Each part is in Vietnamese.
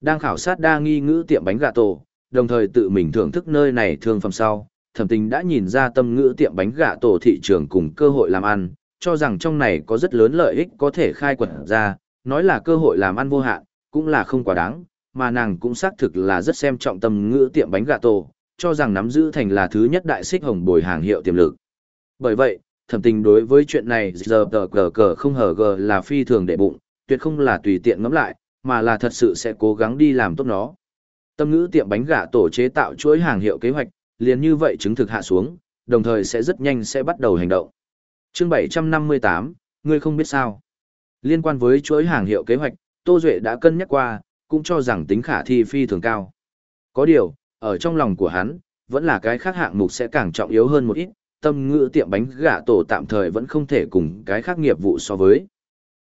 Đang khảo sát đa nghi ngữ tiệm bánh gà tổ, đồng thời tự mình thưởng thức nơi này thương phẩm sau, thẩm tình đã nhìn ra tâm ngữ tiệm bánh gà tổ thị trường cùng cơ hội làm ăn, cho rằng trong này có rất lớn lợi ích có thể khai quật ra, nói là cơ hội làm ăn vô hạn, cũng là không quá đáng, mà nàng cũng xác thực là rất xem trọng tâm ngữ tiệm bánh gà tổ, cho rằng nắm giữ thành là thứ nhất đại xích hồng bồi hàng hiệu tiềm lực. Bởi vậy, thẩm tình đối với chuyện này giờ tờ cờ cờ không hở gờ là phi thường đệ bụng, tuyệt không là tùy tiện ngẫm lại, mà là thật sự sẽ cố gắng đi làm tốt nó. Tâm ngữ tiệm bánh gà tổ chế tạo chuỗi hàng hiệu kế hoạch, liền như vậy chứng thực hạ xuống, đồng thời sẽ rất nhanh sẽ bắt đầu hành động. Chương 758, ngươi không biết sao. Liên quan với chuỗi hàng hiệu kế hoạch, Tô Duệ đã cân nhắc qua, cũng cho rằng tính khả thi phi thường cao. Có điều, ở trong lòng của hắn, vẫn là cái khác hạng mục sẽ càng trọng yếu hơn một ít, tâm ngữ tiệm bánh gà tổ tạm thời vẫn không thể cùng cái khác nghiệp vụ so với.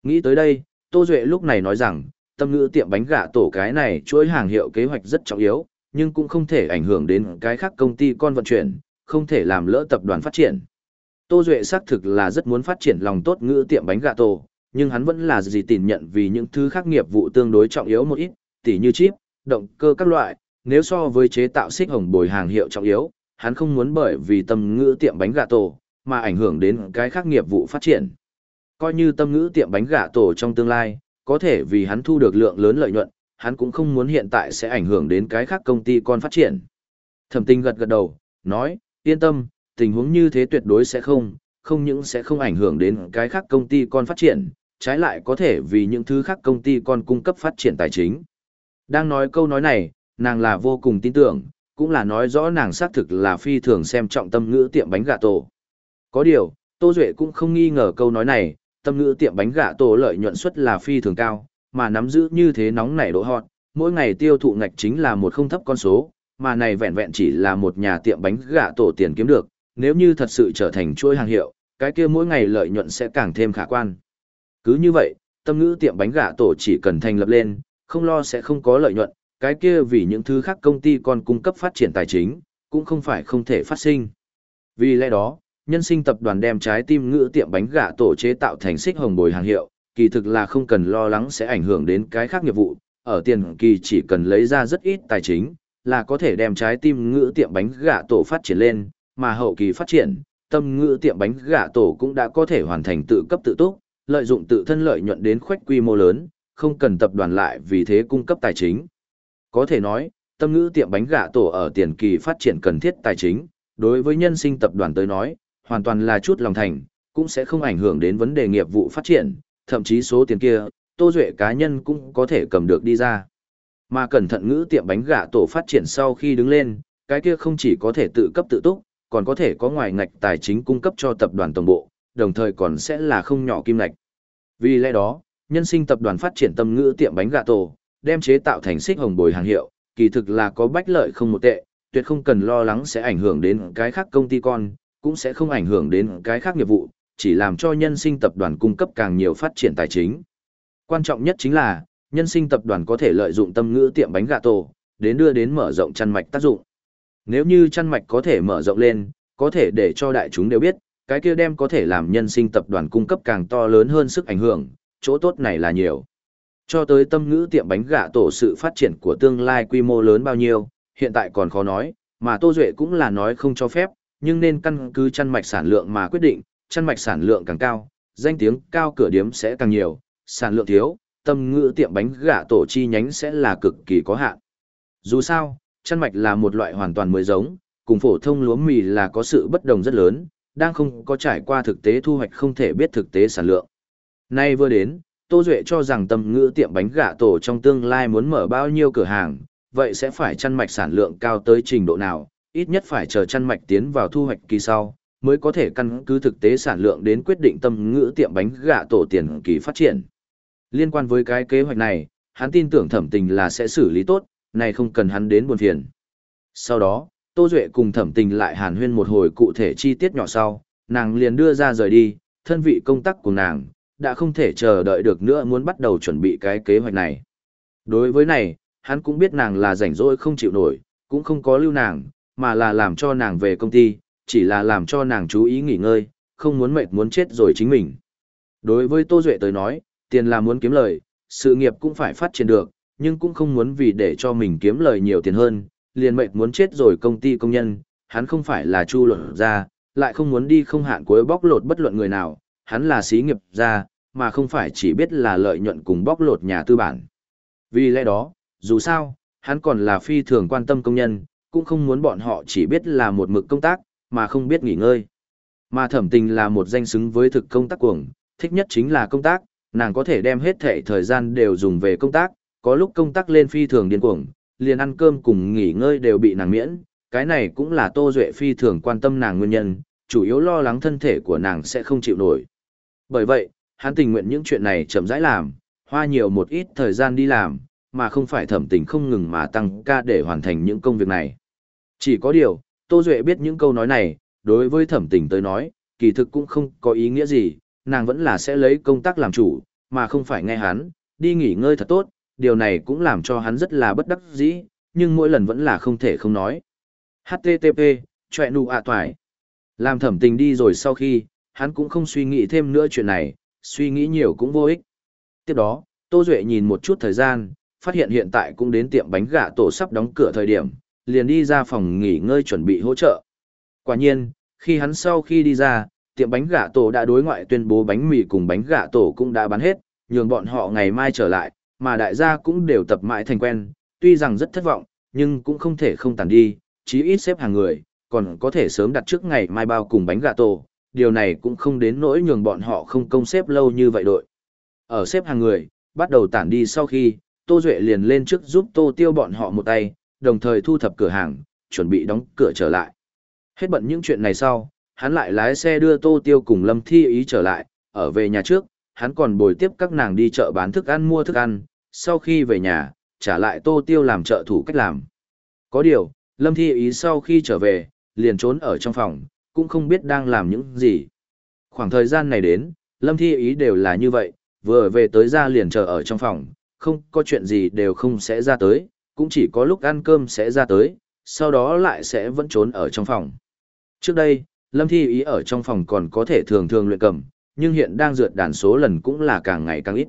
Nghĩ tới đây, Tô Duệ lúc này nói rằng, tâm ngữ tiệm bánh gà tổ cái này chuỗi hàng hiệu kế hoạch rất trọng yếu, nhưng cũng không thể ảnh hưởng đến cái khác công ty con vận chuyển, không thể làm lỡ tập đoàn phát triển. Tô Duệ xác thực là rất muốn phát triển lòng tốt ngữ tiệm bánh gà tổ, nhưng hắn vẫn là gì tìm nhận vì những thứ khác nghiệp vụ tương đối trọng yếu một ít, tỉ như chip, động cơ các loại, nếu so với chế tạo xích hồng bồi hàng hiệu trọng yếu, hắn không muốn bởi vì tâm ngữ tiệm bánh gà tổ, mà ảnh hưởng đến cái khác nghiệp vụ phát triển. Coi như tâm ngữ tiệm bánh gà tổ trong tương lai, có thể vì hắn thu được lượng lớn lợi nhuận, hắn cũng không muốn hiện tại sẽ ảnh hưởng đến cái khác công ty con phát triển. Thẩm tinh gật gật đầu, nói, yên tâm, tình huống như thế tuyệt đối sẽ không, không những sẽ không ảnh hưởng đến cái khác công ty con phát triển, trái lại có thể vì những thứ khác công ty con cung cấp phát triển tài chính. Đang nói câu nói này, nàng là vô cùng tin tưởng, cũng là nói rõ nàng xác thực là phi thường xem trọng tâm ngữ tiệm bánh gà tổ. Có điều, Tô Duệ cũng không nghi ngờ câu nói này, tâm ngữ tiệm bánh gà tổ lợi nhuận suất là phi thường cao, mà nắm giữ như thế nóng nảy độ hot, mỗi ngày tiêu thụ ngạch chính là một không thấp con số, mà này vẹn vẹn chỉ là một nhà tiệm bánh gà tổ tiền kiếm được, nếu như thật sự trở thành chuỗi hàng hiệu, cái kia mỗi ngày lợi nhuận sẽ càng thêm khả quan. Cứ như vậy, tâm ngữ tiệm bánh gà tổ chỉ cần thành lập lên, không lo sẽ không có lợi nhuận, cái kia vì những thứ khác công ty còn cung cấp phát triển tài chính, cũng không phải không thể phát sinh. Vì lẽ đó, nhân sinh tập đoàn đem trái tim ngữ tiệm bánh gà tổ chế tạo thành xích hồng bồi hàng hiệu, kỳ thực là không cần lo lắng sẽ ảnh hưởng đến cái khác nghiệp vụ, ở tiền kỳ chỉ cần lấy ra rất ít tài chính, là có thể đem trái tim ngữ tiệm bánh gà tổ phát triển lên, mà hậu kỳ phát triển, tâm ngữ tiệm bánh gà tổ cũng đã có thể hoàn thành tự cấp tự túc, lợi dụng tự thân lợi nhuận đến khoách quy mô lớn, không cần tập đoàn lại vì thế cung cấp tài chính. Có thể nói, tâm ngữ tiệm bánh gà tổ ở tiền kỳ phát triển cần thiết tài chính, đối với nhân sinh tập đoàn tới nói, hoàn toàn là chút lòng thành, cũng sẽ không ảnh hưởng đến vấn đề nghiệp vụ phát triển, thậm chí số tiền kia, Tô Duệ cá nhân cũng có thể cầm được đi ra. Mà cẩn thận ngữ tiệm bánh gà tổ phát triển sau khi đứng lên, cái kia không chỉ có thể tự cấp tự túc, còn có thể có ngoài ngạch tài chính cung cấp cho tập đoàn tổng bộ, đồng thời còn sẽ là không nhỏ kim ngạch. Vì lẽ đó, nhân sinh tập đoàn phát triển tâm ngữ tiệm bánh gà tổ, đem chế tạo thành xích hồng bồi hàng hiệu, kỳ thực là có bách lợi không một tệ, tuyệt không cần lo lắng sẽ ảnh hưởng đến cái khác công ty con, cũng sẽ không ảnh hưởng đến cái khác nghiệp vụ, chỉ làm cho nhân sinh tập đoàn cung cấp càng nhiều phát triển tài chính. Quan trọng nhất chính là, nhân sinh tập đoàn có thể lợi dụng tâm ngữ tiệm bánh gà tổ, đến đưa đến mở rộng chăn mạch tác dụng. Nếu như chăn mạch có thể mở rộng lên, có thể để cho đại chúng đều biết, cái kia đem có thể làm nhân sinh tập đoàn cung cấp càng to lớn hơn sức ảnh hưởng, chỗ tốt này là nhiều. Cho tới tâm ngữ tiệm bánh gà tổ sự phát triển của tương lai quy mô lớn bao nhiêu, hiện tại còn khó nói, mà Tô Duệ cũng là nói không cho phép, nhưng nên căn cứ chăn mạch sản lượng mà quyết định, chăn mạch sản lượng càng cao, danh tiếng cao cửa điếm sẽ càng nhiều, sản lượng thiếu, tâm ngữ tiệm bánh gà tổ chi nhánh sẽ là cực kỳ có hạn. Dù sao, chăn mạch là một loại hoàn toàn mới giống, cùng phổ thông lúa mì là có sự bất đồng rất lớn, đang không có trải qua thực tế thu hoạch không thể biết thực tế sản lượng. Nay vừa đến, Tô Duệ cho rằng tâm ngữ tiệm bánh gà tổ trong tương lai muốn mở bao nhiêu cửa hàng, vậy sẽ phải chăn mạch sản lượng cao tới trình độ nào, ít nhất phải chờ chăn mạch tiến vào thu hoạch kỳ sau, mới có thể căn cứ thực tế sản lượng đến quyết định tâm ngữ tiệm bánh gạ tổ tiền kỳ phát triển. Liên quan với cái kế hoạch này, hắn tin tưởng thẩm tình là sẽ xử lý tốt, này không cần hắn đến buồn phiền. Sau đó, Tô Duệ cùng thẩm tình lại hàn huyên một hồi cụ thể chi tiết nhỏ sau, nàng liền đưa ra rời đi, thân vị công tác của nàng, đã không thể chờ đợi được nữa muốn bắt đầu chuẩn bị cái kế hoạch này. Đối với này, hắn cũng biết nàng là rảnh rỗi không chịu nổi, cũng không có lưu nàng, mà là làm cho nàng về công ty, chỉ là làm cho nàng chú ý nghỉ ngơi, không muốn mệt muốn chết rồi chính mình. Đối với Tô Duệ tới nói, tiền là muốn kiếm lời, sự nghiệp cũng phải phát triển được, nhưng cũng không muốn vì để cho mình kiếm lời nhiều tiền hơn, liền mệt muốn chết rồi công ty công nhân, hắn không phải là chu luận ra, lại không muốn đi không hạn cuối bóc lột bất luận người nào, hắn là xí nghiệp ra, mà không phải chỉ biết là lợi nhuận cùng bóc lột nhà tư bản. Vì lẽ đó, dù sao, hắn còn là phi thường quan tâm công nhân, cũng không muốn bọn họ chỉ biết là một mực công tác, mà không biết nghỉ ngơi. Mà thẩm tình là một danh xứng với thực công tác cuồng, thích nhất chính là công tác, nàng có thể đem hết thể thời gian đều dùng về công tác, có lúc công tác lên phi thường điên cuồng, liền ăn cơm cùng nghỉ ngơi đều bị nàng miễn, cái này cũng là Tô Duệ phi thường quan tâm nàng nguyên nhân, chủ yếu lo lắng thân thể của nàng sẽ không chịu nổi. Bởi vậy, hắn tình nguyện những chuyện này chậm rãi làm, hoa nhiều một ít thời gian đi làm, mà không phải thẩm tình không ngừng mà tăng ca để hoàn thành những công việc này. Chỉ có điều, Tô Duệ biết những câu nói này, đối với thẩm tình tới nói, kỳ thực cũng không có ý nghĩa gì, nàng vẫn là sẽ lấy công tác làm chủ, mà không phải nghe hắn, đi nghỉ ngơi thật tốt, điều này cũng làm cho hắn rất là bất đắc dĩ, nhưng mỗi lần vẫn là không thể không nói. HTTP, chọe nụ ạ toài. Làm thẩm tình đi rồi sau khi, hắn cũng không suy nghĩ thêm nữa chuyện này, suy nghĩ nhiều cũng vô ích. Tiếp đó, Tô Duệ nhìn một chút thời gian, phát hiện hiện tại cũng đến tiệm bánh gà tổ sắp đóng cửa thời điểm, liền đi ra phòng nghỉ ngơi chuẩn bị hỗ trợ. Quả nhiên, khi hắn sau khi đi ra, tiệm bánh gà tổ đã đối ngoại tuyên bố bánh mì cùng bánh gà tổ cũng đã bán hết, nhường bọn họ ngày mai trở lại, mà đại gia cũng đều tập mãi thành quen, tuy rằng rất thất vọng, nhưng cũng không thể không tàn đi, chí ít xếp hàng người, còn có thể sớm đặt trước ngày mai bao cùng bánh gà tổ, điều này cũng không đến nỗi nhường bọn họ không công xếp lâu như vậy đội. Ở xếp hàng người, bắt đầu tản đi sau khi, Tô Duệ liền lên trước giúp Tô Tiêu bọn họ một tay, đồng thời thu thập cửa hàng, chuẩn bị đóng cửa trở lại. Hết bận những chuyện này sau, hắn lại lái xe đưa Tô Tiêu cùng Lâm Thi Ý trở lại, ở về nhà trước, hắn còn bồi tiếp các nàng đi chợ bán thức ăn mua thức ăn, sau khi về nhà, trả lại Tô Tiêu làm trợ thủ cách làm. Có điều, Lâm Thi Ý sau khi trở về, liền trốn ở trong phòng, cũng không biết đang làm những gì. Khoảng thời gian này đến, Lâm Thi Ý đều là như vậy, vừa về tới ra liền chờ ở trong phòng, không có chuyện gì đều không sẽ ra tới, cũng chỉ có lúc ăn cơm sẽ ra tới, sau đó lại sẽ vẫn trốn ở trong phòng. Trước đây, Lâm Thi Ý ở trong phòng còn có thể thường thường luyện cầm, nhưng hiện đang rượt đàn số lần cũng là càng ngày càng ít.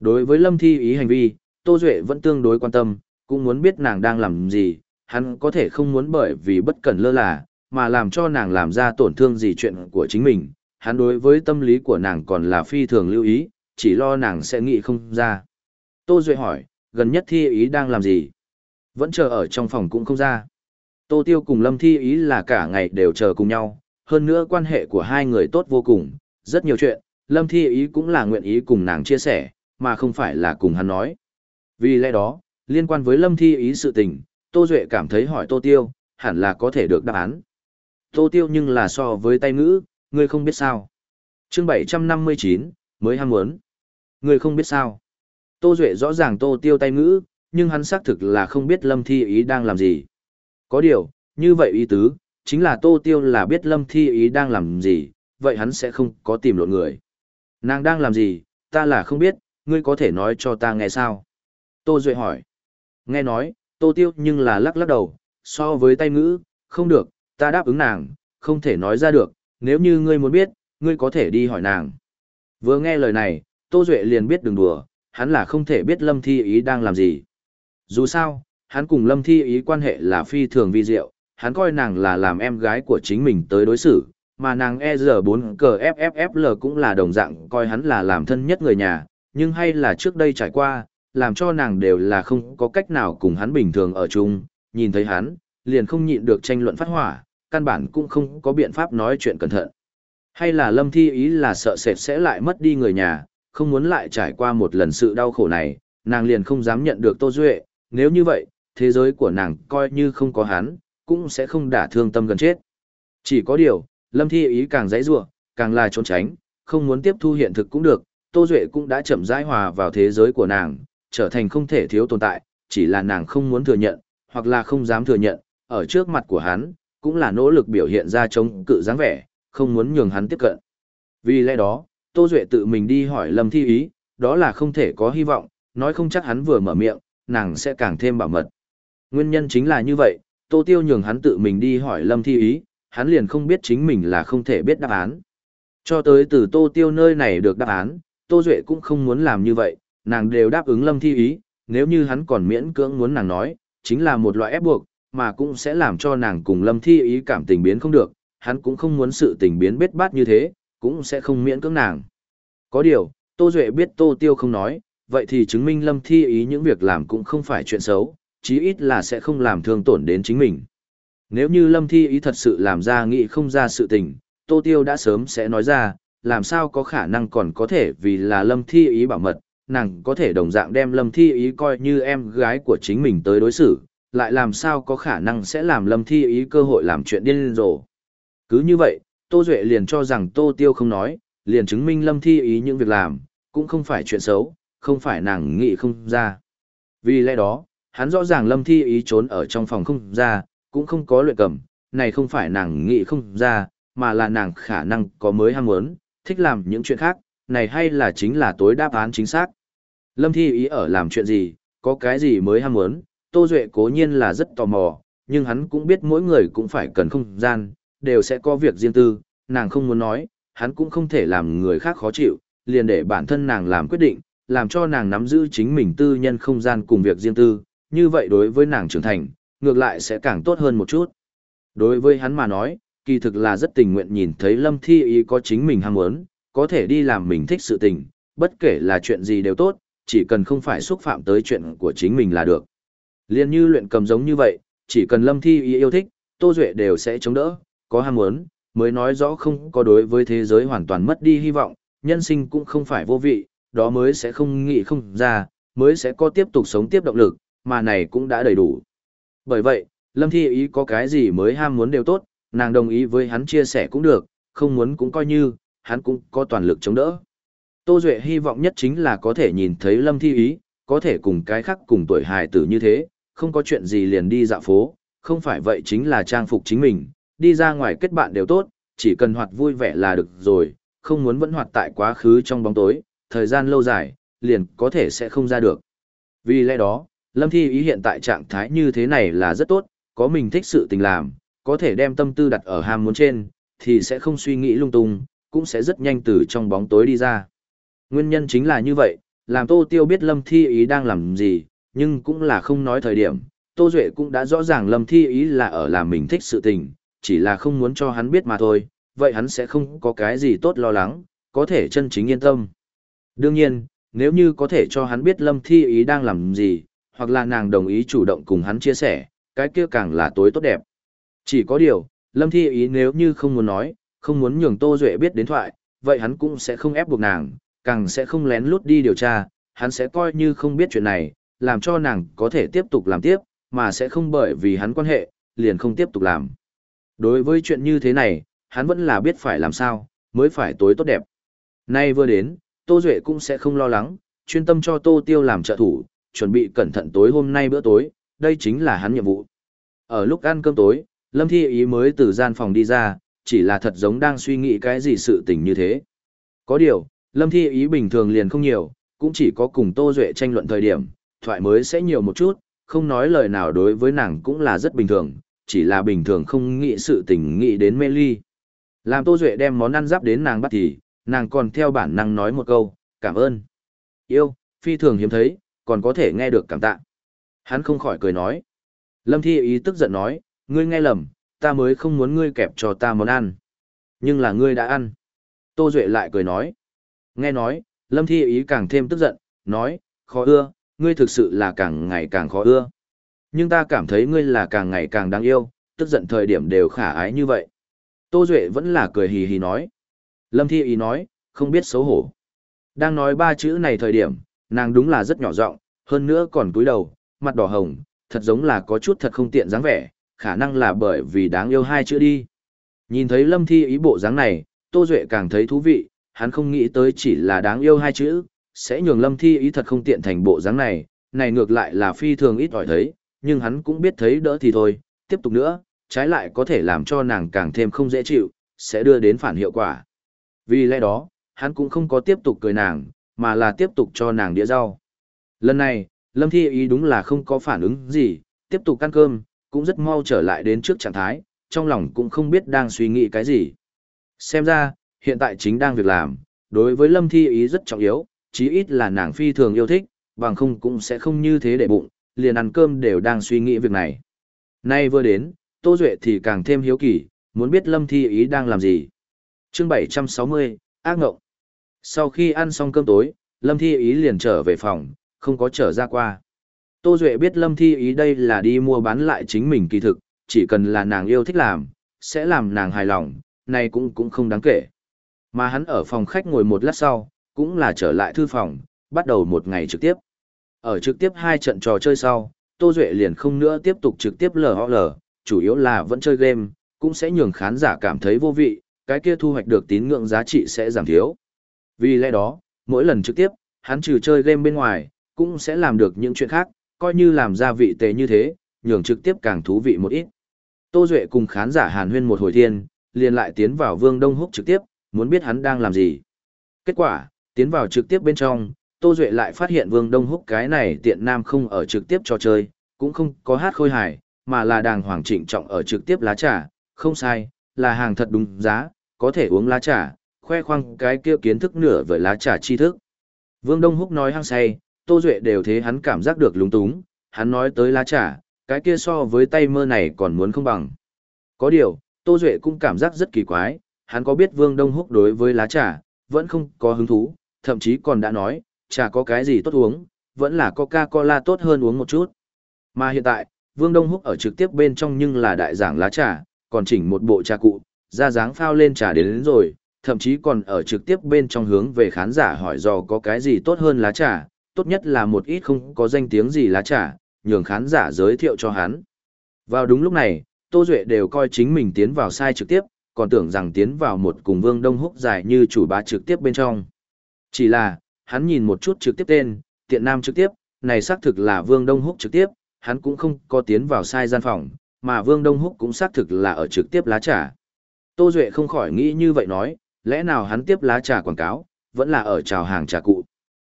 Đối với Lâm Thi Ý hành vi, Tô Duệ vẫn tương đối quan tâm, cũng muốn biết nàng đang làm gì, hắn có thể không muốn bởi vì bất cẩn lơ là, mà làm cho nàng làm ra tổn thương gì chuyện của chính mình. Hắn đối với tâm lý của nàng còn là phi thường lưu ý, chỉ lo nàng sẽ nghĩ không ra. Tô Duệ hỏi, gần nhất thi ý đang làm gì? Vẫn chờ ở trong phòng cũng không ra. Tô Tiêu cùng Lâm thi ý là cả ngày đều chờ cùng nhau, hơn nữa quan hệ của hai người tốt vô cùng, rất nhiều chuyện, Lâm thi ý cũng là nguyện ý cùng nàng chia sẻ, mà không phải là cùng hắn nói. Vì lẽ đó, liên quan với Lâm thi ý sự tình, Tô Duệ cảm thấy hỏi Tô Tiêu, hẳn là có thể được đáp án. Tô Tiêu nhưng là so với tay ngữ, ngươi không biết sao. chương 759, mới ham muốn. Ngươi không biết sao. Tô Duệ rõ ràng Tô Tiêu tay ngữ, nhưng hắn xác thực là không biết Lâm Thi Ý đang làm gì. Có điều, như vậy ý tứ, chính là Tô Tiêu là biết Lâm Thi Ý đang làm gì, vậy hắn sẽ không có tìm lộn người. Nàng đang làm gì, ta là không biết, ngươi có thể nói cho ta nghe sao? Tô Duệ hỏi. Nghe nói, Tô Tiêu nhưng là lắc lắc đầu, so với tay ngữ, không được, ta đáp ứng nàng, không thể nói ra được, nếu như ngươi muốn biết, ngươi có thể đi hỏi nàng. Vừa nghe lời này, Tô Duệ liền biết đừng đùa, hắn là không thể biết Lâm Thi Ý đang làm gì. Dù sao, hắn cùng Lâm Thi Ý quan hệ là phi thường vi diệu, hắn coi nàng là làm em gái của chính mình tới đối xử, mà nàng EZ4 cờ FFFL cũng là đồng dạng coi hắn là làm thân nhất người nhà, nhưng hay là trước đây trải qua, làm cho nàng đều là không có cách nào cùng hắn bình thường ở chung, nhìn thấy hắn, liền không nhịn được tranh luận phát hỏa, căn bản cũng không có biện pháp nói chuyện cẩn thận. Hay là Lâm Thi ý là sợ sệt sẽ lại mất đi người nhà, không muốn lại trải qua một lần sự đau khổ này, nàng liền không dám nhận được Tô Duệ, nếu như vậy, thế giới của nàng coi như không có hắn, cũng sẽ không đả thương tâm gần chết. Chỉ có điều, Lâm Thi ý càng dãy rủa càng là trốn tránh, không muốn tiếp thu hiện thực cũng được, Tô Duệ cũng đã chậm rãi hòa vào thế giới của nàng, trở thành không thể thiếu tồn tại, chỉ là nàng không muốn thừa nhận, hoặc là không dám thừa nhận, ở trước mặt của hắn, cũng là nỗ lực biểu hiện ra chống cự dáng vẻ, không muốn nhường hắn tiếp cận. Vì lẽ đó, Tô Duệ tự mình đi hỏi Lâm Thi Ý, đó là không thể có hy vọng, nói không chắc hắn vừa mở miệng, nàng sẽ càng thêm bảo mật. Nguyên nhân chính là như vậy, Tô Tiêu nhường hắn tự mình đi hỏi Lâm Thi Ý, hắn liền không biết chính mình là không thể biết đáp án. Cho tới từ Tô Tiêu nơi này được đáp án, Tô Duệ cũng không muốn làm như vậy, nàng đều đáp ứng Lâm Thi Ý, nếu như hắn còn miễn cưỡng muốn nàng nói, chính là một loại ép buộc, mà cũng sẽ làm cho nàng cùng Lâm Thi ý cảm tình biến không được, hắn cũng không muốn sự tình biến bết bát như thế, cũng sẽ không miễn cưỡng nàng. Có điều, Tô Duệ biết Tô Tiêu không nói, vậy thì chứng minh Lâm Thi ý những việc làm cũng không phải chuyện xấu, chí ít là sẽ không làm thương tổn đến chính mình. Nếu như Lâm Thi ý thật sự làm ra nghĩ không ra sự tình, Tô Tiêu đã sớm sẽ nói ra, làm sao có khả năng còn có thể vì là Lâm Thi ý bảo mật, nàng có thể đồng dạng đem Lâm Thi ý coi như em gái của chính mình tới đối xử, lại làm sao có khả năng sẽ làm Lâm Thi ý cơ hội làm chuyện điên rồ. Cứ như vậy, Tô Duệ liền cho rằng Tô Tiêu không nói, liền chứng minh Lâm Thi ý những việc làm, cũng không phải chuyện xấu, không phải nàng nghĩ không ra. Vì lẽ đó, hắn rõ ràng Lâm Thi ý trốn ở trong phòng không ra, cũng không có luyện cầm, này không phải nàng nghĩ không ra, mà là nàng khả năng có mới ham muốn, thích làm những chuyện khác, này hay là chính là tối đáp án chính xác. Lâm Thi ý ở làm chuyện gì, có cái gì mới ham muốn, Tô Duệ cố nhiên là rất tò mò, nhưng hắn cũng biết mỗi người cũng phải cần không gian, đều sẽ có việc riêng tư, nàng không muốn nói, hắn cũng không thể làm người khác khó chịu, liền để bản thân nàng làm quyết định, làm cho nàng nắm giữ chính mình tư nhân không gian cùng việc riêng tư, như vậy đối với nàng trưởng thành, ngược lại sẽ càng tốt hơn một chút. Đối với hắn mà nói, kỳ thực là rất tình nguyện nhìn thấy Lâm Thi ý có chính mình ham muốn, có thể đi làm mình thích sự tình, bất kể là chuyện gì đều tốt, chỉ cần không phải xúc phạm tới chuyện của chính mình là được. Liên như luyện cầm giống như vậy, chỉ cần Lâm Thi ý yêu thích, Tô Duệ đều sẽ chống đỡ, có ham muốn, mới nói rõ không có đối với thế giới hoàn toàn mất đi hy vọng, nhân sinh cũng không phải vô vị, đó mới sẽ không nghĩ không ra, mới sẽ có tiếp tục sống tiếp động lực, mà này cũng đã đầy đủ. Bởi vậy, Lâm Thi ý có cái gì mới ham muốn đều tốt, nàng đồng ý với hắn chia sẻ cũng được, không muốn cũng coi như, hắn cũng có toàn lực chống đỡ. Tô Duệ hy vọng nhất chính là có thể nhìn thấy Lâm Thi ý, có thể cùng cái khác cùng tuổi hài tử như thế, không có chuyện gì liền đi dạo phố, không phải vậy chính là trang phục chính mình, đi ra ngoài kết bạn đều tốt, chỉ cần hoạt vui vẻ là được rồi, không muốn vẫn hoạt tại quá khứ trong bóng tối, thời gian lâu dài, liền có thể sẽ không ra được. Vì lẽ đó, Lâm Thi ý hiện tại trạng thái như thế này là rất tốt, có mình thích sự tình làm, có thể đem tâm tư đặt ở ham muốn trên, thì sẽ không suy nghĩ lung tung, cũng sẽ rất nhanh từ trong bóng tối đi ra. Nguyên nhân chính là như vậy, làm Tô Tiêu biết Lâm Thi ý đang làm gì, nhưng cũng là không nói thời điểm, Tô Duệ cũng đã rõ ràng Lâm Thi ý là ở làm mình thích sự tình, chỉ là không muốn cho hắn biết mà thôi, vậy hắn sẽ không có cái gì tốt lo lắng, có thể chân chính yên tâm. Đương nhiên, nếu như có thể cho hắn biết Lâm Thi ý đang làm gì, hoặc là nàng đồng ý chủ động cùng hắn chia sẻ, cái kia càng là tối tốt đẹp. Chỉ có điều, Lâm Thi ý nếu như không muốn nói, không muốn nhường Tô Duệ biết đến thoại, vậy hắn cũng sẽ không ép buộc nàng, càng sẽ không lén lút đi điều tra, hắn sẽ coi như không biết chuyện này, làm cho nàng có thể tiếp tục làm tiếp, mà sẽ không bởi vì hắn quan hệ, liền không tiếp tục làm. Đối với chuyện như thế này, hắn vẫn là biết phải làm sao, mới phải tối tốt đẹp. Nay vừa đến, Tô Duệ cũng sẽ không lo lắng, chuyên tâm cho Tô Tiêu làm trợ thủ, chuẩn bị cẩn thận tối hôm nay bữa tối, đây chính là hắn nhiệm vụ. Ở lúc ăn cơm tối, Lâm Thi Ý mới từ gian phòng đi ra, chỉ là thật giống đang suy nghĩ cái gì sự tình như thế. Có điều, Lâm Thi Ý bình thường liền không nhiều, cũng chỉ có cùng Tô Duệ tranh luận thời điểm, thoại mới sẽ nhiều một chút, không nói lời nào đối với nàng cũng là rất bình thường, chỉ là bình thường không nghĩ sự tình nghĩ đến mê ly. Làm Tô Duệ đem món ăn giáp đến nàng bắt thì, nàng còn theo bản năng nói một câu, cảm ơn. Yêu, phi thường hiếm thấy, còn có thể nghe được cảm tạ. Hắn không khỏi cười nói. Lâm Thi ý tức giận nói, ngươi nghe lầm, ta mới không muốn ngươi kẹp cho ta món ăn. Nhưng là ngươi đã ăn. Tô Duệ lại cười nói. Nghe nói, Lâm Thi ý càng thêm tức giận, nói, khó ưa, ngươi thực sự là càng ngày càng khó ưa. Nhưng ta cảm thấy ngươi là càng ngày càng đáng yêu, tức giận thời điểm đều khả ái như vậy. Tô Duệ vẫn là cười hì hì nói. Lâm Thi ý nói, không biết xấu hổ. Đang nói ba chữ này thời điểm, nàng đúng là rất nhỏ giọng hơn nữa còn cúi đầu, mặt đỏ hồng, thật giống là có chút thật không tiện dáng vẻ, khả năng là bởi vì đáng yêu hai chữ đi. Nhìn thấy Lâm Thi ý bộ dáng này, Tô Duệ càng thấy thú vị, hắn không nghĩ tới chỉ là đáng yêu hai chữ, sẽ nhường Lâm Thi ý thật không tiện thành bộ dáng này, này ngược lại là phi thường ít ỏi thấy, nhưng hắn cũng biết thấy đỡ thì thôi, tiếp tục nữa, trái lại có thể làm cho nàng càng thêm không dễ chịu, sẽ đưa đến phản hiệu quả. Vì lẽ đó, hắn cũng không có tiếp tục cười nàng, mà là tiếp tục cho nàng đĩa rau. Lần này, Lâm Thi ý đúng là không có phản ứng gì, tiếp tục ăn cơm, cũng rất mau trở lại đến trước trạng thái, trong lòng cũng không biết đang suy nghĩ cái gì. Xem ra, hiện tại chính đang việc làm, đối với Lâm Thi ý rất trọng yếu, chí ít là nàng phi thường yêu thích, bằng không cũng sẽ không như thế để bụng, liền ăn cơm đều đang suy nghĩ việc này. Nay vừa đến, Tô Duệ thì càng thêm hiếu kỳ, muốn biết Lâm Thi Ý đang làm gì. chương 760, ác ngộng. Sau khi ăn xong cơm tối, Lâm Thi Ý liền trở về phòng, không có trở ra qua. Tô Duệ biết Lâm Thi Ý đây là đi mua bán lại chính mình kỳ thực, chỉ cần là nàng yêu thích làm, sẽ làm nàng hài lòng, này cũng cũng không đáng kể. Mà hắn ở phòng khách ngồi một lát sau, cũng là trở lại thư phòng, bắt đầu một ngày trực tiếp. Ở trực tiếp hai trận trò chơi sau, Tô Duệ liền không nữa tiếp tục trực tiếp LOL, chủ yếu là vẫn chơi game, cũng sẽ nhường khán giả cảm thấy vô vị, cái kia thu hoạch được tín ngưỡng giá trị sẽ giảm thiếu. Vì lẽ đó, mỗi lần trực tiếp, hắn trừ chơi game bên ngoài, cũng sẽ làm được những chuyện khác, coi như làm ra vị tề như thế, nhường trực tiếp càng thú vị một ít. Tô Duệ cùng khán giả hàn huyên một hồi thiên, liền lại tiến vào Vương Đông Húc trực tiếp, muốn biết hắn đang làm gì. Kết quả, tiến vào trực tiếp bên trong, Tô Duệ lại phát hiện Vương Đông Húc cái này tiện nam không ở trực tiếp trò chơi, cũng không có hát khôi hài, mà là đàng hoàng trịnh trọng ở trực tiếp lá trà, không sai, là hàng thật đúng giá, có thể uống lá trà, khoe khoang cái kia kiến thức nửa với lá trà tri thức. Vương Đông Húc nói hăng say, Tô Duệ đều thế hắn cảm giác được lúng túng, hắn nói tới lá trà, cái kia so với tay mơ này còn muốn không bằng. Có điều, Tô Duệ cũng cảm giác rất kỳ quái, hắn có biết Vương Đông Húc đối với lá trà, vẫn không có hứng thú, thậm chí còn đã nói, trà có cái gì tốt uống, vẫn là Coca-Cola tốt hơn uống một chút. Mà hiện tại, Vương Đông Húc ở trực tiếp bên trong nhưng là đại giảng lá trà, còn chỉnh một bộ trà cụ, ra dáng phao lên trà đến, đến rồi, thậm chí còn ở trực tiếp bên trong hướng về khán giả hỏi dò có cái gì tốt hơn lá trà, tốt nhất là một ít không có danh tiếng gì lá trà, nhường khán giả giới thiệu cho hắn. Vào đúng lúc này, Tô Duệ đều coi chính mình tiến vào sai trực tiếp, còn tưởng rằng tiến vào một cùng Vương Đông Húc dài như chủ bá trực tiếp bên trong. Chỉ là, hắn nhìn một chút trực tiếp tên, tiện nam trực tiếp, này xác thực là Vương Đông Húc trực tiếp, hắn cũng không có tiến vào sai gian phòng, mà Vương Đông Húc cũng xác thực là ở trực tiếp lá trà. Tô Duệ không khỏi nghĩ như vậy nói, lẽ nào hắn tiếp lá trà quảng cáo, vẫn là ở chào hàng trà cụ.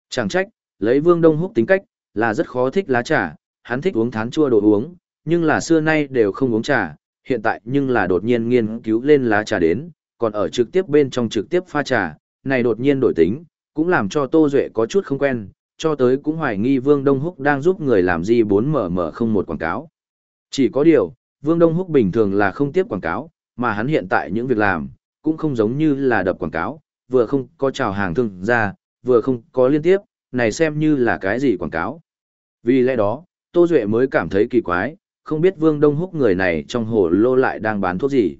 Chẳng trách, lấy Vương Đông Húc tính cách, là rất khó thích lá trà, hắn thích uống thán chua đồ uống, nhưng là xưa nay đều không uống trà, hiện tại nhưng là đột nhiên nghiên cứu lên lá trà đến, còn ở trực tiếp bên trong trực tiếp pha trà, này đột nhiên đổi tính, cũng làm cho Tô Duệ có chút không quen, cho tới cũng hoài nghi Vương Đông Húc đang giúp người làm gì 4mở không một quảng cáo. Chỉ có điều, Vương Đông Húc bình thường là không tiếp quảng cáo, mà hắn hiện tại những việc làm, cũng không giống như là đập quảng cáo, vừa không có chào hàng thương ra, vừa không có liên tiếp, này xem như là cái gì quảng cáo. Vì lẽ đó, Tô Duệ mới cảm thấy kỳ quái, không biết Vương Đông Húc người này trong hồ lô lại đang bán thuốc gì.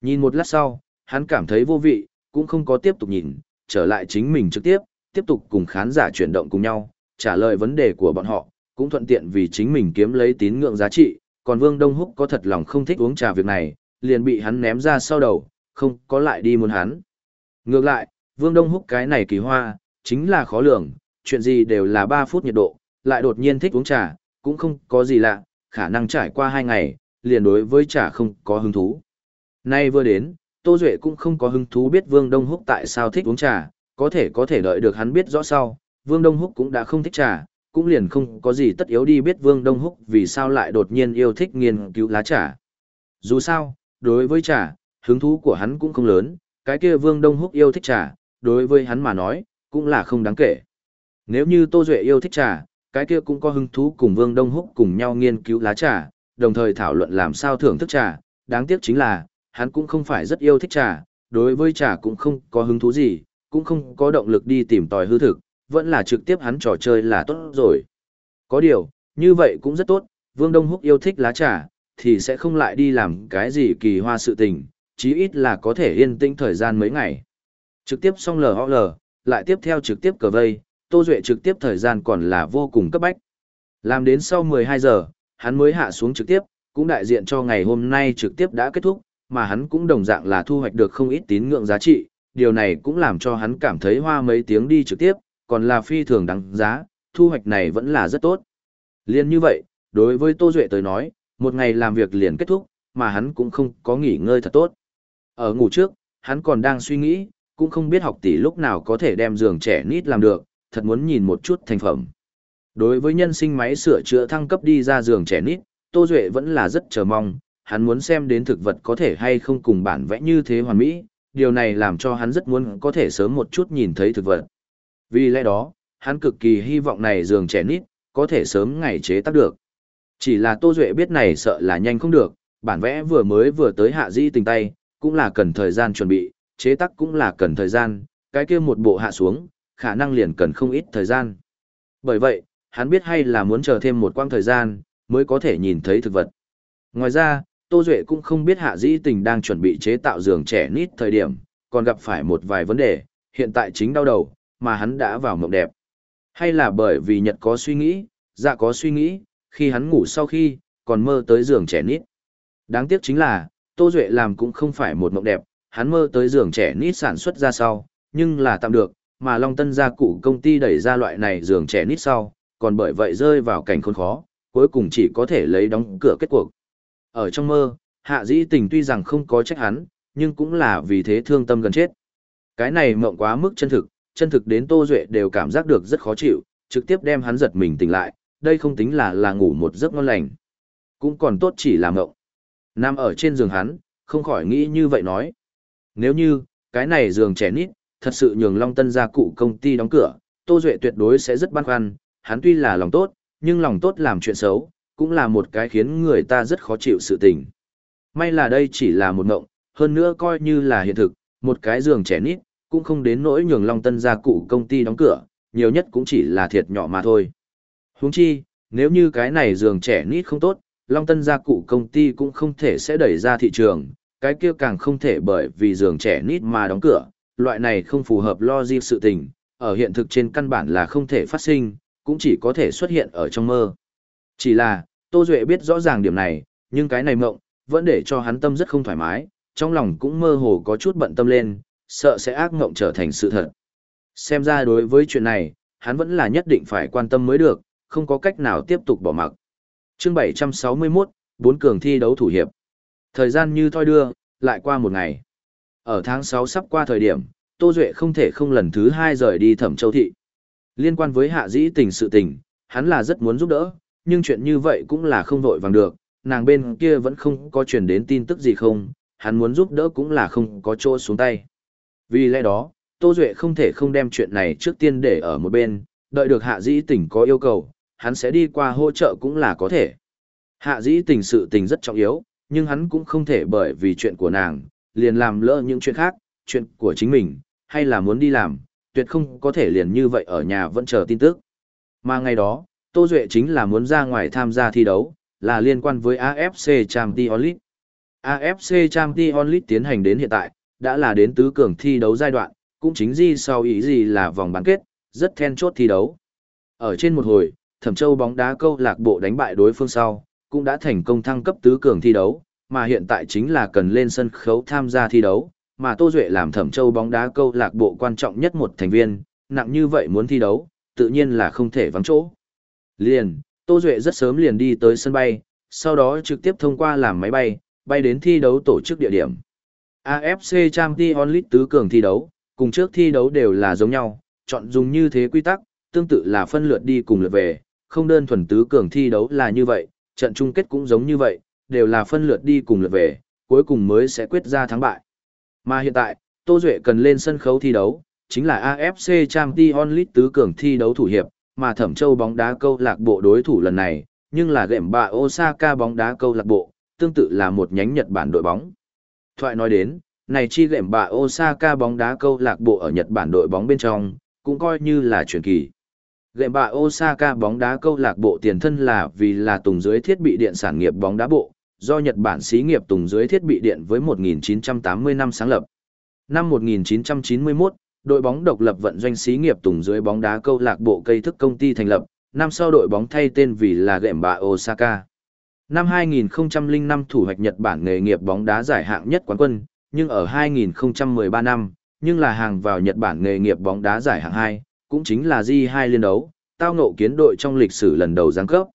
Nhìn một lát sau, hắn cảm thấy vô vị, cũng không có tiếp tục nhìn, trở lại chính mình trực tiếp, tiếp tục cùng khán giả chuyển động cùng nhau, trả lời vấn đề của bọn họ, cũng thuận tiện vì chính mình kiếm lấy tín ngưỡng giá trị, còn Vương Đông Húc có thật lòng không thích uống trà việc này, liền bị hắn ném ra sau đầu, không có lại đi muốn hắn. Ngược lại, Vương Đông Húc cái này kỳ hoa, chính là khó lường, chuyện gì đều là 3 phút nhiệt độ, lại đột nhiên thích uống trà, cũng không có gì lạ, khả năng trải qua 2 ngày, liền đối với trà không có hứng thú. Nay vừa đến, Tô Duệ cũng không có hứng thú biết Vương Đông Húc tại sao thích uống trà, có thể có thể đợi được hắn biết rõ sau, Vương Đông Húc cũng đã không thích trà, cũng liền không có gì tất yếu đi biết Vương Đông Húc vì sao lại đột nhiên yêu thích nghiên cứu lá trà. Dù sao, đối với trà, hứng thú của hắn cũng không lớn, cái kia Vương Đông Húc yêu thích trà, đối với hắn mà nói, cũng là không đáng kể. Nếu như Tô Duệ yêu thích trà, cái kia cũng có hứng thú cùng Vương Đông Húc cùng nhau nghiên cứu lá trà, đồng thời thảo luận làm sao thưởng thức trà, đáng tiếc chính là, hắn cũng không phải rất yêu thích trà, đối với trà cũng không có hứng thú gì, cũng không có động lực đi tìm tòi hư thực, vẫn là trực tiếp hắn trò chơi là tốt rồi. Có điều, như vậy cũng rất tốt, Vương Đông Húc yêu thích lá trà, thì sẽ không lại đi làm cái gì kỳ hoa sự tình, chí ít là có thể yên tĩnh thời gian mấy ngày. Trực tiếp xong LOL, lại tiếp theo trực tiếp cờ vây, Tô Duệ trực tiếp thời gian còn là vô cùng cấp bách. Làm đến sau 12 giờ, hắn mới hạ xuống trực tiếp, cũng đại diện cho ngày hôm nay trực tiếp đã kết thúc, mà hắn cũng đồng dạng là thu hoạch được không ít tín ngưỡng giá trị, điều này cũng làm cho hắn cảm thấy hoa mấy tiếng đi trực tiếp, còn là phi thường đáng giá, thu hoạch này vẫn là rất tốt. Liên như vậy, đối với Tô Duệ tới nói, một ngày làm việc liền kết thúc, mà hắn cũng không có nghỉ ngơi thật tốt. Ở ngủ trước, hắn còn đang suy nghĩ, cũng không biết học tỷ lúc nào có thể đem giường trẻ nít làm được, thật muốn nhìn một chút thành phẩm. Đối với nhân sinh máy sửa chữa thăng cấp đi ra giường trẻ nít, Tô Duệ vẫn là rất chờ mong, hắn muốn xem đến thực vật có thể hay không cùng bản vẽ như thế hoàn mỹ, điều này làm cho hắn rất muốn có thể sớm một chút nhìn thấy thực vật. Vì lẽ đó, hắn cực kỳ hy vọng này giường trẻ nít, có thể sớm ngày chế tác được. Chỉ là Tô Duệ biết này sợ là nhanh không được, bản vẽ vừa mới vừa tới hạ di tình tay, cũng là cần thời gian chuẩn bị, chế tác cũng là cần thời gian, cái kia một bộ hạ xuống, khả năng liền cần không ít thời gian. Bởi vậy, hắn biết hay là muốn chờ thêm một quãng thời gian, mới có thể nhìn thấy thực vật. Ngoài ra, Tô Duệ cũng không biết hạ dĩ tình đang chuẩn bị chế tạo giường trẻ nít thời điểm, còn gặp phải một vài vấn đề, hiện tại chính đau đầu, mà hắn đã vào mộng đẹp. Hay là bởi vì Nhật có suy nghĩ, dạ có suy nghĩ, khi hắn ngủ sau khi, còn mơ tới giường trẻ nít. Đáng tiếc chính là, Tô Duệ làm cũng không phải một mộng đẹp, hắn mơ tới giường trẻ nít sản xuất ra sau, nhưng là tạm được, mà Long Tân gia cụ công ty đẩy ra loại này giường trẻ nít sau, còn bởi vậy rơi vào cảnh khốn khó, cuối cùng chỉ có thể lấy đóng cửa kết cuộc. Ở trong mơ, Hạ Dĩ Tình tuy rằng không có trách hắn, nhưng cũng là vì thế thương tâm gần chết. Cái này mộng quá mức chân thực, chân thực đến Tô Duệ đều cảm giác được rất khó chịu, trực tiếp đem hắn giật mình tỉnh lại, đây không tính là là ngủ một giấc ngon lành. Cũng còn tốt chỉ là mộng. Nam ở trên giường hắn, không khỏi nghĩ như vậy nói. Nếu như, cái này giường trẻ nít, thật sự nhường Long Tân gia cụ công ty đóng cửa, Tô Duệ tuyệt đối sẽ rất băn khoăn, hắn tuy là lòng tốt, nhưng lòng tốt làm chuyện xấu, cũng là một cái khiến người ta rất khó chịu sự tình. May là đây chỉ là một mộng, hơn nữa coi như là hiện thực, một cái giường trẻ nít, cũng không đến nỗi nhường Long Tân gia cụ công ty đóng cửa, nhiều nhất cũng chỉ là thiệt nhỏ mà thôi. Huống chi, nếu như cái này giường trẻ nít không tốt, Long Tân gia cụ công ty cũng không thể sẽ đẩy ra thị trường, cái kia càng không thể bởi vì giường trẻ nít mà đóng cửa, loại này không phù hợp logic sự tình, ở hiện thực trên căn bản là không thể phát sinh, cũng chỉ có thể xuất hiện ở trong mơ. Chỉ là, Tô Duệ biết rõ ràng điểm này, nhưng cái này mộng, vẫn để cho hắn tâm rất không thoải mái, trong lòng cũng mơ hồ có chút bận tâm lên, sợ sẽ ác mộng trở thành sự thật. Xem ra đối với chuyện này, hắn vẫn là nhất định phải quan tâm mới được, không có cách nào tiếp tục bỏ mặc. chương 761, bốn cường thi đấu thủ hiệp. Thời gian như thoi đưa, lại qua một ngày. Ở tháng 6 sắp qua thời điểm, Tô Duệ không thể không lần thứ hai rời đi Thẩm Châu Thị. Liên quan với hạ dĩ tình sự tình, hắn là rất muốn giúp đỡ, nhưng chuyện như vậy cũng là không vội vàng được, nàng bên kia vẫn không có truyền đến tin tức gì không, hắn muốn giúp đỡ cũng là không có chỗ xuống tay. Vì lẽ đó, Tô Duệ không thể không đem chuyện này trước tiên để ở một bên, đợi được hạ dĩ tình có yêu cầu, hắn sẽ đi qua hỗ trợ cũng là có thể. Hạ dĩ tình sự tình rất trọng yếu, nhưng hắn cũng không thể bởi vì chuyện của nàng, liền làm lỡ những chuyện khác, chuyện của chính mình, hay là muốn đi làm, tuyệt không có thể liền như vậy ở nhà vẫn chờ tin tức. Mà ngày đó, Tô Duệ chính là muốn ra ngoài tham gia thi đấu, là liên quan với AFC Champions League. AFC Champions League tiến hành đến hiện tại, đã là đến tứ cường thi đấu giai đoạn, cũng chính gì sau ý gì là vòng bán kết, rất then chốt thi đấu. Ở trên một hồi, Thẩm Châu bóng đá câu lạc bộ đánh bại đối phương sau, cũng đã thành công thăng cấp tứ cường thi đấu, mà hiện tại chính là cần lên sân khấu tham gia thi đấu, mà Tô Duệ làm Thẩm Châu bóng đá câu lạc bộ quan trọng nhất một thành viên, nặng như vậy muốn thi đấu, tự nhiên là không thể vắng chỗ. Liền, Tô Duệ rất sớm liền đi tới sân bay, sau đó trực tiếp thông qua làm máy bay, bay đến thi đấu tổ chức địa điểm. AFC Champions League tứ cường thi đấu, cùng trước thi đấu đều là giống nhau, chọn dùng như thế quy tắc, tương tự là phân lượt đi cùng lượt về, không đơn thuần tứ cường thi đấu là như vậy, trận chung kết cũng giống như vậy, đều là phân lượt đi cùng lượt về, cuối cùng mới sẽ quyết ra thắng bại. Mà hiện tại, Tô Duệ cần lên sân khấu thi đấu, chính là AFC Champions League tứ cường thi đấu thủ hiệp, mà Thẩm Châu bóng đá câu lạc bộ đối thủ lần này, nhưng là gệm bạ Osaka bóng đá câu lạc bộ, tương tự là một nhánh Nhật Bản đội bóng. Thoại nói đến, này chi gệm bạ Osaka bóng đá câu lạc bộ ở Nhật Bản đội bóng bên trong, cũng coi như là truyền kỳ. Gệm bạ Osaka bóng đá câu lạc bộ tiền thân là vì là tùng dưới thiết bị điện sản nghiệp bóng đá bộ, do Nhật Bản xí nghiệp tùng dưới thiết bị điện với 1980 năm sáng lập. Năm 1991, đội bóng độc lập vận doanh xí nghiệp tùng dưới bóng đá câu lạc bộ cây thức công ty thành lập, năm sau đội bóng thay tên vì là Gệm bạ Osaka. Năm 2005 thủ hoạch Nhật Bản nghề nghiệp bóng đá giải hạng nhất quán quân, nhưng ở 2013 năm, nhưng là hàng vào Nhật Bản nghề nghiệp bóng đá giải hạng 2, cũng chính là G2 liên đấu, tao ngộ kiến đội trong lịch sử lần đầu giáng cấp.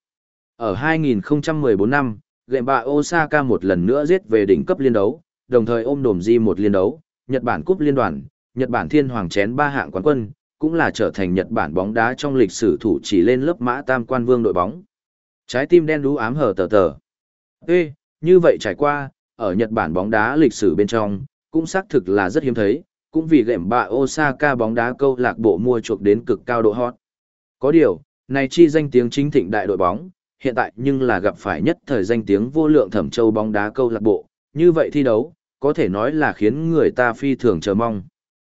Ở 2014 năm, gệm bạ Osaka một lần nữa giết về đỉnh cấp liên đấu, đồng thời ôm đồm G một liên đấu, Nhật Bản cúp liên đoàn, Nhật Bản thiên hoàng chén ba hạng quán quân, cũng là trở thành Nhật Bản bóng đá trong lịch sử thủ chỉ lên lớp mã tam quan vương đội bóng. Trái tim đen đú ám hở tờ tờ. Ê, như vậy trải qua, ở Nhật Bản bóng đá lịch sử bên trong, cũng xác thực là rất hiếm thấy, cũng vì gệm bạ Osaka bóng đá câu lạc bộ mua chuộc đến cực cao độ hot, Có điều, này chi danh tiếng chính thịnh đại đội bóng, hiện tại nhưng là gặp phải nhất thời danh tiếng vô lượng thẩm châu bóng đá câu lạc bộ, như vậy thi đấu, có thể nói là khiến người ta phi thường chờ mong.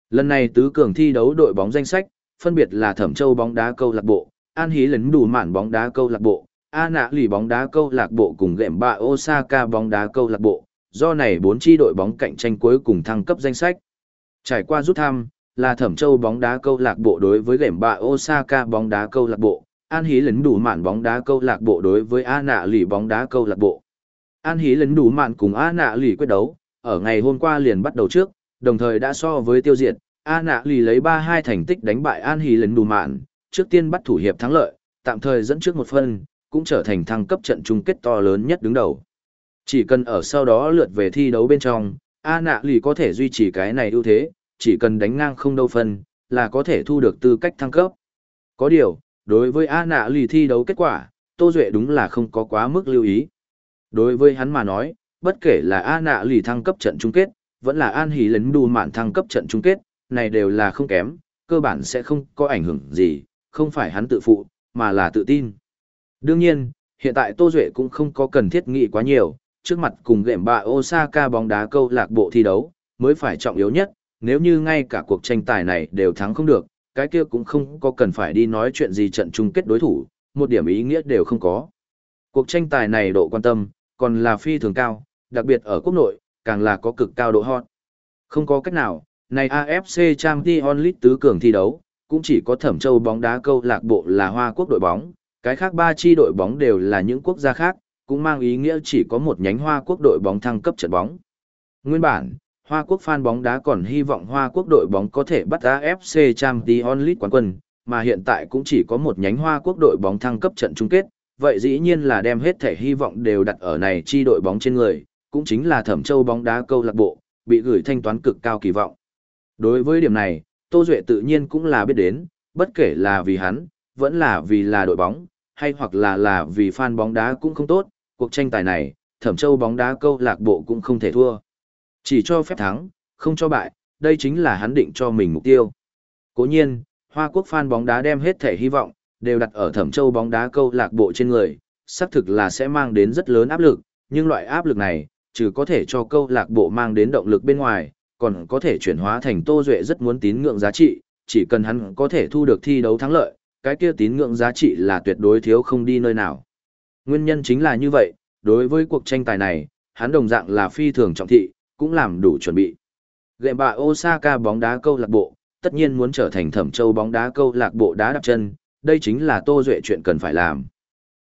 Lần này tứ cường thi đấu đội bóng danh sách, phân biệt là Thẩm Châu bóng đá câu lạc bộ, An Hí lấn đủ mạn bóng đá câu lạc bộ, A Nạ lì bóng đá câu lạc bộ cùng gệm bạ Osaka bóng đá câu lạc bộ, do này bốn chi đội bóng cạnh tranh cuối cùng thăng cấp danh sách. Trải qua rút thăm, là Thẩm Châu bóng đá câu lạc bộ đối với gệm bạ Osaka bóng đá câu lạc bộ, An Hí lấn đủ mạn bóng đá câu lạc bộ đối với A Nạ lì bóng đá câu lạc bộ. An Hí lấn đủ mạn cùng A Nạ lì quyết đấu, ở ngày hôm qua liền bắt đầu trước, đồng thời đã so với tiêu diệt, A Nạ lì lấy 3-2 thành tích đánh bại An Hì lần đủ mạn, trước tiên bắt thủ hiệp thắng lợi, tạm thời dẫn trước một phân, cũng trở thành thăng cấp trận chung kết to lớn nhất đứng đầu. Chỉ cần ở sau đó lượt về thi đấu bên trong, A nạ lì có thể duy trì cái này ưu thế, chỉ cần đánh ngang không đâu phân, là có thể thu được tư cách thăng cấp. Có điều, đối với A nạ lì thi đấu kết quả, Tô Duệ đúng là không có quá mức lưu ý. Đối với hắn mà nói, bất kể là A nạ lì thăng cấp trận chung kết, vẫn là An hỉ lấn đu mạn thăng cấp trận chung kết, này đều là không kém, cơ bản sẽ không có ảnh hưởng gì, không phải hắn tự phụ, mà là tự tin. Đương nhiên, hiện tại Tô Duệ cũng không có cần thiết nghĩ quá nhiều, trước mặt cùng gệm bạ Osaka bóng đá câu lạc bộ thi đấu, mới phải trọng yếu nhất, nếu như ngay cả cuộc tranh tài này đều thắng không được, cái kia cũng không có cần phải đi nói chuyện gì trận chung kết đối thủ, một điểm ý nghĩa đều không có. Cuộc tranh tài này độ quan tâm, còn là phi thường cao, đặc biệt ở quốc nội, càng là có cực cao độ hot. Không có cách nào, này AFC Champions League tứ cường thi đấu, cũng chỉ có Thẩm Châu bóng đá câu lạc bộ là Hoa Quốc đội bóng, cái khác ba chi đội bóng đều là những quốc gia khác, cũng mang ý nghĩa chỉ có một nhánh Hoa Quốc đội bóng thăng cấp trận bóng. Nguyên bản, Hoa Quốc fan bóng đá còn hy vọng Hoa Quốc đội bóng có thể bắt AFC Champions League quán quân, mà hiện tại cũng chỉ có một nhánh Hoa Quốc đội bóng thăng cấp trận chung kết, vậy dĩ nhiên là đem hết thể hy vọng đều đặt ở này chi đội bóng trên người, cũng chính là Thẩm Châu bóng đá câu lạc bộ, bị gửi thanh toán cực cao kỳ vọng. Đối với điểm này, Tô Duệ tự nhiên cũng là biết đến, bất kể là vì hắn, vẫn là vì là đội bóng, hay hoặc là là vì fan bóng đá cũng không tốt, cuộc tranh tài này, Thẩm Châu bóng đá câu lạc bộ cũng không thể thua. Chỉ cho phép thắng, không cho bại, đây chính là hắn định cho mình mục tiêu. Cố nhiên, Hoa Quốc fan bóng đá đem hết thể hy vọng, đều đặt ở Thẩm Châu bóng đá câu lạc bộ trên người, xác thực là sẽ mang đến rất lớn áp lực, nhưng loại áp lực này, trừ có thể cho câu lạc bộ mang đến động lực bên ngoài, còn có thể chuyển hóa thành Tô Duệ rất muốn tín ngưỡng giá trị, chỉ cần hắn có thể thu được thi đấu thắng lợi, cái kia tín ngưỡng giá trị là tuyệt đối thiếu không đi nơi nào. Nguyên nhân chính là như vậy, đối với cuộc tranh tài này, hắn đồng dạng là phi thường trọng thị, cũng làm đủ chuẩn bị. Gệm bạ Osaka bóng đá câu lạc bộ, tất nhiên muốn trở thành thẩm châu bóng đá câu lạc bộ đá đạp chân, đây chính là Tô Duệ chuyện cần phải làm.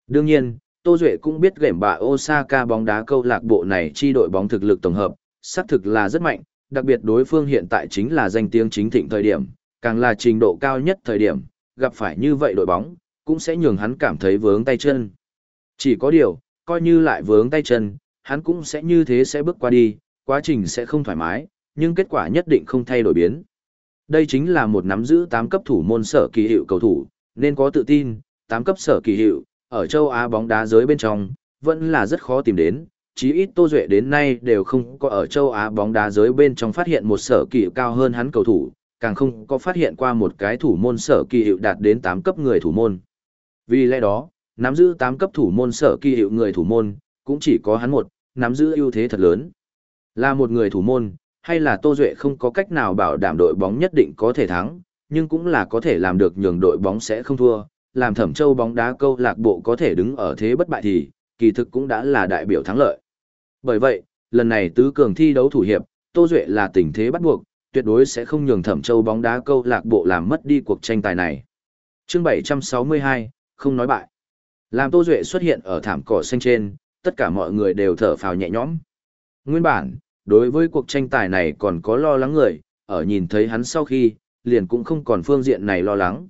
Đương nhiên, Tô Duệ cũng biết gệm bà Osaka bóng đá câu lạc bộ này chi đội bóng thực lực tổng hợp, xác thực là rất mạnh, đặc biệt đối phương hiện tại chính là danh tiếng chính thịnh thời điểm, càng là trình độ cao nhất thời điểm, gặp phải như vậy đội bóng, cũng sẽ nhường hắn cảm thấy vướng tay chân. Chỉ có điều, coi như lại vướng tay chân, hắn cũng sẽ như thế sẽ bước qua đi, quá trình sẽ không thoải mái, nhưng kết quả nhất định không thay đổi biến. Đây chính là một nắm giữ 8 cấp thủ môn sở kỳ hiệu cầu thủ, nên có tự tin, 8 cấp sở kỳ hiệu, ở châu Á bóng đá giới bên trong, vẫn là rất khó tìm đến, chí ít Tô Duệ đến nay đều không có ở châu Á bóng đá giới bên trong phát hiện một sở kỳ cao hơn hắn cầu thủ, càng không có phát hiện qua một cái thủ môn sở kỳ hiệu đạt đến 8 cấp người thủ môn. Vì lẽ đó, nắm giữ 8 cấp thủ môn sở kỳ hiệu người thủ môn, cũng chỉ có hắn một, nắm giữ ưu thế thật lớn. Là một người thủ môn, hay là Tô Duệ không có cách nào bảo đảm đội bóng nhất định có thể thắng, nhưng cũng là có thể làm được nhường đội bóng sẽ không thua, làm thẩm châu bóng đá câu lạc bộ có thể đứng ở thế bất bại thì, kỳ thực cũng đã là đại biểu thắng lợi. Bởi vậy, lần này tứ cường thi đấu thủ hiệp, Tô Duệ là tình thế bắt buộc, tuyệt đối sẽ không nhường Thẩm Châu bóng đá câu lạc bộ làm mất đi cuộc tranh tài này. Chương 762, không nói bại. Làm Tô Duệ xuất hiện ở thảm cỏ xanh trên, tất cả mọi người đều thở phào nhẹ nhõm. Nguyên bản, đối với cuộc tranh tài này còn có lo lắng người, ở nhìn thấy hắn sau khi, liền cũng không còn phương diện này lo lắng.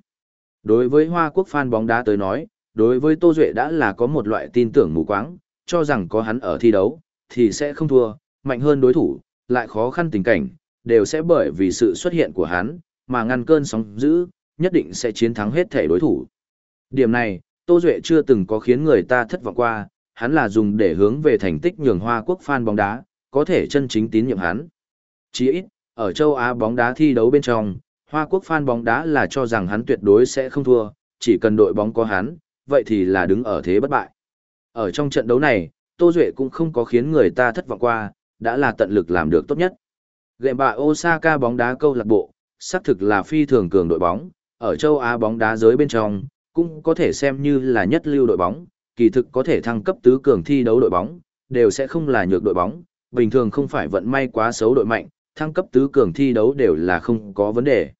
Đối với Hoa Quốc fan bóng đá tới nói, đối với Tô Duệ đã là có một loại tin tưởng mù quáng, cho rằng có hắn ở thi đấu, thì sẽ không thua, mạnh hơn đối thủ, lại khó khăn tình cảnh, đều sẽ bởi vì sự xuất hiện của hắn, mà ngăn cơn sóng dữ, nhất định sẽ chiến thắng hết thể đối thủ. Điểm này, Tô Duệ chưa từng có khiến người ta thất vọng qua, hắn là dùng để hướng về thành tích nhường Hoa Quốc fan bóng đá, có thể chân chính tín nhiệm hắn. Chỉ ít, ở châu Á bóng đá thi đấu bên trong, Hoa Quốc fan bóng đá là cho rằng hắn tuyệt đối sẽ không thua, chỉ cần đội bóng có hắn, vậy thì là đứng ở thế bất bại. Ở trong trận đấu này, Tô Duệ cũng không có khiến người ta thất vọng qua, đã là tận lực làm được tốt nhất. Gệm bạ Osaka bóng đá câu lạc bộ, xác thực là phi thường cường đội bóng, ở châu Á bóng đá giới bên trong, cũng có thể xem như là nhất lưu đội bóng, kỳ thực có thể thăng cấp tứ cường thi đấu đội bóng, đều sẽ không là nhược đội bóng, bình thường không phải vận may quá xấu đội mạnh, thăng cấp tứ cường thi đấu đều là không có vấn đề.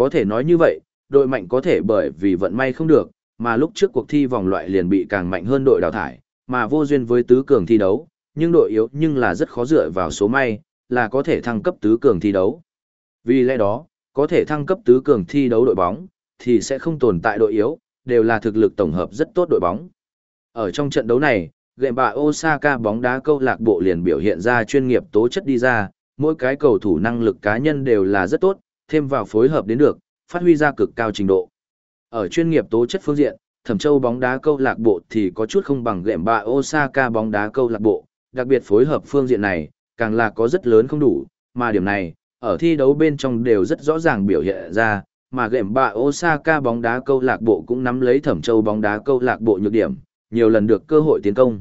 Có thể nói như vậy, đội mạnh có thể bởi vì vận may không được, mà lúc trước cuộc thi vòng loại liền bị càng mạnh hơn đội đào thải, mà vô duyên với tứ cường thi đấu, nhưng đội yếu nhưng là rất khó dựa vào số may, là có thể thăng cấp tứ cường thi đấu. Vì lẽ đó, có thể thăng cấp tứ cường thi đấu đội bóng, thì sẽ không tồn tại đội yếu, đều là thực lực tổng hợp rất tốt đội bóng. Ở trong trận đấu này, gệm bạ Osaka bóng đá câu lạc bộ liền biểu hiện ra chuyên nghiệp tố chất đi ra, mỗi cái cầu thủ năng lực cá nhân đều là rất tốt, thêm vào phối hợp đến được, phát huy ra cực cao trình độ. Ở chuyên nghiệp tố chất phương diện, Thẩm Châu bóng đá câu lạc bộ thì có chút không bằng gệm bạ Osaka bóng đá câu lạc bộ, đặc biệt phối hợp phương diện này, càng là có rất lớn không đủ, mà điểm này, ở thi đấu bên trong đều rất rõ ràng biểu hiện ra, mà gệm bạ Osaka bóng đá câu lạc bộ cũng nắm lấy Thẩm Châu bóng đá câu lạc bộ nhược điểm, nhiều lần được cơ hội tiến công.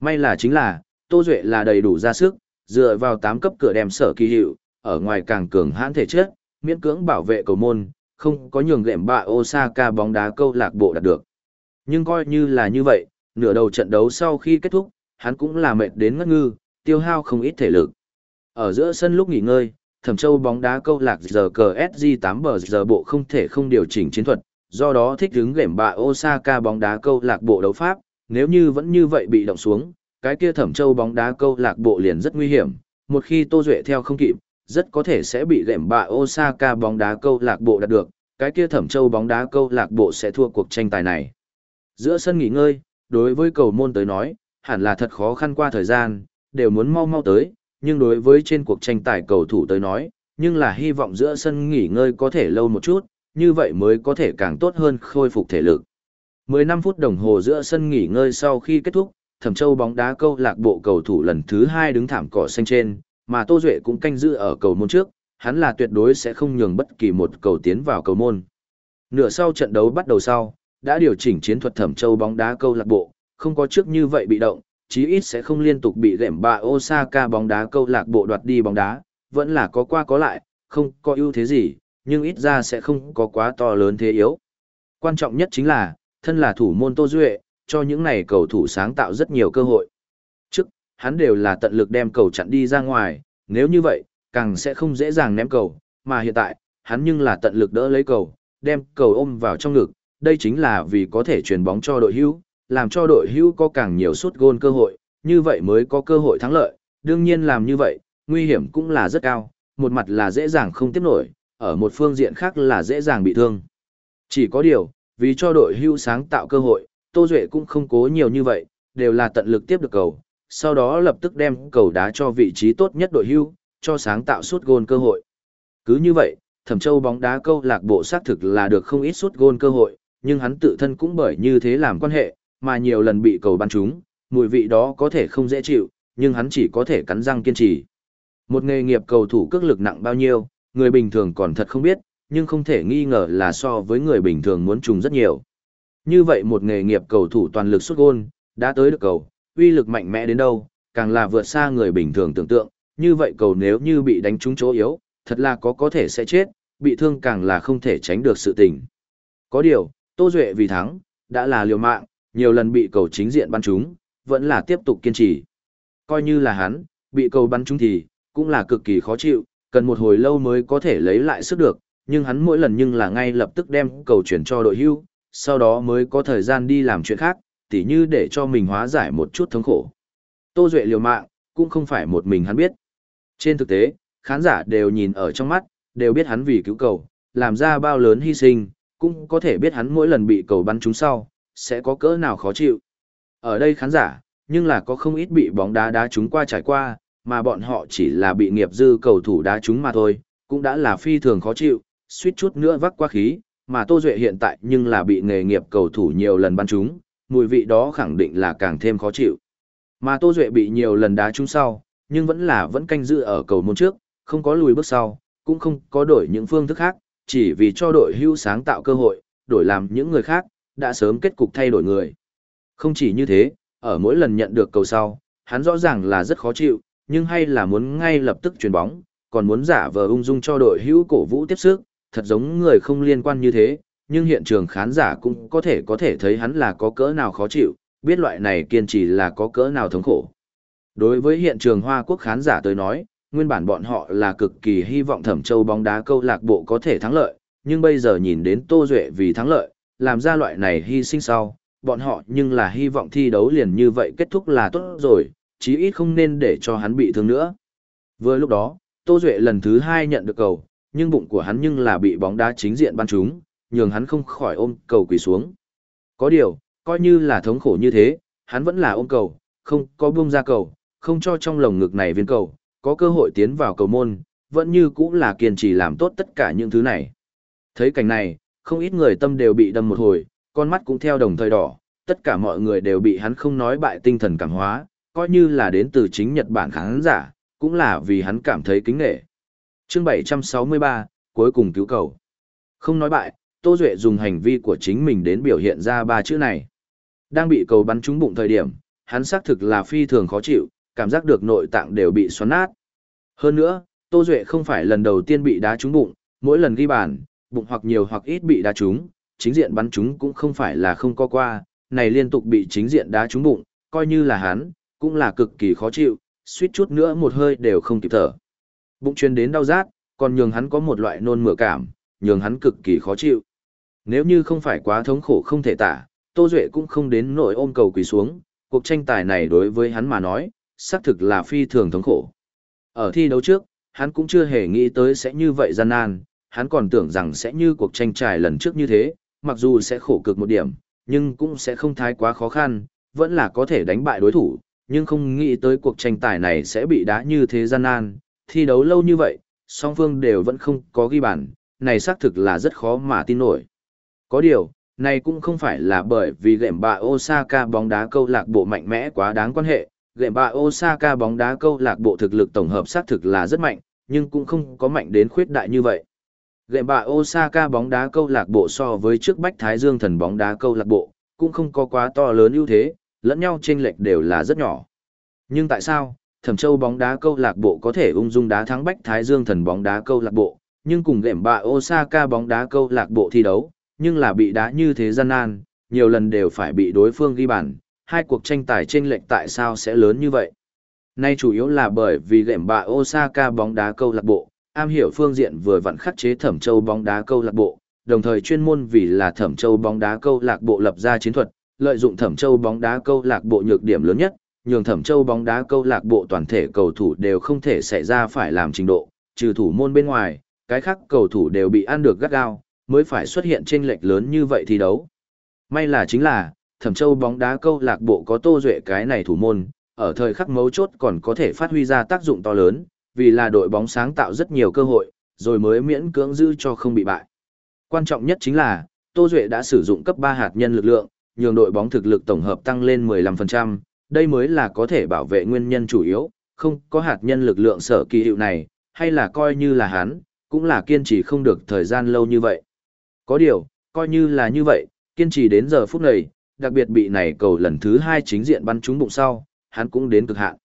May là chính là, Tô Duệ là đầy đủ ra sức, dựa vào 8 cấp cửa đem sở kỳ hiệu, ở ngoài càng cường hãn thể chất, miễn cưỡng bảo vệ cầu môn, không có nhường lệm bạ Osaka bóng đá câu lạc bộ đạt được. Nhưng coi như là như vậy, nửa đầu trận đấu sau khi kết thúc, hắn cũng là mệt đến ngất ngư, tiêu hao không ít thể lực. Ở giữa sân lúc nghỉ ngơi, Thẩm Châu bóng đá câu lạc giờ cờ SG8 bờ giờ bộ không thể không điều chỉnh chiến thuật, do đó thích ứng lệm bạ Osaka bóng đá câu lạc bộ đấu pháp, nếu như vẫn như vậy bị động xuống, cái kia Thẩm Châu bóng đá câu lạc bộ liền rất nguy hiểm, một khi Tô Duệ theo không kịp, rất có thể sẽ bị lệm bạ Osaka bóng đá câu lạc bộ đạt được, cái kia Thẩm Châu bóng đá câu lạc bộ sẽ thua cuộc tranh tài này. Giữa sân nghỉ ngơi, đối với cầu môn tới nói, hẳn là thật khó khăn qua thời gian, đều muốn mau mau tới, nhưng đối với trên cuộc tranh tài cầu thủ tới nói, nhưng là hy vọng giữa sân nghỉ ngơi có thể lâu một chút, như vậy mới có thể càng tốt hơn khôi phục thể lực. 15 phút đồng hồ giữa sân nghỉ ngơi sau khi kết thúc, Thẩm Châu bóng đá câu lạc bộ cầu thủ lần thứ 2 đứng thảm cỏ xanh trên, mà Tô Duệ cũng canh giữ ở cầu môn trước, hắn là tuyệt đối sẽ không nhường bất kỳ một cầu tiến vào cầu môn. Nửa sau trận đấu bắt đầu sau, đã điều chỉnh chiến thuật Thẩm Châu bóng đá câu lạc bộ, không có trước như vậy bị động, chí ít sẽ không liên tục bị gệm bà Osaka bóng đá câu lạc bộ đoạt đi bóng đá, vẫn là có qua có lại, không có ưu thế gì, nhưng ít ra sẽ không có quá to lớn thế yếu. Quan trọng nhất chính là, thân là thủ môn Tô Duệ, cho những này cầu thủ sáng tạo rất nhiều cơ hội. Hắn đều là tận lực đem cầu chặn đi ra ngoài, nếu như vậy, càng sẽ không dễ dàng ném cầu, mà hiện tại, hắn nhưng là tận lực đỡ lấy cầu, đem cầu ôm vào trong ngực, đây chính là vì có thể truyền bóng cho đội hữu, làm cho đội hữu có càng nhiều suất gôn cơ hội, như vậy mới có cơ hội thắng lợi, đương nhiên làm như vậy, nguy hiểm cũng là rất cao, một mặt là dễ dàng không tiếp nổi, ở một phương diện khác là dễ dàng bị thương. Chỉ có điều, vì cho đội hưu sáng tạo cơ hội, Tô Duệ cũng không cố nhiều như vậy, đều là tận lực tiếp được cầu, sau đó lập tức đem cầu đá cho vị trí tốt nhất đội hưu, cho sáng tạo suốt gôn cơ hội. Cứ như vậy, Thẩm Châu bóng đá câu lạc bộ xác thực là được không ít suốt gôn cơ hội, nhưng hắn tự thân cũng bởi như thế làm quan hệ, mà nhiều lần bị cầu bắn trúng, mùi vị đó có thể không dễ chịu, nhưng hắn chỉ có thể cắn răng kiên trì. Một nghề nghiệp cầu thủ cước lực nặng bao nhiêu, người bình thường còn thật không biết, nhưng không thể nghi ngờ là so với người bình thường muốn trùng rất nhiều. Như vậy một nghề nghiệp cầu thủ toàn lực xuất gôn, đã tới được cầu, uy lực mạnh mẽ đến đâu, càng là vượt xa người bình thường tưởng tượng, như vậy cầu nếu như bị đánh trúng chỗ yếu, thật là có có thể sẽ chết, bị thương càng là không thể tránh được sự tình. Có điều, Tô Duệ vì thắng, đã là liều mạng, nhiều lần bị cầu chính diện bắn trúng, vẫn là tiếp tục kiên trì. Coi như là hắn, bị cầu bắn trúng thì, cũng là cực kỳ khó chịu, cần một hồi lâu mới có thể lấy lại sức được, nhưng hắn mỗi lần nhưng là ngay lập tức đem cầu chuyển cho đội hưu, sau đó mới có thời gian đi làm chuyện khác, tỉ như để cho mình hóa giải một chút thống khổ. Tô Duệ liều mạng, cũng không phải một mình hắn biết. Trên thực tế, khán giả đều nhìn ở trong mắt, đều biết hắn vì cứu cầu, làm ra bao lớn hy sinh, cũng có thể biết hắn mỗi lần bị cầu bắn trúng sau, sẽ có cỡ nào khó chịu. Ở đây khán giả, nhưng là có không ít bị bóng đá đá trúng qua trải qua, mà bọn họ chỉ là bị nghiệp dư cầu thủ đá trúng mà thôi, cũng đã là phi thường khó chịu, suýt chút nữa vắc qua khí, mà Tô Duệ hiện tại nhưng là bị nghề nghiệp cầu thủ nhiều lần bắn trúng, mùi vị đó khẳng định là càng thêm khó chịu. Mà Tô Duệ bị nhiều lần đá trúng sau, nhưng vẫn là vẫn canh giữ ở cầu môn trước, không có lùi bước sau, cũng không có đổi những phương thức khác, chỉ vì cho đội hưu sáng tạo cơ hội, đổi làm những người khác, đã sớm kết cục thay đổi người. Không chỉ như thế, ở mỗi lần nhận được cầu sau, hắn rõ ràng là rất khó chịu, nhưng hay là muốn ngay lập tức chuyền bóng, còn muốn giả vờ ung dung cho đội hữu cổ vũ tiếp sức, thật giống người không liên quan như thế, nhưng hiện trường khán giả cũng có thể có thể thấy hắn là có cỡ nào khó chịu, biết loại này kiên trì là có cỡ nào thống khổ. Đối với hiện trường Hoa Quốc khán giả tới nói, nguyên bản bọn họ là cực kỳ hy vọng Thẩm Châu bóng đá câu lạc bộ có thể thắng lợi, nhưng bây giờ nhìn đến Tô Duệ vì thắng lợi, làm ra loại này hy sinh sau, bọn họ nhưng là hy vọng thi đấu liền như vậy kết thúc là tốt rồi, chí ít không nên để cho hắn bị thương nữa. Vừa lúc đó, Tô Duệ lần thứ hai nhận được cầu, nhưng bụng của hắn nhưng là bị bóng đá chính diện bắn trúng, nhường hắn không khỏi ôm cầu quỳ xuống. Có điều, coi như là thống khổ như thế, hắn vẫn là ôm cầu, không có buông ra cầu, không cho trong lồng ngực này viên cầu, có cơ hội tiến vào cầu môn, vẫn như cũng là kiên trì làm tốt tất cả những thứ này. Thấy cảnh này, không ít người tâm đều bị đâm một hồi, con mắt cũng theo đồng thời đỏ, tất cả mọi người đều bị hắn không nói bại tinh thần cảm hóa, coi như là đến từ chính Nhật Bản khán giả, cũng là vì hắn cảm thấy kính nghệ. Chương 763, cuối cùng cứu cầu. Không nói bại, Tô Duệ dùng hành vi của chính mình đến biểu hiện ra ba chữ này. Đang bị cầu bắn trúng bụng thời điểm, hắn xác thực là phi thường khó chịu, cảm giác được nội tạng đều bị xoắn nát. Hơn nữa, Tô Duệ không phải lần đầu tiên bị đá trúng bụng, mỗi lần ghi bàn, bụng hoặc nhiều hoặc ít bị đá trúng, chính diện bắn trúng cũng không phải là không có qua, này liên tục bị chính diện đá trúng bụng, coi như là hắn, cũng là cực kỳ khó chịu, suýt chút nữa một hơi đều không kịp thở. Bụng chuyên đến đau rát, còn nhường hắn có một loại nôn mửa cảm, nhường hắn cực kỳ khó chịu. Nếu như không phải quá thống khổ không thể tả, Tô Duệ cũng không đến nỗi ôm cầu quỳ xuống, cuộc tranh tài này đối với hắn mà nói, xác thực là phi thường thống khổ. Ở thi đấu trước, hắn cũng chưa hề nghĩ tới sẽ như vậy gian nan, hắn còn tưởng rằng sẽ như cuộc tranh tài lần trước như thế, mặc dù sẽ khổ cực một điểm, nhưng cũng sẽ không thái quá khó khăn, vẫn là có thể đánh bại đối thủ, nhưng không nghĩ tới cuộc tranh tài này sẽ bị đá như thế gian nan, thi đấu lâu như vậy, song phương đều vẫn không có ghi bàn, này xác thực là rất khó mà tin nổi. Có điều, này cũng không phải là bởi vì gệm bạ Osaka bóng đá câu lạc bộ mạnh mẽ quá đáng quan hệ, gệm bạ Osaka bóng đá câu lạc bộ thực lực tổng hợp xác thực là rất mạnh, nhưng cũng không có mạnh đến khuyết đại như vậy. Gệm bạ Osaka bóng đá câu lạc bộ so với trước Bách Thái Dương thần bóng đá câu lạc bộ, cũng không có quá to lớn ưu thế, lẫn nhau chênh lệch đều là rất nhỏ. Nhưng tại sao, Thẩm Châu bóng đá câu lạc bộ có thể ung dung đá thắng Bách Thái Dương thần bóng đá câu lạc bộ, nhưng cùng gệm bạ Osaka bóng đá câu lạc bộ thi đấu, nhưng là bị đá như thế gian nan, nhiều lần đều phải bị đối phương ghi bàn, hai cuộc tranh tài chênh lệch tại sao sẽ lớn như vậy? Nay chủ yếu là bởi vì gệm bạ Osaka bóng đá câu lạc bộ, am hiểu phương diện vừa vặn khắc chế Thẩm Châu bóng đá câu lạc bộ, đồng thời chuyên môn vì là Thẩm Châu bóng đá câu lạc bộ lập ra chiến thuật, lợi dụng Thẩm Châu bóng đá câu lạc bộ nhược điểm lớn nhất, nhường Thẩm Châu bóng đá câu lạc bộ toàn thể cầu thủ đều không thể xảy ra phải làm trình độ, trừ thủ môn bên ngoài, cái khác cầu thủ đều bị ăn được gắt gao, mới phải xuất hiện chênh lệch lớn như vậy thi đấu. May là chính là, Thẩm Châu bóng đá câu lạc bộ có Tô Duệ cái này thủ môn, ở thời khắc mấu chốt còn có thể phát huy ra tác dụng to lớn, vì là đội bóng sáng tạo rất nhiều cơ hội, rồi mới miễn cưỡng giữ cho không bị bại. Quan trọng nhất chính là, Tô Duệ đã sử dụng cấp 3 hạt nhân lực lượng, nhường đội bóng thực lực tổng hợp tăng lên 15%, đây mới là có thể bảo vệ nguyên nhân chủ yếu, không có hạt nhân lực lượng sở kỳ hiệu này, hay là coi như là hắn, cũng là kiên trì không được thời gian lâu như vậy. Có điều, coi như là như vậy, kiên trì đến giờ phút này, đặc biệt bị này cầu lần thứ hai chính diện bắn trúng bụng sau, hắn cũng đến cực hạn.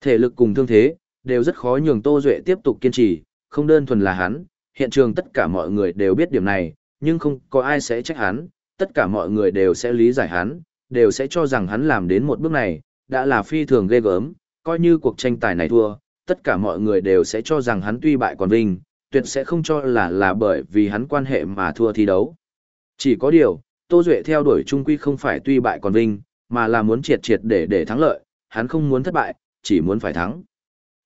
Thể lực cùng thương thế, đều rất khó nhường Tô Duệ tiếp tục kiên trì, không đơn thuần là hắn, hiện trường tất cả mọi người đều biết điểm này, nhưng không có ai sẽ trách hắn, tất cả mọi người đều sẽ lý giải hắn, đều sẽ cho rằng hắn làm đến một bước này, đã là phi thường ghê gớm, coi như cuộc tranh tài này thua, tất cả mọi người đều sẽ cho rằng hắn tuy bại còn vinh, tuyệt sẽ không cho là là bởi vì hắn quan hệ mà thua thi đấu. Chỉ có điều, Tô Duệ theo đuổi trung quy không phải tuy bại còn vinh, mà là muốn triệt triệt để để thắng lợi, hắn không muốn thất bại, chỉ muốn phải thắng.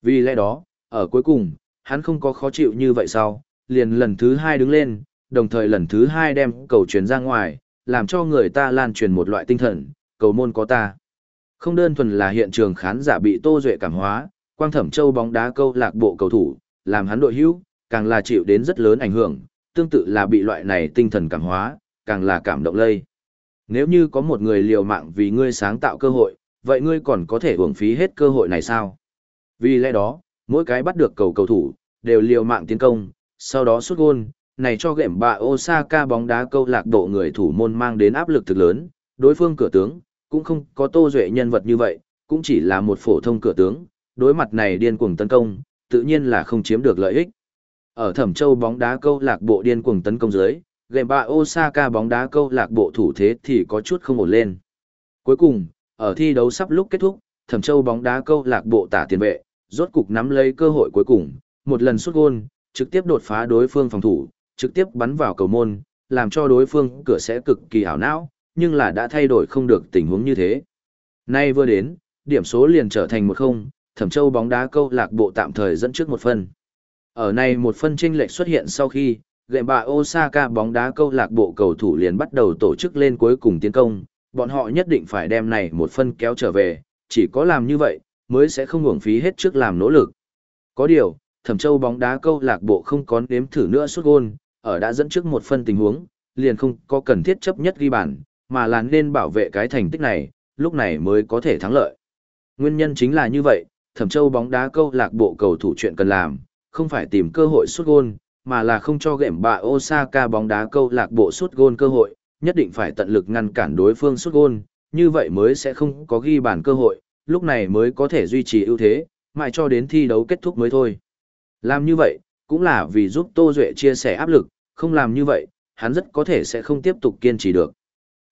Vì lẽ đó, ở cuối cùng, hắn không có khó chịu như vậy sau, liền lần thứ hai đứng lên, đồng thời lần thứ hai đem cầu truyền ra ngoài, làm cho người ta lan truyền một loại tinh thần, cầu môn có ta. Không đơn thuần là hiện trường khán giả bị Tô Duệ cảm hóa, Quang Thẩm Châu bóng đá câu lạc bộ cầu thủ, làm hắn đội hữu, càng là chịu đến rất lớn ảnh hưởng, tương tự là bị loại này tinh thần cảm hóa, càng là cảm động lây. Nếu như có một người liều mạng vì ngươi sáng tạo cơ hội, vậy ngươi còn có thể hưởng phí hết cơ hội này sao? Vì lẽ đó, mỗi cái bắt được cầu cầu thủ, đều liều mạng tiến công, sau đó xuất gôn, này cho gệm bạ Osaka bóng đá câu lạc bộ người thủ môn mang đến áp lực thực lớn, đối phương cửa tướng, cũng không có Tô Duệ nhân vật như vậy, cũng chỉ là một phổ thông cửa tướng, đối mặt này điên cuồng tấn công, tự nhiên là không chiếm được lợi ích. Ở Thẩm Châu bóng đá câu lạc bộ điên cuồng tấn công dưới, game bạ Osaka bóng đá câu lạc bộ thủ thế thì có chút không ổn lên. Cuối cùng, ở thi đấu sắp lúc kết thúc, Thẩm Châu bóng đá câu lạc bộ tả tiền vệ, rốt cục nắm lấy cơ hội cuối cùng, một lần sút gôn, trực tiếp đột phá đối phương phòng thủ, trực tiếp bắn vào cầu môn, làm cho đối phương cửa sẽ cực kỳ ảo não, nhưng là đã thay đổi không được tình huống như thế. Nay vừa đến, điểm số liền trở thành một không, Thẩm Châu bóng đá câu lạc bộ tạm thời dẫn trước một phần. Ở này một phân tranh lệch xuất hiện sau khi, gậy bạ Osaka bóng đá câu lạc bộ cầu thủ liền bắt đầu tổ chức lên cuối cùng tiến công, bọn họ nhất định phải đem này một phân kéo trở về, chỉ có làm như vậy, mới sẽ không uổng phí hết trước làm nỗ lực. Có điều, Thẩm Châu bóng đá câu lạc bộ không có nếm thử nữa suốt gôn, ở đã dẫn trước một phân tình huống, liền không có cần thiết chấp nhất ghi bàn, mà là nên bảo vệ cái thành tích này, lúc này mới có thể thắng lợi. Nguyên nhân chính là như vậy, Thẩm Châu bóng đá câu lạc bộ cầu thủ chuyện cần làm, không phải tìm cơ hội sút gôn, mà là không cho gệm bạ Osaka bóng đá câu lạc bộ sút gôn cơ hội, nhất định phải tận lực ngăn cản đối phương sút gôn, như vậy mới sẽ không có ghi bàn cơ hội, lúc này mới có thể duy trì ưu thế, mãi cho đến thi đấu kết thúc mới thôi. Làm như vậy, cũng là vì giúp Tô Duệ chia sẻ áp lực, không làm như vậy, hắn rất có thể sẽ không tiếp tục kiên trì được.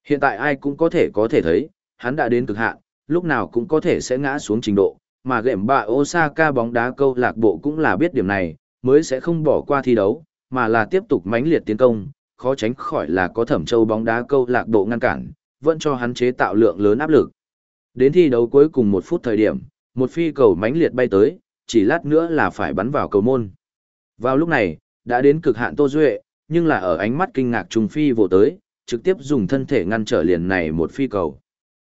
Hiện tại ai cũng có thể có thể thấy, hắn đã đến cực hạn, lúc nào cũng có thể sẽ ngã xuống trình độ, mà gệm bạ Osaka bóng đá câu lạc bộ cũng là biết điểm này, mới sẽ không bỏ qua thi đấu, mà là tiếp tục mãnh liệt tiến công, khó tránh khỏi là có thẩm châu bóng đá câu lạc bộ ngăn cản, vẫn cho hắn chế tạo lượng lớn áp lực. Đến thi đấu cuối cùng một phút thời điểm, một phi cầu mãnh liệt bay tới, chỉ lát nữa là phải bắn vào cầu môn. Vào lúc này, đã đến cực hạn Tô Duệ, nhưng là ở ánh mắt kinh ngạc trùng phi vồ tới, trực tiếp dùng thân thể ngăn trở liền này một phi cầu.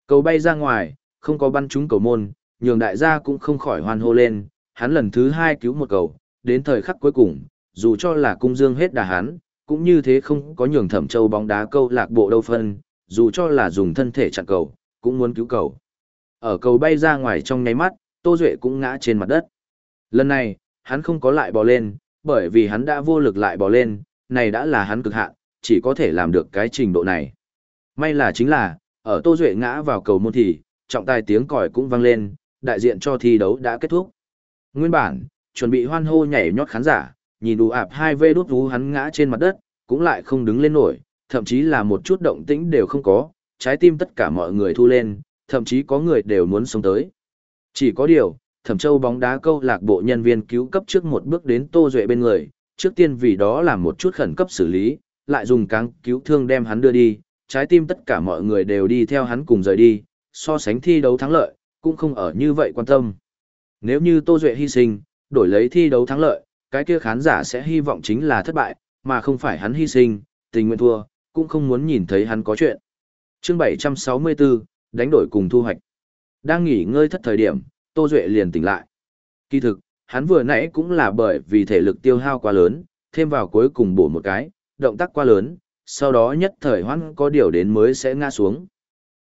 Cầu bay ra ngoài, không có bắn trúng cầu môn, nhường đại gia cũng không khỏi hoan hô lên, hắn lần thứ hai cứu một cầu, đến thời khắc cuối cùng, dù cho là cung dương hết đà hắn, cũng như thế không có nhường thẩm châu bóng đá câu lạc bộ đâu phân, dù cho là dùng thân thể chặn cầu, cũng muốn cứu cầu. Ở cầu bay ra ngoài trong nháy mắt, Tô Duệ cũng ngã trên mặt đất. Lần này, hắn không có lại bò lên, bởi vì hắn đã vô lực lại bò lên, này đã là hắn cực hạn, chỉ có thể làm được cái trình độ này. May là chính là, ở Tô Duệ ngã vào cầu môn thì, trọng tài tiếng còi cũng vang lên, đại diện cho thi đấu đã kết thúc. Nguyên bản, chuẩn bị hoan hô nhảy nhót khán giả, nhìn đủ ạp hai vê đút vú hắn ngã trên mặt đất, cũng lại không đứng lên nổi, thậm chí là một chút động tĩnh đều không có, trái tim tất cả mọi người thu lên, thậm chí có người đều muốn sống tới. Chỉ có điều, Thẩm Châu bóng đá câu lạc bộ nhân viên cứu cấp trước một bước đến Tô Duệ bên người, trước tiên vì đó làm một chút khẩn cấp xử lý, lại dùng cáng cứu thương đem hắn đưa đi, trái tim tất cả mọi người đều đi theo hắn cùng rời đi, so sánh thi đấu thắng lợi, cũng không ở như vậy quan tâm. Nếu như Tô Duệ hy sinh, đổi lấy thi đấu thắng lợi, cái kia khán giả sẽ hy vọng chính là thất bại, mà không phải hắn hy sinh, tình nguyện thua, cũng không muốn nhìn thấy hắn có chuyện. chương 764, đánh đổi cùng thu hoạch. Đang nghỉ ngơi thất thời điểm, Tô Duệ liền tỉnh lại. Kỳ thực, hắn vừa nãy cũng là bởi vì thể lực tiêu hao quá lớn, thêm vào cuối cùng bổ một cái, động tác quá lớn, sau đó nhất thời hoãn có điều đến mới sẽ ngã xuống.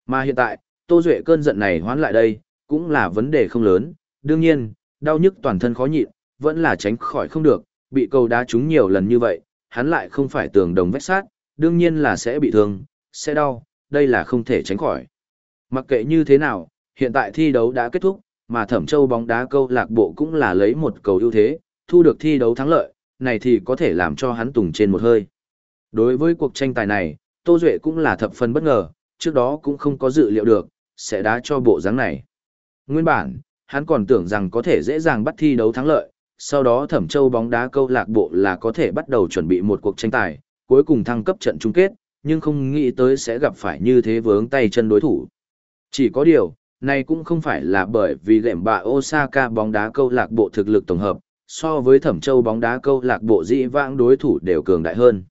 Mà hiện tại, Tô Duệ cơn giận này hoãn lại đây, cũng là vấn đề không lớn, đương nhiên, đau nhức toàn thân khó nhịn, vẫn là tránh khỏi không được, bị cầu đá trúng nhiều lần như vậy, hắn lại không phải tường đồng vách sát, đương nhiên là sẽ bị thương, sẽ đau, đây là không thể tránh khỏi. Mặc kệ như thế nào, hiện tại thi đấu đã kết thúc, mà Thẩm Châu bóng đá câu lạc bộ cũng là lấy một cầu ưu thế, thu được thi đấu thắng lợi, này thì có thể làm cho hắn tùng trên một hơi. Đối với cuộc tranh tài này, Tô Duệ cũng là thập phần bất ngờ, trước đó cũng không có dự liệu được, sẽ đá cho bộ dáng này. Nguyên bản, hắn còn tưởng rằng có thể dễ dàng bắt thi đấu thắng lợi, sau đó Thẩm Châu bóng đá câu lạc bộ là có thể bắt đầu chuẩn bị một cuộc tranh tài, cuối cùng thăng cấp trận chung kết, nhưng không nghĩ tới sẽ gặp phải như thế vướng tay chân đối thủ. Chỉ có điều, này cũng không phải là bởi vì lệm bạ Osaka bóng đá câu lạc bộ thực lực tổng hợp, so với Thẩm Châu bóng đá câu lạc bộ dĩ vãng đối thủ đều cường đại hơn.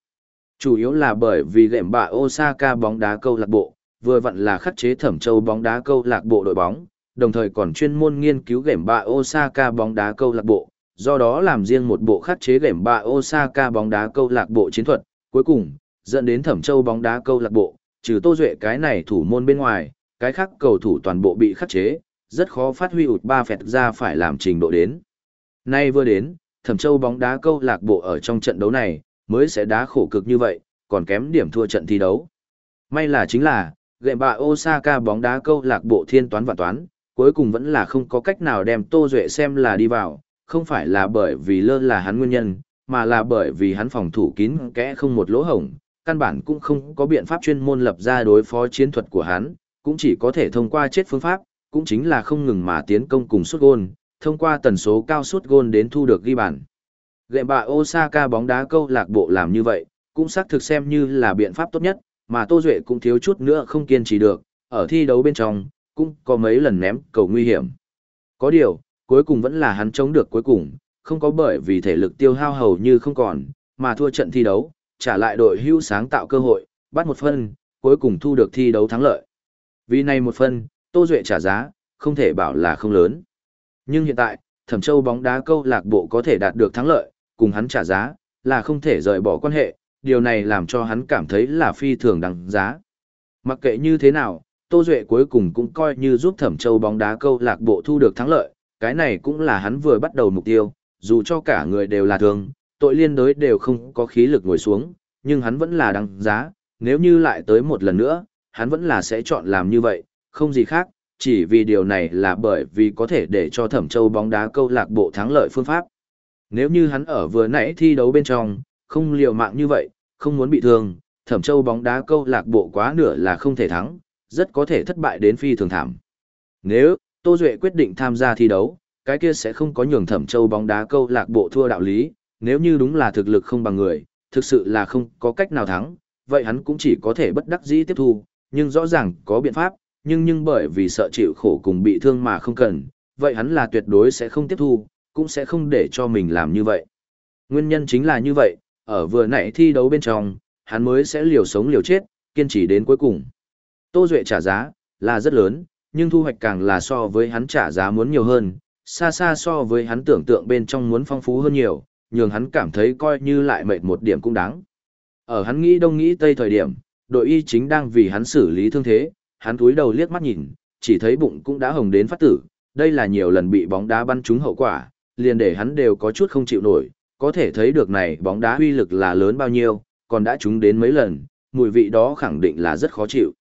Chủ yếu là bởi vì lệm bạ Osaka bóng đá câu lạc bộ, vừa vặn là khắc chế Thẩm Châu bóng đá câu lạc bộ đội bóng, đồng thời còn chuyên môn nghiên cứu gẻm bạ Osaka bóng đá câu lạc bộ, do đó làm riêng một bộ khắc chế gẻm bạ Osaka bóng đá câu lạc bộ chiến thuật, cuối cùng dẫn đến Thẩm Châu bóng đá câu lạc bộ, trừ Tô Duệ cái này thủ môn bên ngoài, cái khác cầu thủ toàn bộ bị khắc chế, rất khó phát huy ụt ba phẹt ra phải làm trình độ đến. Nay vừa đến, Thẩm Châu bóng đá câu lạc bộ ở trong trận đấu này, mới sẽ đá khổ cực như vậy, còn kém điểm thua trận thi đấu. May là chính là, gệm bạ Osaka bóng đá câu lạc bộ thiên toán và toán, cuối cùng vẫn là không có cách nào đem Tô Duệ xem là đi vào, không phải là bởi vì lơ là hắn nguyên nhân, mà là bởi vì hắn phòng thủ kín kẽ không một lỗ hổng, căn bản cũng không có biện pháp chuyên môn lập ra đối phó chiến thuật của hắn, cũng chỉ có thể thông qua chết phương pháp, cũng chính là không ngừng mà tiến công cùng suốt gôn, thông qua tần số cao suốt gôn đến thu được ghi bàn. Gệm bạ Osaka bóng đá câu lạc bộ làm như vậy, cũng xác thực xem như là biện pháp tốt nhất, mà Tô Duệ cũng thiếu chút nữa không kiên trì được, ở thi đấu bên trong, cũng có mấy lần ném cầu nguy hiểm. Có điều, cuối cùng vẫn là hắn chống được cuối cùng, không có bởi vì thể lực tiêu hao hầu như không còn, mà thua trận thi đấu, trả lại đội hưu sáng tạo cơ hội, bắt một phân, cuối cùng thu được thi đấu thắng lợi. Vì này một phân, Tô Duệ trả giá, không thể bảo là không lớn. Nhưng hiện tại, Thẩm Châu bóng đá câu lạc bộ có thể đạt được thắng lợi, cùng hắn trả giá, là không thể rời bỏ quan hệ, điều này làm cho hắn cảm thấy là phi thường đằng giá. Mặc kệ như thế nào, Tô Duệ cuối cùng cũng coi như giúp Thẩm Châu bóng đá câu lạc bộ thu được thắng lợi, cái này cũng là hắn vừa bắt đầu mục tiêu, dù cho cả người đều là thường, tội liên đối đều không có khí lực ngồi xuống, nhưng hắn vẫn là đăng giá, nếu như lại tới một lần nữa, hắn vẫn là sẽ chọn làm như vậy, không gì khác, chỉ vì điều này là bởi vì có thể để cho Thẩm Châu bóng đá câu lạc bộ thắng lợi phương pháp. Nếu như hắn ở vừa nãy thi đấu bên trong, không liều mạng như vậy, không muốn bị thương, Thẩm Châu bóng đá câu lạc bộ quá nửa là không thể thắng, rất có thể thất bại đến phi thường thảm. Nếu Tô Duệ quyết định tham gia thi đấu, cái kia sẽ không có nhường Thẩm Châu bóng đá câu lạc bộ thua đạo lý, nếu như đúng là thực lực không bằng người, thực sự là không có cách nào thắng, vậy hắn cũng chỉ có thể bất đắc dĩ tiếp thu, nhưng rõ ràng có biện pháp, nhưng nhưng bởi vì sợ chịu khổ cùng bị thương mà không cần, vậy hắn là tuyệt đối sẽ không tiếp thu, cũng sẽ không để cho mình làm như vậy. Nguyên nhân chính là như vậy, ở vừa nãy thi đấu bên trong, hắn mới sẽ liều sống liều chết, kiên trì đến cuối cùng. Tô Duệ trả giá, là rất lớn, nhưng thu hoạch càng là so với hắn trả giá muốn nhiều hơn, xa xa so với hắn tưởng tượng bên trong muốn phong phú hơn nhiều, nhường hắn cảm thấy coi như lại mệt một điểm cũng đáng. Ở hắn nghĩ đông nghĩ tây thời điểm, đội y chính đang vì hắn xử lý thương thế, hắn túi đầu liếc mắt nhìn, chỉ thấy bụng cũng đã hồng đến phát tử, đây là nhiều lần bị bóng đá bắn trúng hậu quả, liền để hắn đều có chút không chịu nổi, có thể thấy được này bóng đá uy lực là lớn bao nhiêu, còn đã trúng đến mấy lần, mùi vị đó khẳng định là rất khó chịu.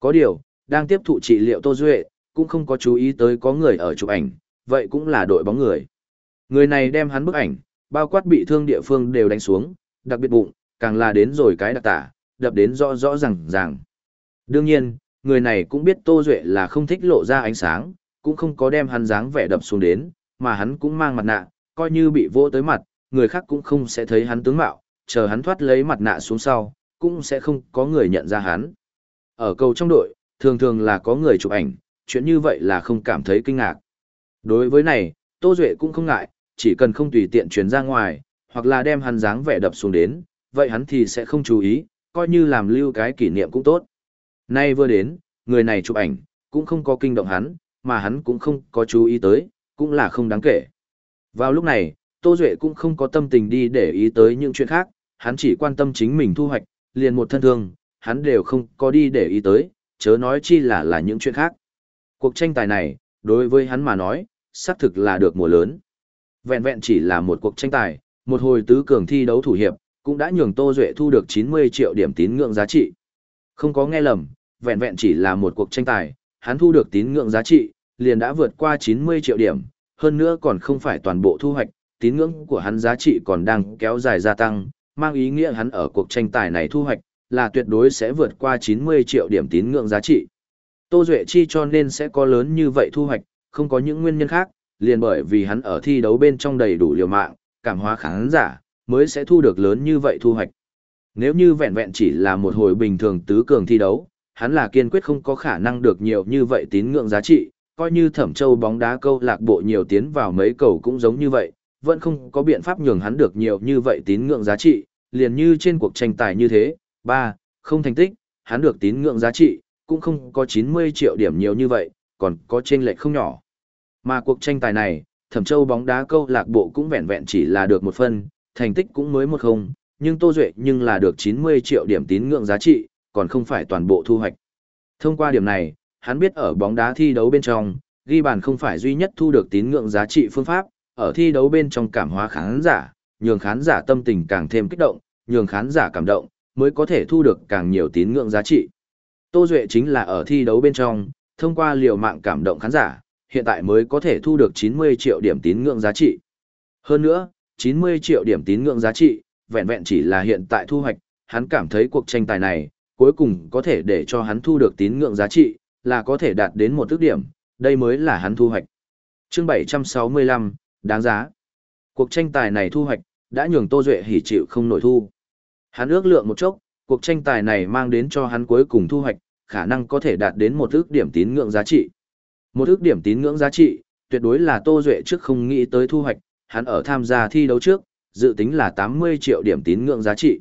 Có điều, đang tiếp thụ trị liệu Tô Duệ, cũng không có chú ý tới có người ở chụp ảnh, vậy cũng là đội bóng người. Người này đem hắn bức ảnh, bao quát bị thương địa phương đều đánh xuống, đặc biệt bụng, càng là đến rồi cái đặc tả, đập đến rõ rõ ràng ràng. Đương nhiên, người này cũng biết Tô Duệ là không thích lộ ra ánh sáng, cũng không có đem hắn dáng vẻ đập xuống đến, mà hắn cũng mang mặt nạ, coi như bị vô tới mặt, người khác cũng không sẽ thấy hắn tướng mạo, chờ hắn thoát lấy mặt nạ xuống sau, cũng sẽ không có người nhận ra hắn. Ở cầu trong đội, thường thường là có người chụp ảnh, chuyện như vậy là không cảm thấy kinh ngạc. Đối với này, Tô Duệ cũng không ngại, chỉ cần không tùy tiện chuyển ra ngoài, hoặc là đem hắn dáng vẻ đập xuống đến, vậy hắn thì sẽ không chú ý, coi như làm lưu cái kỷ niệm cũng tốt. Nay vừa đến, người này chụp ảnh, cũng không có kinh động hắn, mà hắn cũng không có chú ý tới, cũng là không đáng kể. Vào lúc này, Tô Duệ cũng không có tâm tình đi để ý tới những chuyện khác, hắn chỉ quan tâm chính mình thu hoạch, liền một thân thương, hắn đều không có đi để ý tới, chớ nói chi là là những chuyện khác. Cuộc tranh tài này, đối với hắn mà nói, xác thực là được mùa lớn. Vẹn vẹn chỉ là một cuộc tranh tài, một hồi tứ cường thi đấu thủ hiệp, cũng đã nhường Tô Duệ thu được 90 triệu điểm tín ngưỡng giá trị. Không có nghe lầm, vẹn vẹn chỉ là một cuộc tranh tài, hắn thu được tín ngưỡng giá trị, liền đã vượt qua 90 triệu điểm, hơn nữa còn không phải toàn bộ thu hoạch, tín ngưỡng của hắn giá trị còn đang kéo dài gia tăng, mang ý nghĩa hắn ở cuộc tranh tài này thu hoạch, là tuyệt đối sẽ vượt qua 90 triệu điểm tín ngưỡng giá trị. Tô Duệ chi cho nên sẽ có lớn như vậy thu hoạch, không có những nguyên nhân khác, liền bởi vì hắn ở thi đấu bên trong đầy đủ liều mạng, cảm hóa khán giả, mới sẽ thu được lớn như vậy thu hoạch. Nếu như vẹn vẹn chỉ là một hồi bình thường tứ cường thi đấu, hắn là kiên quyết không có khả năng được nhiều như vậy tín ngưỡng giá trị, coi như thẩm châu bóng đá câu lạc bộ nhiều tiến vào mấy cầu cũng giống như vậy, vẫn không có biện pháp nhường hắn được nhiều như vậy tín ngưỡng giá trị, liền như trên cuộc tranh tài như thế, ba không thành tích, hắn được tín ngưỡng giá trị, cũng không có 90 triệu điểm nhiều như vậy, còn có chênh lệch không nhỏ. Mà cuộc tranh tài này, Thẩm Châu bóng đá câu lạc bộ cũng vẹn vẹn chỉ là được một phân, thành tích cũng mới một không, nhưng Tô Duệ nhưng là được 90 triệu điểm tín ngưỡng giá trị, còn không phải toàn bộ thu hoạch. Thông qua điểm này, hắn biết ở bóng đá thi đấu bên trong, ghi bàn không phải duy nhất thu được tín ngưỡng giá trị phương pháp, ở thi đấu bên trong cảm hóa khán giả, nhường khán giả tâm tình càng thêm kích động, nhường khán giả cảm động, mới có thể thu được càng nhiều tín ngưỡng giá trị. Tô Duệ chính là ở thi đấu bên trong, thông qua liều mạng cảm động khán giả, hiện tại mới có thể thu được 90 triệu điểm tín ngưỡng giá trị. Hơn nữa, 90 triệu điểm tín ngưỡng giá trị, vẹn vẹn chỉ là hiện tại thu hoạch, hắn cảm thấy cuộc tranh tài này, cuối cùng có thể để cho hắn thu được tín ngưỡng giá trị, là có thể đạt đến một ước điểm, đây mới là hắn thu hoạch. chương 765, đáng giá. Cuộc tranh tài này thu hoạch, đã nhường Tô Duệ hỉ chịu không nổi thu. Hắn ước lượng một chốc, cuộc tranh tài này mang đến cho hắn cuối cùng thu hoạch, khả năng có thể đạt đến một ước điểm tín ngưỡng giá trị. Một ước điểm tín ngưỡng giá trị, tuyệt đối là Tô Duệ trước không nghĩ tới thu hoạch, hắn ở tham gia thi đấu trước, dự tính là 80 triệu điểm tín ngưỡng giá trị.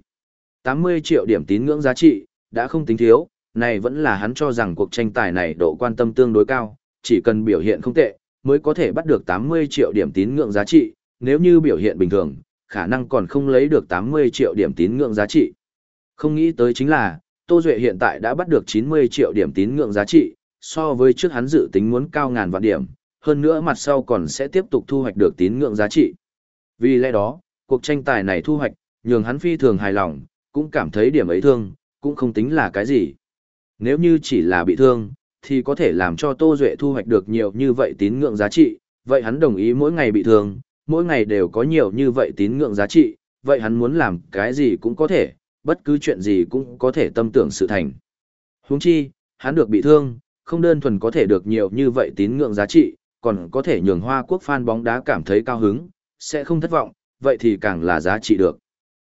80 triệu điểm tín ngưỡng giá trị, đã không tính thiếu, này vẫn là hắn cho rằng cuộc tranh tài này độ quan tâm tương đối cao, chỉ cần biểu hiện không tệ, mới có thể bắt được 80 triệu điểm tín ngưỡng giá trị, nếu như biểu hiện bình thường, khả năng còn không lấy được 80 triệu điểm tín ngưỡng giá trị. Không nghĩ tới chính là, Tô Duệ hiện tại đã bắt được 90 triệu điểm tín ngưỡng giá trị, so với trước hắn dự tính muốn cao ngàn vạn điểm, hơn nữa mặt sau còn sẽ tiếp tục thu hoạch được tín ngưỡng giá trị. Vì lẽ đó, cuộc tranh tài này thu hoạch, nhường hắn phi thường hài lòng, cũng cảm thấy điểm ấy thương, cũng không tính là cái gì. Nếu như chỉ là bị thương, thì có thể làm cho Tô Duệ thu hoạch được nhiều như vậy tín ngưỡng giá trị, vậy hắn đồng ý mỗi ngày bị thương, mỗi ngày đều có nhiều như vậy tín ngưỡng giá trị, vậy hắn muốn làm cái gì cũng có thể, bất cứ chuyện gì cũng có thể tâm tưởng sự thành. Huống chi, hắn được bị thương, không đơn thuần có thể được nhiều như vậy tín ngưỡng giá trị, còn có thể nhường Hoa Quốc fan bóng đá cảm thấy cao hứng, sẽ không thất vọng, vậy thì càng là giá trị được.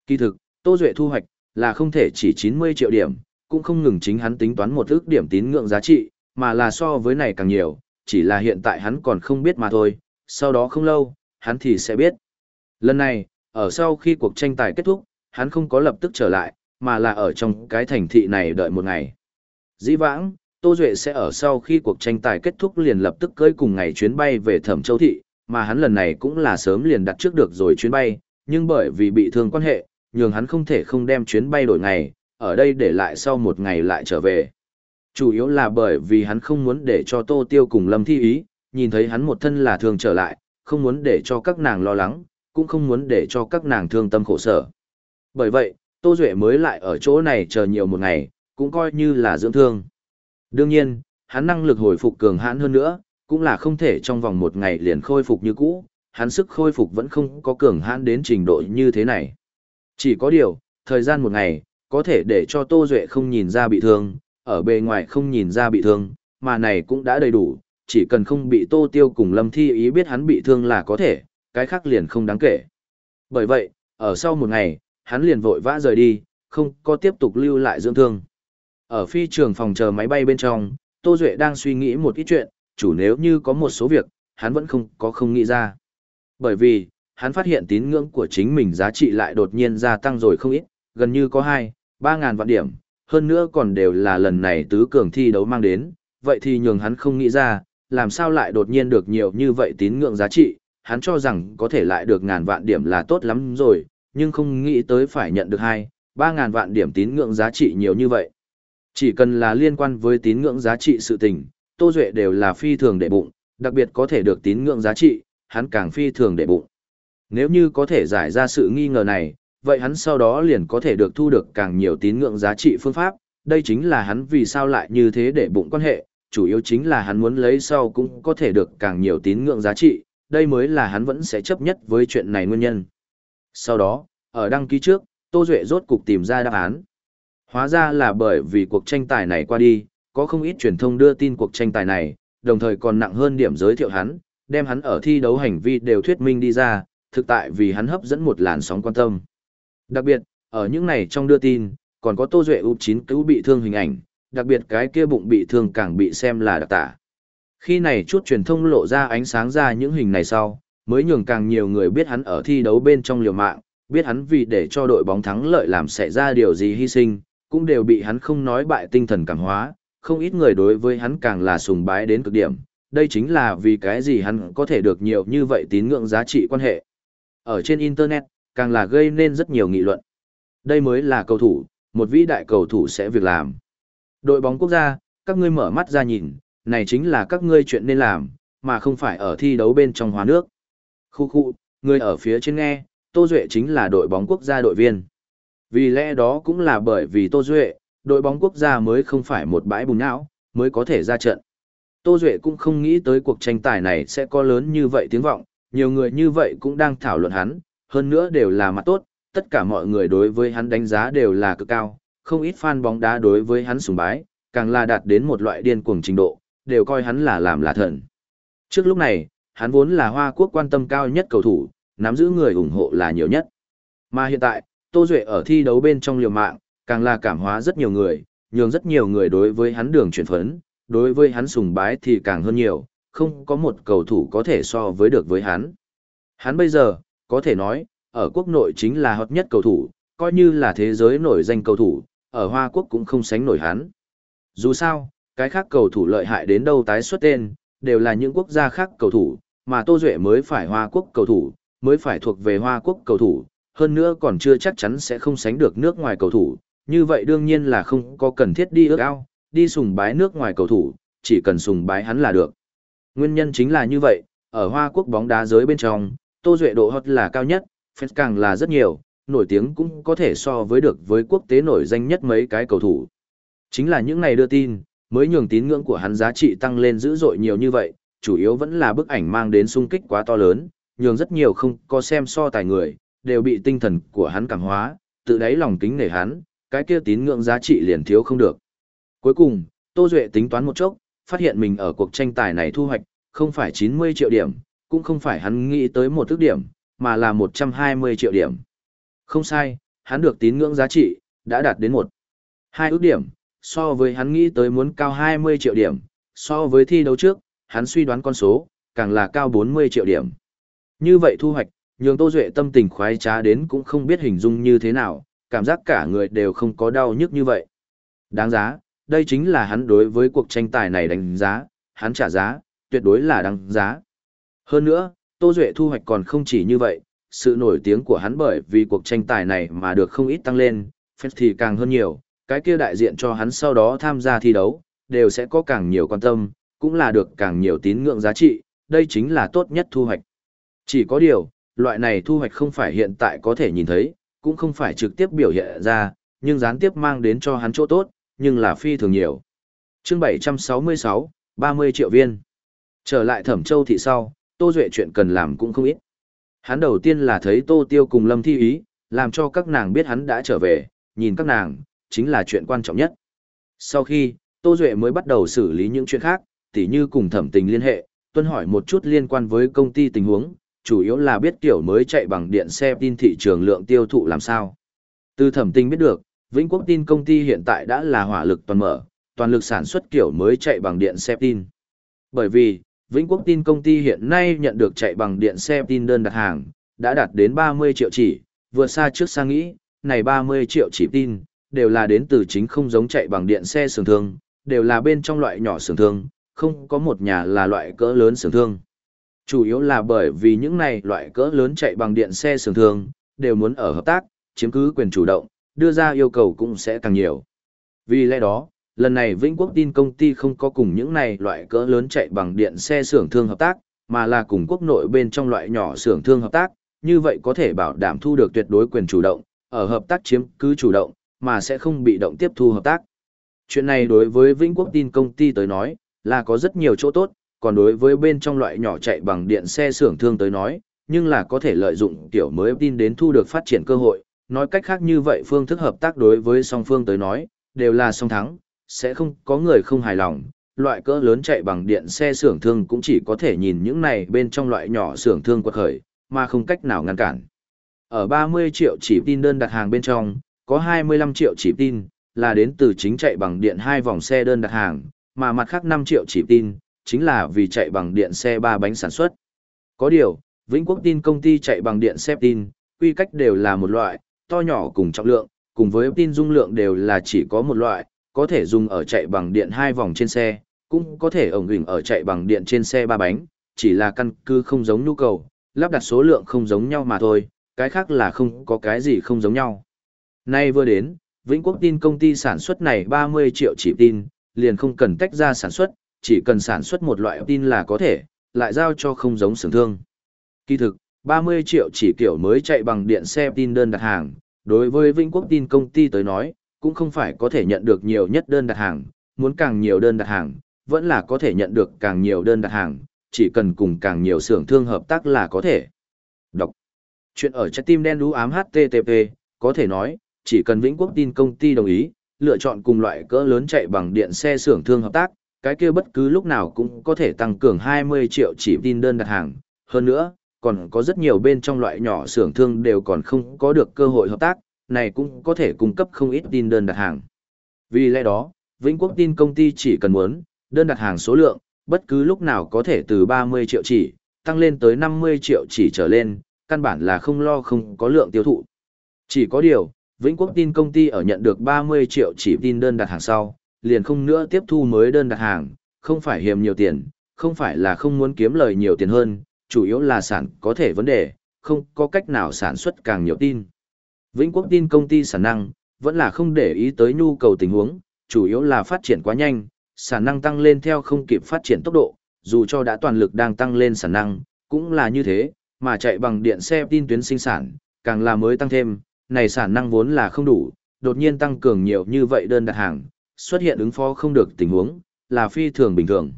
Kỳ thực, Tô Duệ thu hoạch là không thể chỉ 90 triệu điểm, cũng không ngừng chính hắn tính toán một ước điểm tín ngưỡng giá trị, mà là so với này càng nhiều, chỉ là hiện tại hắn còn không biết mà thôi, sau đó không lâu, hắn thì sẽ biết. Lần này, ở sau khi cuộc tranh tài kết thúc, hắn không có lập tức trở lại, mà là ở trong cái thành thị này đợi một ngày. Dĩ vãng, Tô Duệ sẽ ở sau khi cuộc tranh tài kết thúc liền lập tức cưới cùng ngày chuyến bay về Thẩm Châu Thị, mà hắn lần này cũng là sớm liền đặt trước được rồi chuyến bay, nhưng bởi vì bị thương quan hệ, nhường hắn không thể không đem chuyến bay đổi ngày, ở đây để lại sau một ngày lại trở về. Chủ yếu là bởi vì hắn không muốn để cho Tô Tiêu cùng Lâm Thi Ý, nhìn thấy hắn một thân là thường trở lại, không muốn để cho các nàng lo lắng, cũng không muốn để cho các nàng thương tâm khổ sở. Bởi vậy, Tô Duệ mới lại ở chỗ này chờ nhiều một ngày, cũng coi như là dưỡng thương. Đương nhiên, hắn năng lực hồi phục cường hãn hơn nữa, cũng là không thể trong vòng một ngày liền khôi phục như cũ, hắn sức khôi phục vẫn không có cường hãn đến trình độ như thế này. Chỉ có điều, thời gian một ngày, có thể để cho Tô Duệ không nhìn ra bị thương, ở bề ngoài không nhìn ra bị thương, mà này cũng đã đầy đủ, chỉ cần không bị Tô Tiêu cùng Lâm Thi ý biết hắn bị thương là có thể, cái khác liền không đáng kể. Bởi vậy, ở sau một ngày, hắn liền vội vã rời đi, không có tiếp tục lưu lại dưỡng thương. Ở phi trường phòng chờ máy bay bên trong, Tô Duệ đang suy nghĩ một ít chuyện, chủ nếu như có một số việc, hắn vẫn không có không nghĩ ra. Bởi vì, hắn phát hiện tín ngưỡng của chính mình giá trị lại đột nhiên gia tăng rồi không ít, gần như có 2, 3 ngàn vạn điểm, hơn nữa còn đều là lần này tứ cường thi đấu mang đến, vậy thì nhường hắn không nghĩ ra, làm sao lại đột nhiên được nhiều như vậy tín ngưỡng giá trị, hắn cho rằng có thể lại được ngàn vạn điểm là tốt lắm rồi, nhưng không nghĩ tới phải nhận được 2, 3 ngàn vạn điểm tín ngưỡng giá trị nhiều như vậy. Chỉ cần là liên quan với tín ngưỡng giá trị sự tình, Tô Duệ đều là phi thường đệ bụng, đặc biệt có thể được tín ngưỡng giá trị, hắn càng phi thường đệ bụng. Nếu như có thể giải ra sự nghi ngờ này, vậy hắn sau đó liền có thể được thu được càng nhiều tín ngưỡng giá trị phương pháp, đây chính là hắn vì sao lại như thế để bụng quan hệ, chủ yếu chính là hắn muốn lấy sau cũng có thể được càng nhiều tín ngưỡng giá trị, đây mới là hắn vẫn sẽ chấp nhất với chuyện này nguyên nhân. Sau đó, ở đăng ký trước, Tô Duệ rốt cục tìm ra đáp án. Hóa ra là bởi vì cuộc tranh tài này qua đi, có không ít truyền thông đưa tin cuộc tranh tài này, đồng thời còn nặng hơn điểm giới thiệu hắn, đem hắn ở thi đấu hành vi đều thuyết minh đi ra, thực tại vì hắn hấp dẫn một làn sóng quan tâm. Đặc biệt, ở những này trong đưa tin, còn có Tô Duệ úp 9 cứu bị thương hình ảnh, đặc biệt cái kia bụng bị thương càng bị xem là đặc tả. Khi này chút truyền thông lộ ra ánh sáng ra những hình này sau, mới nhường càng nhiều người biết hắn ở thi đấu bên trong liều mạng, biết hắn vì để cho đội bóng thắng lợi làm xảy ra điều gì hy sinh, cũng đều bị hắn không nói bại tinh thần cảm hóa, không ít người đối với hắn càng là sùng bái đến cực điểm, đây chính là vì cái gì hắn có thể được nhiều như vậy tín ngưỡng giá trị quan hệ. Ở trên Internet, càng là gây nên rất nhiều nghị luận. Đây mới là cầu thủ, một vĩ đại cầu thủ sẽ việc làm. Đội bóng quốc gia, các ngươi mở mắt ra nhìn, này chính là các ngươi chuyện nên làm, mà không phải ở thi đấu bên trong hóa nước. Khu khu, người ở phía trên nghe, Tô Duệ chính là đội bóng quốc gia đội viên. Vì lẽ đó cũng là bởi vì Tô Duệ, đội bóng quốc gia mới không phải một bãi bùn não, mới có thể ra trận. Tô Duệ cũng không nghĩ tới cuộc tranh tài này sẽ có lớn như vậy tiếng vọng, nhiều người như vậy cũng đang thảo luận hắn, hơn nữa đều là mặt tốt, tất cả mọi người đối với hắn đánh giá đều là cực cao, không ít fan bóng đá đối với hắn sùng bái, càng là đạt đến một loại điên cuồng trình độ, đều coi hắn là làm là thần. Trước lúc này, hắn vốn là Hoa Quốc quan tâm cao nhất cầu thủ, nắm giữ người ủng hộ là nhiều nhất. Mà hiện tại, Tô Duệ ở thi đấu bên trong liều mạng, càng là cảm hóa rất nhiều người, nhường rất nhiều người đối với hắn đường chuyển phấn, đối với hắn sùng bái thì càng hơn nhiều, không có một cầu thủ có thể so với được với hắn. Hắn bây giờ, có thể nói, ở quốc nội chính là hot nhất cầu thủ, coi như là thế giới nổi danh cầu thủ, ở Hoa Quốc cũng không sánh nổi hắn. Dù sao, cái khác cầu thủ lợi hại đến đâu tái xuất tên, đều là những quốc gia khác cầu thủ, mà Tô Duệ mới phải Hoa Quốc cầu thủ, mới phải thuộc về Hoa Quốc cầu thủ, hơn nữa còn chưa chắc chắn sẽ không sánh được nước ngoài cầu thủ, như vậy đương nhiên là không có cần thiết đi ước ao, đi sùng bái nước ngoài cầu thủ, chỉ cần sùng bái hắn là được. Nguyên nhân chính là như vậy, ở Hoa Quốc bóng đá giới bên trong, Tô Duệ độ hot là cao nhất, fans càng là rất nhiều, nổi tiếng cũng có thể so với được với quốc tế nổi danh nhất mấy cái cầu thủ. Chính là những này đưa tin, mới nhường tín ngưỡng của hắn giá trị tăng lên dữ dội nhiều như vậy, chủ yếu vẫn là bức ảnh mang đến sung kích quá to lớn, nhường rất nhiều không có xem so tài người, đều bị tinh thần của hắn cảm hóa, tự đáy lòng kính nể hắn, cái kia tín ngưỡng giá trị liền thiếu không được. Cuối cùng, Tô Duệ tính toán một chốc, phát hiện mình ở cuộc tranh tài này thu hoạch, không phải 90 triệu điểm, cũng không phải hắn nghĩ tới một thức điểm, mà là 120 triệu điểm. Không sai, hắn được tín ngưỡng giá trị, đã đạt đến một hai ước điểm, so với hắn nghĩ tới muốn cao 20 triệu điểm, so với thi đấu trước, hắn suy đoán con số, càng là cao 40 triệu điểm. Như vậy thu hoạch, nhường Tô Duệ tâm tình khoái trá đến cũng không biết hình dung như thế nào, cảm giác cả người đều không có đau nhức như vậy. Đáng giá, đây chính là hắn đối với cuộc tranh tài này đánh giá, hắn trả giá, tuyệt đối là đáng giá. Hơn nữa, Tô Duệ thu hoạch còn không chỉ như vậy, sự nổi tiếng của hắn bởi vì cuộc tranh tài này mà được không ít tăng lên, phép thì càng hơn nhiều, cái kia đại diện cho hắn sau đó tham gia thi đấu, đều sẽ có càng nhiều quan tâm, cũng là được càng nhiều tín ngưỡng giá trị, đây chính là tốt nhất thu hoạch. Chỉ có điều, loại này thu hoạch không phải hiện tại có thể nhìn thấy, cũng không phải trực tiếp biểu hiện ra, nhưng gián tiếp mang đến cho hắn chỗ tốt, nhưng là phi thường nhiều. chương 766, 30 triệu viên. Trở lại Thẩm Châu thị sau, Tô Duệ chuyện cần làm cũng không ít. Hắn đầu tiên là thấy Tô Tiêu cùng Lâm Thi Ý, làm cho các nàng biết hắn đã trở về, nhìn các nàng, chính là chuyện quan trọng nhất. Sau khi, Tô Duệ mới bắt đầu xử lý những chuyện khác, tỉ như cùng thẩm tình liên hệ, tuân hỏi một chút liên quan với công ty tình huống, chủ yếu là biết kiểu mới chạy bằng điện xe tin thị trường lượng tiêu thụ làm sao. Từ thẩm tình biết được, Vĩnh Quốc tin công ty hiện tại đã là hỏa lực toàn mở, toàn lực sản xuất kiểu mới chạy bằng điện xe tin. Bởi vì, Vĩnh Quốc tin công ty hiện nay nhận được chạy bằng điện xe tin đơn đặt hàng, đã đạt đến 30 triệu chỉ, vừa xa trước sang nghĩ, này 30 triệu chỉ tin, đều là đến từ chính không giống chạy bằng điện xe sường thương, đều là bên trong loại nhỏ sường thương, không có một nhà là loại cỡ lớn sường thương. Chủ yếu là bởi vì những này loại cỡ lớn chạy bằng điện xe sường thương, đều muốn ở hợp tác, chiếm cứ quyền chủ động, đưa ra yêu cầu cũng sẽ càng nhiều. Vì lẽ đó, lần này Vĩnh Quốc tin công ty không có cùng những này loại cỡ lớn chạy bằng điện xe xưởng thương hợp tác, mà là cùng quốc nội bên trong loại nhỏ xưởng thương hợp tác, như vậy có thể bảo đảm thu được tuyệt đối quyền chủ động, ở hợp tác chiếm cứ chủ động, mà sẽ không bị động tiếp thu hợp tác. Chuyện này đối với Vĩnh Quốc tin công ty tới nói, là có rất nhiều chỗ tốt, còn đối với bên trong loại nhỏ chạy bằng điện xe xưởng thương tới nói, nhưng là có thể lợi dụng kiểu mới tin đến thu được phát triển cơ hội, nói cách khác như vậy phương thức hợp tác đối với song phương tới nói, đều là song thắng, sẽ không có người không hài lòng. Loại cỡ lớn chạy bằng điện xe xưởng thương cũng chỉ có thể nhìn những này bên trong loại nhỏ xưởng thương quật khởi, mà không cách nào ngăn cản. Ở 30 triệu chỉ tin đơn đặt hàng bên trong, có 25 triệu chỉ tin, là đến từ chính chạy bằng điện hai vòng xe đơn đặt hàng, mà mặt khác 5 triệu chỉ tin, chính là vì chạy bằng điện xe ba bánh sản xuất. Có điều, Vĩnh Quốc tin công ty chạy bằng điện xe tin, quy cách đều là một loại, to nhỏ cùng trọng lượng, cùng với tin dung lượng đều là chỉ có một loại, có thể dùng ở chạy bằng điện hai vòng trên xe, cũng có thể ổng hình ở chạy bằng điện trên xe ba bánh, chỉ là căn cứ không giống nhu cầu, lắp đặt số lượng không giống nhau mà thôi, cái khác là không có cái gì không giống nhau. Nay vừa đến, Vĩnh Quốc tin công ty sản xuất này 30 triệu chỉ tin, liền không cần tách ra sản xuất, chỉ cần sản xuất một loại tin là có thể, lại giao cho không giống xưởng thương. Kỳ thực, 30 triệu chỉ kiểu mới chạy bằng điện xe tin đơn đặt hàng, đối với Vĩnh Quốc tin công ty tới nói, cũng không phải có thể nhận được nhiều nhất đơn đặt hàng, muốn càng nhiều đơn đặt hàng, vẫn là có thể nhận được càng nhiều đơn đặt hàng, chỉ cần cùng càng nhiều xưởng thương hợp tác là có thể. Đọc. Chuyện ở trái tim đen đú ám HTTP, có thể nói, chỉ cần Vĩnh Quốc tin công ty đồng ý, lựa chọn cùng loại cỡ lớn chạy bằng điện xe xưởng thương hợp tác, cái kia bất cứ lúc nào cũng có thể tăng cường 20 triệu chỉ tin đơn đặt hàng. Hơn nữa, còn có rất nhiều bên trong loại nhỏ xưởng thương đều còn không có được cơ hội hợp tác, này cũng có thể cung cấp không ít tin đơn đặt hàng. Vì lẽ đó, Vĩnh Quốc tin công ty chỉ cần muốn, đơn đặt hàng số lượng, bất cứ lúc nào có thể từ 30 triệu chỉ, tăng lên tới 50 triệu chỉ trở lên, căn bản là không lo không có lượng tiêu thụ. Chỉ có điều, Vĩnh Quốc tin công ty ở nhận được 30 triệu chỉ tin đơn đặt hàng sau, liền không nữa tiếp thu mới đơn đặt hàng, không phải hiểm nhiều tiền, không phải là không muốn kiếm lời nhiều tiền hơn, chủ yếu là sản có thể vấn đề, không có cách nào sản xuất càng nhiều tin. Vĩnh Quốc tin công ty sản năng, vẫn là không để ý tới nhu cầu tình huống, chủ yếu là phát triển quá nhanh, sản năng tăng lên theo không kịp phát triển tốc độ, dù cho đã toàn lực đang tăng lên sản năng, cũng là như thế, mà chạy bằng điện xe tin tuyến sinh sản, càng là mới tăng thêm, này sản năng vốn là không đủ, đột nhiên tăng cường nhiều như vậy đơn đặt hàng, xuất hiện ứng phó không được tình huống, là phi thường bình thường.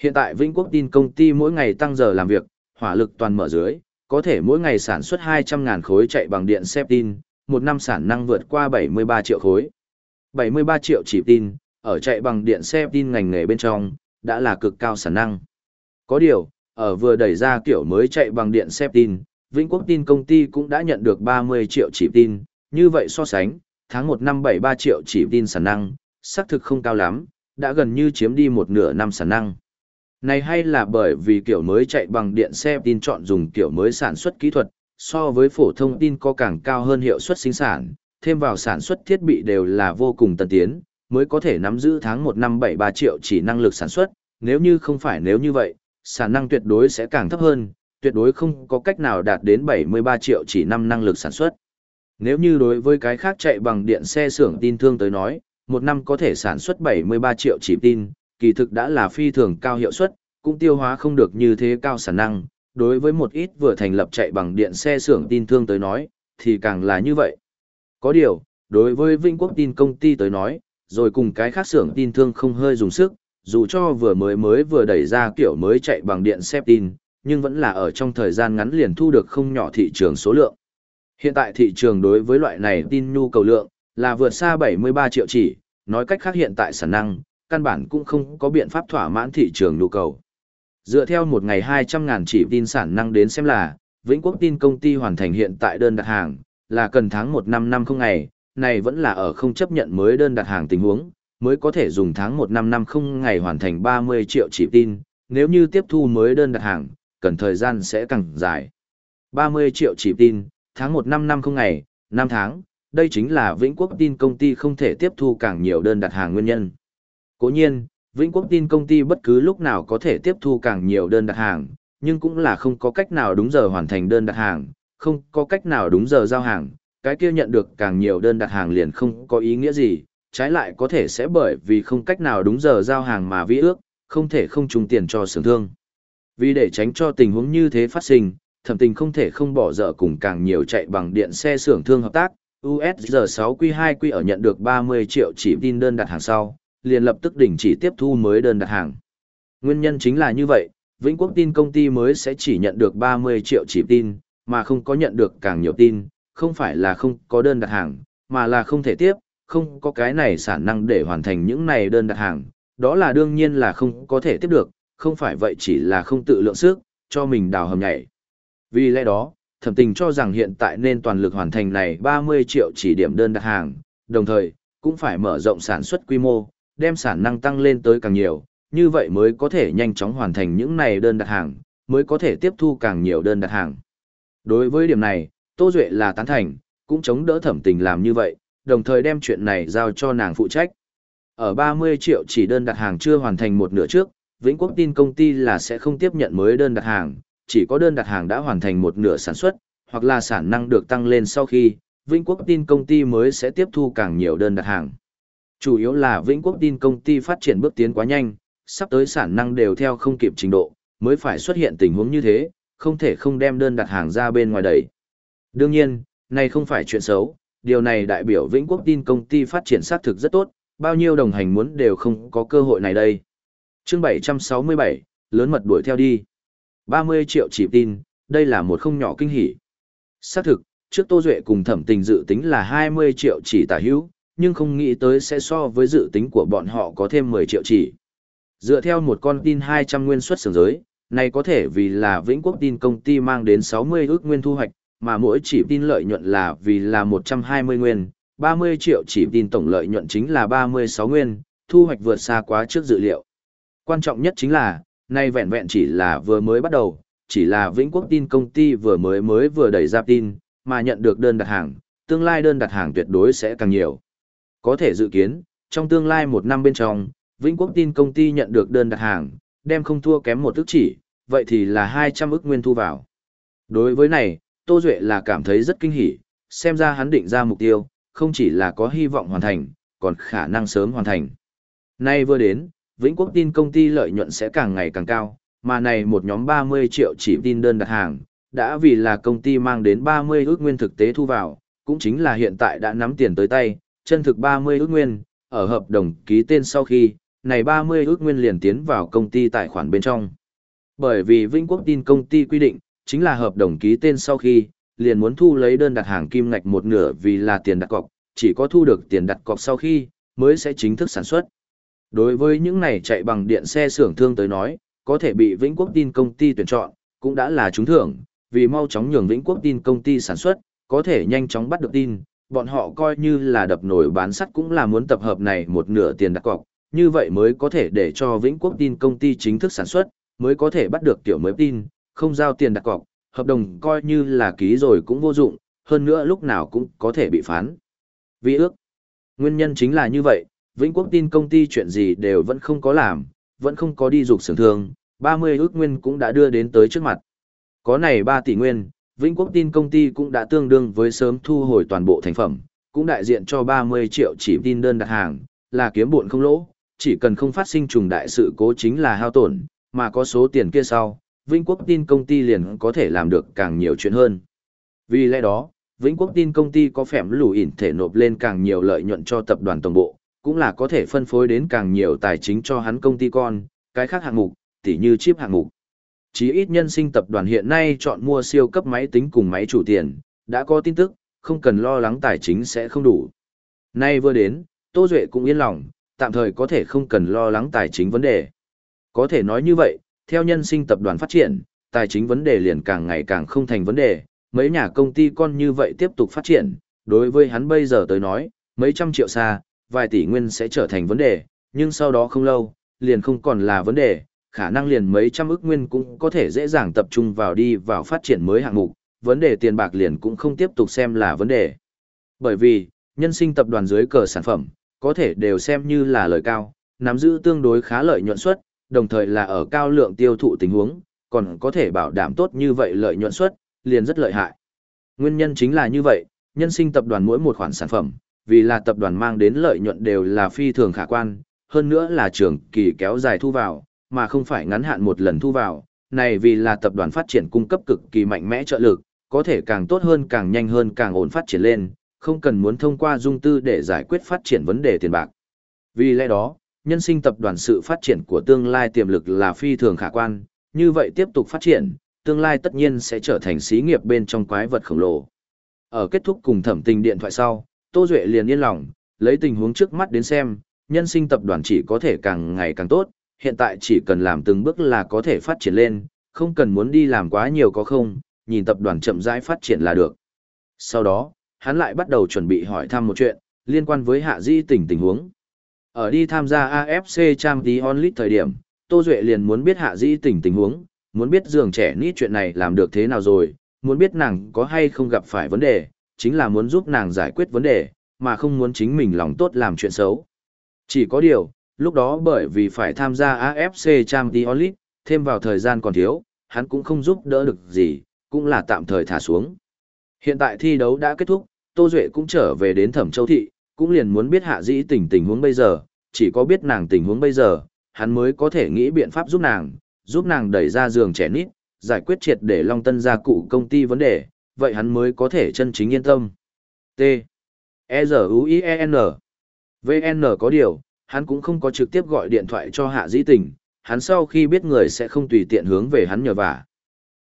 Hiện tại Vĩnh Quốc tin công ty mỗi ngày tăng giờ làm việc, hỏa lực toàn mở dưới, có thể mỗi ngày sản xuất 200.000 khối chạy bằng điện xe tin, một năm sản năng vượt qua 73 triệu khối. 73 triệu chỉ tin, ở chạy bằng điện xe tin ngành nghề bên trong, đã là cực cao sản năng. Có điều, ở vừa đẩy ra kiểu mới chạy bằng điện xe tin, Vĩnh Quốc tin công ty cũng đã nhận được 30 triệu chỉ tin, như vậy so sánh, tháng 1 năm 73 triệu chỉ tin sản năng, xác thực không cao lắm, đã gần như chiếm đi một nửa năm sản năng. Này hay là bởi vì kiểu mới chạy bằng điện xe tin chọn dùng kiểu mới sản xuất kỹ thuật, so với phổ thông tin có càng cao hơn hiệu suất sinh sản, thêm vào sản xuất thiết bị đều là vô cùng tân tiến, mới có thể nắm giữ tháng 1 năm 73 triệu chỉ năng lực sản xuất, nếu như không phải nếu như vậy, sản năng tuyệt đối sẽ càng thấp hơn, tuyệt đối không có cách nào đạt đến 73 triệu chỉ năm năng lực sản xuất. Nếu như đối với cái khác chạy bằng điện xe xưởng tin thương tới nói, một năm có thể sản xuất 73 triệu chỉ tin, kỳ thực đã là phi thường cao hiệu suất, cũng tiêu hóa không được như thế cao sản năng. Đối với một ít vừa thành lập chạy bằng điện xe xưởng tin thương tới nói, thì càng là như vậy. Có điều, đối với Vinh Quốc tin công ty tới nói, rồi cùng cái khác xưởng tin thương không hơi dùng sức, dù cho vừa mới mới vừa đẩy ra kiểu mới chạy bằng điện xe tin, nhưng vẫn là ở trong thời gian ngắn liền thu được không nhỏ thị trường số lượng. Hiện tại thị trường đối với loại này tin nhu cầu lượng là vượt xa 73 triệu chỉ, nói cách khác hiện tại sản năng, căn bản cũng không có biện pháp thỏa mãn thị trường nhu cầu. Dựa theo một ngày 200.000 chỉ tin sản năng đến xem là, Vĩnh Quốc tin công ty hoàn thành hiện tại đơn đặt hàng, là cần tháng 1 năm năm không ngày, này vẫn là ở không chấp nhận mới đơn đặt hàng tình huống, mới có thể dùng tháng 1 năm năm không ngày hoàn thành 30 triệu chỉ tin, nếu như tiếp thu mới đơn đặt hàng, cần thời gian sẽ càng dài. 30 triệu chỉ tin, tháng 1 năm năm không ngày, 5 tháng, đây chính là Vĩnh Quốc tin công ty không thể tiếp thu càng nhiều đơn đặt hàng nguyên nhân. Cố nhiên, Vĩnh Quốc tin công ty bất cứ lúc nào có thể tiếp thu càng nhiều đơn đặt hàng, nhưng cũng là không có cách nào đúng giờ hoàn thành đơn đặt hàng, không có cách nào đúng giờ giao hàng, cái kia nhận được càng nhiều đơn đặt hàng liền không có ý nghĩa gì, trái lại có thể sẽ bởi vì không cách nào đúng giờ giao hàng mà vi ước, không thể không trùng tiền cho sưởng thương. Vì để tránh cho tình huống như thế phát sinh, thẩm tình không thể không bỏ dở cùng càng nhiều chạy bằng điện xe xưởng thương hợp tác, USG 6Q2Q ở nhận được 30 triệu chỉ tin đơn đặt hàng sau, liền lập tức đình chỉ tiếp thu mới đơn đặt hàng. Nguyên nhân chính là như vậy, Vĩnh Quốc tin công ty mới sẽ chỉ nhận được 30 triệu chỉ tin, mà không có nhận được càng nhiều tin, không phải là không có đơn đặt hàng, mà là không thể tiếp, không có cái này sản năng để hoàn thành những này đơn đặt hàng, đó là đương nhiên là không có thể tiếp được, không phải vậy chỉ là không tự lượng sức, cho mình đào hầm nhảy. Vì lẽ đó, thẩm tình cho rằng hiện tại nên toàn lực hoàn thành này 30 triệu chỉ điểm đơn đặt hàng, đồng thời, cũng phải mở rộng sản xuất quy mô, đem sản năng tăng lên tới càng nhiều, như vậy mới có thể nhanh chóng hoàn thành những này đơn đặt hàng, mới có thể tiếp thu càng nhiều đơn đặt hàng. Đối với điểm này, Tô Duệ là tán thành, cũng chống đỡ thẩm tình làm như vậy, đồng thời đem chuyện này giao cho nàng phụ trách. Ở 30 triệu chỉ đơn đặt hàng chưa hoàn thành một nửa trước, Vĩnh Quốc tin công ty là sẽ không tiếp nhận mới đơn đặt hàng, chỉ có đơn đặt hàng đã hoàn thành một nửa sản xuất, hoặc là sản năng được tăng lên sau khi, Vĩnh Quốc tin công ty mới sẽ tiếp thu càng nhiều đơn đặt hàng. Chủ yếu là Vĩnh Quốc tin công ty phát triển bước tiến quá nhanh, sắp tới sản năng đều theo không kịp trình độ, mới phải xuất hiện tình huống như thế, không thể không đem đơn đặt hàng ra bên ngoài đẩy. Đương nhiên, này không phải chuyện xấu, điều này đại biểu Vĩnh Quốc tin công ty phát triển xác thực rất tốt, bao nhiêu đồng hành muốn đều không có cơ hội này đây. Chương 767, lớn mật đuổi theo đi. 30 triệu chỉ tin, đây là một không nhỏ kinh hỉ. Xác thực, trước Tô Duệ cùng thẩm tình dự tính là 20 triệu chỉ tả hữu, nhưng không nghĩ tới sẽ so với dự tính của bọn họ có thêm 10 triệu chỉ. Dựa theo một con tin 200 nguyên xuất xưởng giới, này có thể vì là Vĩnh Quốc tin công ty mang đến 60 ước nguyên thu hoạch, mà mỗi chỉ tin lợi nhuận là vì là 120 nguyên, 30 triệu chỉ tin tổng lợi nhuận chính là 36 nguyên, thu hoạch vượt xa quá trước dự liệu. Quan trọng nhất chính là, nay vẹn vẹn chỉ là vừa mới bắt đầu, chỉ là Vĩnh Quốc tin công ty vừa mới mới vừa đẩy ra tin, mà nhận được đơn đặt hàng, tương lai đơn đặt hàng tuyệt đối sẽ càng nhiều. Có thể dự kiến, trong tương lai một năm bên trong, Vĩnh Quốc tin công ty nhận được đơn đặt hàng, đem không thua kém một ức chỉ, vậy thì là 200 ức nguyên thu vào. Đối với này, Tô Duệ là cảm thấy rất kinh hỉ, xem ra hắn định ra mục tiêu, không chỉ là có hy vọng hoàn thành, còn khả năng sớm hoàn thành. Nay vừa đến, Vĩnh Quốc tin công ty lợi nhuận sẽ càng ngày càng cao, mà này một nhóm 30 triệu chỉ tin đơn đặt hàng, đã vì là công ty mang đến 30 ước nguyên thực tế thu vào, cũng chính là hiện tại đã nắm tiền tới tay, chân thực 30 ước nguyên, ở hợp đồng ký tên sau khi, này 30 ước nguyên liền tiến vào công ty tài khoản bên trong. Bởi vì Vĩnh Quốc tin công ty quy định, chính là hợp đồng ký tên sau khi, liền muốn thu lấy đơn đặt hàng kim ngạch một nửa vì là tiền đặt cọc, chỉ có thu được tiền đặt cọc sau khi, mới sẽ chính thức sản xuất. Đối với những này chạy bằng điện xe xưởng thương tới nói, có thể bị Vĩnh Quốc tin công ty tuyển chọn, cũng đã là trúng thưởng, vì mau chóng nhường Vĩnh Quốc tin công ty sản xuất, có thể nhanh chóng bắt được tin, bọn họ coi như là đập nổi bán sắt cũng là muốn tập hợp này một nửa tiền đặt cọc, như vậy mới có thể để cho Vĩnh Quốc tin công ty chính thức sản xuất, mới có thể bắt được tiểu mới tin, không giao tiền đặt cọc, hợp đồng coi như là ký rồi cũng vô dụng, hơn nữa lúc nào cũng có thể bị phán. Vì ước, nguyên nhân chính là như vậy, Vĩnh Quốc tin công ty chuyện gì đều vẫn không có làm, vẫn không có đi dục sưởng thương, 30 ước nguyên cũng đã đưa đến tới trước mặt. Có này 3 tỷ nguyên, Vĩnh Quốc tin công ty cũng đã tương đương với sớm thu hồi toàn bộ thành phẩm, cũng đại diện cho 30 triệu chỉ tin đơn đặt hàng, là kiếm buồn không lỗ, chỉ cần không phát sinh trùng đại sự cố chính là hao tổn, mà có số tiền kia sau, Vĩnh Quốc tin công ty liền có thể làm được càng nhiều chuyện hơn. Vì lẽ đó, Vĩnh Quốc tin công ty có phẻm lù ỉn thể nộp lên càng nhiều lợi nhuận cho tập đoàn tổng bộ, cũng là có thể phân phối đến càng nhiều tài chính cho hắn công ty con, cái khác hạng mục, tỉ như chip hạng mục. Chí ít nhân sinh tập đoàn hiện nay chọn mua siêu cấp máy tính cùng máy chủ tiền, đã có tin tức, không cần lo lắng tài chính sẽ không đủ. Nay vừa đến, Tô Duệ cũng yên lòng, tạm thời có thể không cần lo lắng tài chính vấn đề. Có thể nói như vậy, theo nhân sinh tập đoàn phát triển, tài chính vấn đề liền càng ngày càng không thành vấn đề, mấy nhà công ty con như vậy tiếp tục phát triển, đối với hắn bây giờ tới nói, mấy trăm triệu xa, vài tỷ nguyên sẽ trở thành vấn đề, nhưng sau đó không lâu, liền không còn là vấn đề, khả năng liền mấy trăm ức nguyên cũng có thể dễ dàng tập trung vào đi vào phát triển mới hạng mục, vấn đề tiền bạc liền cũng không tiếp tục xem là vấn đề. Bởi vì, nhân sinh tập đoàn dưới cờ sản phẩm, có thể đều xem như là lợi cao, nắm giữ tương đối khá lợi nhuận suất, đồng thời là ở cao lượng tiêu thụ tình huống, còn có thể bảo đảm tốt như vậy lợi nhuận suất, liền rất lợi hại. Nguyên nhân chính là như vậy, nhân sinh tập đoàn mỗi một khoản sản phẩm, vì là tập đoàn mang đến lợi nhuận đều là phi thường khả quan, hơn nữa là trường kỳ kéo dài thu vào, mà không phải ngắn hạn một lần thu vào, này vì là tập đoàn phát triển cung cấp cực kỳ mạnh mẽ trợ lực, có thể càng tốt hơn càng nhanh hơn càng ổn phát triển lên, không cần muốn thông qua dung tư để giải quyết phát triển vấn đề tiền bạc. Vì lẽ đó, nhân sinh tập đoàn sự phát triển của tương lai tiềm lực là phi thường khả quan, như vậy tiếp tục phát triển, tương lai tất nhiên sẽ trở thành xí nghiệp bên trong quái vật khổng lồ. Ở kết thúc cùng thẩm tình điện thoại sau, Tô Duệ liền yên lòng, lấy tình huống trước mắt đến xem, nhân sinh tập đoàn chỉ có thể càng ngày càng tốt, hiện tại chỉ cần làm từng bước là có thể phát triển lên, không cần muốn đi làm quá nhiều có không, nhìn tập đoàn chậm rãi phát triển là được. Sau đó, hắn lại bắt đầu chuẩn bị hỏi thăm một chuyện, liên quan với hạ di tình tình huống. Ở đi tham gia AFC Champions League thời điểm, Tô Duệ liền muốn biết hạ di tình tình huống, muốn biết giường trẻ nít chuyện này làm được thế nào rồi, muốn biết nàng có hay không gặp phải vấn đề, chính là muốn giúp nàng giải quyết vấn đề, mà không muốn chính mình lòng tốt làm chuyện xấu. Chỉ có điều, lúc đó bởi vì phải tham gia AFC Champions League, thêm vào thời gian còn thiếu, hắn cũng không giúp đỡ được gì, cũng là tạm thời thả xuống. Hiện tại thi đấu đã kết thúc, Tô Duệ cũng trở về đến Thẩm Châu Thị, cũng liền muốn biết hạ dĩ tình tình huống bây giờ, chỉ có biết nàng tình huống bây giờ, hắn mới có thể nghĩ biện pháp giúp nàng, giúp nàng đẩy ra giường trẻ nít, giải quyết triệt để Long Tân gia cụ công ty vấn đề, vậy hắn mới có thể chân chính yên tâm. T. E-Z-U-I-E-N. VN có điều, hắn cũng không có trực tiếp gọi điện thoại cho hạ dĩ tình, hắn sau khi biết người sẽ không tùy tiện hướng về hắn nhờ vả.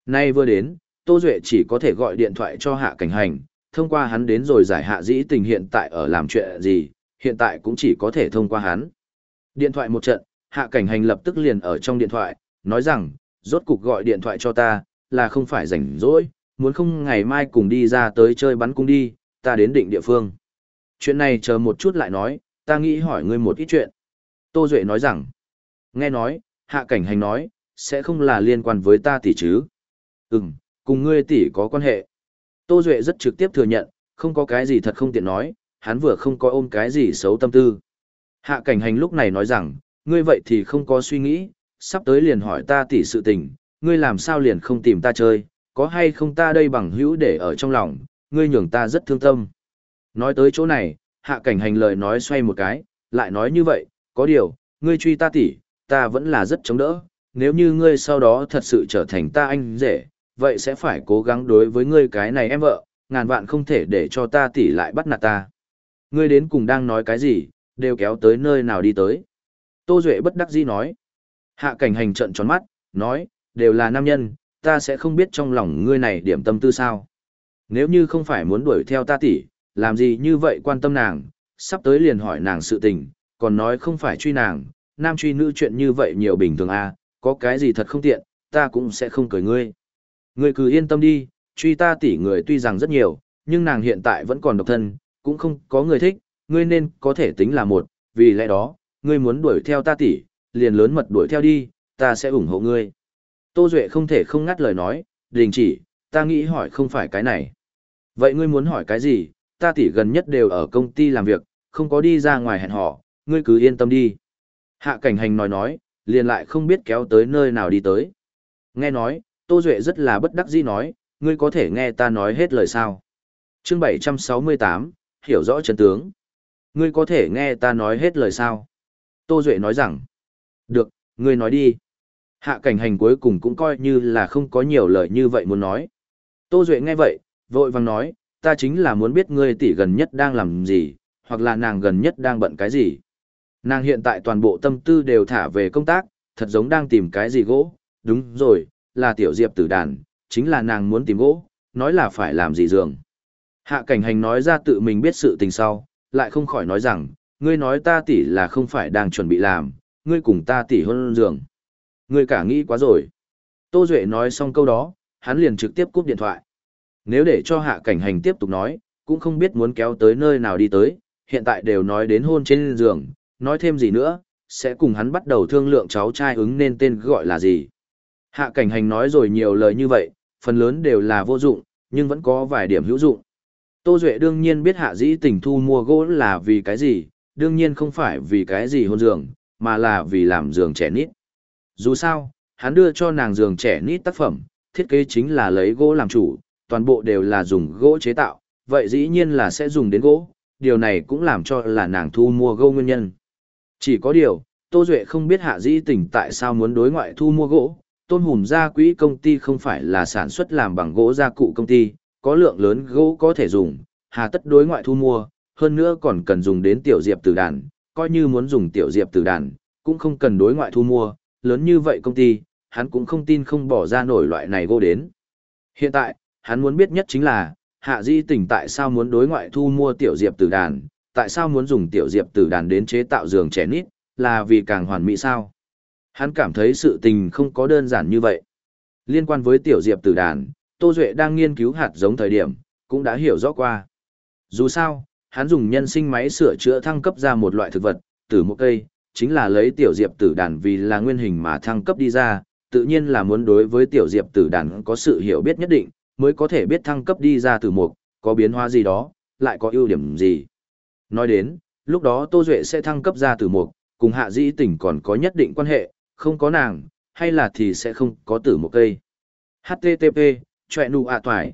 Nay vừa đến, Tô Duệ chỉ có thể gọi điện thoại cho hạ cảnh hành, thông qua hắn đến rồi giải hạ dĩ tình hiện tại ở làm chuyện gì, hiện tại cũng chỉ có thể thông qua hắn. Điện thoại một trận, hạ cảnh hành lập tức liền ở trong điện thoại, nói rằng, rốt cục gọi điện thoại cho ta, là không phải rảnh rỗi, muốn không ngày mai cùng đi ra tới chơi bắn cung đi, ta đến định địa phương. Chuyện này chờ một chút lại nói, ta nghĩ hỏi ngươi một ít chuyện. Tô Duệ nói rằng, nghe nói, hạ cảnh hành nói, sẽ không là liên quan với ta tỷ chứ. Ừm, cùng ngươi tỷ có quan hệ. Tô Duệ rất trực tiếp thừa nhận, không có cái gì thật không tiện nói, hắn vừa không có ôm cái gì xấu tâm tư. Hạ cảnh hành lúc này nói rằng, ngươi vậy thì không có suy nghĩ, sắp tới liền hỏi ta tỷ sự tình, ngươi làm sao liền không tìm ta chơi, có hay không ta đây bằng hữu để ở trong lòng, ngươi nhường ta rất thương tâm. Nói tới chỗ này, hạ cảnh hành lời nói xoay một cái, lại nói như vậy, có điều, ngươi truy ta tỷ, ta vẫn là rất chống đỡ, nếu như ngươi sau đó thật sự trở thành ta anh rể, vậy sẽ phải cố gắng đối với ngươi cái này em vợ, ngàn vạn không thể để cho ta tỷ lại bắt nạt ta. Ngươi đến cùng đang nói cái gì, đều kéo tới nơi nào đi tới. Tô Duệ bất đắc dĩ nói. Hạ cảnh hành trận tròn mắt, nói, đều là nam nhân, ta sẽ không biết trong lòng ngươi này điểm tâm tư sao. Nếu như không phải muốn đuổi theo ta tỷ, làm gì như vậy quan tâm nàng, sắp tới liền hỏi nàng sự tình, còn nói không phải truy nàng, nam truy nữ chuyện như vậy nhiều bình thường à, có cái gì thật không tiện, ta cũng sẽ không cười ngươi. Ngươi cứ yên tâm đi, truy ta tỷ người tuy rằng rất nhiều, nhưng nàng hiện tại vẫn còn độc thân, cũng không có người thích, ngươi nên có thể tính là một, vì lẽ đó, ngươi muốn đuổi theo ta tỷ, liền lớn mật đuổi theo đi, ta sẽ ủng hộ ngươi. Tô Duệ không thể không ngắt lời nói, đình chỉ, ta nghĩ hỏi không phải cái này. Vậy ngươi muốn hỏi cái gì, ta tỷ gần nhất đều ở công ty làm việc, không có đi ra ngoài hẹn hò, ngươi cứ yên tâm đi. Hạ cảnh hành nói nói, liền lại không biết kéo tới nơi nào đi tới. Nghe nói, Tô Duệ rất là bất đắc dĩ nói, ngươi có thể nghe ta nói hết lời sao. chương 768, hiểu rõ chân tướng. Ngươi có thể nghe ta nói hết lời sao. Tô Duệ nói rằng, được, ngươi nói đi. Hạ cảnh hành cuối cùng cũng coi như là không có nhiều lời như vậy muốn nói. Tô Duệ nghe vậy, vội vàng nói, ta chính là muốn biết ngươi tỷ gần nhất đang làm gì, hoặc là nàng gần nhất đang bận cái gì. Nàng hiện tại toàn bộ tâm tư đều thả về công tác, thật giống đang tìm cái gì gỗ, đúng rồi, là tiểu diệp tử đàn, chính là nàng muốn tìm gỗ, nói là phải làm gì giường. Hạ cảnh hành nói ra tự mình biết sự tình sau, lại không khỏi nói rằng, ngươi nói ta tỷ là không phải đang chuẩn bị làm, ngươi cùng ta tỷ hôn giường. Ngươi cả nghĩ quá rồi. Tô Duệ nói xong câu đó, hắn liền trực tiếp cúp điện thoại. Nếu để cho hạ cảnh hành tiếp tục nói, cũng không biết muốn kéo tới nơi nào đi tới, hiện tại đều nói đến hôn trên giường, nói thêm gì nữa, sẽ cùng hắn bắt đầu thương lượng cháu trai ứng nên tên gọi là gì. Hạ cảnh hành nói rồi nhiều lời như vậy, phần lớn đều là vô dụng, nhưng vẫn có vài điểm hữu dụng. Tô Duệ đương nhiên biết hạ dĩ tình thu mua gỗ là vì cái gì, đương nhiên không phải vì cái gì hôn giường, mà là vì làm giường trẻ nít. Dù sao, hắn đưa cho nàng giường trẻ nít tác phẩm, thiết kế chính là lấy gỗ làm chủ, toàn bộ đều là dùng gỗ chế tạo, vậy dĩ nhiên là sẽ dùng đến gỗ, điều này cũng làm cho là nàng thu mua gỗ nguyên nhân. Chỉ có điều, Tô Duệ không biết hạ dĩ tình tại sao muốn đối ngoại thu mua gỗ, tôn hùm gia quỹ công ty không phải là sản xuất làm bằng gỗ gia cụ công ty, có lượng lớn gỗ có thể dùng, hà tất đối ngoại thu mua, hơn nữa còn cần dùng đến tiểu diệp tử đàn, coi như muốn dùng tiểu diệp tử đàn, cũng không cần đối ngoại thu mua, lớn như vậy công ty, hắn cũng không tin không bỏ ra nổi loại này gỗ đến. Hiện tại, hắn muốn biết nhất chính là, hạ di tỉnh tại sao muốn đối ngoại thu mua tiểu diệp tử đàn, tại sao muốn dùng tiểu diệp tử đàn đến chế tạo giường trẻ nít, là vì càng hoàn mỹ sao. Hắn cảm thấy sự tình không có đơn giản như vậy. Liên quan với tiểu diệp tử đàn, Tô Duệ đang nghiên cứu hạt giống thời điểm, cũng đã hiểu rõ qua. Dù sao, hắn dùng nhân sinh máy sửa chữa thăng cấp ra một loại thực vật, từ một cây, chính là lấy tiểu diệp tử đàn vì là nguyên hình mà thăng cấp đi ra, tự nhiên là muốn đối với tiểu diệp tử đàn có sự hiểu biết nhất định, mới có thể biết thăng cấp đi ra từ mục, có biến hóa gì đó, lại có ưu điểm gì. Nói đến, lúc đó Tô Duệ sẽ thăng cấp ra từ mục, cùng hạ dĩ tỉnh còn có nhất định quan hệ, không có nàng, hay là thì sẽ không có tử một cây. HTTP, chọe nụ ạ toài.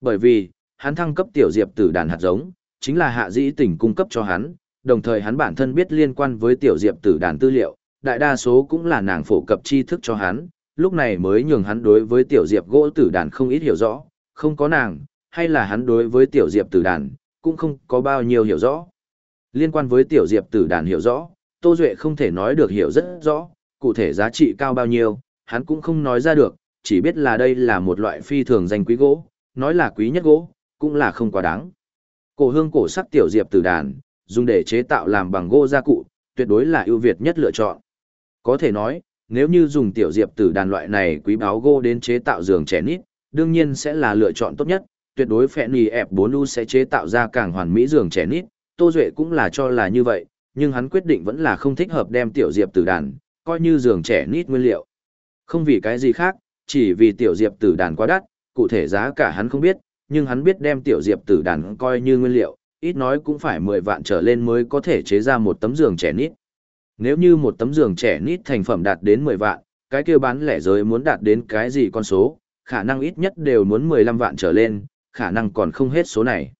Bởi vì, hắn thăng cấp tiểu diệp tử đàn hạt giống, chính là hạ dĩ tỉnh cung cấp cho hắn, đồng thời hắn bản thân biết liên quan với tiểu diệp tử đàn tư liệu, đại đa số cũng là nàng phổ cập tri thức cho hắn, lúc này mới nhường hắn đối với tiểu diệp gỗ tử đàn không ít hiểu rõ, không có nàng, hay là hắn đối với tiểu diệp tử đàn, cũng không có bao nhiêu hiểu rõ. Liên quan với tiểu diệp tử đàn hiểu rõ, Tô Duệ không thể nói được hiểu rất rõ, cụ thể giá trị cao bao nhiêu, hắn cũng không nói ra được, chỉ biết là đây là một loại phi thường danh quý gỗ, nói là quý nhất gỗ, cũng là không quá đáng. Cổ hương cổ sắc tiểu diệp tử đàn, dùng để chế tạo làm bằng gỗ gia cụ, tuyệt đối là ưu việt nhất lựa chọn. Có thể nói, nếu như dùng tiểu diệp tử đàn loại này quý báo gỗ đến chế tạo giường trẻ nít, đương nhiên sẽ là lựa chọn tốt nhất, tuyệt đối phẹn nì ẹp 4U sẽ chế tạo ra càng hoàn mỹ giường trẻ nít, Tô Duệ cũng là cho là như vậy, nhưng hắn quyết định vẫn là không thích hợp đem tiểu diệp tử đàn, coi như giường trẻ nít nguyên liệu. Không vì cái gì khác, chỉ vì tiểu diệp tử đàn quá đắt, cụ thể giá cả hắn không biết, nhưng hắn biết đem tiểu diệp tử đàn coi như nguyên liệu, ít nói cũng phải 10 vạn trở lên mới có thể chế ra một tấm giường trẻ nít. Nếu như một tấm giường trẻ nít thành phẩm đạt đến 10 vạn, cái kia bán lẻ giới muốn đạt đến cái gì con số, khả năng ít nhất đều muốn 15 vạn trở lên, khả năng còn không hết số này.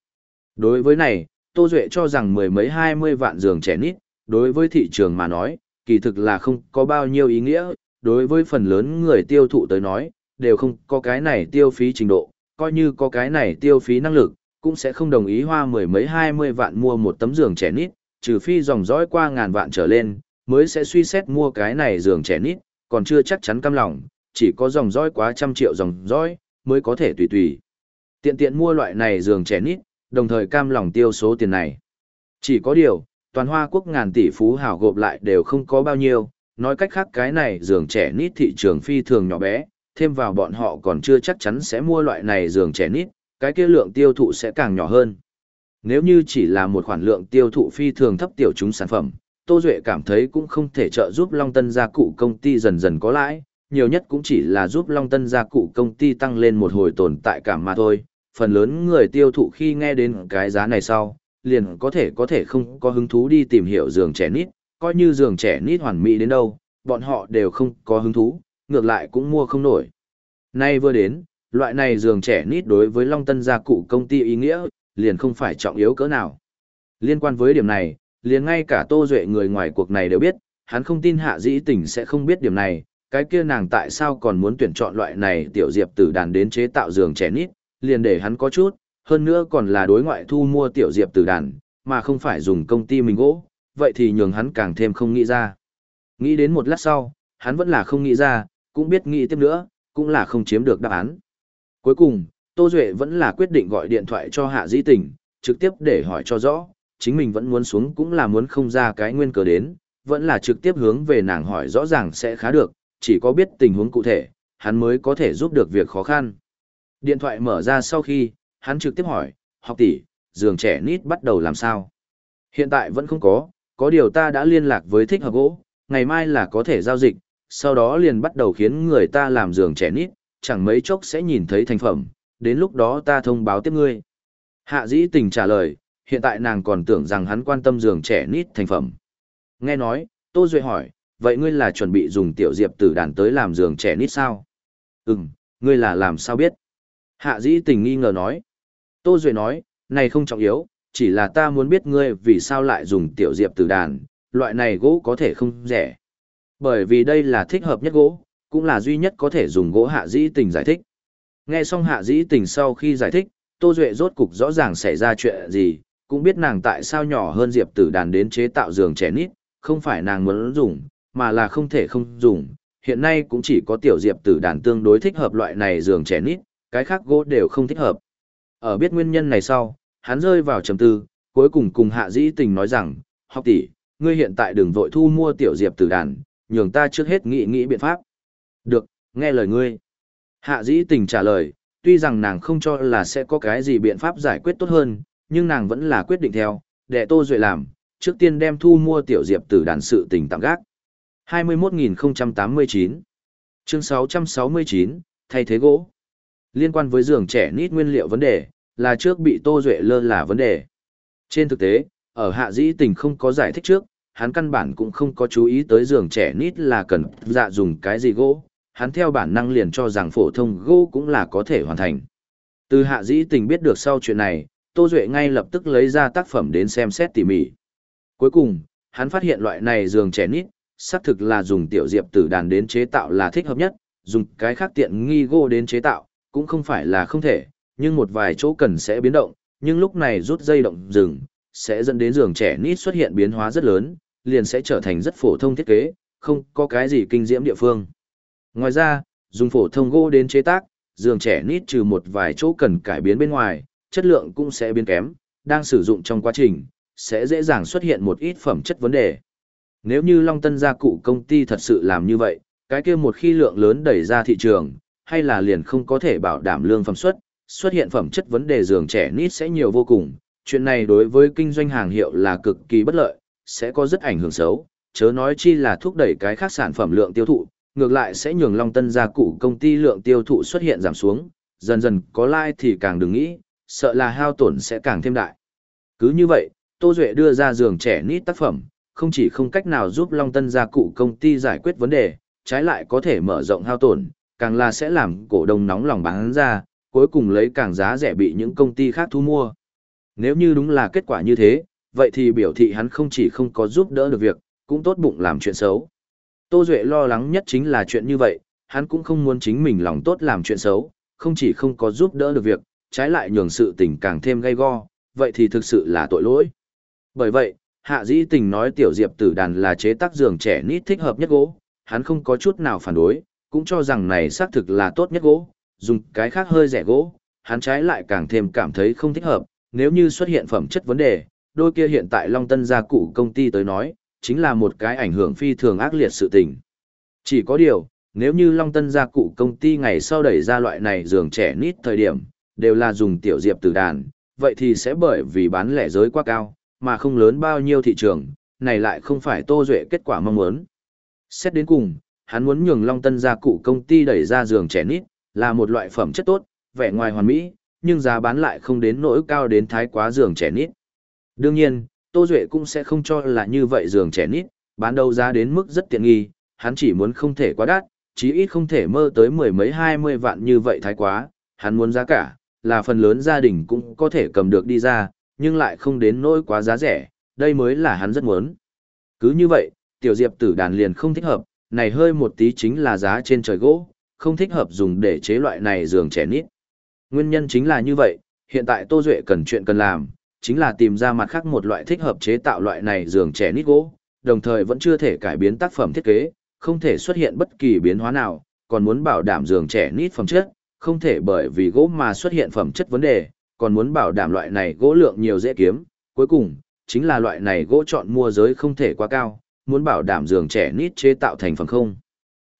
Đối với này, Tô Duệ cho rằng mười mấy 20 vạn giường trẻ nít, đối với thị trường mà nói, kỳ thực là không có bao nhiêu ý nghĩa, đối với phần lớn người tiêu thụ tới nói, đều không có cái này tiêu phí trình độ, coi như có cái này tiêu phí năng lực, cũng sẽ không đồng ý hoa mười mấy 20 vạn mua một tấm giường trẻ nít, trừ phi dòng dõi qua ngàn vạn trở lên, mới sẽ suy xét mua cái này giường trẻ nít, còn chưa chắc chắn cam lòng, chỉ có dòng dõi quá trăm triệu dòng dõi, mới có thể tùy tùy. Tiện tiện mua loại này giường trẻ nít, đồng thời cam lòng tiêu số tiền này. Chỉ có điều, toàn hoa quốc ngàn tỷ phú hào gộp lại đều không có bao nhiêu, nói cách khác cái này giường trẻ nít thị trường phi thường nhỏ bé, thêm vào bọn họ còn chưa chắc chắn sẽ mua loại này giường trẻ nít, cái kia lượng tiêu thụ sẽ càng nhỏ hơn. Nếu như chỉ là một khoản lượng tiêu thụ phi thường thấp tiểu chúng sản phẩm, Tô Duệ cảm thấy cũng không thể trợ giúp Long Tân gia cụ công ty dần dần có lãi, nhiều nhất cũng chỉ là giúp Long Tân gia cụ công ty tăng lên một hồi tồn tại cảm mà thôi. Phần lớn người tiêu thụ khi nghe đến cái giá này sau, liền có thể có thể không có hứng thú đi tìm hiểu giường trẻ nít, coi như giường trẻ nít hoàn mỹ đến đâu, bọn họ đều không có hứng thú, ngược lại cũng mua không nổi. Nay vừa đến, loại này giường trẻ nít đối với Long Tân gia cụ công ty ý nghĩa, liền không phải trọng yếu cỡ nào. Liên quan với điểm này, liền ngay cả Tô Duệ người ngoài cuộc này đều biết, hắn không tin Hạ Dĩ Tình sẽ không biết điểm này, cái kia nàng tại sao còn muốn tuyển chọn loại này tiểu diệp tử đàn đến chế tạo giường trẻ nít, liền để hắn có chút, hơn nữa còn là đối ngoại thu mua tiểu diệp tử đàn, mà không phải dùng công ty mình gỗ, vậy thì nhường hắn càng thêm không nghĩ ra. Nghĩ đến một lát sau, hắn vẫn là không nghĩ ra, cũng biết nghĩ tiếp nữa, cũng là không chiếm được đáp án. Cuối cùng, Tô Duệ vẫn là quyết định gọi điện thoại cho Hạ Dĩ Tình, trực tiếp để hỏi cho rõ, chính mình vẫn muốn xuống cũng là muốn không ra cái nguyên cờ đến, vẫn là trực tiếp hướng về nàng hỏi rõ ràng sẽ khá được, chỉ có biết tình huống cụ thể, hắn mới có thể giúp được việc khó khăn. Điện thoại mở ra sau khi, hắn trực tiếp hỏi, học tỷ, giường trẻ nít bắt đầu làm sao? Hiện tại vẫn không có, có điều ta đã liên lạc với thích hợp gỗ, ngày mai là có thể giao dịch, sau đó liền bắt đầu khiến người ta làm giường trẻ nít, chẳng mấy chốc sẽ nhìn thấy thành phẩm, đến lúc đó ta thông báo tiếp ngươi. Hạ dĩ tình trả lời, hiện tại nàng còn tưởng rằng hắn quan tâm giường trẻ nít thành phẩm. Nghe nói, Tô Duệ hỏi, vậy ngươi là chuẩn bị dùng tiểu diệp tử đàn tới làm giường trẻ nít sao? Ừm, ngươi là làm sao biết? Hạ dĩ tình nghi ngờ nói. Tô Duệ nói, này không trọng yếu, chỉ là ta muốn biết ngươi vì sao lại dùng tiểu diệp tử đàn, loại này gỗ có thể không rẻ. Bởi vì đây là thích hợp nhất gỗ, cũng là duy nhất có thể dùng gỗ hạ dĩ tình giải thích. Nghe xong hạ dĩ tình sau khi giải thích, Tô Duệ rốt cục rõ ràng xảy ra chuyện gì, cũng biết nàng tại sao nhỏ hơn Diệp Tử Đàn đến chế tạo giường trẻ nít, không phải nàng muốn dùng, mà là không thể không dùng. Hiện nay cũng chỉ có tiểu Diệp Tử Đàn tương đối thích hợp loại này giường trẻ nít, cái khác gỗ đều không thích hợp. Ở biết nguyên nhân này sau, hắn rơi vào trầm tư, cuối cùng cùng Hạ Dĩ Tình nói rằng, học tỷ, ngươi hiện tại đừng vội thu mua tiểu Diệp Tử Đàn, nhường ta trước hết nghĩ nghĩ biện pháp. Được, nghe lời ngươi. Hạ Dĩ Tình trả lời, tuy rằng nàng không cho là sẽ có cái gì biện pháp giải quyết tốt hơn, nhưng nàng vẫn là quyết định theo, để Tô Duệ làm, trước tiên đem thu mua tiểu diệp tử đàn sự tình tạm gác. 21.089 Chương 669, thay thế gỗ. Liên quan với giường trẻ nít nguyên liệu vấn đề, là trước bị Tô Duệ lơ là vấn đề. Trên thực tế, ở hạ dĩ tình không có giải thích trước, hắn căn bản cũng không có chú ý tới giường trẻ nít là cần dạ dùng cái gì gỗ, hắn theo bản năng liền cho rằng phổ thông gỗ cũng là có thể hoàn thành. Từ hạ dĩ tình biết được sau chuyện này, Tô Duệ ngay lập tức lấy ra tác phẩm đến xem xét tỉ mỉ. Cuối cùng, hắn phát hiện loại này giường trẻ nít, xác thực là dùng tiểu diệp tử đàn đến chế tạo là thích hợp nhất, dùng cái khác tiện nghi gỗ đến chế tạo, cũng không phải là không thể, nhưng một vài chỗ cần sẽ biến động, nhưng lúc này rút dây động rừng, sẽ dẫn đến giường trẻ nít xuất hiện biến hóa rất lớn, liền sẽ trở thành rất phổ thông thiết kế, không có cái gì kinh diễm địa phương. Ngoài ra, dùng phổ thông gỗ đến chế tác, giường trẻ nít trừ một vài chỗ cần cải biến bên ngoài, chất lượng cũng sẽ biến kém, đang sử dụng trong quá trình, sẽ dễ dàng xuất hiện một ít phẩm chất vấn đề. Nếu như Long Tân gia cụ công ty thật sự làm như vậy, cái kia một khi lượng lớn đẩy ra thị trường, hay là liền không có thể bảo đảm lương phẩm xuất, xuất hiện phẩm chất vấn đề giường trẻ nít sẽ nhiều vô cùng. Chuyện này đối với kinh doanh hàng hiệu là cực kỳ bất lợi, sẽ có rất ảnh hưởng xấu, chớ nói chi là thúc đẩy cái khác sản phẩm lượng tiêu thụ, ngược lại sẽ nhường Long Tân gia cụ công ty lượng tiêu thụ xuất hiện giảm xuống, dần dần có lai like thì càng đừng nghĩ, sợ là hao tổn sẽ càng thêm đại. Cứ như vậy, Tô Duệ đưa ra giường trẻ nít tác phẩm, không chỉ không cách nào giúp Long Tân gia cụ công ty giải quyết vấn đề, trái lại có thể mở rộng hao tổn, càng là sẽ làm cổ đông nóng lòng bán ra, cuối cùng lấy càng giá rẻ bị những công ty khác thu mua. Nếu như đúng là kết quả như thế, vậy thì biểu thị hắn không chỉ không có giúp đỡ được việc, cũng tốt bụng làm chuyện xấu. Tô Duệ lo lắng nhất chính là chuyện như vậy, hắn cũng không muốn chính mình lòng tốt làm chuyện xấu, không chỉ không có giúp đỡ được việc, trái lại nhường sự tình càng thêm gay go, vậy thì thực sự là tội lỗi. Bởi vậy, Hạ Dĩ Tình nói tiểu diệp tử đàn là chế tác giường trẻ nít thích hợp nhất gỗ, hắn không có chút nào phản đối, cũng cho rằng này xác thực là tốt nhất gỗ, dùng cái khác hơi rẻ gỗ, hắn trái lại càng thêm cảm thấy không thích hợp, nếu như xuất hiện phẩm chất vấn đề, đôi kia hiện tại Long Tân gia cụ công ty tới nói, chính là một cái ảnh hưởng phi thường ác liệt sự tình. Chỉ có điều, nếu như Long Tân gia cụ công ty ngày sau đẩy ra loại này giường trẻ nít thời điểm, đều là dùng tiểu diệp từ đàn, vậy thì sẽ bởi vì bán lẻ giới quá cao, mà không lớn bao nhiêu thị trường, này lại không phải Tô Duệ kết quả mong muốn. Xét đến cùng, hắn muốn nhường Long Tân gia cụ công ty đẩy ra giường trẻ nít, là một loại phẩm chất tốt, vẻ ngoài hoàn mỹ, nhưng giá bán lại không đến nỗi cao đến thái quá giường trẻ nít. Đương nhiên, Tô Duệ cũng sẽ không cho là như vậy giường trẻ nít, bán đầu giá đến mức rất tiện nghi, hắn chỉ muốn không thể quá đắt, chí ít không thể mơ tới mười mấy hai mươi vạn như vậy thái quá, hắn muốn giá cả, là phần lớn gia đình cũng có thể cầm được đi ra, nhưng lại không đến nỗi quá giá rẻ, đây mới là hắn rất muốn. Cứ như vậy, tiểu diệp tử đàn liền không thích hợp, này hơi một tí chính là giá trên trời gỗ, không thích hợp dùng để chế loại này giường trẻ nít. Nguyên nhân chính là như vậy, hiện tại Tô Duệ cần chuyện cần làm, chính là tìm ra mặt khác một loại thích hợp chế tạo loại này giường trẻ nít gỗ, đồng thời vẫn chưa thể cải biến tác phẩm thiết kế, không thể xuất hiện bất kỳ biến hóa nào, còn muốn bảo đảm giường trẻ nít phẩm chất, không thể bởi vì gỗ mà xuất hiện phẩm chất vấn đề, còn muốn bảo đảm loại này gỗ lượng nhiều dễ kiếm, cuối cùng, chính là loại này gỗ chọn mua giới không thể quá cao, muốn bảo đảm giường trẻ nít chế tạo thành phẩm không.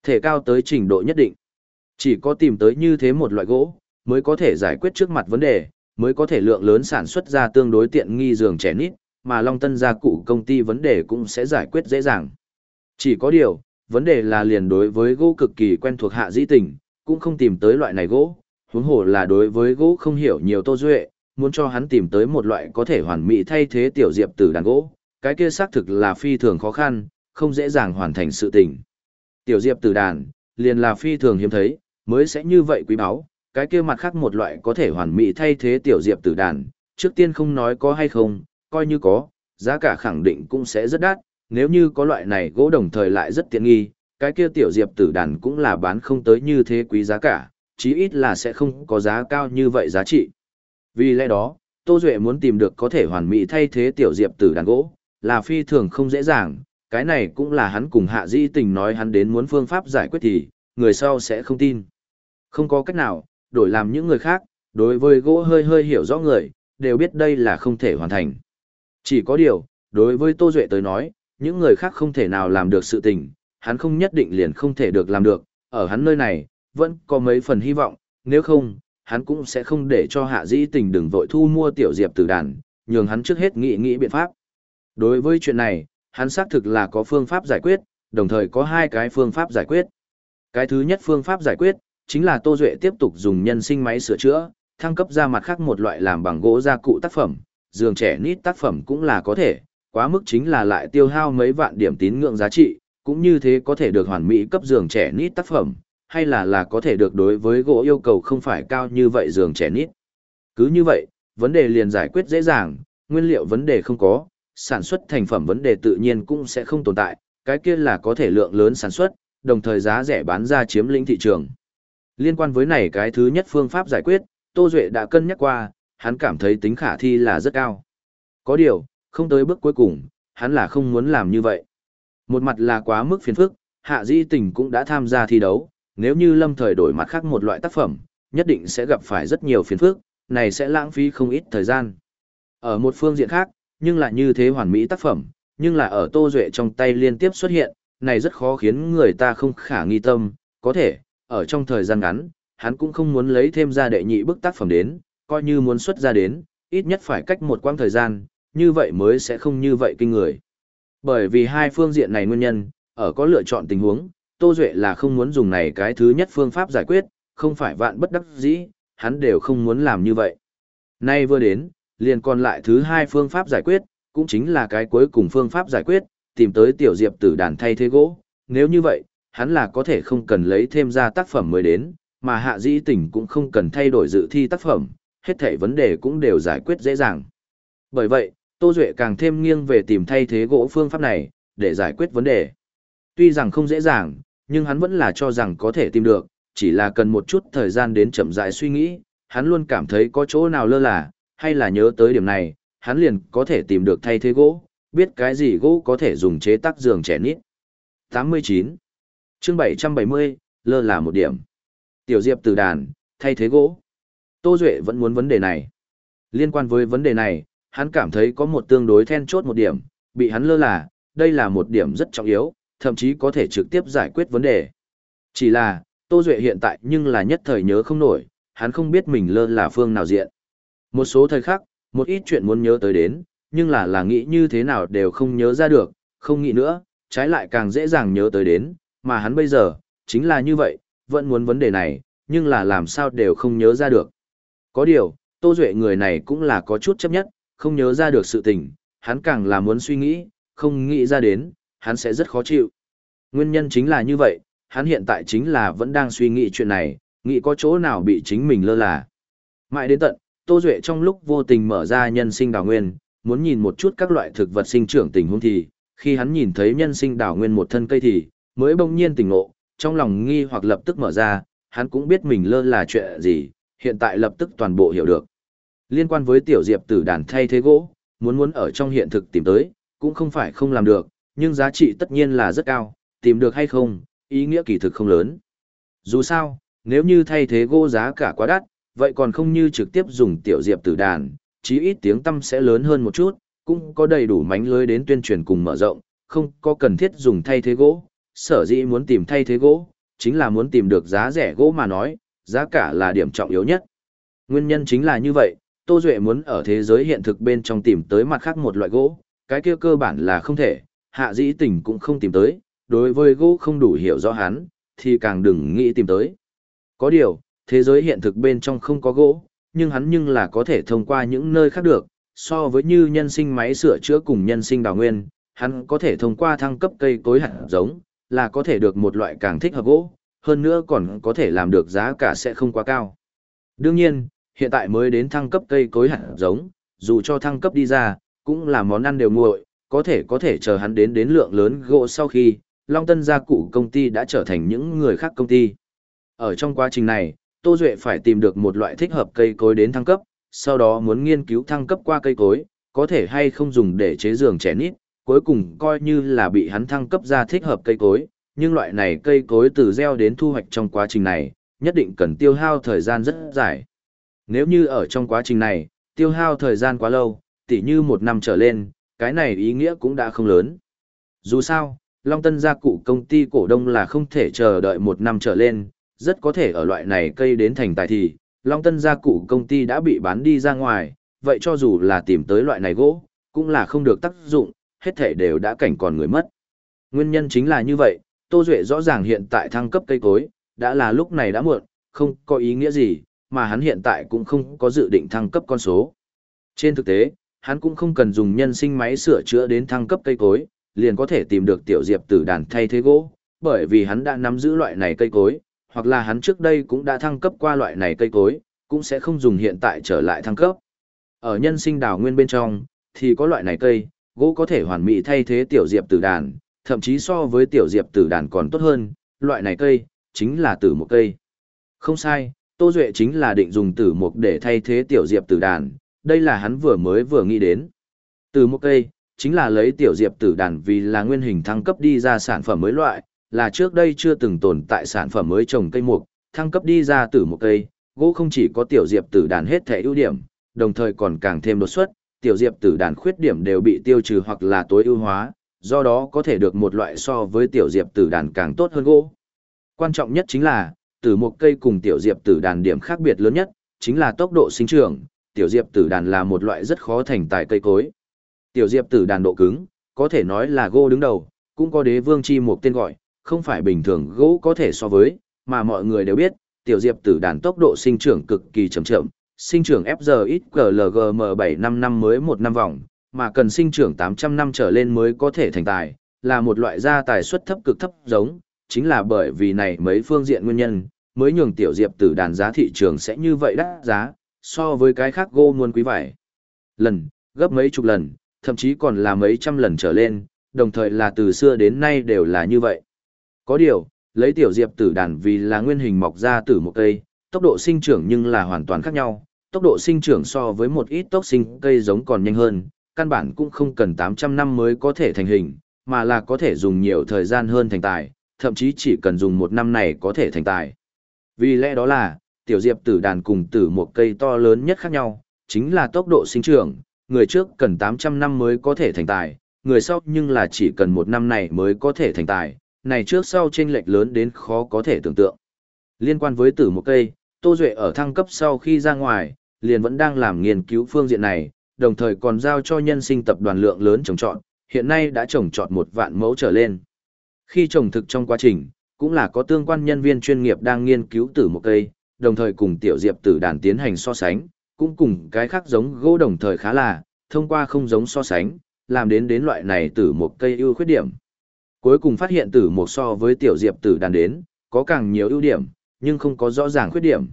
Thể cao tới trình độ nhất định. Chỉ có tìm tới như thế một loại gỗ, mới có thể giải quyết trước mặt vấn đề, mới có thể lượng lớn sản xuất ra tương đối tiện nghi giường trẻ nít, mà Long Tân gia cụ công ty vấn đề cũng sẽ giải quyết dễ dàng. Chỉ có điều, vấn đề là liền đối với gỗ cực kỳ quen thuộc hạ dĩ tình, cũng không tìm tới loại này gỗ, huống hồ là đối với gỗ không hiểu nhiều tô duệ, muốn cho hắn tìm tới một loại có thể hoàn mỹ thay thế tiểu diệp từ đàn gỗ, cái kia xác thực là phi thường khó khăn, không dễ dàng hoàn thành sự tình. Tiểu diệp từ đàn, liền là phi thường hiếm thấy, mới sẽ như vậy quý báu, cái kia mặt khác một loại có thể hoàn mỹ thay thế tiểu diệp tử đàn, trước tiên không nói có hay không, coi như có, giá cả khẳng định cũng sẽ rất đắt, nếu như có loại này gỗ đồng thời lại rất tiện nghi, cái kia tiểu diệp tử đàn cũng là bán không tới như thế quý giá cả, chí ít là sẽ không có giá cao như vậy giá trị. Vì lẽ đó, Tô Duệ muốn tìm được có thể hoàn mỹ thay thế tiểu diệp tử đàn gỗ, là phi thường không dễ dàng, cái này cũng là hắn cùng hạ di tình nói hắn đến muốn phương pháp giải quyết thì, người sau sẽ không tin. Không có cách nào, đổi làm những người khác, đối với gỗ hơi hơi hiểu rõ người, đều biết đây là không thể hoàn thành. Chỉ có điều, đối với Tô Duệ tới nói, những người khác không thể nào làm được sự tình, hắn không nhất định liền không thể được làm được, ở hắn nơi này, vẫn có mấy phần hy vọng, nếu không, hắn cũng sẽ không để cho hạ dĩ tình đừng vội thu mua tiểu diệp Tử đàn, nhường hắn trước hết nghĩ nghĩ biện pháp. Đối với chuyện này, hắn xác thực là có phương pháp giải quyết, đồng thời có hai cái phương pháp giải quyết. Cái thứ nhất phương pháp giải quyết, chính là Tô Duệ tiếp tục dùng nhân sinh máy sửa chữa, thăng cấp ra mặt khác một loại làm bằng gỗ gia cụ tác phẩm, giường trẻ nít tác phẩm cũng là có thể, quá mức chính là lại tiêu hao mấy vạn điểm tín ngưỡng giá trị, cũng như thế có thể được hoàn mỹ cấp giường trẻ nít tác phẩm, hay là là có thể được đối với gỗ yêu cầu không phải cao như vậy giường trẻ nít. Cứ như vậy, vấn đề liền giải quyết dễ dàng, nguyên liệu vấn đề không có, sản xuất thành phẩm vấn đề tự nhiên cũng sẽ không tồn tại, cái kia là có thể lượng lớn sản xuất, đồng thời giá rẻ bán ra chiếm lĩnh thị trường. Liên quan với này cái thứ nhất phương pháp giải quyết, Tô Duệ đã cân nhắc qua, hắn cảm thấy tính khả thi là rất cao. Có điều, không tới bước cuối cùng, hắn là không muốn làm như vậy. Một mặt là quá mức phiền phức, hạ Di tình cũng đã tham gia thi đấu, nếu như lâm thời đổi mặt khác một loại tác phẩm, nhất định sẽ gặp phải rất nhiều phiền phức, này sẽ lãng phí không ít thời gian. Ở một phương diện khác, nhưng là như thế hoàn mỹ tác phẩm, nhưng là ở Tô Duệ trong tay liên tiếp xuất hiện, này rất khó khiến người ta không khả nghi tâm, có thể, ở trong thời gian ngắn, hắn cũng không muốn lấy thêm ra đệ nhị bức tác phẩm đến, coi như muốn xuất ra đến, ít nhất phải cách một quãng thời gian, như vậy mới sẽ không như vậy kinh người. Bởi vì hai phương diện này nguyên nhân, ở có lựa chọn tình huống, Tô Duệ là không muốn dùng này cái thứ nhất phương pháp giải quyết, không phải vạn bất đắc dĩ, hắn đều không muốn làm như vậy. Nay vừa đến, liền còn lại thứ hai phương pháp giải quyết, cũng chính là cái cuối cùng phương pháp giải quyết, tìm tới tiểu diệp tử đàn thay thế gỗ. Nếu như vậy, hắn là có thể không cần lấy thêm ra tác phẩm mới đến, mà hạ dĩ tỉnh cũng không cần thay đổi dự thi tác phẩm, hết thảy vấn đề cũng đều giải quyết dễ dàng. Bởi vậy, Tô Duệ càng thêm nghiêng về tìm thay thế gỗ phương pháp này, để giải quyết vấn đề. Tuy rằng không dễ dàng, nhưng hắn vẫn là cho rằng có thể tìm được, chỉ là cần một chút thời gian đến chậm rãi suy nghĩ, hắn luôn cảm thấy có chỗ nào lơ là, hay là nhớ tới điểm này, hắn liền có thể tìm được thay thế gỗ, biết cái gì gỗ có thể dùng chế tác giường trẻ nít. 89. chương 770, lơ là một điểm. Tiểu Diệp từ đàn, thay thế gỗ. Tô Duệ vẫn muốn vấn đề này. Liên quan với vấn đề này, hắn cảm thấy có một tương đối then chốt một điểm, bị hắn lơ là, đây là một điểm rất trọng yếu, thậm chí có thể trực tiếp giải quyết vấn đề. Chỉ là, Tô Duệ hiện tại nhưng là nhất thời nhớ không nổi, hắn không biết mình lơ là phương nào diện. Một số thời khắc, một ít chuyện muốn nhớ tới đến, nhưng là là nghĩ như thế nào đều không nhớ ra được, không nghĩ nữa, trái lại càng dễ dàng nhớ tới đến, mà hắn bây giờ, chính là như vậy, vẫn muốn vấn đề này, nhưng là làm sao đều không nhớ ra được. Có điều, Tô Duệ người này cũng là có chút chấp nhất, không nhớ ra được sự tình, hắn càng là muốn suy nghĩ, không nghĩ ra đến, hắn sẽ rất khó chịu. Nguyên nhân chính là như vậy, hắn hiện tại chính là vẫn đang suy nghĩ chuyện này, nghĩ có chỗ nào bị chính mình lơ là. Mãi đến tận, Tô Duệ trong lúc vô tình mở ra nhân sinh đào nguyên, muốn nhìn một chút các loại thực vật sinh trưởng tình huống thì, khi hắn nhìn thấy nhân sinh đào nguyên một thân cây thì, mới bỗng nhiên tỉnh ngộ, trong lòng nghi hoặc lập tức mở ra, hắn cũng biết mình lơ là chuyện gì, hiện tại lập tức toàn bộ hiểu được. Liên quan với tiểu diệp tử đàn thay thế gỗ, muốn muốn ở trong hiện thực tìm tới, cũng không phải không làm được, nhưng giá trị tất nhiên là rất cao, tìm được hay không, ý nghĩa kỳ thực không lớn. Dù sao, nếu như thay thế gỗ giá cả quá đắt, vậy còn không như trực tiếp dùng tiểu diệp tử đàn, chí ít tiếng tâm sẽ lớn hơn một chút, cũng có đầy đủ mánh lưới đến tuyên truyền cùng mở rộng, không có cần thiết dùng thay thế gỗ, sở dĩ muốn tìm thay thế gỗ, chính là muốn tìm được giá rẻ gỗ mà nói, giá cả là điểm trọng yếu nhất. Nguyên nhân chính là như vậy, Tô Duệ muốn ở thế giới hiện thực bên trong tìm tới mặt khác một loại gỗ, cái kia cơ bản là không thể, hạ dĩ tình cũng không tìm tới, đối với gỗ không đủ hiểu rõ hắn, thì càng đừng nghĩ tìm tới. Có điều, thế giới hiện thực bên trong không có gỗ, nhưng hắn nhưng là có thể thông qua những nơi khác được, so với như nhân sinh máy sửa chữa cùng nhân sinh đào nguyên, hắn có thể thông qua thăng cấp cây cối hạt giống, là có thể được một loại càng thích hợp gỗ, hơn nữa còn có thể làm được giá cả sẽ không quá cao. Đương nhiên, hiện tại mới đến thăng cấp cây cối hạt giống, dù cho thăng cấp đi ra, cũng là món ăn đều nguội, có thể có thể chờ hắn đến đến lượng lớn gỗ sau khi, Long Tân gia cụ công ty đã trở thành những người khác công ty. Ở trong quá trình này, Tô Duệ phải tìm được một loại thích hợp cây cối đến thăng cấp, sau đó muốn nghiên cứu thăng cấp qua cây cối, có thể hay không dùng để chế giường trẻ nít, cuối cùng coi như là bị hắn thăng cấp ra thích hợp cây cối, nhưng loại này cây cối từ gieo đến thu hoạch trong quá trình này, nhất định cần tiêu hao thời gian rất dài. Nếu như ở trong quá trình này, tiêu hao thời gian quá lâu, tỉ như một năm trở lên, cái này ý nghĩa cũng đã không lớn. Dù sao, Long Tân gia cụ công ty cổ đông là không thể chờ đợi một năm trở lên, rất có thể ở loại này cây đến thành tài thì, Long Tân gia cụ công ty đã bị bán đi ra ngoài, vậy cho dù là tìm tới loại này gỗ, cũng là không được tác dụng, hết thể đều đã cảnh còn người mất. Nguyên nhân chính là như vậy, Tô Duệ rõ ràng hiện tại thăng cấp cây cối, đã là lúc này đã muộn, không có ý nghĩa gì, mà hắn hiện tại cũng không có dự định thăng cấp con số. Trên thực tế, hắn cũng không cần dùng nhân sinh máy sửa chữa đến thăng cấp cây cối, liền có thể tìm được tiểu diệp tử đàn thay thế gỗ, bởi vì hắn đã nắm giữ loại này cây cối, hoặc là hắn trước đây cũng đã thăng cấp qua loại này cây cối, cũng sẽ không dùng hiện tại trở lại thăng cấp. Ở nhân sinh đào nguyên bên trong, thì có loại này cây, gỗ có thể hoàn mỹ thay thế tiểu diệp tử đàn, thậm chí so với tiểu diệp tử đàn còn tốt hơn, loại này cây, chính là tử một cây. Không sai, Tô Duệ chính là định dùng tử mục để thay thế tiểu diệp tử đàn, đây là hắn vừa mới vừa nghĩ đến. Tử mục cây, chính là lấy tiểu diệp tử đàn vì là nguyên hình thăng cấp đi ra sản phẩm mới loại, là trước đây chưa từng tồn tại sản phẩm mới trồng cây mục, thăng cấp đi ra tử mục cây, gỗ không chỉ có tiểu diệp tử đàn hết thể ưu điểm, đồng thời còn càng thêm đột xuất, tiểu diệp tử đàn khuyết điểm đều bị tiêu trừ hoặc là tối ưu hóa, do đó có thể được một loại so với tiểu diệp tử đàn càng tốt hơn gỗ. Quan trọng nhất chính là, tử một cây cùng tiểu diệp tử đàn điểm khác biệt lớn nhất, chính là tốc độ sinh trưởng, tiểu diệp tử đàn là một loại rất khó thành tài cây cối. Tiểu diệp tử đàn độ cứng, có thể nói là gỗ đứng đầu, cũng có đế vương chi một tên gọi, không phải bình thường gỗ có thể so với, mà mọi người đều biết, tiểu diệp tử đàn tốc độ sinh trưởng cực kỳ chậm chậm, sinh trưởng FZXGLGM7 năm mới một năm vòng, mà cần sinh trưởng 800 năm trở lên mới có thể thành tài, là một loại gia tài suất thấp cực thấp giống, chính là bởi vì này mấy phương diện nguyên nhân, mới nhường tiểu diệp tử đàn giá thị trường sẽ như vậy đắt giá, so với cái khác gô muôn quý vải. Lần, gấp mấy chục lần, thậm chí còn là mấy trăm lần trở lên, đồng thời là từ xưa đến nay đều là như vậy. Có điều, lấy tiểu diệp tử đàn vì là nguyên hình mọc ra từ một cây, tốc độ sinh trưởng nhưng là hoàn toàn khác nhau, tốc độ sinh trưởng so với một ít tốc sinh cây giống còn nhanh hơn, căn bản cũng không cần 800 năm mới có thể thành hình, mà là có thể dùng nhiều thời gian hơn thành tài, thậm chí chỉ cần dùng một năm này có thể thành tài. Vì lẽ đó là, tiểu diệp tử đàn cùng tử một cây to lớn nhất khác nhau, chính là tốc độ sinh trưởng, người trước cần 800 năm mới có thể thành tài, người sau nhưng là chỉ cần một năm này mới có thể thành tài, này trước sau chênh lệch lớn đến khó có thể tưởng tượng. Liên quan với tử một cây, Tô Duệ ở thăng cấp sau khi ra ngoài, liền vẫn đang làm nghiên cứu phương diện này, đồng thời còn giao cho nhân sinh tập đoàn lượng lớn trồng trọt, hiện nay đã trồng trọt một vạn mẫu trở lên. Khi trồng thực trong quá trình, cũng là có tương quan nhân viên chuyên nghiệp đang nghiên cứu tử một cây, đồng thời cùng tiểu diệp tử đàn tiến hành so sánh, cũng cùng cái khác giống gỗ đồng thời khá là, thông qua không giống so sánh, làm đến đến loại này tử một cây ưu khuyết điểm. Cuối cùng phát hiện tử một so với tiểu diệp tử đàn đến, có càng nhiều ưu điểm, nhưng không có rõ ràng khuyết điểm.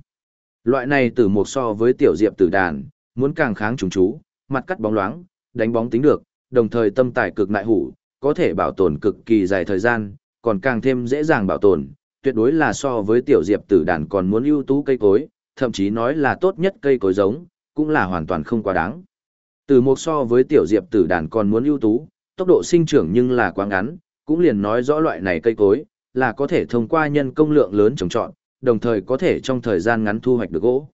Loại này tử một so với tiểu diệp tử đàn, muốn càng kháng trùng chú, mặt cắt bóng loáng, đánh bóng tính được, đồng thời tâm tài cực nại hủ, có thể bảo tồn cực kỳ dài thời gian, còn càng thêm dễ dàng bảo tồn, tuyệt đối là so với tiểu diệp tử đàn còn muốn ưu tú cây cối, thậm chí nói là tốt nhất cây cối giống, cũng là hoàn toàn không quá đáng. Từ một so với tiểu diệp tử đàn còn muốn ưu tú, tốc độ sinh trưởng nhưng là quá ngắn, cũng liền nói rõ loại này cây cối, là có thể thông qua nhân công lượng lớn trồng trọt, đồng thời có thể trong thời gian ngắn thu hoạch được gỗ.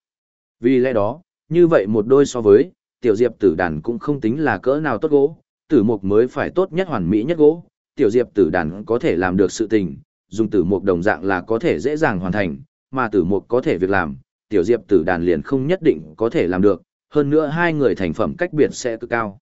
Vì lẽ đó, như vậy một đôi so với, tiểu diệp tử đàn cũng không tính là cỡ nào tốt gỗ, tử mục mới phải tốt nhất hoàn mỹ nhất gỗ, tiểu diệp tử đàn có thể làm được sự tình, dùng tử mục đồng dạng là có thể dễ dàng hoàn thành, mà tử mục có thể việc làm, tiểu diệp tử đàn liền không nhất định có thể làm được, hơn nữa hai người thành phẩm cách biệt sẽ cực cao.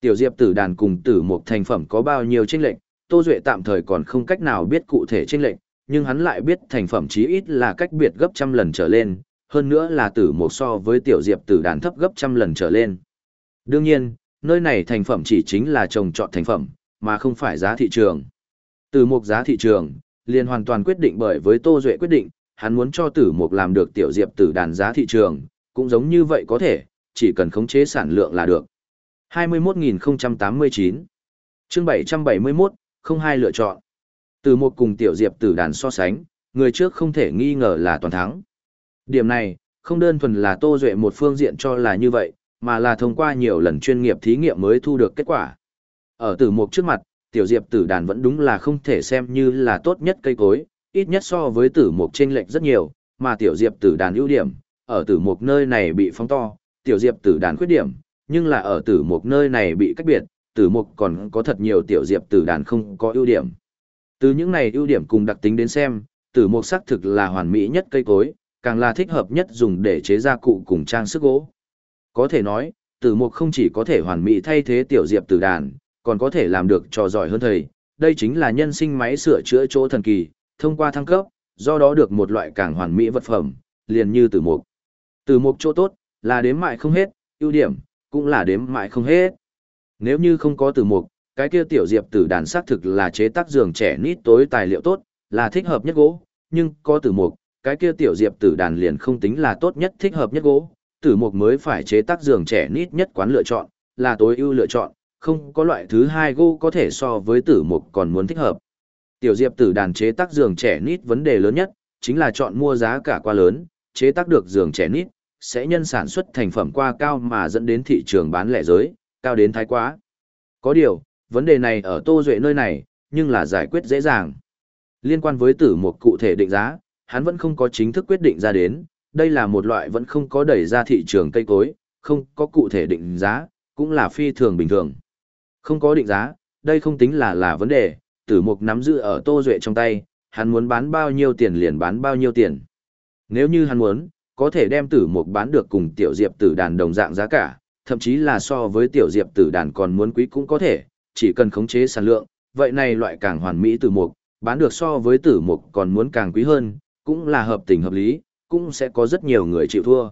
Tiểu diệp tử đàn cùng tử mục thành phẩm có bao nhiêu chênh lệch, Tô Duệ tạm thời còn không cách nào biết cụ thể chênh lệch, nhưng hắn lại biết thành phẩm chí ít là cách biệt gấp trăm lần trở lên, hơn nữa là tử mục so với tiểu diệp tử đàn thấp gấp trăm lần trở lên. Đương nhiên, nơi này thành phẩm chỉ chính là trồng trọt thành phẩm, mà không phải giá thị trường. Từ mục giá thị trường, liền hoàn toàn quyết định bởi với Tô Duệ quyết định, hắn muốn cho tử mục làm được tiểu diệp tử đàn giá thị trường, cũng giống như vậy có thể, chỉ cần khống chế sản lượng là được. 21.089 chương 771, không hai lựa chọn. Từ một cùng tiểu diệp tử đàn so sánh, người trước không thể nghi ngờ là toàn thắng. Điểm này, không đơn thuần là Tô Duệ một phương diện cho là như vậy, mà là thông qua nhiều lần chuyên nghiệp thí nghiệm mới thu được kết quả. Ở tử mục trước mặt, tiểu diệp tử đàn vẫn đúng là không thể xem như là tốt nhất cây cối, ít nhất so với tử mục chênh lệch rất nhiều, mà tiểu diệp tử đàn ưu điểm, ở tử mục nơi này bị phóng to, tiểu diệp tử đàn khuyết điểm, nhưng là ở tử mục nơi này bị cách biệt, tử mục còn có thật nhiều tiểu diệp tử đàn không có ưu điểm. Từ những này ưu điểm cùng đặc tính đến xem, tử mục xác thực là hoàn mỹ nhất cây cối, càng là thích hợp nhất dùng để chế gia cụ cùng trang sức gỗ. Có thể nói, tử mục không chỉ có thể hoàn mỹ thay thế tiểu diệp tử đàn, còn có thể làm được trò giỏi hơn thầy. Đây chính là nhân sinh máy sửa chữa chỗ thần kỳ, thông qua thăng cấp, do đó được một loại càng hoàn mỹ vật phẩm, liền như tử mục. Tử mục chỗ tốt, là đếm mãi không hết, ưu điểm, cũng là đếm mãi không hết. Nếu như không có tử mục, cái kia tiểu diệp tử đàn xác thực là chế tác giường trẻ nít tối tài liệu tốt, là thích hợp nhất gỗ, nhưng có tử mục, cái kia tiểu diệp tử đàn liền không tính là tốt nhất thích hợp nhất gỗ, tử mục mới phải chế tác giường trẻ nít nhất quán lựa chọn, là tối ưu lựa chọn, không có loại thứ hai gỗ có thể so với tử mục còn muốn thích hợp. Tiểu diệp tử đàn chế tác giường trẻ nít vấn đề lớn nhất, chính là chọn mua giá cả quá lớn, chế tác được giường trẻ nít, sẽ nhân sản xuất thành phẩm qua cao mà dẫn đến thị trường bán lẻ giới, cao đến thái quá. Có điều, vấn đề này ở Tô Duệ nơi này, nhưng là giải quyết dễ dàng. Liên quan với tử một cụ thể định giá, hắn vẫn không có chính thức quyết định ra đến, đây là một loại vẫn không có đẩy ra thị trường cây cối, không có cụ thể định giá, cũng là phi thường bình thường. Không có định giá, đây không tính là là vấn đề, tử mục nắm giữ ở Tô Duệ trong tay, hắn muốn bán bao nhiêu tiền liền bán bao nhiêu tiền. Nếu như hắn muốn, có thể đem tử mục bán được cùng tiểu diệp tử đàn đồng dạng giá cả, thậm chí là so với tiểu diệp tử đàn còn muốn quý cũng có thể, chỉ cần khống chế sản lượng, vậy này loại càng hoàn mỹ tử mục, bán được so với tử mục còn muốn càng quý hơn, cũng là hợp tình hợp lý, cũng sẽ có rất nhiều người chịu thua.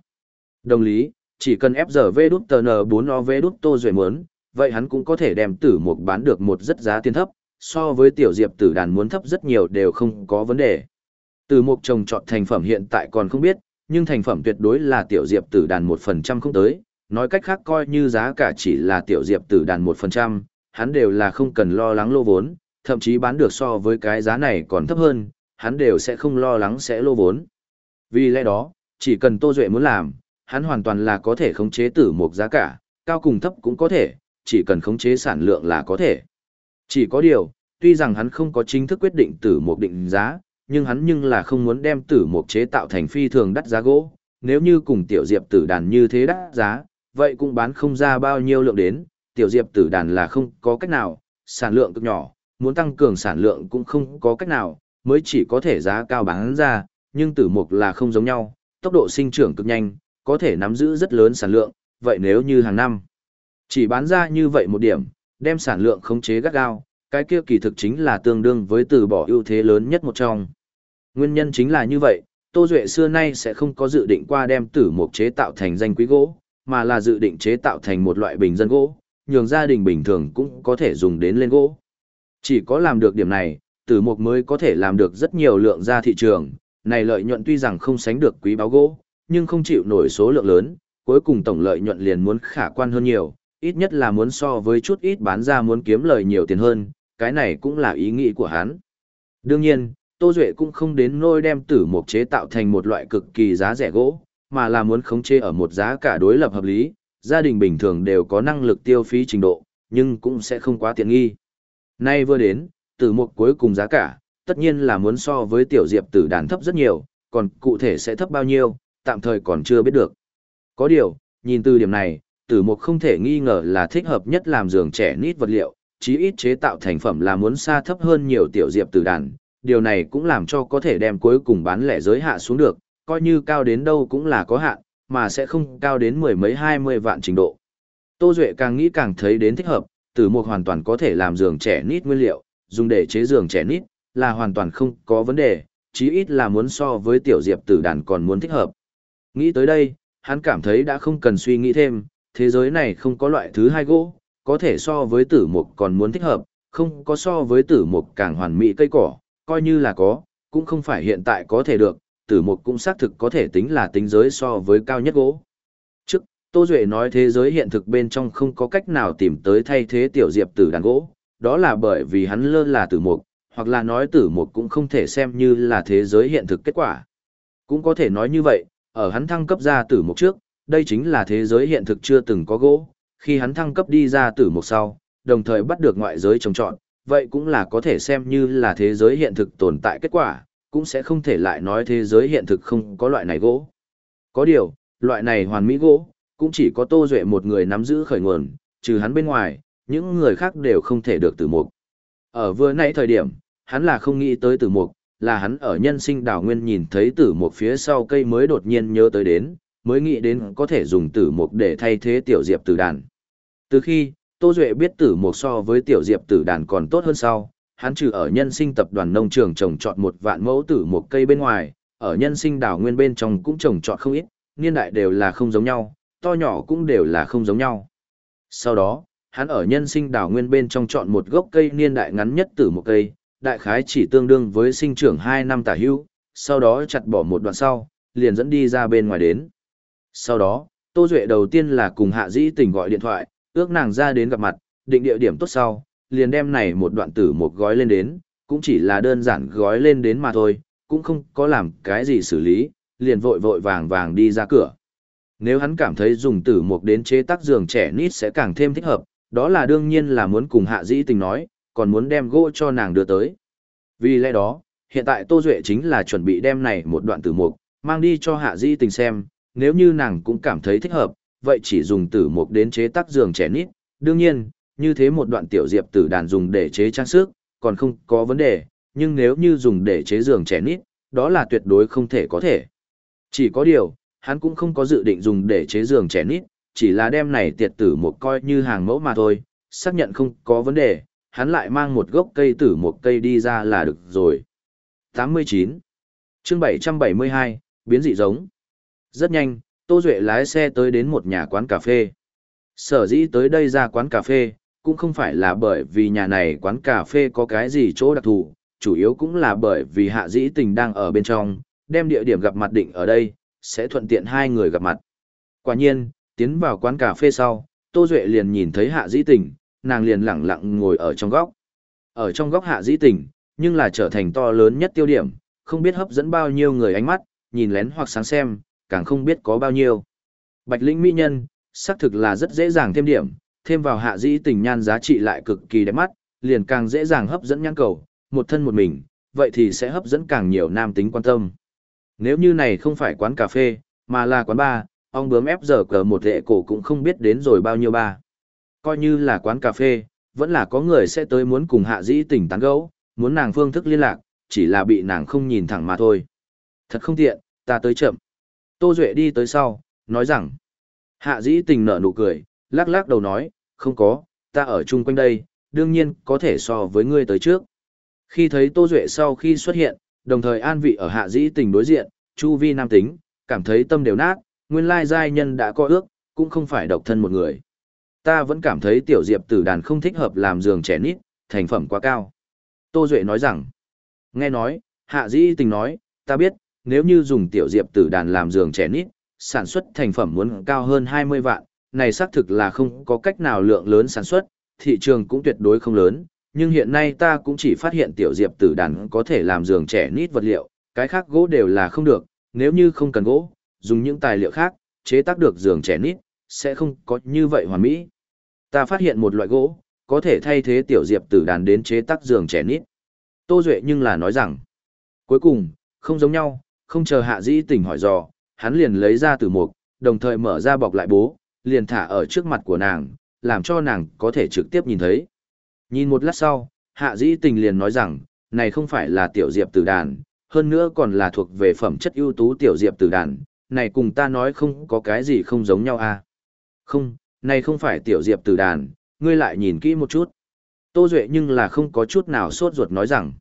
Đồng lý, chỉ cần FGV đút TN4OV đút tô duệ muốn, vậy hắn cũng có thể đem tử mục bán được một rất giá tiền thấp, so với tiểu diệp tử đàn muốn thấp rất nhiều đều không có vấn đề. Tử mục trồng chọn thành phẩm hiện tại còn không biết, nhưng thành phẩm tuyệt đối là tiểu diệp tử đàn 1% không tới, nói cách khác coi như giá cả chỉ là tiểu diệp tử đàn 1%, hắn đều là không cần lo lắng lô vốn, thậm chí bán được so với cái giá này còn thấp hơn, hắn đều sẽ không lo lắng sẽ lô vốn. Vì lẽ đó, chỉ cần Tô Duệ muốn làm, hắn hoàn toàn là có thể khống chế tử mục giá cả, cao cùng thấp cũng có thể, chỉ cần khống chế sản lượng là có thể. Chỉ có điều, tuy rằng hắn không có chính thức quyết định tử mục định giá, nhưng hắn nhưng là không muốn đem tử mục chế tạo thành phi thường đắt giá gỗ, nếu như cùng tiểu diệp tử đàn như thế đắt giá, vậy cũng bán không ra bao nhiêu lượng đến, tiểu diệp tử đàn là không có cách nào, sản lượng cực nhỏ, muốn tăng cường sản lượng cũng không có cách nào, mới chỉ có thể giá cao bán ra, nhưng tử mục là không giống nhau, tốc độ sinh trưởng cực nhanh, có thể nắm giữ rất lớn sản lượng, vậy nếu như hàng năm chỉ bán ra như vậy một điểm, đem sản lượng khống chế gắt gao, cái kia kỳ thực chính là tương đương với từ bỏ ưu thế lớn nhất một trong. Nguyên nhân chính là như vậy, Tô Duệ xưa nay sẽ không có dự định qua đem tử mục chế tạo thành danh quý gỗ, mà là dự định chế tạo thành một loại bình dân gỗ, nhường gia đình bình thường cũng có thể dùng đến lên gỗ. Chỉ có làm được điểm này, tử mục mới có thể làm được rất nhiều lượng ra thị trường, này lợi nhuận tuy rằng không sánh được quý báo gỗ, nhưng không chịu nổi số lượng lớn, cuối cùng tổng lợi nhuận liền muốn khả quan hơn nhiều, ít nhất là muốn so với chút ít bán ra muốn kiếm lời nhiều tiền hơn, cái này cũng là ý nghĩ của hắn. Đương nhiên, Tô Duệ cũng không đến nôi đem tử mục chế tạo thành một loại cực kỳ giá rẻ gỗ, mà là muốn khống chế ở một giá cả đối lập hợp lý, gia đình bình thường đều có năng lực tiêu phí trình độ, nhưng cũng sẽ không quá tiện nghi. Nay vừa đến, tử mục cuối cùng giá cả, tất nhiên là muốn so với tiểu diệp tử đàn thấp rất nhiều, còn cụ thể sẽ thấp bao nhiêu, tạm thời còn chưa biết được. Có điều, nhìn từ điểm này, tử mục không thể nghi ngờ là thích hợp nhất làm giường trẻ nít vật liệu, chí ít chế tạo thành phẩm là muốn xa thấp hơn nhiều tiểu diệp tử đàn, điều này cũng làm cho có thể đem cuối cùng bán lẻ giới hạ xuống được, coi như cao đến đâu cũng là có hạn, mà sẽ không cao đến mười mấy hai mươi vạn trình độ. Tô Duệ càng nghĩ càng thấy đến thích hợp, tử mục hoàn toàn có thể làm giường trẻ nít nguyên liệu, dùng để chế giường trẻ nít, là hoàn toàn không có vấn đề, chí ít là muốn so với tiểu diệp tử đàn còn muốn thích hợp. Nghĩ tới đây, hắn cảm thấy đã không cần suy nghĩ thêm, thế giới này không có loại thứ hai gỗ, có thể so với tử mục còn muốn thích hợp, không có so với tử mục càng hoàn mỹ cây cỏ, coi như là có, cũng không phải hiện tại có thể được, tử mục cũng xác thực có thể tính là tính giới so với cao nhất gỗ. Trước, Tô Duệ nói thế giới hiện thực bên trong không có cách nào tìm tới thay thế tiểu diệp tử đàn gỗ, đó là bởi vì hắn lơ là tử mục, hoặc là nói tử mục cũng không thể xem như là thế giới hiện thực kết quả. Cũng có thể nói như vậy, ở hắn thăng cấp ra tử mục trước, đây chính là thế giới hiện thực chưa từng có gỗ, khi hắn thăng cấp đi ra tử mục sau, đồng thời bắt được ngoại giới trồng trọn, vậy cũng là có thể xem như là thế giới hiện thực tồn tại kết quả, cũng sẽ không thể lại nói thế giới hiện thực không có loại này gỗ. Có điều, loại này hoàn mỹ gỗ, cũng chỉ có Tô Duệ một người nắm giữ khởi nguồn, trừ hắn bên ngoài, những người khác đều không thể được tử mục. Ở vừa nãy thời điểm, hắn là không nghĩ tới tử mục, là hắn ở nhân sinh đảo nguyên nhìn thấy tử mục phía sau cây mới đột nhiên nhớ tới đến, mới nghĩ đến có thể dùng tử mục để thay thế tiểu diệp tử đàn. Từ khi, Tô Duệ biết tử mục so với tiểu diệp tử đàn còn tốt hơn sau, hắn trừ ở nhân sinh tập đoàn nông trường trồng trọt một vạn mẫu tử mục cây bên ngoài, ở nhân sinh đảo nguyên bên trong cũng trồng trọt không ít, niên đại đều là không giống nhau, to nhỏ cũng đều là không giống nhau. Sau đó, hắn ở nhân sinh đảo nguyên bên trong chọn một gốc cây niên đại ngắn nhất tử một cây, đại khái chỉ tương đương với sinh trưởng 2 năm tả hữu, sau đó chặt bỏ một đoạn sau, liền dẫn đi ra bên ngoài đến. Sau đó, Tô Duệ đầu tiên là cùng Hạ Dĩ Tình gọi điện thoại, ước nàng ra đến gặp mặt, định địa điểm tốt sau, liền đem này một đoạn tử một gói lên đến, cũng chỉ là đơn giản gói lên đến mà thôi, cũng không có làm cái gì xử lý, liền vội vội vàng vàng đi ra cửa. Nếu hắn cảm thấy dùng tử mục đến chế tác giường trẻ nít sẽ càng thêm thích hợp, đó là đương nhiên là muốn cùng hạ dĩ tình nói, còn muốn đem gỗ cho nàng đưa tới. Vì lẽ đó, hiện tại Tô Duệ chính là chuẩn bị đem này một đoạn tử mục, mang đi cho hạ dĩ tình xem, nếu như nàng cũng cảm thấy thích hợp, vậy chỉ dùng tử mục đến chế tác giường trẻ nít. Đương nhiên, như thế một đoạn tiểu diệp tử đàn dùng để chế trang sức, còn không có vấn đề, nhưng nếu như dùng để chế giường trẻ nít, đó là tuyệt đối không thể có thể. Chỉ có điều, hắn cũng không có dự định dùng để chế giường trẻ nít, chỉ là đem này tiệt tử mục coi như hàng mẫu mà thôi, xác nhận không có vấn đề, hắn lại mang một gốc cây tử mục cây đi ra là được rồi. 89. chương 772, biến dị giống. Rất nhanh, Tô Duệ lái xe tới đến một nhà quán cà phê. Sở dĩ tới đây ra quán cà phê, cũng không phải là bởi vì nhà này quán cà phê có cái gì chỗ đặc thù, chủ yếu cũng là bởi vì hạ dĩ tình đang ở bên trong, đem địa điểm gặp mặt định ở đây, sẽ thuận tiện hai người gặp mặt. Quả nhiên, tiến vào quán cà phê sau, Tô Duệ liền nhìn thấy hạ dĩ tình, nàng liền lặng lặng ngồi ở trong góc. Ở trong góc hạ dĩ tình, nhưng là trở thành to lớn nhất tiêu điểm, không biết hấp dẫn bao nhiêu người ánh mắt, nhìn lén hoặc sáng xem, càng không biết có bao nhiêu. Bạch lĩnh mỹ nhân, xác thực là rất dễ dàng thêm điểm, thêm vào hạ dĩ tình nhan giá trị lại cực kỳ đẹp mắt, liền càng dễ dàng hấp dẫn nhãn cầu, một thân một mình, vậy thì sẽ hấp dẫn càng nhiều nam tính quan tâm. Nếu như này không phải quán cà phê, mà là quán bar, ông bướm ép giờ cờ một hệ cổ cũng không biết đến rồi bao nhiêu ba. Coi như là quán cà phê, vẫn là có người sẽ tới muốn cùng hạ dĩ tình tán gẫu, muốn nàng phương thức liên lạc, chỉ là bị nàng không nhìn thẳng mà thôi. Thật không tiện, ta tới chậm. Tô Duệ đi tới sau, nói rằng, hạ dĩ tình nở nụ cười, lắc lắc đầu nói, không có, ta ở chung quanh đây, đương nhiên có thể so với ngươi tới trước. Khi thấy Tô Duệ sau khi xuất hiện, đồng thời an vị ở hạ dĩ tình đối diện, chu vi nam tính, cảm thấy tâm đều nát, nguyên lai giai nhân đã có ước, cũng không phải độc thân một người. Ta vẫn cảm thấy tiểu diệp tử đàn không thích hợp làm giường trẻ nít, thành phẩm quá cao. Tô Duệ nói rằng, nghe nói, hạ dĩ tình nói, ta biết, nếu như dùng tiểu diệp tử đàn làm giường trẻ nít, sản xuất thành phẩm muốn cao hơn 20 vạn, này xác thực là không có cách nào lượng lớn sản xuất, thị trường cũng tuyệt đối không lớn, nhưng hiện nay ta cũng chỉ phát hiện tiểu diệp tử đàn có thể làm giường trẻ nít vật liệu, cái khác gỗ đều là không được, nếu như không cần gỗ, dùng những tài liệu khác, chế tác được giường trẻ nít, sẽ không có như vậy hoàn mỹ. Ta phát hiện một loại gỗ, có thể thay thế tiểu diệp tử đàn đến chế tác giường trẻ nít. Tô Duệ nhưng là nói rằng, cuối cùng, không giống nhau, không chờ hạ dĩ tỉnh hỏi dò, hắn liền lấy ra từ mục, đồng thời mở ra bọc lại bố, liền thả ở trước mặt của nàng, làm cho nàng có thể trực tiếp nhìn thấy. Nhìn một lát sau, hạ dĩ tình liền nói rằng, này không phải là tiểu diệp tử đàn, hơn nữa còn là thuộc về phẩm chất ưu tú tiểu diệp tử đàn, này cùng ta nói không có cái gì không giống nhau à. Không, này không phải tiểu diệp tử đàn, ngươi lại nhìn kỹ một chút. Tô Duệ nhưng là không có chút nào sốt ruột nói rằng.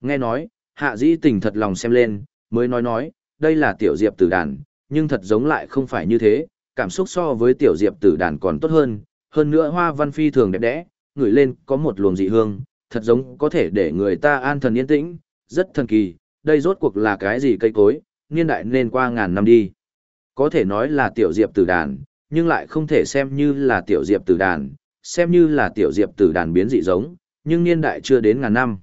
Nghe nói, hạ dĩ tình thật lòng xem lên, mới nói nói, đây là tiểu diệp tử đàn, nhưng thật giống lại không phải như thế, cảm xúc so với tiểu diệp tử đàn còn tốt hơn, hơn nữa hoa văn phi thường đẹp đẽ, ngửi lên có một luồng dị hương, thật giống có thể để người ta an thần yên tĩnh, rất thần kỳ, đây rốt cuộc là cái gì cây cối, niên đại nên qua ngàn năm đi. Có thể nói là tiểu diệp tử đàn, nhưng lại không thể xem như là tiểu diệp tử đàn, xem như là tiểu diệp tử đàn biến dị giống, nhưng niên đại chưa đến ngàn năm.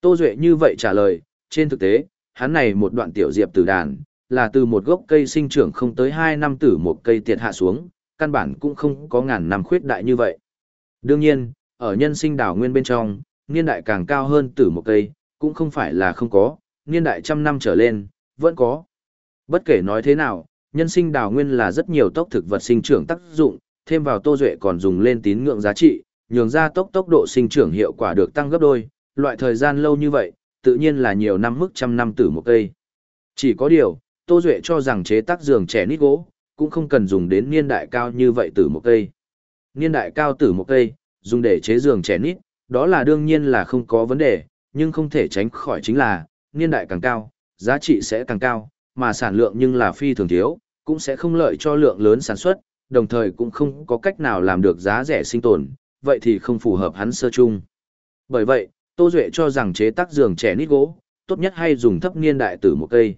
Tô Duệ như vậy trả lời, trên thực tế, hắn này một đoạn tiểu diệp tử đàn, là từ một gốc cây sinh trưởng không tới 2 năm tử một cây tiệt hạ xuống, căn bản cũng không có ngàn năm khuyết đại như vậy. Đương nhiên, ở nhân sinh đảo nguyên bên trong, niên đại càng cao hơn tử một cây, cũng không phải là không có, niên đại trăm năm trở lên, vẫn có. Bất kể nói thế nào, nhân sinh đảo nguyên là rất nhiều tốc thực vật sinh trưởng tác dụng, thêm vào tô duệ còn dùng lên tín ngưỡng giá trị, nhường ra tốc tốc độ sinh trưởng hiệu quả được tăng gấp đôi, loại thời gian lâu như vậy, tự nhiên là nhiều năm mức trăm năm tử một cây. Chỉ có điều, Tô Duệ cho rằng chế tác giường trẻ nít gỗ, cũng không cần dùng đến niên đại cao như vậy tử một cây. Niên đại cao tử một cây, dùng để chế giường trẻ nít, đó là đương nhiên là không có vấn đề, nhưng không thể tránh khỏi chính là, niên đại càng cao, giá trị sẽ càng cao, mà sản lượng nhưng là phi thường thiếu, cũng sẽ không lợi cho lượng lớn sản xuất, đồng thời cũng không có cách nào làm được giá rẻ sinh tồn, vậy thì không phù hợp hắn sơ chung. Bởi vậy, Tô Duệ cho rằng chế tác giường trẻ nít gỗ, tốt nhất hay dùng thấp niên đại tử một cây.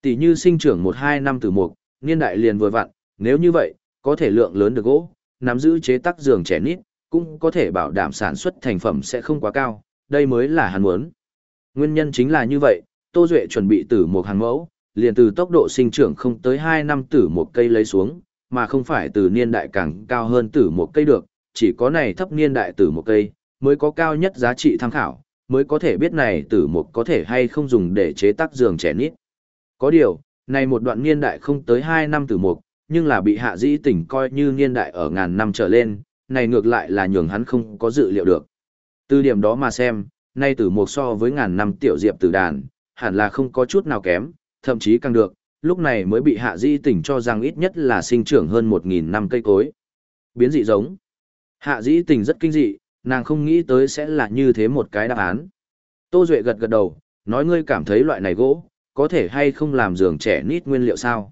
Tỷ như sinh trưởng 1-2 năm tử một, niên đại liền vừa vặn, nếu như vậy, có thể lượng lớn được gỗ, nắm giữ chế tác giường trẻ nít, cũng có thể bảo đảm sản xuất thành phẩm sẽ không quá cao, đây mới là hắn muốn. Nguyên nhân chính là như vậy, Tô Duệ chuẩn bị tử một hàng mẫu, liền từ tốc độ sinh trưởng không tới 2 năm tử một cây lấy xuống, mà không phải từ niên đại càng cao hơn tử một cây được, chỉ có này thấp niên đại tử một cây, mới có cao nhất giá trị tham khảo, mới có thể biết này tử mục có thể hay không dùng để chế tác giường trẻ nít. Có điều, này một đoạn niên đại không tới 2 năm tử mục, nhưng là bị hạ dĩ tỉnh coi như niên đại ở ngàn năm trở lên, này ngược lại là nhường hắn không có dự liệu được. Từ điểm đó mà xem, nay tử mục so với ngàn năm tiểu diệp tử đàn, hẳn là không có chút nào kém, thậm chí càng được, lúc này mới bị hạ dĩ tỉnh cho rằng ít nhất là sinh trưởng hơn 1.000 năm cây cối. Biến dị giống. Hạ dĩ tỉnh rất kinh dị, nàng không nghĩ tới sẽ là như thế một cái đáp án. Tô Duệ gật gật đầu, nói ngươi cảm thấy loại này gỗ, có thể hay không làm giường trẻ nít nguyên liệu sao?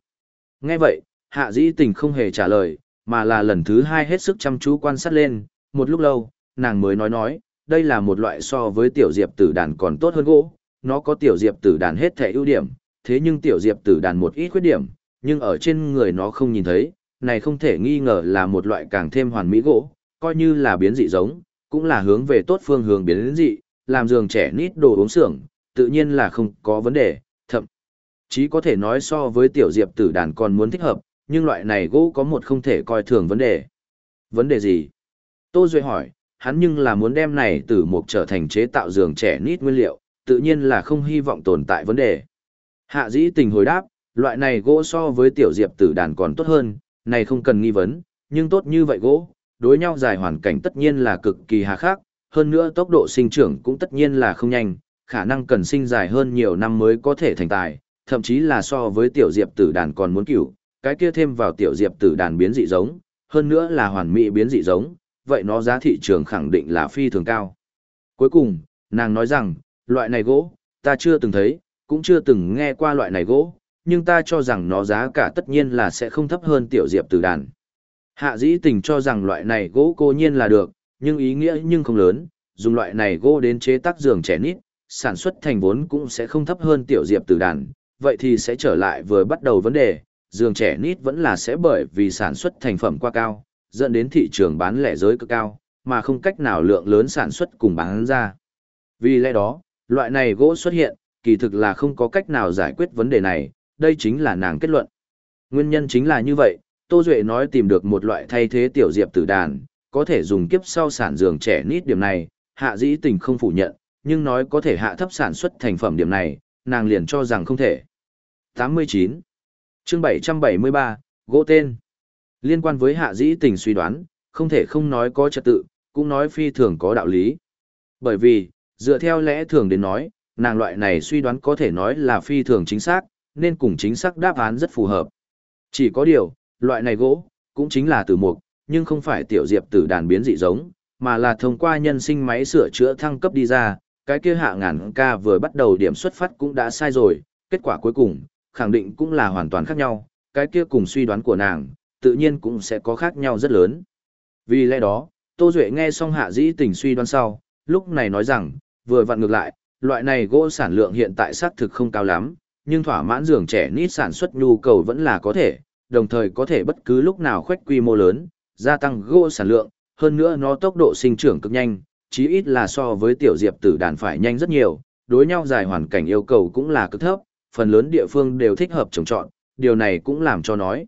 Nghe vậy, hạ dĩ tình không hề trả lời, mà là lần thứ hai hết sức chăm chú quan sát lên, một lúc lâu, nàng mới nói nói, đây là một loại so với tiểu diệp tử đàn còn tốt hơn gỗ, nó có tiểu diệp tử đàn hết thể ưu điểm, thế nhưng tiểu diệp tử đàn một ít khuyết điểm, nhưng ở trên người nó không nhìn thấy, này không thể nghi ngờ là một loại càng thêm hoàn mỹ gỗ, coi như là biến dị giống, cũng là hướng về tốt phương hướng biến dị, làm giường trẻ nít đồ uống sưởng tự nhiên là không có vấn đề, thậm chí có thể nói so với tiểu diệp tử đàn còn muốn thích hợp, nhưng loại này gỗ có một không thể coi thường vấn đề. Vấn đề gì? Tô Duệ hỏi, hắn nhưng là muốn đem này từ một trở thành chế tạo giường trẻ nít nguyên liệu, tự nhiên là không hy vọng tồn tại vấn đề. Hạ dĩ tình hồi đáp, loại này gỗ so với tiểu diệp tử đàn còn tốt hơn, này không cần nghi vấn, nhưng tốt như vậy gỗ, đối nhau dài hoàn cảnh tất nhiên là cực kỳ hà khắc, hơn nữa tốc độ sinh trưởng cũng tất nhiên là không nhanh, khả năng cần sinh dài hơn nhiều năm mới có thể thành tài, thậm chí là so với tiểu diệp tử đàn còn muốn cửu, cái kia thêm vào tiểu diệp tử đàn biến dị giống, hơn nữa là hoàn mỹ biến dị giống, vậy nó giá thị trường khẳng định là phi thường cao. Cuối cùng, nàng nói rằng, loại này gỗ, ta chưa từng thấy, cũng chưa từng nghe qua loại này gỗ, nhưng ta cho rằng nó giá cả tất nhiên là sẽ không thấp hơn tiểu diệp tử đàn. Hạ dĩ tình cho rằng loại này gỗ cô nhiên là được, nhưng ý nghĩa nhưng không lớn, dùng loại này gỗ đến chế tác giường trẻ nít, sản xuất thành vốn cũng sẽ không thấp hơn tiểu diệp tử đàn, vậy thì sẽ trở lại vừa bắt đầu vấn đề, giường trẻ nít vẫn là sẽ bởi vì sản xuất thành phẩm quá cao, dẫn đến thị trường bán lẻ giới cực cao, mà không cách nào lượng lớn sản xuất cùng bán ra. Vì lẽ đó, loại này gỗ xuất hiện, kỳ thực là không có cách nào giải quyết vấn đề này, đây chính là nàng kết luận. Nguyên nhân chính là như vậy, Tô Duệ nói tìm được một loại thay thế tiểu diệp tử đàn, có thể dùng kiếp sau sản dường trẻ nít điểm này, hạ dĩ tình không phủ nhận, nhưng nói có thể hạ thấp sản xuất thành phẩm điểm này, nàng liền cho rằng không thể. 89. chương 773, gỗ tên. Liên quan với hạ dĩ tình suy đoán, không thể không nói có trật tự, cũng nói phi thường có đạo lý. Bởi vì, dựa theo lẽ thường đến nói, nàng loại này suy đoán có thể nói là phi thường chính xác, nên cùng chính xác đáp án rất phù hợp. Chỉ có điều, loại này gỗ, cũng chính là từ mục, nhưng không phải tiểu diệp tử đàn biến dị giống, mà là thông qua nhân sinh máy sửa chữa thăng cấp đi ra, cái kia hạ ngàn ca vừa bắt đầu điểm xuất phát cũng đã sai rồi, kết quả cuối cùng, khẳng định cũng là hoàn toàn khác nhau, cái kia cùng suy đoán của nàng, tự nhiên cũng sẽ có khác nhau rất lớn. Vì lẽ đó, Tô Duệ nghe xong hạ dĩ tình suy đoán sau, lúc này nói rằng, vừa vặn ngược lại, loại này gỗ sản lượng hiện tại xác thực không cao lắm, nhưng thỏa mãn giường trẻ nít sản xuất nhu cầu vẫn là có thể, đồng thời có thể bất cứ lúc nào khoách quy mô lớn, gia tăng gỗ sản lượng, hơn nữa nó tốc độ sinh trưởng cực nhanh, chí ít là so với tiểu diệp tử đàn phải nhanh rất nhiều, đối nhau dài hoàn cảnh yêu cầu cũng là cực thấp, phần lớn địa phương đều thích hợp trồng trọt, điều này cũng làm cho nói.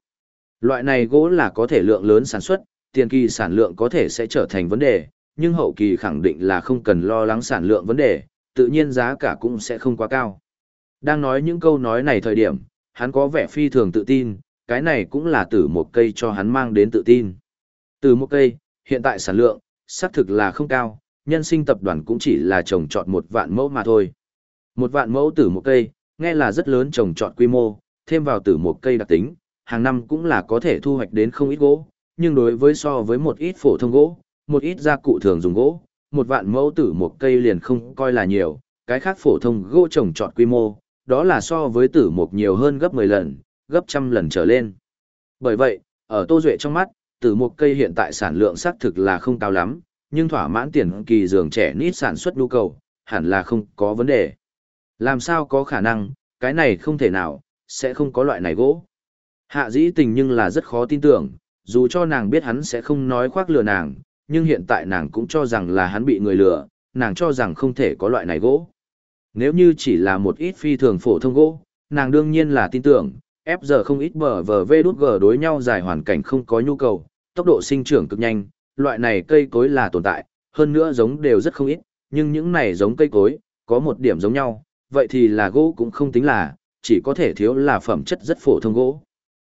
Loại này gỗ là có thể lượng lớn sản xuất, tiền kỳ sản lượng có thể sẽ trở thành vấn đề, nhưng hậu kỳ khẳng định là không cần lo lắng sản lượng vấn đề, tự nhiên giá cả cũng sẽ không quá cao. Đang nói những câu nói này thời điểm, hắn có vẻ phi thường tự tin, cái này cũng là tử một cây cho hắn mang đến tự tin. Từ một cây, hiện tại sản lượng, xác thực là không cao, nhân sinh tập đoàn cũng chỉ là trồng trọt một vạn mẫu mà thôi. Một vạn mẫu từ một cây, nghe là rất lớn trồng trọt quy mô, thêm vào từ một cây đặc tính, hàng năm cũng là có thể thu hoạch đến không ít gỗ, nhưng đối với so với một ít phổ thông gỗ, một ít gia cụ thường dùng gỗ, một vạn mẫu từ một cây liền không coi là nhiều, cái khác phổ thông gỗ trồng trọt quy mô, đó là so với tử một nhiều hơn gấp 10 lần, gấp trăm lần trở lên. Bởi vậy, ở Tô Duệ trong mắt, từ một cây hiện tại sản lượng xác thực là không cao lắm, nhưng thỏa mãn tiền kỳ giường trẻ nít sản xuất nhu cầu, hẳn là không có vấn đề. Làm sao có khả năng, cái này không thể nào, sẽ không có loại này gỗ. Hạ dĩ tình nhưng là rất khó tin tưởng, dù cho nàng biết hắn sẽ không nói khoác lừa nàng, nhưng hiện tại nàng cũng cho rằng là hắn bị người lừa, nàng cho rằng không thể có loại này gỗ. Nếu như chỉ là một ít phi thường phổ thông gỗ, nàng đương nhiên là tin tưởng, ép giờ không ít bờ vờ vê đút G đối nhau dài hoàn cảnh không có nhu cầu, tốc độ sinh trưởng cực nhanh, loại này cây cối là tồn tại, hơn nữa giống đều rất không ít, nhưng những này giống cây cối, có một điểm giống nhau, vậy thì là gỗ cũng không tính là, chỉ có thể thiếu là phẩm chất rất phổ thông gỗ.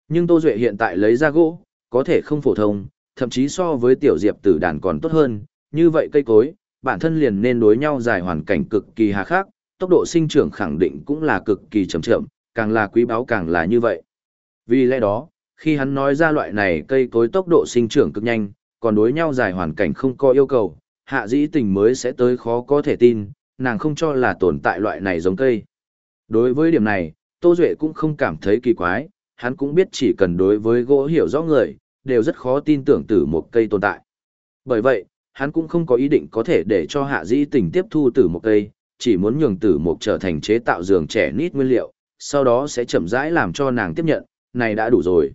Nhưng Tô Duệ hiện tại lấy ra gỗ, có thể không phổ thông, thậm chí so với tiểu diệp tử đàn còn tốt hơn, như vậy cây cối, bản thân liền nên đối nhau dài hoàn cảnh cực kỳ hà khắc, tốc độ sinh trưởng khẳng định cũng là cực kỳ chậm chậm, càng là quý báu càng là như vậy. Vì lẽ đó, khi hắn nói ra loại này cây cối tốc độ sinh trưởng cực nhanh, còn đối nhau dài hoàn cảnh không có yêu cầu, hạ dĩ tình mới sẽ tới khó có thể tin, nàng không cho là tồn tại loại này giống cây. Đối với điểm này, Tô Duệ cũng không cảm thấy kỳ quái, hắn cũng biết chỉ cần đối với gỗ hiểu rõ người, đều rất khó tin tưởng từ một cây tồn tại. Bởi vậy, hắn cũng không có ý định có thể để cho hạ dĩ tình tiếp thu từ một cây, chỉ muốn nhường tử mục trở thành chế tạo giường trẻ nít nguyên liệu, sau đó sẽ chậm rãi làm cho nàng tiếp nhận, này đã đủ rồi.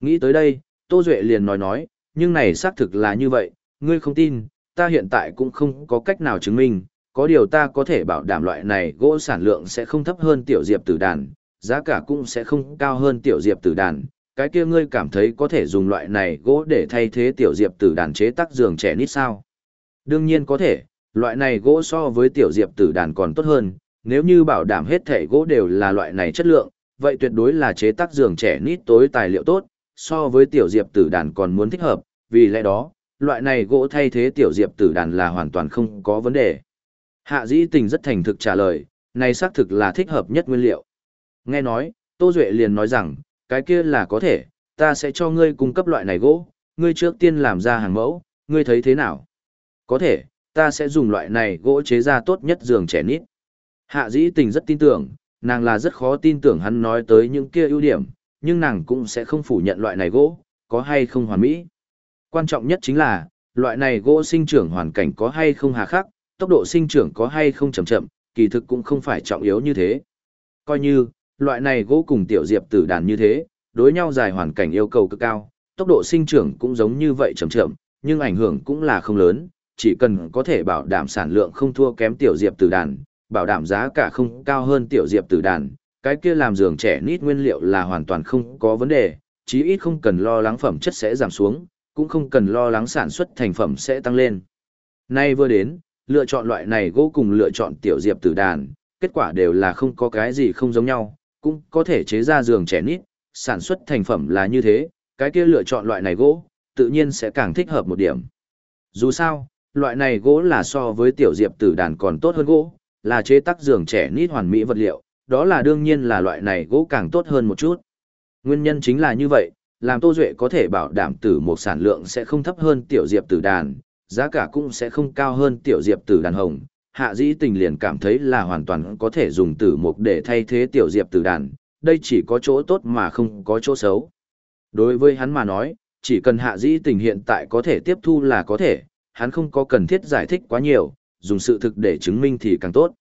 Nghĩ tới đây, Tô Duệ liền nói nói, nhưng này xác thực là như vậy, ngươi không tin, ta hiện tại cũng không có cách nào chứng minh, có điều ta có thể bảo đảm loại này gỗ sản lượng sẽ không thấp hơn tiểu diệp tử đàn, giá cả cũng sẽ không cao hơn tiểu diệp tử đàn. Cái kia ngươi cảm thấy có thể dùng loại này gỗ để thay thế tiểu diệp tử đàn chế tác giường trẻ nít sao? Đương nhiên có thể, loại này gỗ so với tiểu diệp tử đàn còn tốt hơn, nếu như bảo đảm hết thể gỗ đều là loại này chất lượng, vậy tuyệt đối là chế tác giường trẻ nít tối tài liệu tốt, so với tiểu diệp tử đàn còn muốn thích hợp, vì lẽ đó, loại này gỗ thay thế tiểu diệp tử đàn là hoàn toàn không có vấn đề. Hạ dĩ tình rất thành thực trả lời, này xác thực là thích hợp nhất nguyên liệu. Nghe nói, Tô Duệ liền nói rằng, cái kia là có thể, ta sẽ cho ngươi cung cấp loại này gỗ, ngươi trước tiên làm ra hàng mẫu, ngươi thấy thế nào? Có thể, ta sẽ dùng loại này gỗ chế ra tốt nhất giường trẻ nít. Hạ dĩ tình rất tin tưởng, nàng là rất khó tin tưởng hắn nói tới những kia ưu điểm, nhưng nàng cũng sẽ không phủ nhận loại này gỗ, có hay không hoàn mỹ. Quan trọng nhất chính là, loại này gỗ sinh trưởng hoàn cảnh có hay không hà khắc, tốc độ sinh trưởng có hay không chậm chậm, kỳ thực cũng không phải trọng yếu như thế. Coi như, loại này gỗ cùng tiểu diệp tử đàn như thế, đối nhau dài hoàn cảnh yêu cầu cực cao, tốc độ sinh trưởng cũng giống như vậy chậm chậm, nhưng ảnh hưởng cũng là không lớn, chỉ cần có thể bảo đảm sản lượng không thua kém tiểu diệp tử đàn, bảo đảm giá cả không cao hơn tiểu diệp tử đàn, cái kia làm giường trẻ nít nguyên liệu là hoàn toàn không có vấn đề, chí ít không cần lo lắng phẩm chất sẽ giảm xuống, cũng không cần lo lắng sản xuất thành phẩm sẽ tăng lên. Nay vừa đến, lựa chọn loại này gỗ cùng lựa chọn tiểu diệp tử đàn, kết quả đều là không có cái gì không giống nhau, cũng có thể chế ra giường trẻ nít, sản xuất thành phẩm là như thế, cái kia lựa chọn loại này gỗ, tự nhiên sẽ càng thích hợp một điểm. Dù sao, loại này gỗ là so với tiểu diệp tử đàn còn tốt hơn gỗ, là chế tác giường trẻ nít hoàn mỹ vật liệu, đó là đương nhiên là loại này gỗ càng tốt hơn một chút. Nguyên nhân chính là như vậy, làm Tô Duệ có thể bảo đảm tử một sản lượng sẽ không thấp hơn tiểu diệp tử đàn, giá cả cũng sẽ không cao hơn tiểu diệp tử đàn hồng. Hạ dĩ tình liền cảm thấy là hoàn toàn có thể dùng tử mục để thay thế tiểu diệp tử đàn, đây chỉ có chỗ tốt mà không có chỗ xấu. Đối với hắn mà nói, chỉ cần hạ dĩ tình hiện tại có thể tiếp thu là có thể, hắn không có cần thiết giải thích quá nhiều, dùng sự thực để chứng minh thì càng tốt.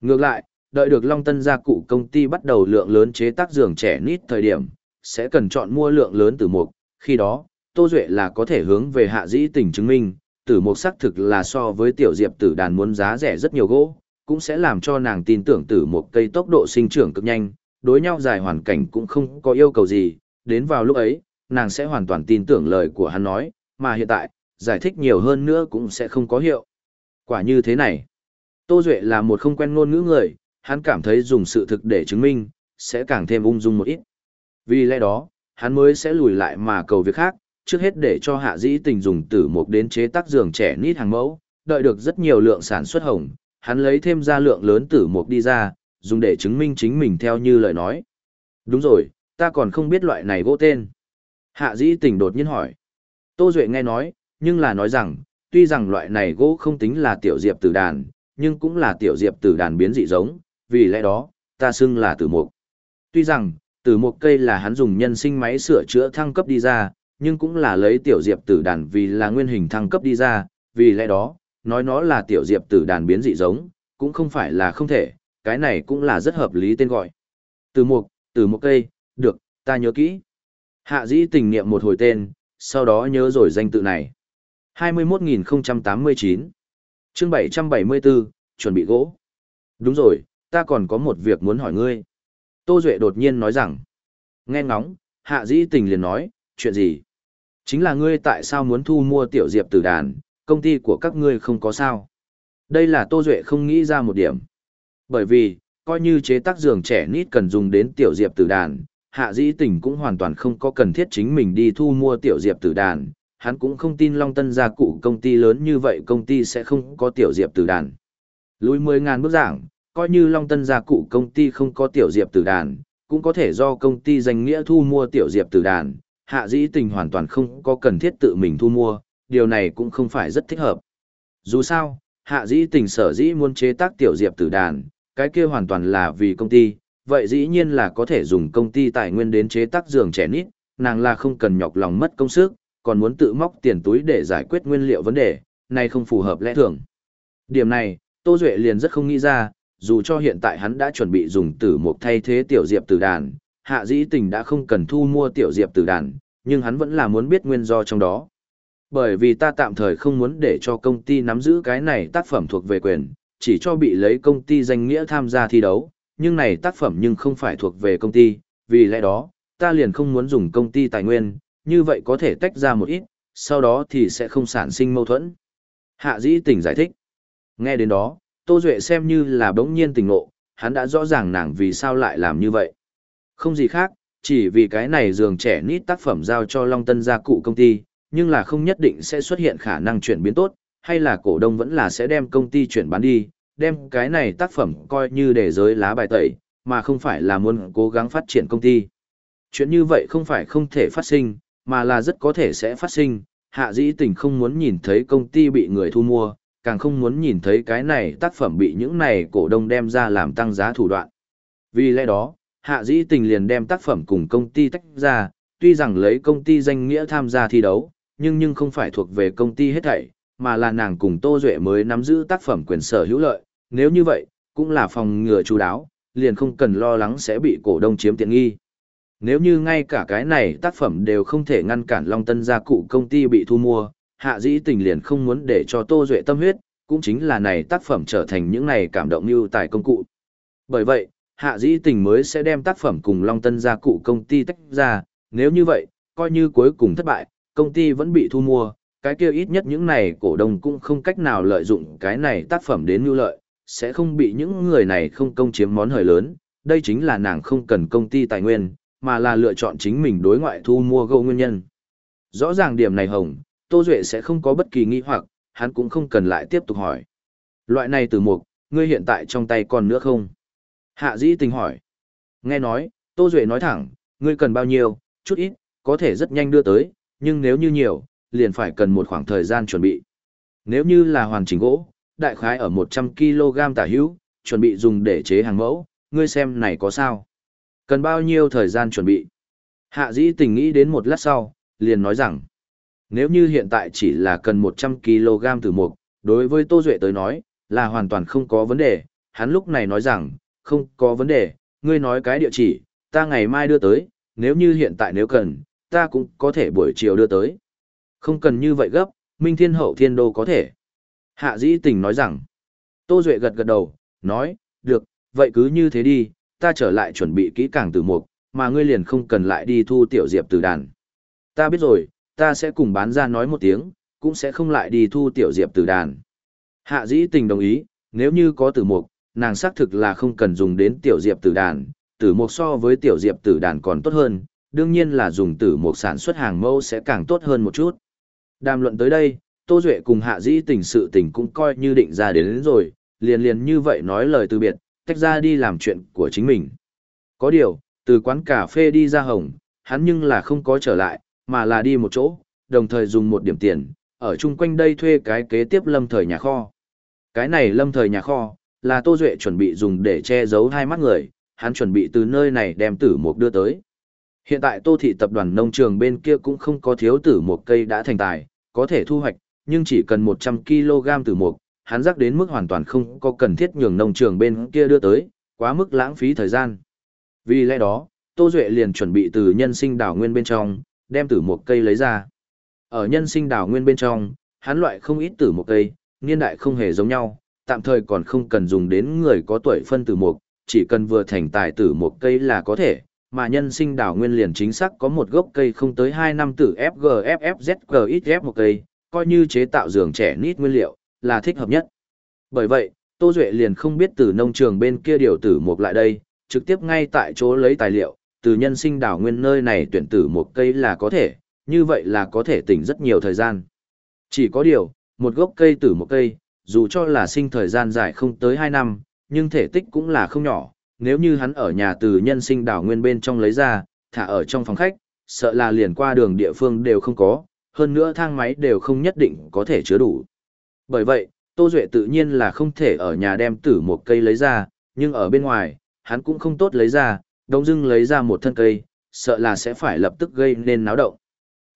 Ngược lại, đợi được Long Tân gia cụ công ty bắt đầu lượng lớn chế tác giường trẻ nít thời điểm, sẽ cần chọn mua lượng lớn tử mục, khi đó, Tô Duệ là có thể hướng về hạ dĩ tình chứng minh, tử mục xác thực là so với tiểu diệp tử đàn muốn giá rẻ rất nhiều gỗ, cũng sẽ làm cho nàng tin tưởng tử mục cây tốc độ sinh trưởng cực nhanh, đối nhau dài hoàn cảnh cũng không có yêu cầu gì, đến vào lúc ấy, nàng sẽ hoàn toàn tin tưởng lời của hắn nói, mà hiện tại, giải thích nhiều hơn nữa cũng sẽ không có hiệu. Quả như thế này, Tô Duệ là một không quen ngôn ngữ người, hắn cảm thấy dùng sự thực để chứng minh, sẽ càng thêm ung dung một ít. Vì lẽ đó, hắn mới sẽ lùi lại mà cầu việc khác, trước hết để cho hạ dĩ tình dùng tử mục đến chế tác giường trẻ nít hàng mẫu, đợi được rất nhiều lượng sản xuất hồng, hắn lấy thêm ra lượng lớn tử mục đi ra, dùng để chứng minh chính mình theo như lời nói. Đúng rồi, ta còn không biết loại này gỗ tên. Hạ dĩ tình đột nhiên hỏi. Tô Duệ nghe nói, nhưng là nói rằng, tuy rằng loại này gỗ không tính là tiểu diệp tử đàn, nhưng cũng là tiểu diệp tử đàn biến dị giống, vì lẽ đó, ta xưng là tử mục. Tuy rằng, tử mục cây là hắn dùng nhân sinh máy sửa chữa thăng cấp đi ra, nhưng cũng là lấy tiểu diệp tử đàn vì là nguyên hình thăng cấp đi ra, vì lẽ đó, nói nó là tiểu diệp tử đàn biến dị giống, cũng không phải là không thể, cái này cũng là rất hợp lý tên gọi. Tử mục, tử mục cây, được, ta nhớ kỹ. Hạ dĩ tình niệm một hồi tên, sau đó nhớ rồi danh tự này. 21.089 chương 774, chuẩn bị gỗ. Đúng rồi, ta còn có một việc muốn hỏi ngươi. Tô Duệ đột nhiên nói rằng, nghe ngóng, hạ dĩ tình liền nói, chuyện gì? Chính là ngươi tại sao muốn thu mua tiểu diệp tử đàn, công ty của các ngươi không có sao. Đây là Tô Duệ không nghĩ ra một điểm. Bởi vì, coi như chế tác giường trẻ nít cần dùng đến tiểu diệp tử đàn, hạ dĩ tình cũng hoàn toàn không có cần thiết chính mình đi thu mua tiểu diệp tử đàn, hắn cũng không tin Long Tân gia cụ công ty lớn như vậy công ty sẽ không có tiểu diệp tử đàn. Lùi 10.000 bước giảng, coi như Long Tân gia cụ công ty không có tiểu diệp tử đàn, cũng có thể do công ty danh nghĩa thu mua tiểu diệp tử đàn, hạ dĩ tình hoàn toàn không có cần thiết tự mình thu mua, điều này cũng không phải rất thích hợp. Dù sao, hạ dĩ tình sở dĩ muốn chế tác tiểu diệp tử đàn, cái kia hoàn toàn là vì công ty, vậy dĩ nhiên là có thể dùng công ty tài nguyên đến chế tác giường trẻ nít, nàng là không cần nhọc lòng mất công sức, còn muốn tự móc tiền túi để giải quyết nguyên liệu vấn đề, này không phù hợp lẽ thường. Điểm này, Tô Duệ liền rất không nghĩ ra, dù cho hiện tại hắn đã chuẩn bị dùng tử mục thay thế tiểu diệp tử đàn, hạ dĩ tình đã không cần thu mua tiểu diệp tử đàn, nhưng hắn vẫn là muốn biết nguyên do trong đó. Bởi vì ta tạm thời không muốn để cho công ty nắm giữ cái này tác phẩm thuộc về quyền, chỉ cho bị lấy công ty danh nghĩa tham gia thi đấu, nhưng này tác phẩm nhưng không phải thuộc về công ty, vì lẽ đó, ta liền không muốn dùng công ty tài nguyên, như vậy có thể tách ra một ít, sau đó thì sẽ không sản sinh mâu thuẫn. Hạ dĩ Tỉnh giải thích. Nghe đến đó, Tô Duệ xem như là bỗng nhiên tình ngộ, hắn đã rõ ràng nàng vì sao lại làm như vậy. Không gì khác, chỉ vì cái này giường trẻ nít tác phẩm giao cho Long Tân gia cụ công ty, nhưng là không nhất định sẽ xuất hiện khả năng chuyển biến tốt, hay là cổ đông vẫn là sẽ đem công ty chuyển bán đi, đem cái này tác phẩm coi như để giới lá bài tẩy, mà không phải là muốn cố gắng phát triển công ty. Chuyện như vậy không phải không thể phát sinh, mà là rất có thể sẽ phát sinh, hạ dĩ tình không muốn nhìn thấy công ty bị người thu mua, càng không muốn nhìn thấy cái này tác phẩm bị những này cổ đông đem ra làm tăng giá thủ đoạn. Vì lẽ đó, hạ dĩ tình liền đem tác phẩm cùng công ty tách ra, tuy rằng lấy công ty danh nghĩa tham gia thi đấu, nhưng nhưng không phải thuộc về công ty hết thảy, mà là nàng cùng Tô Duệ mới nắm giữ tác phẩm quyền sở hữu lợi, nếu như vậy, cũng là phòng ngừa chú đáo, liền không cần lo lắng sẽ bị cổ đông chiếm tiện nghi. Nếu như ngay cả cái này tác phẩm đều không thể ngăn cản Long Tân gia cụ công ty bị thu mua, hạ dĩ tình liền không muốn để cho Tô Duệ tâm huyết, cũng chính là này tác phẩm trở thành những này cảm động như tài công cụ. Bởi vậy, hạ dĩ tình mới sẽ đem tác phẩm cùng Long Tân gia cụ công ty tách ra, nếu như vậy, coi như cuối cùng thất bại, công ty vẫn bị thu mua, cái kia ít nhất những này cổ đông cũng không cách nào lợi dụng cái này tác phẩm đến mưu lợi, sẽ không bị những người này không công chiếm món hời lớn, đây chính là nàng không cần công ty tài nguyên, mà là lựa chọn chính mình đối ngoại thu mua gâu nguyên nhân. Rõ ràng điểm này hồng, Tô Duệ sẽ không có bất kỳ nghi hoặc, hắn cũng không cần lại tiếp tục hỏi. Loại này từ mục, ngươi hiện tại trong tay còn nữa không? Hạ dĩ tình hỏi. Nghe nói, Tô Duệ nói thẳng, ngươi cần bao nhiêu, chút ít, có thể rất nhanh đưa tới, nhưng nếu như nhiều, liền phải cần một khoảng thời gian chuẩn bị. Nếu như là hoàn chỉnh gỗ, đại khái ở 100kg tả hữu, chuẩn bị dùng để chế hàng mẫu, ngươi xem này có sao? Cần bao nhiêu thời gian chuẩn bị? Hạ dĩ tình nghĩ đến một lát sau, liền nói rằng, nếu như hiện tại chỉ là cần 100kg từ mục, đối với Tô Duệ tới nói, là hoàn toàn không có vấn đề, hắn lúc này nói rằng, không có vấn đề, ngươi nói cái địa chỉ, ta ngày mai đưa tới, nếu như hiện tại nếu cần, ta cũng có thể buổi chiều đưa tới. Không cần như vậy gấp, Minh Thiên Hậu Thiên Đô có thể. Hạ dĩ tình nói rằng, Tô Duệ gật gật đầu, nói, được, vậy cứ như thế đi, ta trở lại chuẩn bị kỹ càng từ mục, mà ngươi liền không cần lại đi thu tiểu diệp từ đàn. Ta biết rồi, ta sẽ cùng bán ra nói một tiếng, cũng sẽ không lại đi thu tiểu diệp từ đàn. Hạ dĩ tình đồng ý, nếu như có tử mục, nàng xác thực là không cần dùng đến tiểu diệp tử đàn, tử mục so với tiểu diệp tử đàn còn tốt hơn, đương nhiên là dùng tử mục sản xuất hàng mẫu sẽ càng tốt hơn một chút. Đàm luận tới đây, Tô Duệ cùng hạ dĩ tình sự tình cũng coi như định ra đến, đến rồi, liền liền như vậy nói lời từ biệt, tách ra đi làm chuyện của chính mình. Có điều, từ quán cà phê đi ra hồng, hắn nhưng là không có trở lại, mà là đi một chỗ, đồng thời dùng một điểm tiền, ở chung quanh đây thuê cái kế tiếp lâm thời nhà kho. Cái này lâm thời nhà kho, là Tô Duệ chuẩn bị dùng để che giấu hai mắt người, hắn chuẩn bị từ nơi này đem tử mục đưa tới. Hiện tại Tô Thị tập đoàn nông trường bên kia cũng không có thiếu tử mục cây đã thành tài, có thể thu hoạch, nhưng chỉ cần 100kg tử mục, hắn rắc đến mức hoàn toàn không có cần thiết nhường nông trường bên kia đưa tới, quá mức lãng phí thời gian. Vì lẽ đó, Tô Duệ liền chuẩn bị từ nhân sinh đảo nguyên bên trong, đem tử mục cây lấy ra. Ở nhân sinh đảo nguyên bên trong, hắn loại không ít tử mục cây, niên đại không hề giống nhau, tạm thời còn không cần dùng đến người có tuổi phân tử mục, chỉ cần vừa thành tài tử một cây là có thể, mà nhân sinh đảo nguyên liền chính xác có một gốc cây không tới 2 năm tử FGFFZGXF một cây, coi như chế tạo giường trẻ nít nguyên liệu, là thích hợp nhất. Bởi vậy, Tô Duệ liền không biết từ nông trường bên kia điều tử mục lại đây, trực tiếp ngay tại chỗ lấy tài liệu, từ nhân sinh đảo nguyên nơi này tuyển tử một cây là có thể, như vậy là có thể tỉnh rất nhiều thời gian. Chỉ có điều, một gốc cây tử một cây, dù cho là sinh thời gian dài không tới 2 năm, nhưng thể tích cũng là không nhỏ, nếu như hắn ở nhà từ nhân sinh đảo nguyên bên trong lấy ra, thả ở trong phòng khách, sợ là liền qua đường địa phương đều không có, hơn nữa thang máy đều không nhất định có thể chứa đủ. Bởi vậy, Tô Duệ tự nhiên là không thể ở nhà đem tử một cây lấy ra, nhưng ở bên ngoài, hắn cũng không tốt lấy ra, đông dưng lấy ra một thân cây, sợ là sẽ phải lập tức gây nên náo động.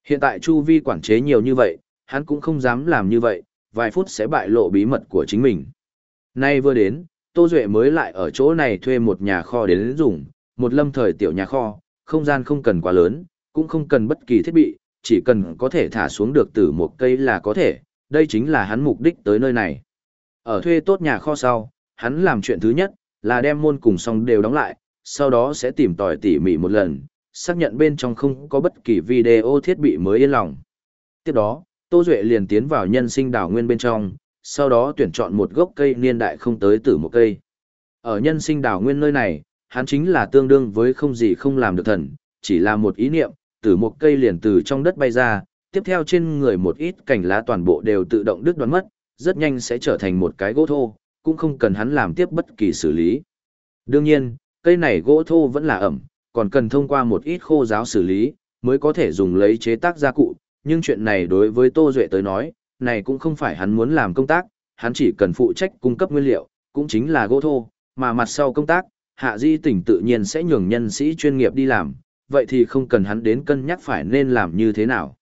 Hiện tại chu vi quản chế nhiều như vậy, hắn cũng không dám làm như vậy, vài phút sẽ bại lộ bí mật của chính mình. Nay vừa đến, Tô Duệ mới lại ở chỗ này thuê một nhà kho đến dùng, một lâm thời tiểu nhà kho, không gian không cần quá lớn, cũng không cần bất kỳ thiết bị, chỉ cần có thể thả xuống được từ một cây là có thể, đây chính là hắn mục đích tới nơi này. Ở thuê tốt nhà kho sau, hắn làm chuyện thứ nhất, là đem môn cùng song đều đóng lại, sau đó sẽ tìm tòi tỉ mỉ một lần, xác nhận bên trong không có bất kỳ video thiết bị mới yên lòng. Tiếp đó, Tô Duệ liền tiến vào nhân sinh đảo nguyên bên trong, sau đó tuyển chọn một gốc cây niên đại không tới tử một cây. Ở nhân sinh đảo nguyên nơi này, hắn chính là tương đương với không gì không làm được thần, chỉ là một ý niệm, tử một cây liền từ trong đất bay ra, tiếp theo trên người một ít cành lá toàn bộ đều tự động đứt đoán mất, rất nhanh sẽ trở thành một cái gỗ thô, cũng không cần hắn làm tiếp bất kỳ xử lý. Đương nhiên, cây này gỗ thô vẫn là ẩm, còn cần thông qua một ít khô giáo xử lý, mới có thể dùng lấy chế tác gia cụ, nhưng chuyện này đối với Tô Duệ tới nói, này cũng không phải hắn muốn làm công tác, hắn chỉ cần phụ trách cung cấp nguyên liệu, cũng chính là gỗ thô, mà mặt sau công tác, hạ di tỉnh tự nhiên sẽ nhường nhân sĩ chuyên nghiệp đi làm, vậy thì không cần hắn đến cân nhắc phải nên làm như thế nào.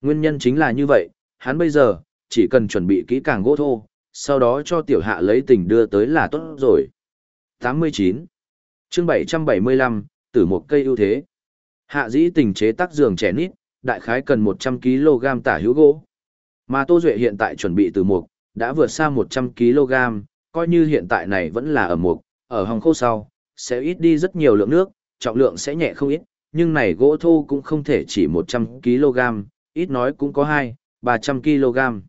Nguyên nhân chính là như vậy, hắn bây giờ, chỉ cần chuẩn bị kỹ càng gỗ thô, sau đó cho tiểu hạ lấy tình đưa tới là tốt rồi. 89. chương 775, tử một cây ưu thế. Hạ dĩ tình chế tác giường trẻ nít, đại khái cần 100kg tả hữu gỗ. Mà Tô Duệ hiện tại chuẩn bị từ mục, đã vượt xa 100kg, coi như hiện tại này vẫn là ở mục, ở hồng khô sau, sẽ ít đi rất nhiều lượng nước, trọng lượng sẽ nhẹ không ít, nhưng này gỗ thô cũng không thể chỉ 100kg, ít nói cũng có 2, 300kg.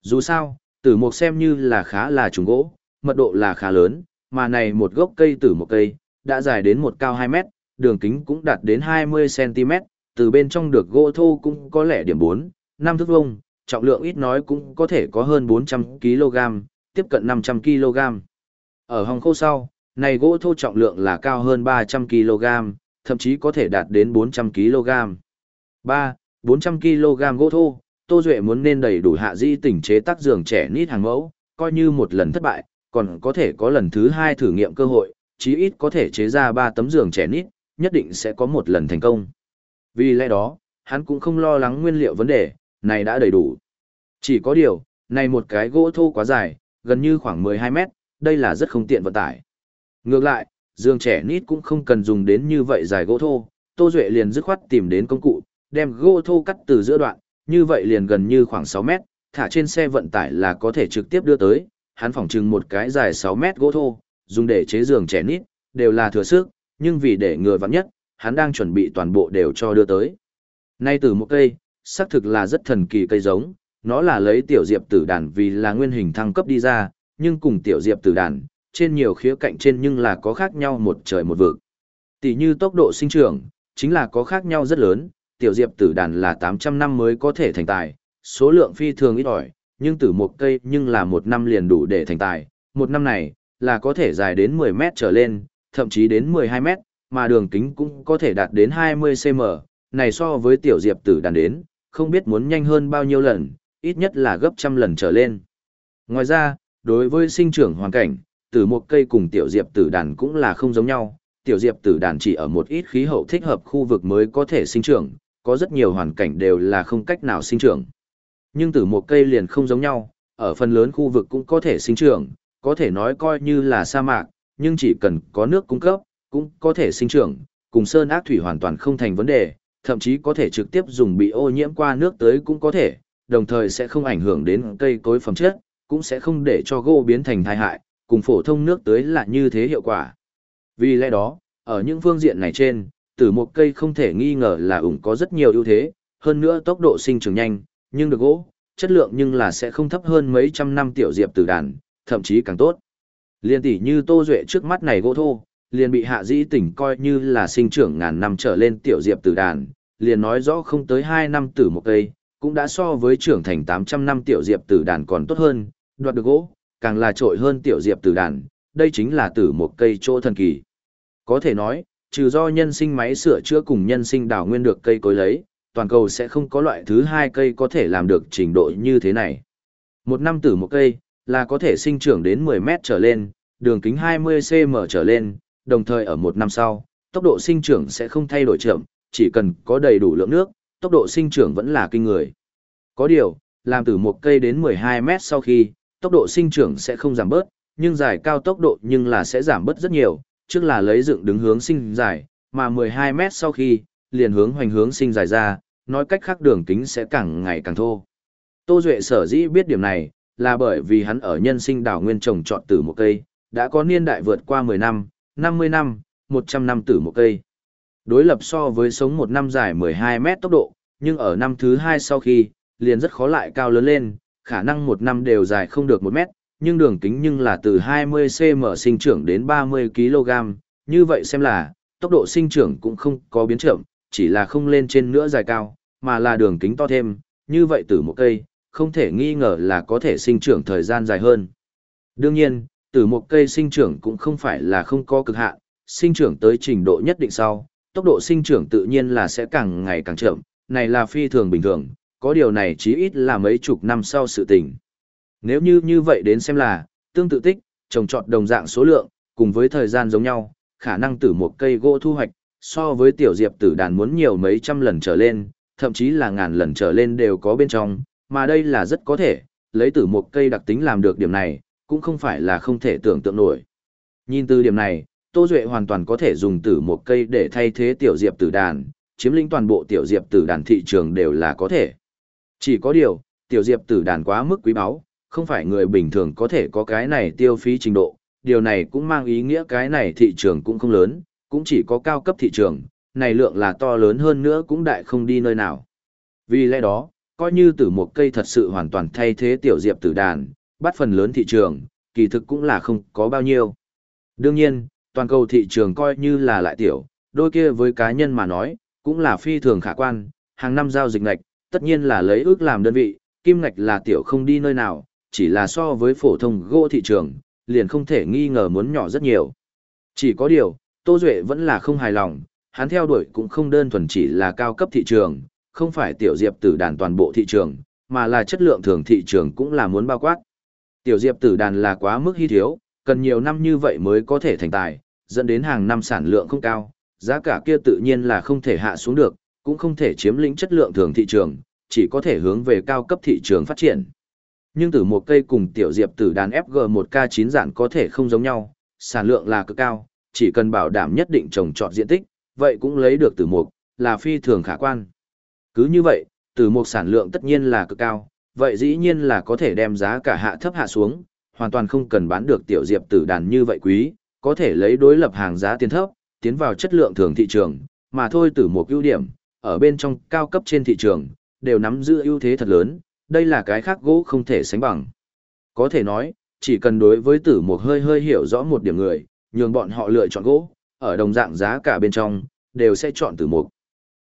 Dù sao, tử mục xem như là khá là trùng gỗ, mật độ là khá lớn, mà này một gốc cây tử một cây, đã dài đến một cao 2 mét, đường kính cũng đạt đến 20cm, từ bên trong được gỗ thô cũng có lẽ điểm 4, 5 thước vông, trọng lượng ít nói cũng có thể có hơn 400kg, tiếp cận 500kg. Ở hòng khô sau, này gỗ thô trọng lượng là cao hơn 300kg, thậm chí có thể đạt đến 400kg. 3, 400kg gỗ thô, Tô Duệ muốn nên đầy đủ hạ di tỉnh chế tác giường trẻ nít hàng mẫu, coi như một lần thất bại, còn có thể có lần thứ hai thử nghiệm cơ hội, chí ít có thể chế ra 3 tấm giường trẻ nít, nhất định sẽ có một lần thành công. Vì lẽ đó, hắn cũng không lo lắng nguyên liệu vấn đề, này đã đầy đủ. Chỉ có điều, này một cái gỗ thô quá dài, gần như khoảng 12 mét, đây là rất không tiện vận tải. Ngược lại, giường trẻ nít cũng không cần dùng đến như vậy dài gỗ thô, Tô Duệ liền dứt khoát tìm đến công cụ, đem gỗ thô cắt từ giữa đoạn, như vậy liền gần như khoảng 6 mét, thả trên xe vận tải là có thể trực tiếp đưa tới, hắn phỏng chừng một cái dài 6 mét gỗ thô, dùng để chế giường trẻ nít, đều là thừa sức, nhưng vì để người vắng nhất, hắn đang chuẩn bị toàn bộ đều cho đưa tới. Nay từ một cây, xác thực là rất thần kỳ cây giống, nó là lấy tiểu diệp tử đàn vì là nguyên hình thăng cấp đi ra, nhưng cùng tiểu diệp tử đàn, trên nhiều khía cạnh trên nhưng là có khác nhau một trời một vực. Tỷ như tốc độ sinh trưởng, chính là có khác nhau rất lớn, tiểu diệp tử đàn là 800 năm mới có thể thành tài, số lượng phi thường ít ỏi, nhưng tử một cây nhưng là một năm liền đủ để thành tài, một năm này, là có thể dài đến 10 mét trở lên, thậm chí đến 12 mét, mà đường kính cũng có thể đạt đến 20 cm, này so với tiểu diệp tử đàn đến, không biết muốn nhanh hơn bao nhiêu lần, ít nhất là gấp trăm lần trở lên. Ngoài ra, đối với sinh trưởng hoàn cảnh, tử một cây cùng tiểu diệp tử đàn cũng là không giống nhau, tiểu diệp tử đàn chỉ ở một ít khí hậu thích hợp khu vực mới có thể sinh trưởng, có rất nhiều hoàn cảnh đều là không cách nào sinh trưởng. Nhưng từ một cây liền không giống nhau, ở phần lớn khu vực cũng có thể sinh trưởng, có thể nói coi như là sa mạc, nhưng chỉ cần có nước cung cấp, cũng có thể sinh trưởng, cùng sơn ác thủy hoàn toàn không thành vấn đề, thậm chí có thể trực tiếp dùng bị ô nhiễm qua nước tới cũng có thể, đồng thời sẽ không ảnh hưởng đến cây cối phẩm chất, cũng sẽ không để cho gỗ biến thành tai hại, cùng phổ thông nước tới là như thế hiệu quả. Vì lẽ đó, ở những phương diện này trên, tử một cây không thể nghi ngờ là ủng có rất nhiều ưu thế, hơn nữa tốc độ sinh trưởng nhanh, nhưng được gỗ, chất lượng nhưng là sẽ không thấp hơn mấy trăm năm tiểu diệp tử đàn, thậm chí càng tốt. Liên tỷ như Tô Duệ trước mắt này gỗ thô, liền bị hạ dĩ tỉnh coi như là sinh trưởng ngàn năm trở lên tiểu diệp tử đàn, liền nói rõ không tới 2 năm tử một cây, cũng đã so với trưởng thành 800 năm tiểu diệp tử đàn còn tốt hơn, đoạt được gỗ, càng là trội hơn tiểu diệp tử đàn, đây chính là tử một cây chỗ thần kỳ. Có thể nói, trừ do nhân sinh máy sửa chữa cùng nhân sinh đào nguyên được cây cối lấy, toàn cầu sẽ không có loại thứ hai cây có thể làm được trình độ như thế này. Một năm tử một cây, là có thể sinh trưởng đến 10 mét trở lên, đường kính 20cm trở lên, đồng thời ở một năm sau, tốc độ sinh trưởng sẽ không thay đổi chậm, chỉ cần có đầy đủ lượng nước, tốc độ sinh trưởng vẫn là kinh người. Có điều, làm từ một cây đến 12 mét sau khi, tốc độ sinh trưởng sẽ không giảm bớt, nhưng dài cao tốc độ nhưng là sẽ giảm bớt rất nhiều, trước là lấy dựng đứng hướng sinh dài, mà 12 mét sau khi, liền hướng hoành hướng sinh dài ra, nói cách khác đường kính sẽ càng ngày càng thô. Tô Duệ sở dĩ biết điểm này, là bởi vì hắn ở nhân sinh đảo nguyên trồng trọt từ một cây, đã có niên đại vượt qua 10 năm, 50 năm, 100 năm tử một cây. Đối lập so với sống một năm dài 12 mét tốc độ, nhưng ở năm thứ hai sau khi, liền rất khó lại cao lớn lên, khả năng một năm đều dài không được một mét, nhưng đường kính nhưng là từ 20cm sinh trưởng đến 30kg, như vậy xem là, tốc độ sinh trưởng cũng không có biến chậm, chỉ là không lên trên nữa dài cao, mà là đường kính to thêm, như vậy từ một cây, không thể nghi ngờ là có thể sinh trưởng thời gian dài hơn. Đương nhiên, từ một cây sinh trưởng cũng không phải là không có cực hạn, sinh trưởng tới trình độ nhất định sau, tốc độ sinh trưởng tự nhiên là sẽ càng ngày càng chậm, này là phi thường bình thường, có điều này chí ít là mấy chục năm sau sự tình. Nếu như như vậy đến xem là, tương tự tích, trồng trọt đồng dạng số lượng, cùng với thời gian giống nhau, khả năng tử một cây gỗ thu hoạch, so với tiểu diệp tử đàn muốn nhiều mấy trăm lần trở lên, thậm chí là ngàn lần trở lên đều có bên trong, mà đây là rất có thể, lấy tử một cây đặc tính làm được điểm này, cũng không phải là không thể tưởng tượng nổi. Nhìn từ điểm này, Tô Duệ hoàn toàn có thể dùng tử một cây để thay thế tiểu diệp tử đàn, chiếm lĩnh toàn bộ tiểu diệp tử đàn thị trường đều là có thể. Chỉ có điều, tiểu diệp tử đàn quá mức quý báu, không phải người bình thường có thể có cái này tiêu phí trình độ, điều này cũng mang ý nghĩa cái này thị trường cũng không lớn, cũng chỉ có cao cấp thị trường, này lượng là to lớn hơn nữa cũng đại không đi nơi nào. Vì lẽ đó, coi như tử một cây thật sự hoàn toàn thay thế tiểu diệp tử đàn, bắt phần lớn thị trường, kỳ thực cũng là không có bao nhiêu. Đương nhiên, toàn cầu thị trường coi như là lại tiểu, đôi kia với cá nhân mà nói, cũng là phi thường khả quan, hàng năm giao dịch ngạch, tất nhiên là lấy ước làm đơn vị, kim ngạch là tiểu không đi nơi nào, chỉ là so với phổ thông gỗ thị trường, liền không thể nghi ngờ muốn nhỏ rất nhiều. Chỉ có điều, Tô Duệ vẫn là không hài lòng, hắn theo đuổi cũng không đơn thuần chỉ là cao cấp thị trường, không phải tiểu diệp tử đàn toàn bộ thị trường, mà là chất lượng thường thị trường cũng là muốn bao quát. Tiểu diệp tử đàn là quá mức hy thiếu, cần nhiều năm như vậy mới có thể thành tài, dẫn đến hàng năm sản lượng không cao, giá cả kia tự nhiên là không thể hạ xuống được, cũng không thể chiếm lĩnh chất lượng thường thị trường, chỉ có thể hướng về cao cấp thị trường phát triển. Nhưng từ một cây cùng tiểu diệp tử đàn FG1K9 giản có thể không giống nhau, sản lượng là cực cao, chỉ cần bảo đảm nhất định trồng trọt diện tích, vậy cũng lấy được từ một, là phi thường khả quan. Cứ như vậy, từ một sản lượng tất nhiên là cực cao, vậy dĩ nhiên là có thể đem giá cả hạ thấp hạ xuống, hoàn toàn không cần bán được tiểu diệp tử đàn như vậy quý, có thể lấy đối lập hàng giá tiền thấp, tiến vào chất lượng thường thị trường, mà thôi từ một ưu điểm, ở bên trong cao cấp trên thị trường, đều nắm giữ ưu thế thật lớn, đây là cái khác gỗ không thể sánh bằng. Có thể nói, chỉ cần đối với tử mục hơi hơi hiểu rõ một điểm người, nhường bọn họ lựa chọn gỗ, ở đồng dạng giá cả bên trong, đều sẽ chọn tử mục.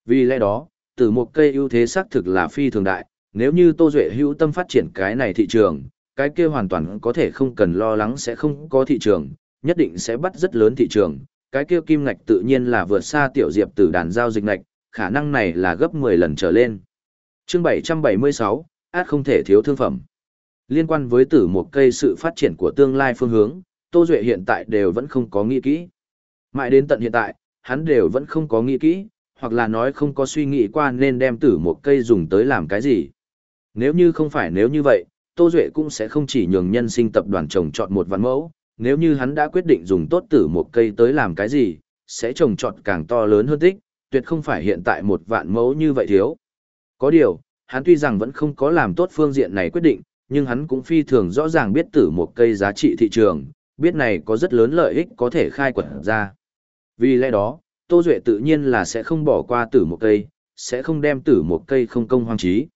Vì lẽ đó, tử mục cây ưu thế xác thực là phi thường đại, nếu như Tô Duệ hữu tâm phát triển cái này thị trường, cái kia hoàn toàn có thể không cần lo lắng sẽ không có thị trường, nhất định sẽ bắt rất lớn thị trường, cái kia kim ngạch tự nhiên là vượt xa tiểu diệp tử đàn giao dịch ngạch, khả năng này là gấp 10 lần trở lên. Chương 776, át không thể thiếu thương phẩm. Liên quan với tử một cây sự phát triển của tương lai phương hướng, Tô Duệ hiện tại đều vẫn không có nghĩ kỹ. Mãi đến tận hiện tại, hắn đều vẫn không có nghĩ kỹ, hoặc là nói không có suy nghĩ qua nên đem tử một cây dùng tới làm cái gì. Nếu như không phải nếu như vậy, Tô Duệ cũng sẽ không chỉ nhường nhân sinh tập đoàn trồng chọn một vạn mẫu, nếu như hắn đã quyết định dùng tốt tử một cây tới làm cái gì, sẽ trồng chọn càng to lớn hơn tích, tuyệt không phải hiện tại một vạn mẫu như vậy thiếu. Có điều, hắn tuy rằng vẫn không có làm tốt phương diện này quyết định, nhưng hắn cũng phi thường rõ ràng biết tử một cây giá trị thị trường, biết này có rất lớn lợi ích có thể khai quật ra. Vì lẽ đó, Tô Duệ tự nhiên là sẽ không bỏ qua tử một cây, sẽ không đem tử một cây không công hoang trí.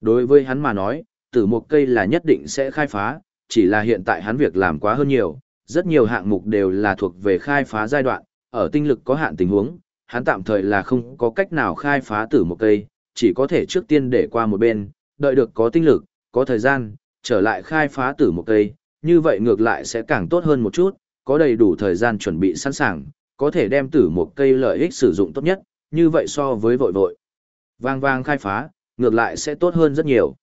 Đối với hắn mà nói, tử một cây là nhất định sẽ khai phá, chỉ là hiện tại hắn việc làm quá hơn nhiều, rất nhiều hạng mục đều là thuộc về khai phá giai đoạn, ở tinh lực có hạn tình huống, hắn tạm thời là không có cách nào khai phá tử một cây, chỉ có thể trước tiên để qua một bên, đợi được có tinh lực, có thời gian, trở lại khai phá tử một cây, như vậy ngược lại sẽ càng tốt hơn một chút, có đầy đủ thời gian chuẩn bị sẵn sàng, có thể đem tử một cây lợi ích sử dụng tốt nhất, như vậy so với vội vội. Vang vang khai phá, ngược lại sẽ tốt hơn rất nhiều.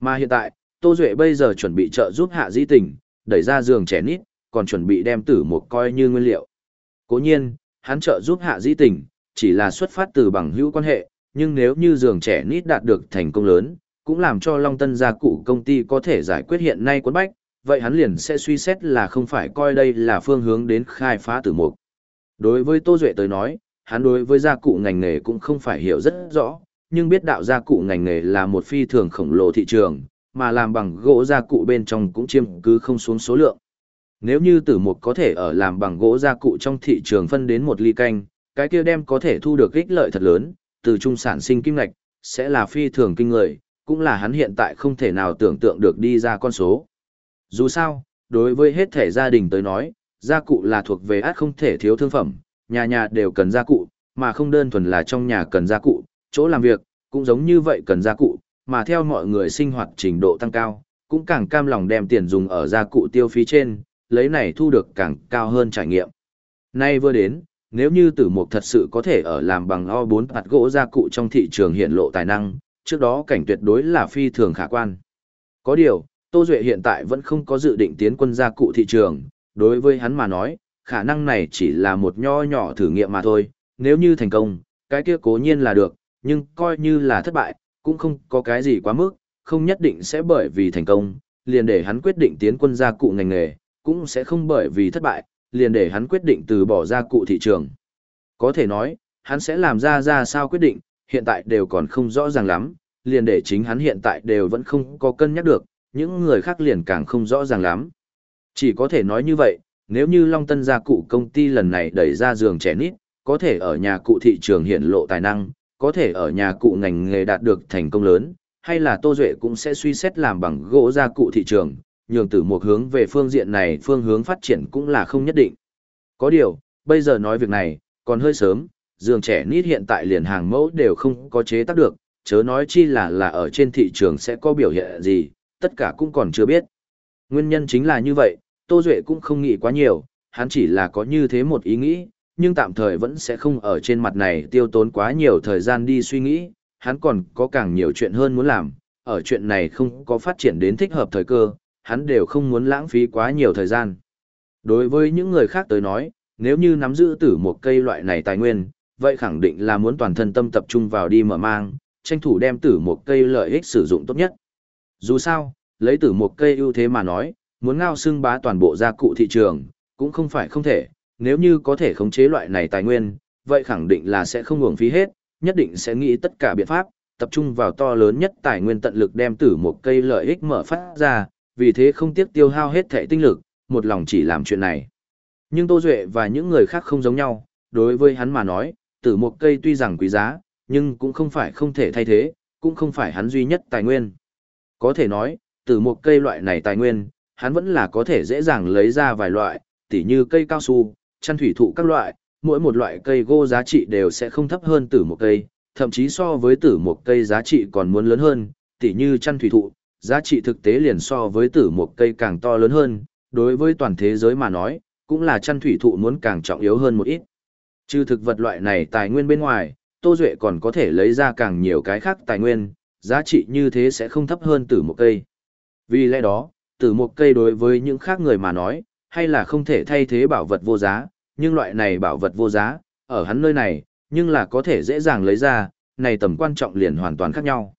Mà hiện tại, Tô Duệ bây giờ chuẩn bị trợ giúp hạ di tình, đẩy ra giường trẻ nít, còn chuẩn bị đem tử một coi như nguyên liệu. Cố nhiên, hắn trợ giúp hạ di tình, chỉ là xuất phát từ bằng hữu quan hệ, nhưng nếu như giường trẻ nít đạt được thành công lớn, cũng làm cho Long Tân gia cụ công ty có thể giải quyết hiện nay quấn bách, vậy hắn liền sẽ suy xét là không phải coi đây là phương hướng đến khai phá tử mục. Đối với Tô Duệ tới nói, hắn đối với gia cụ ngành nghề cũng không phải hiểu rất rõ, nhưng biết đạo gia cụ ngành nghề là một phi thường khổng lồ thị trường, mà làm bằng gỗ gia cụ bên trong cũng chiêm cứ không xuống số lượng. Nếu như tử mục có thể ở làm bằng gỗ gia cụ trong thị trường phân đến một ly canh, cái kia đem có thể thu được ích lợi thật lớn, từ trung sản sinh kim ngạch, sẽ là phi thường kinh người, cũng là hắn hiện tại không thể nào tưởng tượng được đi ra con số. Dù sao, đối với hết thể gia đình tới nói, gia cụ là thuộc về át không thể thiếu thương phẩm, nhà nhà đều cần gia cụ, mà không đơn thuần là trong nhà cần gia cụ, chỗ làm việc, cũng giống như vậy cần gia cụ, mà theo mọi người sinh hoạt trình độ tăng cao, cũng càng cam lòng đem tiền dùng ở gia cụ tiêu phí trên, lấy này thu được càng cao hơn trải nghiệm. Nay vừa đến, nếu như tử mục thật sự có thể ở làm bằng o bốn hạt gỗ gia cụ trong thị trường hiện lộ tài năng, trước đó cảnh tuyệt đối là phi thường khả quan. Có điều, Tô Duệ hiện tại vẫn không có dự định tiến quân gia cụ thị trường, đối với hắn mà nói, khả năng này chỉ là một nho nhỏ thử nghiệm mà thôi, nếu như thành công, cái kia cố nhiên là được, nhưng coi như là thất bại, cũng không có cái gì quá mức, không nhất định sẽ bởi vì thành công, liền để hắn quyết định tiến quân gia cụ ngành nghề, cũng sẽ không bởi vì thất bại, liền để hắn quyết định từ bỏ gia cụ thị trường. Có thể nói, hắn sẽ làm ra ra sao quyết định, hiện tại đều còn không rõ ràng lắm, liền để chính hắn hiện tại đều vẫn không có cân nhắc được, những người khác liền càng không rõ ràng lắm. Chỉ có thể nói như vậy, nếu như Long Tân gia cụ công ty lần này đẩy ra giường trẻ nít, có thể ở nhà cụ thị trường hiện lộ tài năng, có thể ở nhà cụ ngành nghề đạt được thành công lớn, hay là Tô Duệ cũng sẽ suy xét làm bằng gỗ gia cụ thị trường, nhường tử một hướng về phương diện này phương hướng phát triển cũng là không nhất định. Có điều, bây giờ nói việc này, còn hơi sớm, giường trẻ nít hiện tại liền hàng mẫu đều không có chế tác được, chớ nói chi là là ở trên thị trường sẽ có biểu hiện gì, tất cả cũng còn chưa biết. Nguyên nhân chính là như vậy, Tô Duệ cũng không nghĩ quá nhiều, hắn chỉ là có như thế một ý nghĩ, nhưng tạm thời vẫn sẽ không ở trên mặt này tiêu tốn quá nhiều thời gian đi suy nghĩ, hắn còn có càng nhiều chuyện hơn muốn làm, ở chuyện này không có phát triển đến thích hợp thời cơ, hắn đều không muốn lãng phí quá nhiều thời gian. Đối với những người khác tới nói, nếu như nắm giữ tử một cây loại này tài nguyên, vậy khẳng định là muốn toàn thân tâm tập trung vào đi mở mang, tranh thủ đem tử một cây lợi ích sử dụng tốt nhất. Dù sao, lấy tử một cây ưu thế mà nói, muốn ngao xưng bá toàn bộ gia cụ thị trường, cũng không phải không thể, nếu như có thể khống chế loại này tài nguyên, vậy khẳng định là sẽ không uổng phí hết, nhất định sẽ nghĩ tất cả biện pháp, tập trung vào to lớn nhất tài nguyên tận lực đem tử một cây lợi ích mở phát ra, vì thế không tiếc tiêu hao hết thệ tinh lực, một lòng chỉ làm chuyện này. Nhưng Tô Duệ và những người khác không giống nhau, đối với hắn mà nói, tử một cây tuy rằng quý giá, nhưng cũng không phải không thể thay thế, cũng không phải hắn duy nhất tài nguyên. Có thể nói, tử một cây loại này tài nguyên, hắn vẫn là có thể dễ dàng lấy ra vài loại, tỉ như cây cao su, chăn thủy thụ các loại, mỗi một loại cây gỗ giá trị đều sẽ không thấp hơn tử một cây, thậm chí so với tử một cây giá trị còn muốn lớn hơn, tỉ như chăn thủy thụ, giá trị thực tế liền so với tử một cây càng to lớn hơn, đối với toàn thế giới mà nói, cũng là chăn thủy thụ muốn càng trọng yếu hơn một ít. Trừ thực vật loại này tài nguyên bên ngoài, Tô Duệ còn có thể lấy ra càng nhiều cái khác tài nguyên, giá trị như thế sẽ không thấp hơn tử một cây. Vì lẽ đó, tử một cây đối với những khác người mà nói, hay là không thể thay thế bảo vật vô giá, nhưng loại này bảo vật vô giá, ở hắn nơi này, nhưng là có thể dễ dàng lấy ra, này tầm quan trọng liền hoàn toàn khác nhau.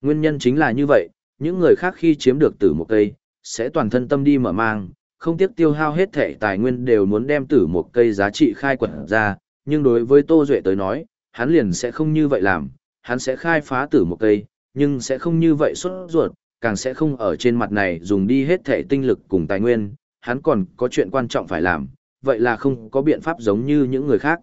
Nguyên nhân chính là như vậy, những người khác khi chiếm được tử một cây, sẽ toàn thân tâm đi mở mang, không tiếc tiêu hao hết thể tài nguyên đều muốn đem tử một cây giá trị khai quật ra, nhưng đối với Tô Duệ tới nói, hắn liền sẽ không như vậy làm, hắn sẽ khai phá tử một cây, nhưng sẽ không như vậy xuất ruột, càng sẽ không ở trên mặt này dùng đi hết thể tinh lực cùng tài nguyên, hắn còn có chuyện quan trọng phải làm, vậy là không có biện pháp giống như những người khác.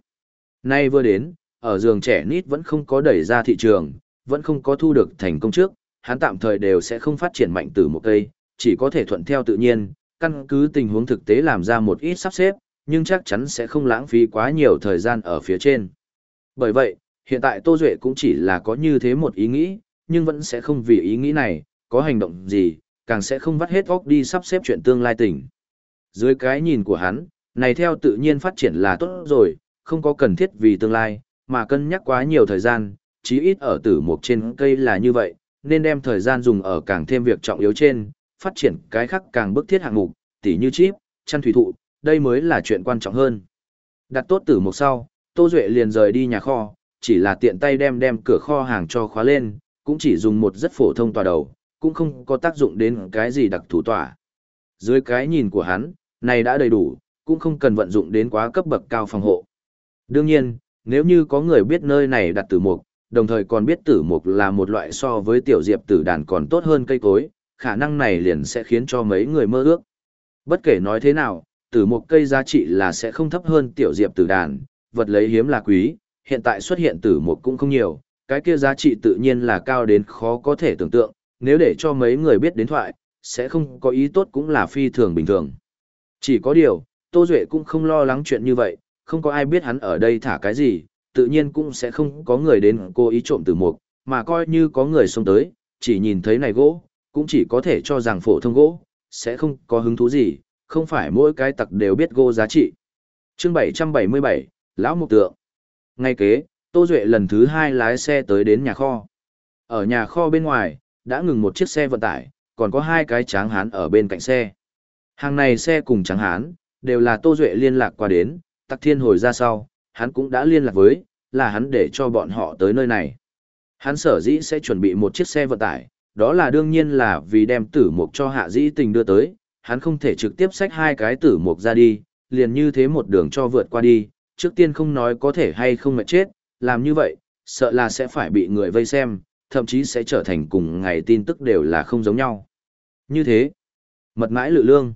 Nay vừa đến, ở giường trẻ nít vẫn không có đẩy ra thị trường, vẫn không có thu được thành công trước, hắn tạm thời đều sẽ không phát triển mạnh từ một cây, chỉ có thể thuận theo tự nhiên, căn cứ tình huống thực tế làm ra một ít sắp xếp, nhưng chắc chắn sẽ không lãng phí quá nhiều thời gian ở phía trên. Bởi vậy, hiện tại Tô Duệ cũng chỉ là có như thế một ý nghĩ, nhưng vẫn sẽ không vì ý nghĩ này, có hành động gì, càng sẽ không vắt hết óc đi sắp xếp chuyện tương lai tỉnh. Dưới cái nhìn của hắn, này theo tự nhiên phát triển là tốt rồi, không có cần thiết vì tương lai, mà cân nhắc quá nhiều thời gian, chí ít ở tử mục trên cây là như vậy, nên đem thời gian dùng ở càng thêm việc trọng yếu trên, phát triển cái khác càng bức thiết hạng mục, tỉ như chip, chăn thủy thụ, đây mới là chuyện quan trọng hơn. Đặt tốt tử mục sau, Tô Duệ liền rời đi nhà kho, chỉ là tiện tay đem đem cửa kho hàng cho khóa lên, cũng chỉ dùng một rất phổ thông tòa đầu, cũng không có tác dụng đến cái gì đặc thủ tòa. Dưới cái nhìn của hắn, này đã đầy đủ, cũng không cần vận dụng đến quá cấp bậc cao phòng hộ. Đương nhiên, nếu như có người biết nơi này đặt tử mục, đồng thời còn biết tử mục là một loại so với tiểu diệp tử đàn còn tốt hơn cây cối, khả năng này liền sẽ khiến cho mấy người mơ ước. Bất kể nói thế nào, tử mục cây giá trị là sẽ không thấp hơn tiểu diệp tử đàn, vật lấy hiếm là quý, hiện tại xuất hiện tử mục cũng không nhiều, cái kia giá trị tự nhiên là cao đến khó có thể tưởng tượng, nếu để cho mấy người biết đến thoại, sẽ không có ý tốt cũng là phi thường bình thường. Chỉ có điều, Tô Duệ cũng không lo lắng chuyện như vậy, không có ai biết hắn ở đây thả cái gì, tự nhiên cũng sẽ không có người đến cố ý trộm từ mục, mà coi như có người xông tới, chỉ nhìn thấy này gỗ, cũng chỉ có thể cho rằng phổ thông gỗ, sẽ không có hứng thú gì, không phải mỗi cái tặc đều biết gỗ giá trị. chương 777, Lão Mục Tượng Ngay kế, Tô Duệ lần thứ hai lái xe tới đến nhà kho. Ở nhà kho bên ngoài, đã ngừng một chiếc xe vận tải, còn có hai cái tráng hán ở bên cạnh xe. Hàng này xe cùng tráng hán, đều là Tô Duệ liên lạc qua đến, tặc thiên hồi ra sau, hắn cũng đã liên lạc với, là hắn để cho bọn họ tới nơi này. Hắn sở dĩ sẽ chuẩn bị một chiếc xe vận tải, đó là đương nhiên là vì đem tử mục cho hạ dĩ tình đưa tới, hắn không thể trực tiếp xách hai cái tử mục ra đi, liền như thế một đường cho vượt qua đi, trước tiên không nói có thể hay không mệt chết, làm như vậy, sợ là sẽ phải bị người vây xem, thậm chí sẽ trở thành cùng ngày tin tức đều là không giống nhau. Như thế, mật mãi lự lương,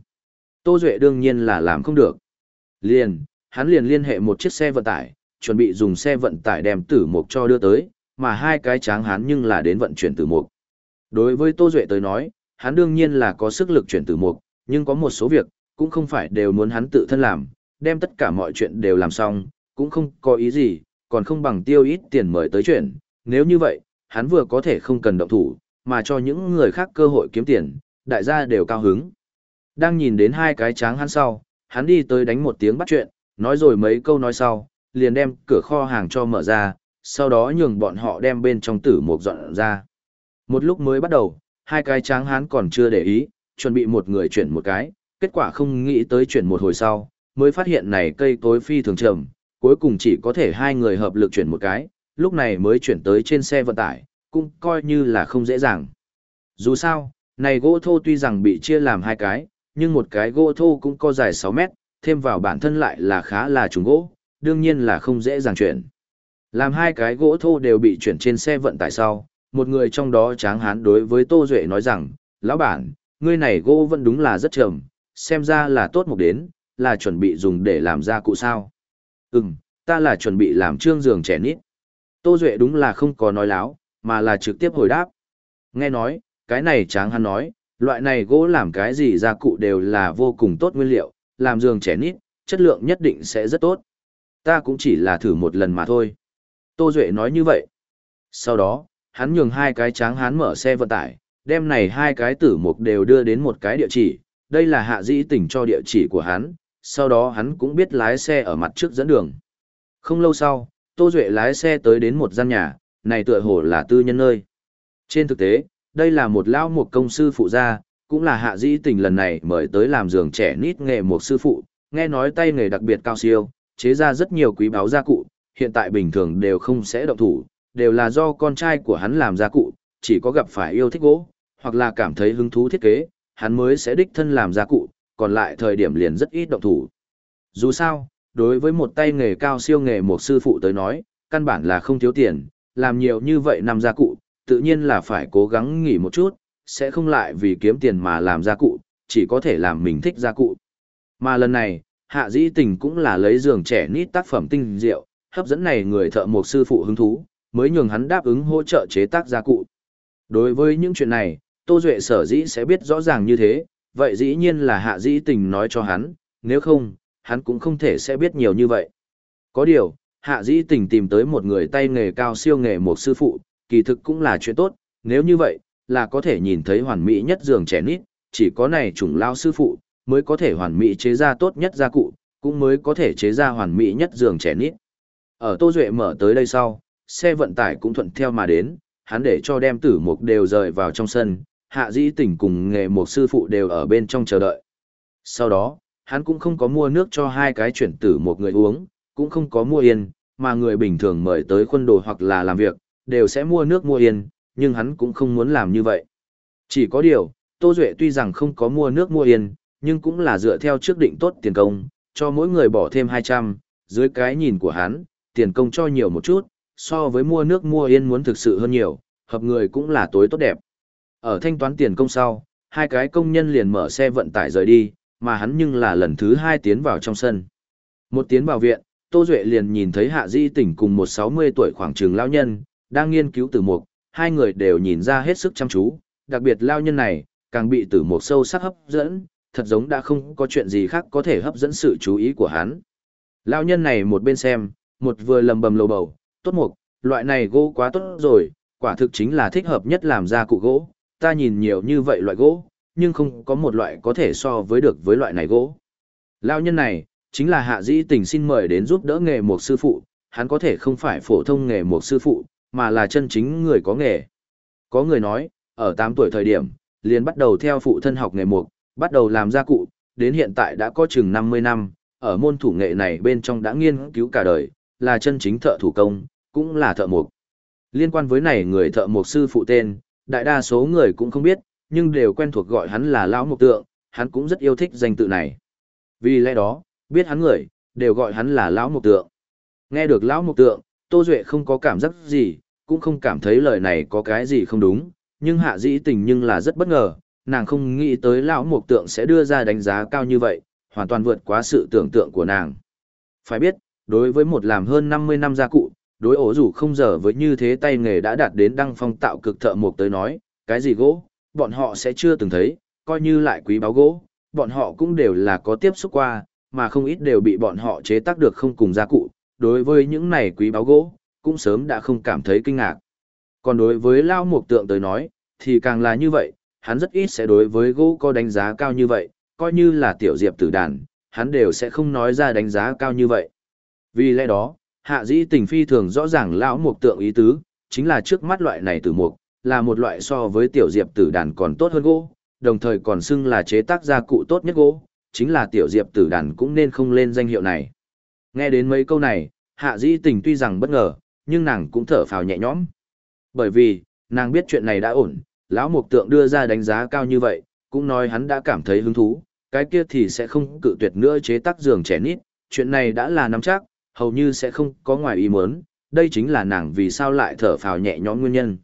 Tô Duệ đương nhiên là làm không được. Liền, hắn liền liên hệ một chiếc xe vận tải, chuẩn bị dùng xe vận tải đem tử mục cho đưa tới, mà hai cái tráng hắn nhưng là đến vận chuyển tử mục. Đối với Tô Duệ tới nói, hắn đương nhiên là có sức lực chuyển tử mục, nhưng có một số việc, cũng không phải đều muốn hắn tự thân làm, đem tất cả mọi chuyện đều làm xong, cũng không có ý gì, còn không bằng tiêu ít tiền mời tới chuyển. Nếu như vậy, hắn vừa có thể không cần động thủ, mà cho những người khác cơ hội kiếm tiền, đại gia đều cao hứng. Đang nhìn đến hai cái tráng hắn sau, hắn đi tới đánh một tiếng bắt chuyện, nói rồi mấy câu nói sau, liền đem cửa kho hàng cho mở ra, sau đó nhường bọn họ đem bên trong tử mục dọn ra. Một lúc mới bắt đầu, hai cái tráng hán còn chưa để ý, chuẩn bị một người chuyển một cái, kết quả không nghĩ tới chuyển một hồi sau, mới phát hiện này cây tối phi thường trầm, cuối cùng chỉ có thể hai người hợp lực chuyển một cái, lúc này mới chuyển tới trên xe vận tải, cũng coi như là không dễ dàng. Dù sao, này gỗ thô tuy rằng bị chia làm hai cái, nhưng một cái gỗ thô cũng có dài 6 mét, thêm vào bản thân lại là khá là trùng gỗ, đương nhiên là không dễ dàng chuyển. Làm hai cái gỗ thô đều bị chuyển trên xe vận tải sau, một người trong đó tráng hán đối với Tô Duệ nói rằng, lão bản, ngươi này gỗ vẫn đúng là rất trầm, xem ra là tốt một đến, là chuẩn bị dùng để làm ra cụ sao. Ừm, ta là chuẩn bị làm trương giường trẻ nít. Tô Duệ đúng là không có nói láo, mà là trực tiếp hồi đáp. Nghe nói, cái này tráng hắn nói, loại này gỗ làm cái gì gia cụ đều là vô cùng tốt nguyên liệu, làm giường trẻ nít, chất lượng nhất định sẽ rất tốt. Ta cũng chỉ là thử một lần mà thôi. Tô Duệ nói như vậy. Sau đó, hắn nhường hai cái tráng hắn mở xe vận tải, đem này hai cái tử mục đều đưa đến một cái địa chỉ, đây là hạ dĩ tỉnh cho địa chỉ của hắn, sau đó hắn cũng biết lái xe ở mặt trước dẫn đường. Không lâu sau, Tô Duệ lái xe tới đến một gian nhà, này tựa hồ là tư nhân nơi. Trên thực tế, đây là một lão một công sư phụ gia, cũng là hạ dĩ tình lần này mời tới làm giường trẻ nít nghề một sư phụ, nghe nói tay nghề đặc biệt cao siêu, chế ra rất nhiều quý báo gia cụ, hiện tại bình thường đều không sẽ động thủ, đều là do con trai của hắn làm gia cụ, chỉ có gặp phải yêu thích gỗ, hoặc là cảm thấy hứng thú thiết kế, hắn mới sẽ đích thân làm gia cụ, còn lại thời điểm liền rất ít động thủ. Dù sao, đối với một tay nghề cao siêu nghề một sư phụ tới nói, căn bản là không thiếu tiền, làm nhiều như vậy năm gia cụ, tự nhiên là phải cố gắng nghỉ một chút, sẽ không lại vì kiếm tiền mà làm gia cụ, chỉ có thể làm mình thích gia cụ. Mà lần này, hạ dĩ tình cũng là lấy giường trẻ nít tác phẩm tinh diệu, hấp dẫn này người thợ một sư phụ hứng thú, mới nhường hắn đáp ứng hỗ trợ chế tác gia cụ. Đối với những chuyện này, Tô Duệ sở dĩ sẽ biết rõ ràng như thế, vậy dĩ nhiên là hạ dĩ tình nói cho hắn, nếu không, hắn cũng không thể sẽ biết nhiều như vậy. Có điều, hạ dĩ tình tìm tới một người tay nghề cao siêu nghề một sư phụ, kỳ thực cũng là chuyện tốt, nếu như vậy, là có thể nhìn thấy hoàn mỹ nhất giường trẻ nít, chỉ có này chủng lao sư phụ, mới có thể hoàn mỹ chế ra tốt nhất gia cụ, cũng mới có thể chế ra hoàn mỹ nhất giường trẻ nít. Ở Tô Duệ mở tới đây sau, xe vận tải cũng thuận theo mà đến, hắn để cho đem tử mục đều rời vào trong sân, hạ dĩ tỉnh cùng nghề một sư phụ đều ở bên trong chờ đợi. Sau đó, hắn cũng không có mua nước cho hai cái chuyển tử một người uống, cũng không có mua yên, mà người bình thường mời tới khuôn đồ hoặc là làm việc, đều sẽ mua nước mua yên, nhưng hắn cũng không muốn làm như vậy. Chỉ có điều, Tô Duệ tuy rằng không có mua nước mua yên, nhưng cũng là dựa theo trước định tốt tiền công, cho mỗi người bỏ thêm 200, dưới cái nhìn của hắn, tiền công cho nhiều một chút, so với mua nước mua yên muốn thực sự hơn nhiều, hợp người cũng là tối tốt đẹp. Ở thanh toán tiền công sau, hai cái công nhân liền mở xe vận tải rời đi, mà hắn nhưng là lần thứ hai tiến vào trong sân. Một tiến vào viện, Tô Duệ liền nhìn thấy Hạ Di tỉnh cùng một 60 tuổi khoảng trường lao nhân, đang nghiên cứu tử mục, hai người đều nhìn ra hết sức chăm chú, đặc biệt lao nhân này, càng bị tử mục sâu sắc hấp dẫn, thật giống đã không có chuyện gì khác có thể hấp dẫn sự chú ý của hắn. Lão nhân này một bên xem, một vừa lầm bầm lầu bầu, tốt mục, loại này gỗ quá tốt rồi, quả thực chính là thích hợp nhất làm ra cụ gỗ, ta nhìn nhiều như vậy loại gỗ, nhưng không có một loại có thể so với được với loại này gỗ. Lão nhân này, chính là hạ dĩ tình xin mời đến giúp đỡ nghề một sư phụ, hắn có thể không phải phổ thông nghề một sư phụ, mà là chân chính người có nghề. Có người nói, ở 8 tuổi thời điểm, liền bắt đầu theo phụ thân học nghề mục, bắt đầu làm gia cụ, đến hiện tại đã có chừng 50 năm, ở môn thủ nghệ này bên trong đã nghiên cứu cả đời, là chân chính thợ thủ công, cũng là thợ mộc Liên quan với này người thợ mộc sư phụ tên, đại đa số người cũng không biết, nhưng đều quen thuộc gọi hắn là lão mộc tượng, hắn cũng rất yêu thích danh tự này. Vì lẽ đó, biết hắn người, đều gọi hắn là lão mộc tượng. Nghe được lão mộc tượng, Tô Duệ không có cảm giác gì, cũng không cảm thấy lời này có cái gì không đúng, nhưng hạ dĩ tình nhưng là rất bất ngờ, nàng không nghĩ tới lão mục tượng sẽ đưa ra đánh giá cao như vậy, hoàn toàn vượt quá sự tưởng tượng của nàng. Phải biết, đối với một làm hơn 50 năm gia cụ, đối ổ rủ không giờ với như thế tay nghề đã đạt đến đăng phong tạo cực thợ mục tới nói, cái gì gỗ, bọn họ sẽ chưa từng thấy, coi như lại quý báo gỗ, bọn họ cũng đều là có tiếp xúc qua, mà không ít đều bị bọn họ chế tác được không cùng gia cụ, đối với những này quý báo gỗ, cũng sớm đã không cảm thấy kinh ngạc. Còn đối với Lao Mục Tượng tới nói, thì càng là như vậy, hắn rất ít sẽ đối với gỗ có đánh giá cao như vậy, coi như là tiểu diệp tử đàn, hắn đều sẽ không nói ra đánh giá cao như vậy. Vì lẽ đó, hạ dĩ tình phi thường rõ ràng lão mục tượng ý tứ, chính là trước mắt loại này tử mục, là một loại so với tiểu diệp tử đàn còn tốt hơn gỗ, đồng thời còn xưng là chế tác gia cụ tốt nhất gỗ, chính là tiểu diệp tử đàn cũng nên không lên danh hiệu này. Nghe đến mấy câu này, hạ dĩ tình tuy rằng bất ngờ, nhưng nàng cũng thở phào nhẹ nhõm. Bởi vì, nàng biết chuyện này đã ổn, lão mục tượng đưa ra đánh giá cao như vậy, cũng nói hắn đã cảm thấy hứng thú, cái kia thì sẽ không cự tuyệt nữa chế tác giường trẻ nít, chuyện này đã là nắm chắc, hầu như sẽ không có ngoài ý muốn, đây chính là nàng vì sao lại thở phào nhẹ nhõm nguyên nhân.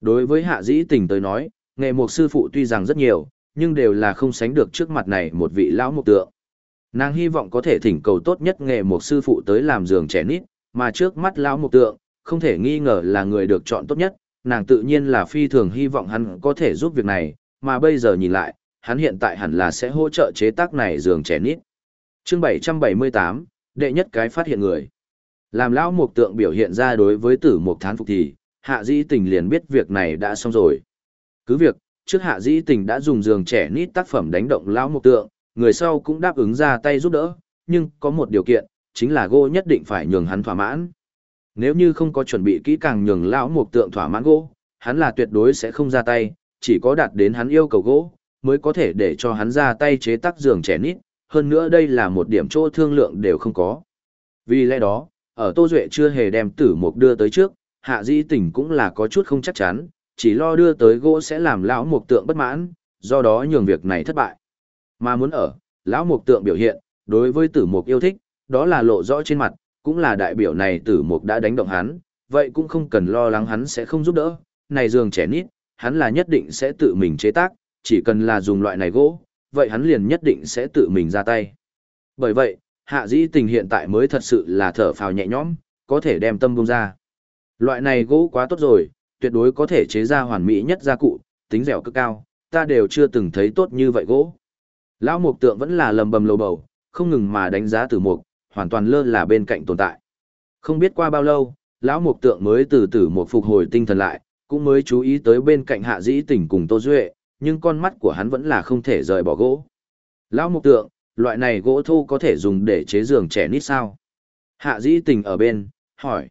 Đối với hạ dĩ tình tới nói, nghề mục sư phụ tuy rằng rất nhiều, nhưng đều là không sánh được trước mặt này một vị lão mục tượng. Nàng hy vọng có thể thỉnh cầu tốt nhất nghề mục sư phụ tới làm giường trẻ nít, mà trước mắt lão mục tượng, không thể nghi ngờ là người được chọn tốt nhất, nàng tự nhiên là phi thường hy vọng hắn có thể giúp việc này, mà bây giờ nhìn lại, hắn hiện tại hẳn là sẽ hỗ trợ chế tác này giường trẻ nít. Chương 778, đệ nhất cái phát hiện người. Làm lão mục tượng biểu hiện ra đối với tử mục thán phục thì, hạ dĩ tình liền biết việc này đã xong rồi. Cứ việc, trước hạ dĩ tình đã dùng giường trẻ nít tác phẩm đánh động lão mục tượng, người sau cũng đáp ứng ra tay giúp đỡ, nhưng có một điều kiện, chính là gô nhất định phải nhường hắn thỏa mãn. Nếu như không có chuẩn bị kỹ càng nhường lão mục tượng thỏa mãn gỗ, hắn là tuyệt đối sẽ không ra tay, chỉ có đạt đến hắn yêu cầu gỗ, mới có thể để cho hắn ra tay chế tác giường trẻ nít, hơn nữa đây là một điểm chỗ thương lượng đều không có. Vì lẽ đó, ở Tô Duệ chưa hề đem tử mục đưa tới trước, hạ dĩ tỉnh cũng là có chút không chắc chắn, chỉ lo đưa tới gỗ sẽ làm lão mục tượng bất mãn, do đó nhường việc này thất bại. Mà muốn ở, lão mục tượng biểu hiện, đối với tử mục yêu thích, đó là lộ rõ trên mặt, cũng là đại biểu này tử mục đã đánh động hắn, vậy cũng không cần lo lắng hắn sẽ không giúp đỡ, này giường trẻ nít, hắn là nhất định sẽ tự mình chế tác, chỉ cần là dùng loại này gỗ, vậy hắn liền nhất định sẽ tự mình ra tay. Bởi vậy, hạ dĩ tình hiện tại mới thật sự là thở phào nhẹ nhõm, có thể đem tâm bông ra. Loại này gỗ quá tốt rồi, tuyệt đối có thể chế ra hoàn mỹ nhất gia cụ, tính dẻo cực cao, ta đều chưa từng thấy tốt như vậy gỗ. Lão mục tượng vẫn là lầm bầm lầu bầu, không ngừng mà đánh giá tử mục, hoàn toàn lơ là bên cạnh tồn tại. Không biết qua bao lâu, lão mục tượng mới từ từ một phục hồi tinh thần lại, cũng mới chú ý tới bên cạnh hạ dĩ tình cùng Tô Duệ, nhưng con mắt của hắn vẫn là không thể rời bỏ gỗ. Lão mục tượng, loại này gỗ thô có thể dùng để chế giường trẻ nít sao? Hạ dĩ tình ở bên, hỏi.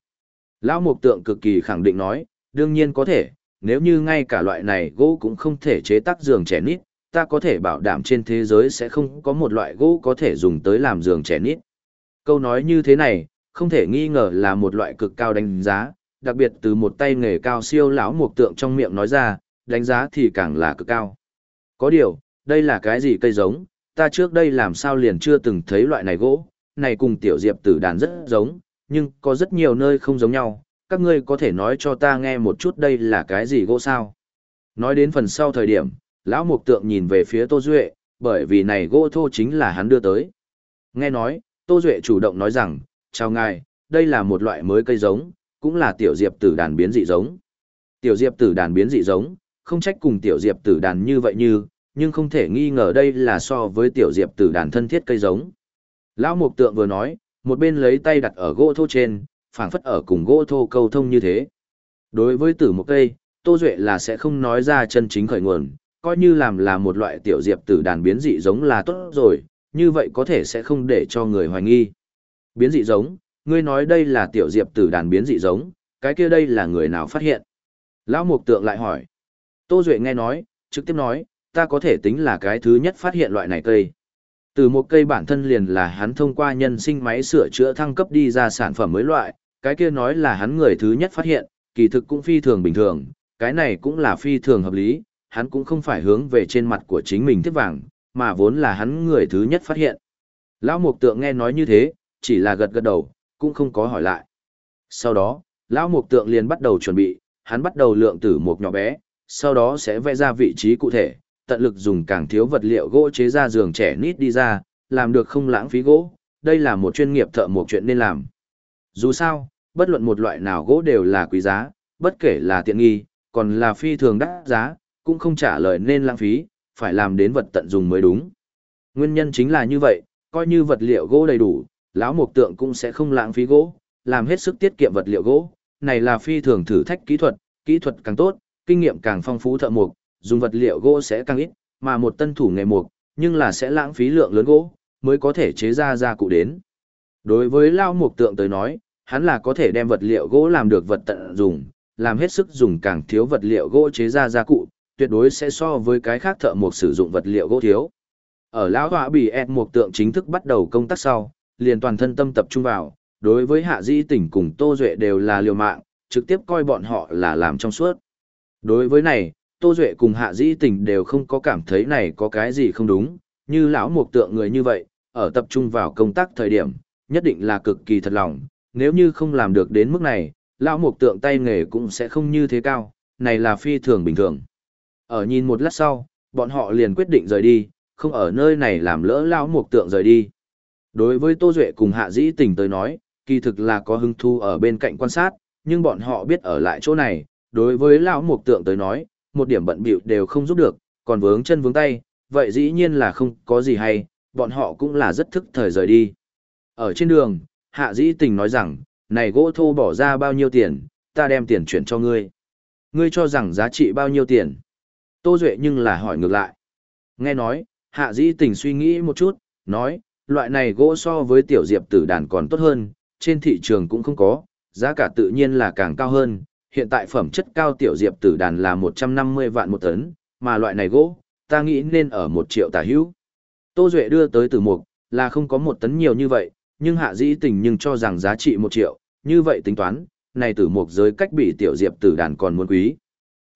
Lão mục tượng cực kỳ khẳng định nói, đương nhiên có thể, nếu như ngay cả loại này gỗ cũng không thể chế tác giường trẻ nít, ta có thể bảo đảm trên thế giới sẽ không có một loại gỗ có thể dùng tới làm giường trẻ nít. Câu nói như thế này, không thể nghi ngờ là một loại cực cao đánh giá, đặc biệt từ một tay nghề cao siêu lão mục tượng trong miệng nói ra, đánh giá thì càng là cực cao. Có điều, đây là cái gì cây giống, ta trước đây làm sao liền chưa từng thấy loại này gỗ, này cùng tiểu diệp tử đàn rất giống, nhưng có rất nhiều nơi không giống nhau, các ngươi có thể nói cho ta nghe một chút đây là cái gì gỗ sao. Nói đến phần sau thời điểm, lão mục tượng nhìn về phía Tô Duệ, bởi vì này gỗ thô chính là hắn đưa tới. Nghe nói, Tô Duệ chủ động nói rằng, chào ngài, đây là một loại mới cây giống, cũng là tiểu diệp tử đàn biến dị giống. Tiểu diệp tử đàn biến dị giống, không trách cùng tiểu diệp tử đàn như vậy như, nhưng không thể nghi ngờ đây là so với tiểu diệp tử đàn thân thiết cây giống. Lão mục tượng vừa nói, một bên lấy tay đặt ở gỗ thô trên, phảng phất ở cùng gỗ thô câu thông như thế. Đối với tử một cây, Tô Duệ là sẽ không nói ra chân chính khởi nguồn, coi như làm là một loại tiểu diệp tử đàn biến dị giống là tốt rồi, như vậy có thể sẽ không để cho người hoài nghi. Biến dị giống, ngươi nói đây là tiểu diệp tử đàn biến dị giống, cái kia đây là người nào phát hiện? Lão Mục Tượng lại hỏi. Tô Duệ nghe nói, trực tiếp nói, ta có thể tính là cái thứ nhất phát hiện loại này cây. Từ một cây bản thân liền là hắn thông qua nhân sinh máy sửa chữa thăng cấp đi ra sản phẩm mới loại, cái kia nói là hắn người thứ nhất phát hiện, kỳ thực cũng phi thường bình thường, cái này cũng là phi thường hợp lý, hắn cũng không phải hướng về trên mặt của chính mình tiếp vàng, mà vốn là hắn người thứ nhất phát hiện. Lão Mục Tượng nghe nói như thế, chỉ là gật gật đầu, cũng không có hỏi lại. Sau đó, Lão Mục Tượng liền bắt đầu chuẩn bị, hắn bắt đầu lượng tử một nhỏ bé, sau đó sẽ vẽ ra vị trí cụ thể, tận lực dùng càng thiếu vật liệu gỗ chế ra giường trẻ nít đi ra, làm được không lãng phí gỗ, đây là một chuyên nghiệp thợ một chuyện nên làm. Dù sao, bất luận một loại nào gỗ đều là quý giá, bất kể là tiện nghi, còn là phi thường đắt giá, cũng không trả lời nên lãng phí, phải làm đến vật tận dùng mới đúng. Nguyên nhân chính là như vậy, coi như vật liệu gỗ đầy đủ, lão mục tượng cũng sẽ không lãng phí gỗ, làm hết sức tiết kiệm vật liệu gỗ, này là phi thường thử thách kỹ thuật, kỹ thuật càng tốt, kinh nghiệm càng phong phú thợ mục, dùng vật liệu gỗ sẽ càng ít, mà một tân thủ nghề mục, nhưng là sẽ lãng phí lượng lớn gỗ, mới có thể chế ra ra cụ đến. Đối với lão mục tượng tới nói, hắn là có thể đem vật liệu gỗ làm được vật tận dùng, làm hết sức dùng càng thiếu vật liệu gỗ chế ra gia cụ, tuyệt đối sẽ so với cái khác thợ mộc sử dụng vật liệu gỗ thiếu. Ở lão họa bị ẹt mộc tượng chính thức bắt đầu công tác sau, liền toàn thân tâm tập trung vào, đối với hạ dĩ tỉnh cùng Tô Duệ đều là liều mạng, trực tiếp coi bọn họ là làm trong suốt. Đối với này, Tô Duệ cùng hạ dĩ tỉnh đều không có cảm thấy này có cái gì không đúng, như lão mộc tượng người như vậy, ở tập trung vào công tác thời điểm, nhất định là cực kỳ thật lòng, nếu như không làm được đến mức này, lão mộc tượng tay nghề cũng sẽ không như thế cao, này là phi thường bình thường. Ở nhìn một lát sau, bọn họ liền quyết định rời đi, không ở nơi này làm lỡ lão mục tượng rời đi. Đối với Tô Duệ cùng Hạ Dĩ Tình tới nói, kỳ thực là có hứng thu ở bên cạnh quan sát, nhưng bọn họ biết ở lại chỗ này, đối với lão mục tượng tới nói, một điểm bận bịu đều không giúp được, còn vướng chân vướng tay, vậy dĩ nhiên là không có gì hay, bọn họ cũng là rất thức thời rời đi. Ở trên đường, Hạ Dĩ Tình nói rằng, này gỗ thô bỏ ra bao nhiêu tiền, ta đem tiền chuyển cho ngươi. Ngươi cho rằng giá trị bao nhiêu tiền? Tô Duệ nhưng là hỏi ngược lại. Nghe nói, Hạ Dĩ Tình suy nghĩ một chút, nói, loại này gỗ so với tiểu diệp tử đàn còn tốt hơn, trên thị trường cũng không có, giá cả tự nhiên là càng cao hơn. Hiện tại phẩm chất cao tiểu diệp tử đàn là 150 vạn một tấn, mà loại này gỗ, ta nghĩ nên ở 1 triệu tả hữu. Tô Duệ đưa tới tử mục, là không có một tấn nhiều như vậy, nhưng hạ dĩ tình nhưng cho rằng giá trị một triệu, như vậy tính toán, này tử mục giới cách bị tiểu diệp tử đàn còn muốn quý.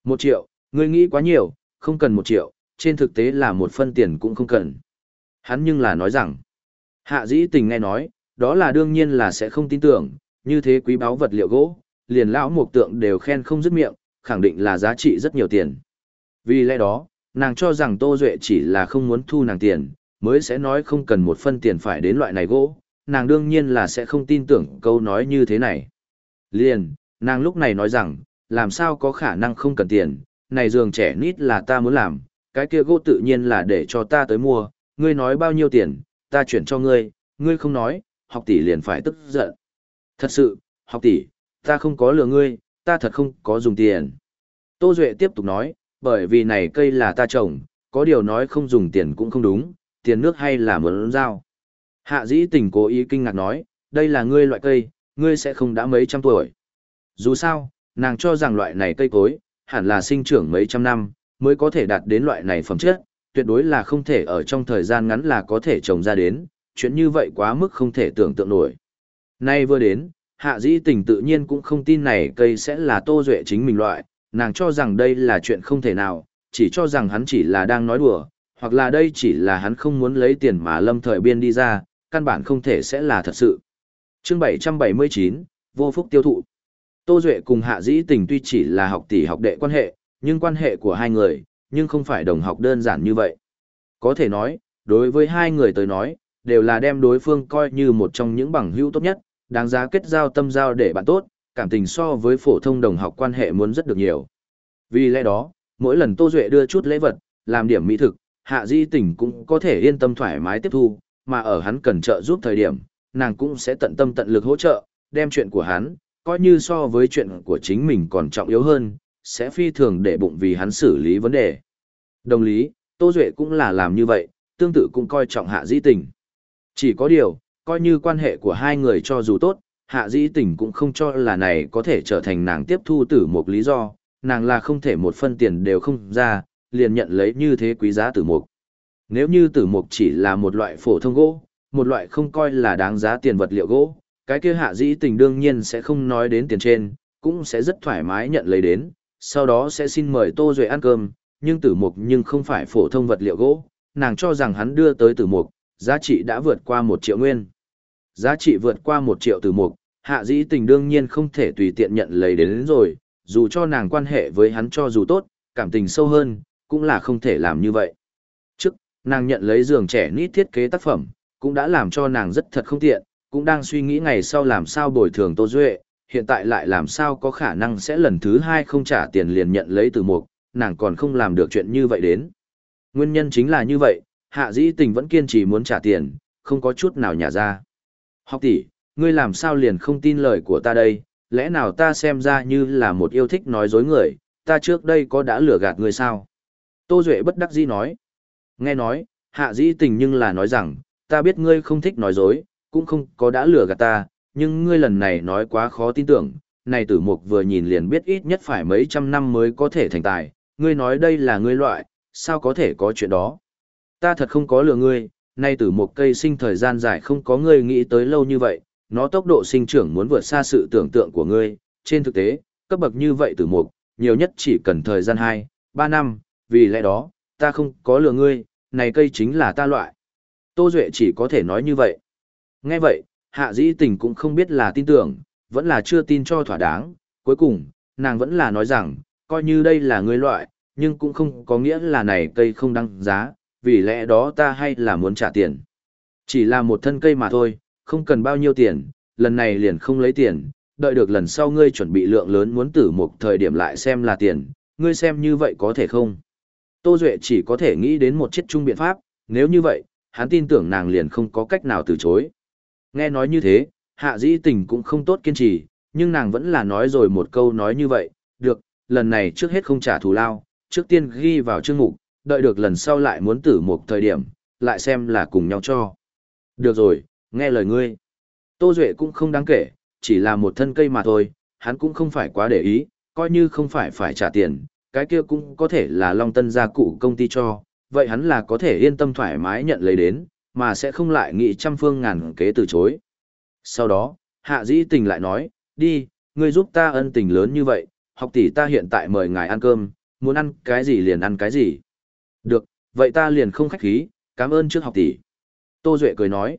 Một triệu, ngươi nghĩ quá nhiều, không cần một triệu, trên thực tế là một phân tiền cũng không cần. Hắn nhưng là nói rằng, hạ dĩ tình nghe nói, đó là đương nhiên là sẽ không tin tưởng, như thế quý báu vật liệu gỗ, liền lão mục tượng đều khen không dứt miệng, khẳng định là giá trị rất nhiều tiền. Vì lẽ đó, nàng cho rằng Tô Duệ chỉ là không muốn thu nàng tiền, mới sẽ nói không cần một phân tiền phải đến loại này gỗ, nàng đương nhiên là sẽ không tin tưởng câu nói như thế này. Liền, nàng lúc này nói rằng, làm sao có khả năng không cần tiền, này giường trẻ nít là ta muốn làm, cái kia gỗ tự nhiên là để cho ta tới mua, ngươi nói bao nhiêu tiền, ta chuyển cho ngươi, ngươi không nói, học tỷ liền phải tức giận. Thật sự, học tỷ, ta không có lừa ngươi, ta thật không có dùng tiền. Tô Duệ tiếp tục nói, bởi vì này cây là ta trồng, có điều nói không dùng tiền cũng không đúng, tiền nước hay là mượn giao. Hạ dĩ tình cố ý kinh ngạc nói, đây là ngươi loại cây, ngươi sẽ không đã mấy trăm tuổi. Dù sao, nàng cho rằng loại này cây cối, hẳn là sinh trưởng mấy trăm năm, mới có thể đạt đến loại này phẩm chất, tuyệt đối là không thể ở trong thời gian ngắn là có thể trồng ra đến, chuyện như vậy quá mức không thể tưởng tượng nổi. Nay vừa đến, hạ dĩ tình tự nhiên cũng không tin này cây sẽ là tô duệ chính mình loại, nàng cho rằng đây là chuyện không thể nào, chỉ cho rằng hắn chỉ là đang nói đùa, hoặc là đây chỉ là hắn không muốn lấy tiền mà lâm thời biên đi ra, căn bản không thể sẽ là thật sự. chương 779, vô phúc tiêu thụ. Tô Duệ cùng Hạ Dĩ Tình tuy chỉ là học tỷ học đệ quan hệ, nhưng quan hệ của hai người, nhưng không phải đồng học đơn giản như vậy. Có thể nói, đối với hai người tới nói, đều là đem đối phương coi như một trong những bằng hữu tốt nhất, đáng giá kết giao tâm giao để bạn tốt, cảm tình so với phổ thông đồng học quan hệ muốn rất được nhiều. Vì lẽ đó, mỗi lần Tô Duệ đưa chút lễ vật, làm điểm mỹ thực, Hạ Di Tình cũng có thể yên tâm thoải mái tiếp thu, mà ở hắn cần trợ giúp thời điểm, nàng cũng sẽ tận tâm tận lực hỗ trợ, đem chuyện của hắn, coi như so với chuyện của chính mình còn trọng yếu hơn, sẽ phi thường để bụng vì hắn xử lý vấn đề. Đồng lý, Tô Duệ cũng là làm như vậy, tương tự cũng coi trọng Hạ Di Tình. Chỉ có điều, coi như quan hệ của hai người cho dù tốt, Hạ Di Tình cũng không cho là này có thể trở thành nàng tiếp thu tử một lý do, nàng là không thể một phân tiền đều không ra, liền nhận lấy như thế quý giá tử mục. Nếu như tử mục chỉ là một loại phổ thông gỗ, một loại không coi là đáng giá tiền vật liệu gỗ, cái kia hạ dĩ tình đương nhiên sẽ không nói đến tiền trên, cũng sẽ rất thoải mái nhận lấy đến, sau đó sẽ xin mời Tô Duệ ăn cơm, nhưng tử mục nhưng không phải phổ thông vật liệu gỗ, nàng cho rằng hắn đưa tới tử mục, giá trị đã vượt qua một triệu nguyên. Giá trị vượt qua một triệu tử mục, hạ dĩ tình đương nhiên không thể tùy tiện nhận lấy đến, đến rồi, dù cho nàng quan hệ với hắn cho dù tốt, cảm tình sâu hơn, cũng là không thể làm như vậy. Trước, nàng nhận lấy giường trẻ nít thiết kế tác phẩm, cũng đã làm cho nàng rất thật không tiện, cũng đang suy nghĩ ngày sau làm sao bồi thường Tô Duệ, hiện tại lại làm sao có khả năng sẽ lần thứ hai không trả tiền liền nhận lấy từ mục, nàng còn không làm được chuyện như vậy đến. Nguyên nhân chính là như vậy, hạ dĩ tình vẫn kiên trì muốn trả tiền, không có chút nào nhả ra. Học tỷ, ngươi làm sao liền không tin lời của ta đây, lẽ nào ta xem ra như là một yêu thích nói dối người, ta trước đây có đã lừa gạt người sao? Tô Duệ bất đắc dĩ nói. Nghe nói, hạ dĩ tình nhưng là nói rằng, ta biết ngươi không thích nói dối, cũng không có đã lừa gạt ta, nhưng ngươi lần này nói quá khó tin tưởng, này tử mục vừa nhìn liền biết ít nhất phải mấy trăm năm mới có thể thành tài, ngươi nói đây là ngươi loại, sao có thể có chuyện đó? Ta thật không có lừa ngươi, nay tử mục cây sinh thời gian dài không có ngươi nghĩ tới lâu như vậy, nó tốc độ sinh trưởng muốn vượt xa sự tưởng tượng của ngươi, trên thực tế, cấp bậc như vậy tử mục, nhiều nhất chỉ cần thời gian 2, 3 năm, vì lẽ đó, ta không có lừa ngươi, này cây chính là ta loại. Tô Duệ chỉ có thể nói như vậy. Nghe vậy, hạ dĩ tình cũng không biết là tin tưởng, vẫn là chưa tin cho thỏa đáng. Cuối cùng, nàng vẫn là nói rằng, coi như đây là người loại, nhưng cũng không có nghĩa là này cây không đăng giá, vì lẽ đó ta hay là muốn trả tiền. Chỉ là một thân cây mà thôi, không cần bao nhiêu tiền, lần này liền không lấy tiền, đợi được lần sau ngươi chuẩn bị lượng lớn muốn tử một thời điểm lại xem là tiền, ngươi xem như vậy có thể không? Tô Duệ chỉ có thể nghĩ đến một chiếc chung biện pháp, nếu như vậy, hắn tin tưởng nàng liền không có cách nào từ chối. Nghe nói như thế, hạ dĩ tình cũng không tốt kiên trì, nhưng nàng vẫn là nói rồi một câu nói như vậy, được, lần này trước hết không trả thù lao, trước tiên ghi vào chương mục, đợi được lần sau lại muốn tử một thời điểm, lại xem là cùng nhau cho. Được rồi, nghe lời ngươi. Tô Duệ cũng không đáng kể, chỉ là một thân cây mà thôi, hắn cũng không phải quá để ý, coi như không phải phải trả tiền, cái kia cũng có thể là Long Tân gia cụ công ty cho, vậy hắn là có thể yên tâm thoải mái nhận lấy đến, mà sẽ không lại nghĩ trăm phương ngàn kế từ chối. Sau đó, Hạ Dĩ Tình lại nói, đi, ngươi giúp ta ân tình lớn như vậy, học tỷ ta hiện tại mời ngài ăn cơm, muốn ăn cái gì liền ăn cái gì. Được, vậy ta liền không khách khí, cảm ơn trước học tỷ. Tô Duệ cười nói.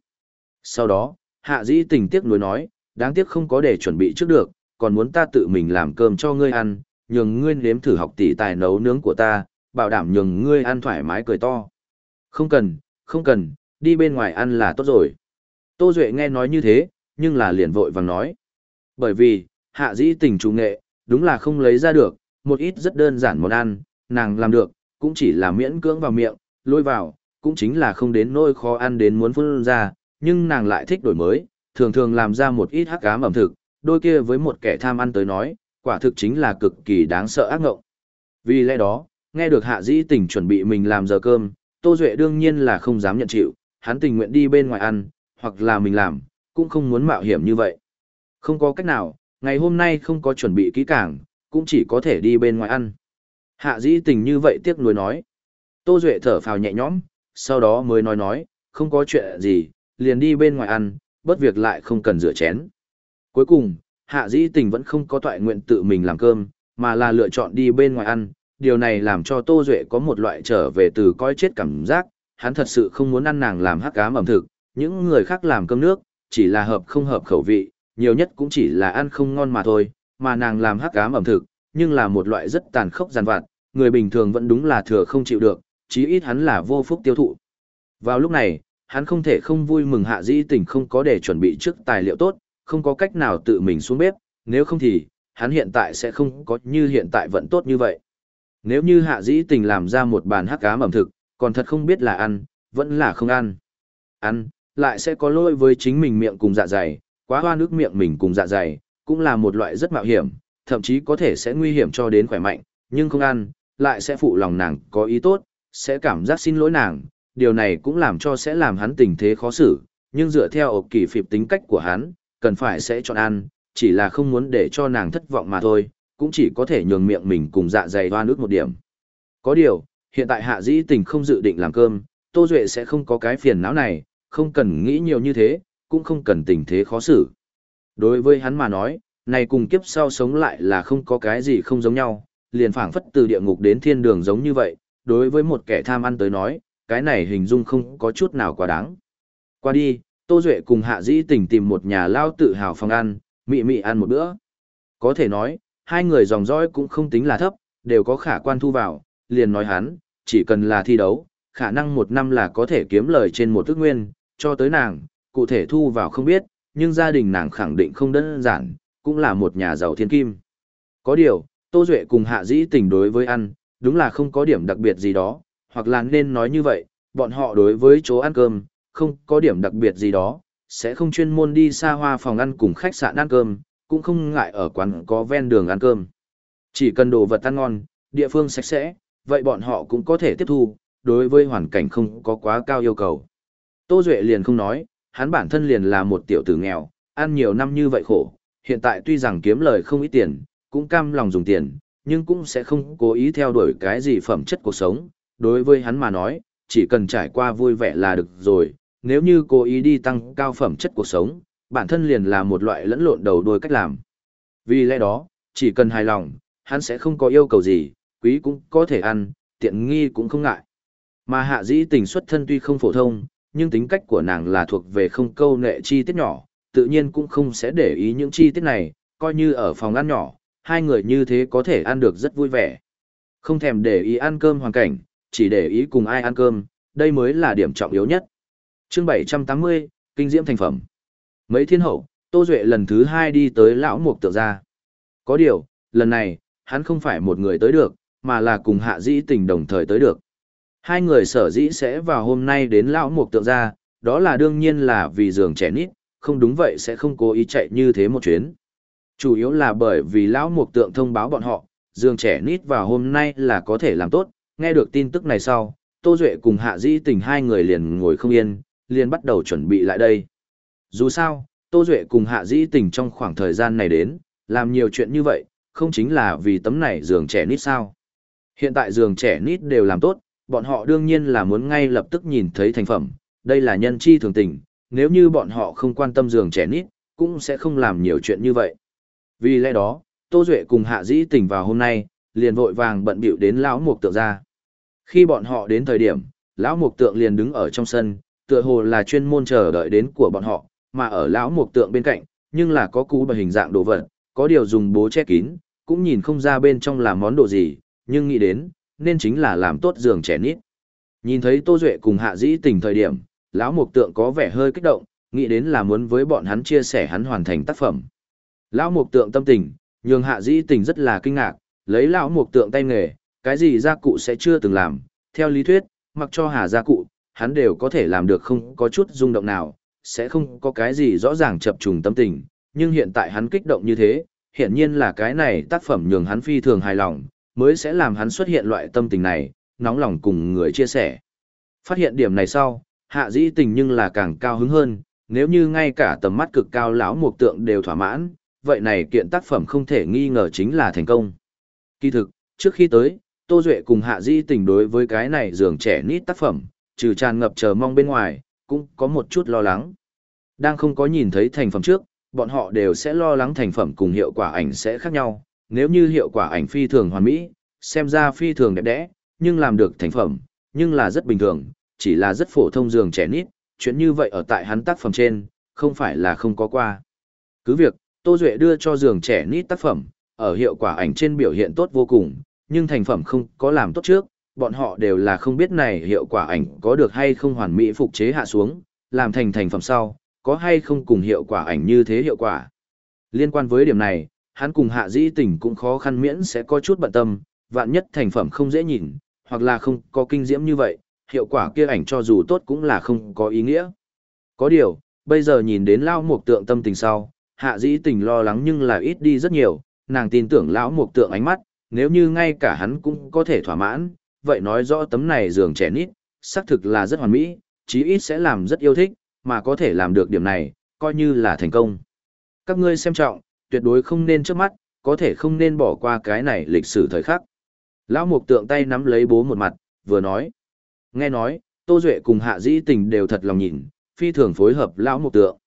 Sau đó, Hạ Dĩ Tình tiếc nuối nói, đáng tiếc không có để chuẩn bị trước được, còn muốn ta tự mình làm cơm cho ngươi ăn, nhường ngươi nếm thử học tỷ tài nấu nướng của ta, bảo đảm nhường ngươi ăn thoải mái cười to. Không cần, không cần, đi bên ngoài ăn là tốt rồi. Tô Duệ nghe nói như thế, nhưng là liền vội vàng nói. Bởi vì, hạ dĩ tình chủ nghệ, đúng là không lấy ra được, một ít rất đơn giản món ăn, nàng làm được, cũng chỉ là miễn cưỡng vào miệng, lôi vào, cũng chính là không đến nỗi khó ăn đến muốn phun ra, nhưng nàng lại thích đổi mới, thường thường làm ra một ít hắc ám ẩm thực, đôi kia với một kẻ tham ăn tới nói, quả thực chính là cực kỳ đáng sợ ác ngộng. Vì lẽ đó, nghe được hạ dĩ tình chuẩn bị mình làm giờ cơm, Tô Duệ đương nhiên là không dám nhận chịu, hắn tình nguyện đi bên ngoài ăn, hoặc là mình làm, cũng không muốn mạo hiểm như vậy. Không có cách nào, ngày hôm nay không có chuẩn bị kỹ càng, cũng chỉ có thể đi bên ngoài ăn. Hạ dĩ tình như vậy tiếc nuối nói. Tô Duệ thở phào nhẹ nhõm, sau đó mới nói nói, không có chuyện gì, liền đi bên ngoài ăn, bất việc lại không cần rửa chén. Cuối cùng, hạ dĩ tình vẫn không có tọa nguyện tự mình làm cơm, mà là lựa chọn đi bên ngoài ăn. Điều này làm cho Tô Duệ có một loại trở về từ coi chết cảm giác, hắn thật sự không muốn ăn nàng làm hắc cám ẩm thực, những người khác làm cơm nước, chỉ là hợp không hợp khẩu vị, nhiều nhất cũng chỉ là ăn không ngon mà thôi, mà nàng làm hắc cám ẩm thực, nhưng là một loại rất tàn khốc giàn vặt, người bình thường vẫn đúng là thừa không chịu được, chí ít hắn là vô phúc tiêu thụ. Vào lúc này, hắn không thể không vui mừng hạ dĩ tình không có để chuẩn bị trước tài liệu tốt, không có cách nào tự mình xuống bếp, nếu không thì, hắn hiện tại sẽ không có như hiện tại vẫn tốt như vậy. Nếu như hạ dĩ tình làm ra một bàn hắc ám ẩm thực, còn thật không biết là ăn, vẫn là không ăn. Ăn, lại sẽ có lỗi với chính mình miệng cùng dạ dày, quá hoa nước miệng mình cùng dạ dày, cũng là một loại rất mạo hiểm, thậm chí có thể sẽ nguy hiểm cho đến khỏe mạnh, nhưng không ăn, lại sẽ phụ lòng nàng có ý tốt, sẽ cảm giác xin lỗi nàng, điều này cũng làm cho sẽ làm hắn tình thế khó xử, nhưng dựa theo ộp kỳ phịp tính cách của hắn, cần phải sẽ chọn ăn, chỉ là không muốn để cho nàng thất vọng mà thôi, cũng chỉ có thể nhường miệng mình cùng dạ dày hoa nước một điểm. Có điều, hiện tại hạ dĩ tình không dự định làm cơm, Tô Duệ sẽ không có cái phiền não này, không cần nghĩ nhiều như thế, cũng không cần tình thế khó xử. Đối với hắn mà nói, này cùng kiếp sau sống lại là không có cái gì không giống nhau, liền phảng phất từ địa ngục đến thiên đường giống như vậy, đối với một kẻ tham ăn tới nói, cái này hình dung không có chút nào quá đáng. Qua đi, Tô Duệ cùng Hạ Dĩ Tình tìm một nhà lao tự hào phòng ăn, mị mị ăn một bữa. Có thể nói, hai người dòng dõi cũng không tính là thấp, đều có khả quan thu vào, liền nói hắn, chỉ cần là thi đấu, khả năng một năm là có thể kiếm lời trên một ước nguyên, cho tới nàng, cụ thể thu vào không biết, nhưng gia đình nàng khẳng định không đơn giản, cũng là một nhà giàu thiên kim. Có điều, Tô Duệ cùng Hạ Dĩ tình đối với ăn, đúng là không có điểm đặc biệt gì đó, hoặc là nên nói như vậy, bọn họ đối với chỗ ăn cơm, không có điểm đặc biệt gì đó, sẽ không chuyên môn đi xa hoa phòng ăn cùng khách sạn ăn cơm, cũng không ngại ở quán có ven đường ăn cơm. Chỉ cần đồ vật ăn ngon, địa phương sạch sẽ, vậy bọn họ cũng có thể tiếp thu, đối với hoàn cảnh không có quá cao yêu cầu. Tô Duệ liền không nói, hắn bản thân liền là một tiểu tử nghèo, ăn nhiều năm như vậy khổ, hiện tại tuy rằng kiếm lời không ít tiền, cũng cam lòng dùng tiền, nhưng cũng sẽ không cố ý theo đuổi cái gì phẩm chất cuộc sống. Đối với hắn mà nói, chỉ cần trải qua vui vẻ là được rồi, nếu như cố ý đi tăng cao phẩm chất cuộc sống, bản thân liền là một loại lẫn lộn đầu đuôi cách làm. Vì lẽ đó, chỉ cần hài lòng, hắn sẽ không có yêu cầu gì, quý cũng có thể ăn, tiện nghi cũng không ngại. Mà hạ dĩ tình xuất thân tuy không phổ thông, nhưng tính cách của nàng là thuộc về không câu nệ chi tiết nhỏ, tự nhiên cũng không sẽ để ý những chi tiết này, coi như ở phòng ăn nhỏ, hai người như thế có thể ăn được rất vui vẻ. Không thèm để ý ăn cơm hoàn cảnh, chỉ để ý cùng ai ăn cơm, đây mới là điểm trọng yếu nhất. chương 780, Kinh Diễm Thành Phẩm Mấy thiên hậu, Tô Duệ lần thứ hai đi tới lão mục tượng ra. Có điều, lần này, hắn không phải một người tới được, mà là cùng hạ dĩ tình đồng thời tới được. Hai người sở dĩ sẽ vào hôm nay đến lão mục tượng ra, đó là đương nhiên là vì giường trẻ nít, không đúng vậy sẽ không cố ý chạy như thế một chuyến. Chủ yếu là bởi vì lão mục tượng thông báo bọn họ, giường trẻ nít vào hôm nay là có thể làm tốt, nghe được tin tức này sau, Tô Duệ cùng Hạ Dĩ Tình hai người liền ngồi không yên, liền bắt đầu chuẩn bị lại đây. Dù sao, Tô Duệ cùng Hạ Dĩ Tình trong khoảng thời gian này đến, làm nhiều chuyện như vậy, không chính là vì tấm này giường trẻ nít sao. Hiện tại giường trẻ nít đều làm tốt, bọn họ đương nhiên là muốn ngay lập tức nhìn thấy thành phẩm, đây là nhân chi thường tình, nếu như bọn họ không quan tâm giường trẻ nít, cũng sẽ không làm nhiều chuyện như vậy. Vì lẽ đó, Tô Duệ cùng Hạ Dĩ tỉnh vào hôm nay, liền vội vàng bận bịu đến lão mục tượng ra. Khi bọn họ đến thời điểm, lão mục tượng liền đứng ở trong sân, tựa hồ là chuyên môn chờ đợi đến của bọn họ, mà ở lão mục tượng bên cạnh, nhưng là có cú bởi hình dạng đồ vật, có điều dùng bố che kín, cũng nhìn không ra bên trong là món đồ gì, nhưng nghĩ đến, nên chính là làm tốt giường trẻ nít. Nhìn thấy Tô Duệ cùng Hạ Dĩ Tình thời điểm, lão Mục Tượng có vẻ hơi kích động, nghĩ đến là muốn với bọn hắn chia sẻ hắn hoàn thành tác phẩm. Lão Mục Tượng tâm tình, nhường Hạ Dĩ Tình rất là kinh ngạc, lấy lão Mục Tượng tay nghề, cái gì gia cụ sẽ chưa từng làm, theo lý thuyết, mặc cho Hà gia cụ, hắn đều có thể làm được không có chút rung động nào, sẽ không có cái gì rõ ràng chập trùng tâm tình, nhưng hiện tại hắn kích động như thế, hiển nhiên là cái này tác phẩm nhường hắn phi thường hài lòng, mới sẽ làm hắn xuất hiện loại tâm tình này, nóng lòng cùng người chia sẻ. Phát hiện điểm này sau, hạ dĩ tình nhưng là càng cao hứng hơn, nếu như ngay cả tầm mắt cực cao lão mục tượng đều thỏa mãn, vậy này kiện tác phẩm không thể nghi ngờ chính là thành công. Kỳ thực, trước khi tới, Tô Duệ cùng hạ dĩ tình đối với cái này dường trẻ nít tác phẩm, trừ tràn ngập chờ mong bên ngoài, cũng có một chút lo lắng. Đang không có nhìn thấy thành phẩm trước, bọn họ đều sẽ lo lắng thành phẩm cùng hiệu quả ảnh sẽ khác nhau. Nếu như hiệu quả ảnh phi thường hoàn mỹ, xem ra phi thường đẹp đẽ, nhưng làm được thành phẩm, nhưng là rất bình thường, chỉ là rất phổ thông giường trẻ nít, chuyện như vậy ở tại hắn tác phẩm trên, không phải là không có qua. Cứ việc, Tô Duệ đưa cho giường trẻ nít tác phẩm, ở hiệu quả ảnh trên biểu hiện tốt vô cùng, nhưng thành phẩm không có làm tốt trước, bọn họ đều là không biết này hiệu quả ảnh có được hay không hoàn mỹ phục chế hạ xuống, làm thành thành phẩm sau, có hay không cùng hiệu quả ảnh như thế hiệu quả. Liên quan với điểm này, hắn cùng hạ dĩ tình cũng khó khăn miễn sẽ có chút bận tâm, vạn nhất thành phẩm không dễ nhìn, hoặc là không có kinh diễm như vậy, hiệu quả kia ảnh cho dù tốt cũng là không có ý nghĩa. Có điều, bây giờ nhìn đến lão mục tượng tâm tình sau, hạ dĩ tình lo lắng nhưng là ít đi rất nhiều, nàng tin tưởng lão mục tượng ánh mắt, nếu như ngay cả hắn cũng có thể thỏa mãn, vậy nói rõ tấm này giường trẻ nít, xác thực là rất hoàn mỹ, chí ít sẽ làm rất yêu thích, mà có thể làm được điểm này, coi như là thành công. Các ngươi xem trọng, tuyệt đối không nên trước mắt, có thể không nên bỏ qua cái này lịch sử thời khắc. Lão mục tượng tay nắm lấy bố một mặt, vừa nói. Nghe nói, Tô Duệ cùng Hạ Dĩ Tình đều thật lòng nhìn, phi thường phối hợp lão mục tượng.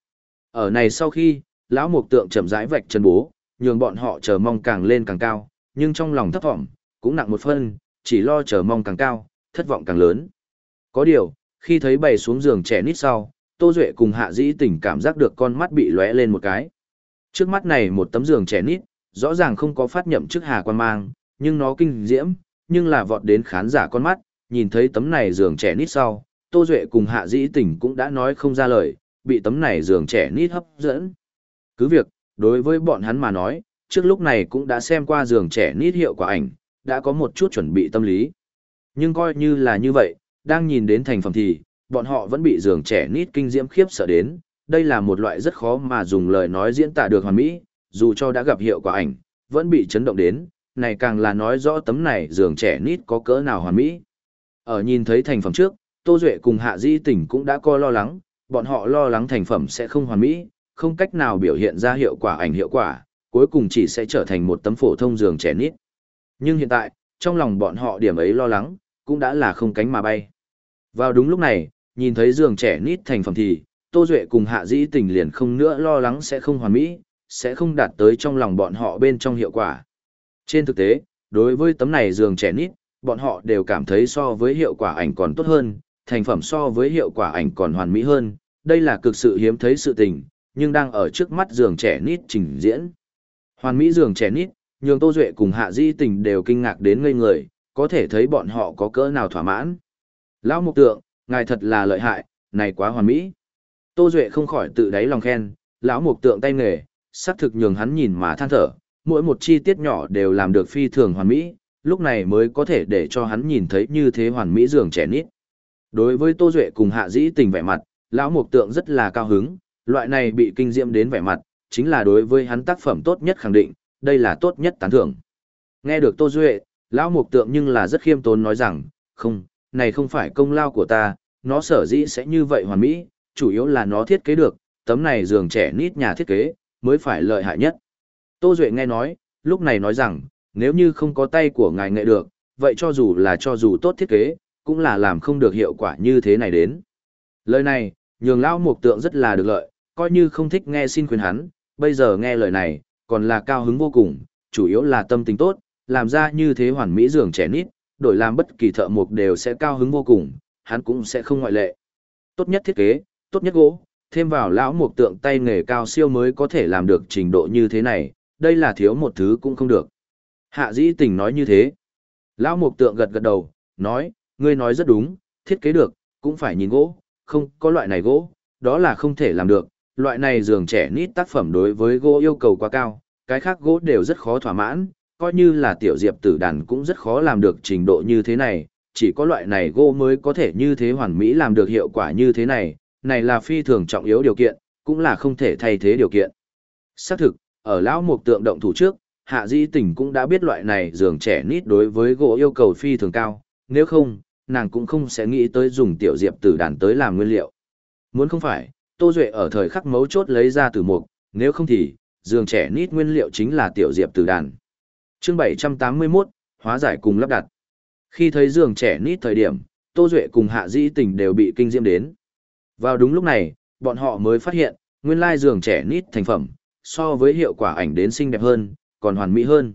Ở này sau khi, lão mục tượng chậm rãi vạch chân bố, nhường bọn họ chờ mong càng lên càng cao, nhưng trong lòng thấp vọng, cũng nặng một phân, chỉ lo chờ mong càng cao, thất vọng càng lớn. Có điều, khi thấy bày xuống giường trẻ nít sau, Tô Duệ cùng Hạ Dĩ Tình cảm giác được con mắt bị lóe lên một cái. Trước mắt này một tấm giường trẻ nít, rõ ràng không có phát nhậm chức hà quan mang, nhưng nó kinh diễm, nhưng là vọt đến khán giả con mắt, nhìn thấy tấm này giường trẻ nít sau, Tô Duệ cùng Hạ Dĩ Tình cũng đã nói không ra lời, bị tấm này giường trẻ nít hấp dẫn. Cứ việc, đối với bọn hắn mà nói, trước lúc này cũng đã xem qua giường trẻ nít hiệu quả ảnh, đã có một chút chuẩn bị tâm lý. Nhưng coi như là như vậy, đang nhìn đến thành phẩm thì, bọn họ vẫn bị giường trẻ nít kinh diễm khiếp sợ đến, đây là một loại rất khó mà dùng lời nói diễn tả được hoàn mỹ, dù cho đã gặp hiệu quả ảnh, vẫn bị chấn động đến, này càng là nói rõ tấm này giường trẻ nít có cỡ nào hoàn mỹ. Ở nhìn thấy thành phẩm trước, Tô Duệ cùng Hạ Di Tỉnh cũng đã coi lo lắng, bọn họ lo lắng thành phẩm sẽ không hoàn mỹ, không cách nào biểu hiện ra hiệu quả ảnh hiệu quả, cuối cùng chỉ sẽ trở thành một tấm phổ thông giường trẻ nít. Nhưng hiện tại, trong lòng bọn họ điểm ấy lo lắng, cũng đã là không cánh mà bay. Vào đúng lúc này, nhìn thấy giường trẻ nít thành phẩm thì, Tô Duệ cùng Hạ Dĩ Tình liền không nữa lo lắng sẽ không hoàn mỹ, sẽ không đạt tới trong lòng bọn họ bên trong hiệu quả. Trên thực tế, đối với tấm này giường trẻ nít, bọn họ đều cảm thấy so với hiệu quả ảnh còn tốt hơn, thành phẩm so với hiệu quả ảnh còn hoàn mỹ hơn, đây là cực sự hiếm thấy sự tình, nhưng đang ở trước mắt giường trẻ nít trình diễn. Hoàn mỹ giường trẻ nít, nhường Tô Duệ cùng Hạ Di Tình đều kinh ngạc đến ngây người, có thể thấy bọn họ có cỡ nào thỏa mãn. Lão Mục Tượng, ngài thật là lợi hại, này quá hoàn mỹ. Tô Duệ không khỏi tự đáy lòng khen, lão Mục Tượng tay nghề, sắc thực nhường hắn nhìn mà than thở, mỗi một chi tiết nhỏ đều làm được phi thường hoàn mỹ, lúc này mới có thể để cho hắn nhìn thấy như thế hoàn mỹ giường trẻ nít. Đối với Tô Duệ cùng Hạ Dĩ Tình vẻ mặt, lão Mục Tượng rất là cao hứng, loại này bị kinh diễm đến vẻ mặt, chính là đối với hắn tác phẩm tốt nhất khẳng định, đây là tốt nhất tán thưởng. Nghe được Tô Duệ, lão mục tượng nhưng là rất khiêm tốn nói rằng, không, này không phải công lao của ta, nó sở dĩ sẽ như vậy hoàn mỹ, chủ yếu là nó thiết kế được, tấm này giường trẻ nít nhà thiết kế, mới phải lợi hại nhất. Tô Duệ nghe nói, lúc này nói rằng, nếu như không có tay của ngài nghệ được, vậy cho dù là cho dù tốt thiết kế, cũng là làm không được hiệu quả như thế này đến. Lời này, nhường lão mục tượng rất là được lợi, coi như không thích nghe xin khuyên hắn, bây giờ nghe lời này, còn là cao hứng vô cùng, chủ yếu là tâm tình tốt, làm ra như thế hoàn mỹ giường trẻ nít, đổi làm bất kỳ thợ mục đều sẽ cao hứng vô cùng, hắn cũng sẽ không ngoại lệ. Tốt nhất thiết kế, tốt nhất gỗ, thêm vào lão mộc tượng tay nghề cao siêu mới có thể làm được trình độ như thế này, đây là thiếu một thứ cũng không được. Hạ dĩ tình nói như thế. Lão mộc tượng gật gật đầu, nói, ngươi nói rất đúng, thiết kế được, cũng phải nhìn gỗ, không có loại này gỗ, đó là không thể làm được, loại này giường trẻ nít tác phẩm đối với gỗ yêu cầu quá cao, cái khác gỗ đều rất khó thỏa mãn, coi như là tiểu diệp tử đàn cũng rất khó làm được trình độ như thế này, chỉ có loại này gỗ mới có thể như thế hoàn mỹ làm được hiệu quả như thế này, này là phi thường trọng yếu điều kiện, cũng là không thể thay thế điều kiện. Xác thực, ở lão mục tượng động thủ trước, hạ di tỉnh cũng đã biết loại này giường trẻ nít đối với gỗ yêu cầu phi thường cao, nếu không, nàng cũng không sẽ nghĩ tới dùng tiểu diệp tử đàn tới làm nguyên liệu. Muốn không phải, Tô Duệ ở thời khắc mấu chốt lấy ra từ mục, nếu không thì, giường trẻ nít nguyên liệu chính là tiểu diệp tử đàn. chương 781, hóa giải cùng lắp đặt. Khi thấy giường trẻ nít thời điểm, Tô Duệ cùng Hạ Dĩ Tình đều bị kinh diễm đến. Vào đúng lúc này, bọn họ mới phát hiện, nguyên lai giường trẻ nít thành phẩm, so với hiệu quả ảnh đến xinh đẹp hơn, còn hoàn mỹ hơn.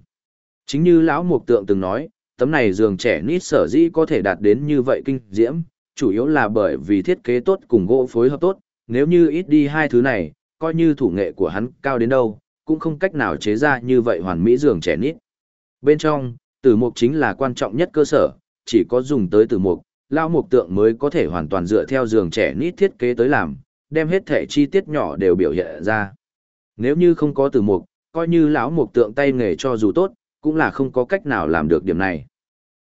Chính như lão mục tượng từng nói, tấm này giường trẻ nít sở dĩ có thể đạt đến như vậy kinh diễm, chủ yếu là bởi vì thiết kế tốt cùng gỗ phối hợp tốt, nếu như ít đi hai thứ này, coi như thủ nghệ của hắn cao đến đâu, cũng không cách nào chế ra như vậy hoàn mỹ giường trẻ nít. Bên trong, tử mục chính là quan trọng nhất cơ sở, chỉ có dùng tới tử mục, lao mục tượng mới có thể hoàn toàn dựa theo giường trẻ nít thiết kế tới làm, đem hết thể chi tiết nhỏ đều biểu hiện ra. Nếu như không có từ mục, coi như lão mục tượng tay nghề cho dù tốt, cũng là không có cách nào làm được điểm này.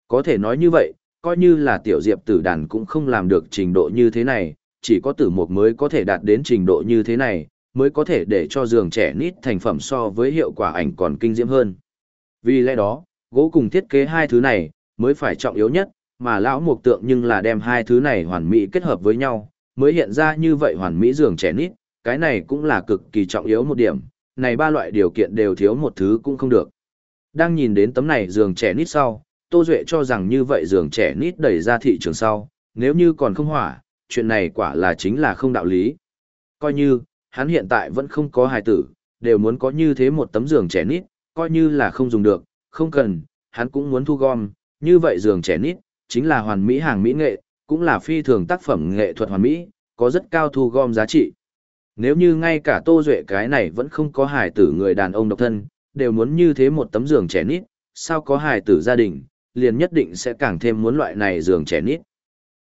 Có thể nói như vậy, coi như là tiểu diệp tử đàn cũng không làm được trình độ như thế này, chỉ có tử mục mới có thể đạt đến trình độ như thế này, mới có thể để cho giường trẻ nít thành phẩm so với hiệu quả ảnh còn kinh diễm hơn. Vì lẽ đó, gỗ cùng thiết kế hai thứ này mới phải trọng yếu nhất, mà lão mục tượng nhưng là đem hai thứ này hoàn mỹ kết hợp với nhau, mới hiện ra như vậy hoàn mỹ giường trẻ nít, cái này cũng là cực kỳ trọng yếu một điểm, này ba loại điều kiện đều thiếu một thứ cũng không được. Đang nhìn đến tấm này giường trẻ nít sau, Tô Duệ cho rằng như vậy giường trẻ nít đẩy ra thị trường sau, nếu như còn không hỏa, chuyện này quả là chính là không đạo lý. Coi như, hắn hiện tại vẫn không có hài tử, đều muốn có như thế một tấm giường trẻ nít, coi như là không dùng được, không cần, hắn cũng muốn thu gom, như vậy giường trẻ nít, chính là hoàn mỹ hàng mỹ nghệ, cũng là phi thường tác phẩm nghệ thuật hoàn mỹ, có rất cao thu gom giá trị. Nếu như ngay cả Tô Duệ cái này vẫn không có hài tử người đàn ông độc thân, đều muốn như thế một tấm giường trẻ nít, sao có hài tử gia đình, liền nhất định sẽ càng thêm muốn loại này giường trẻ nít.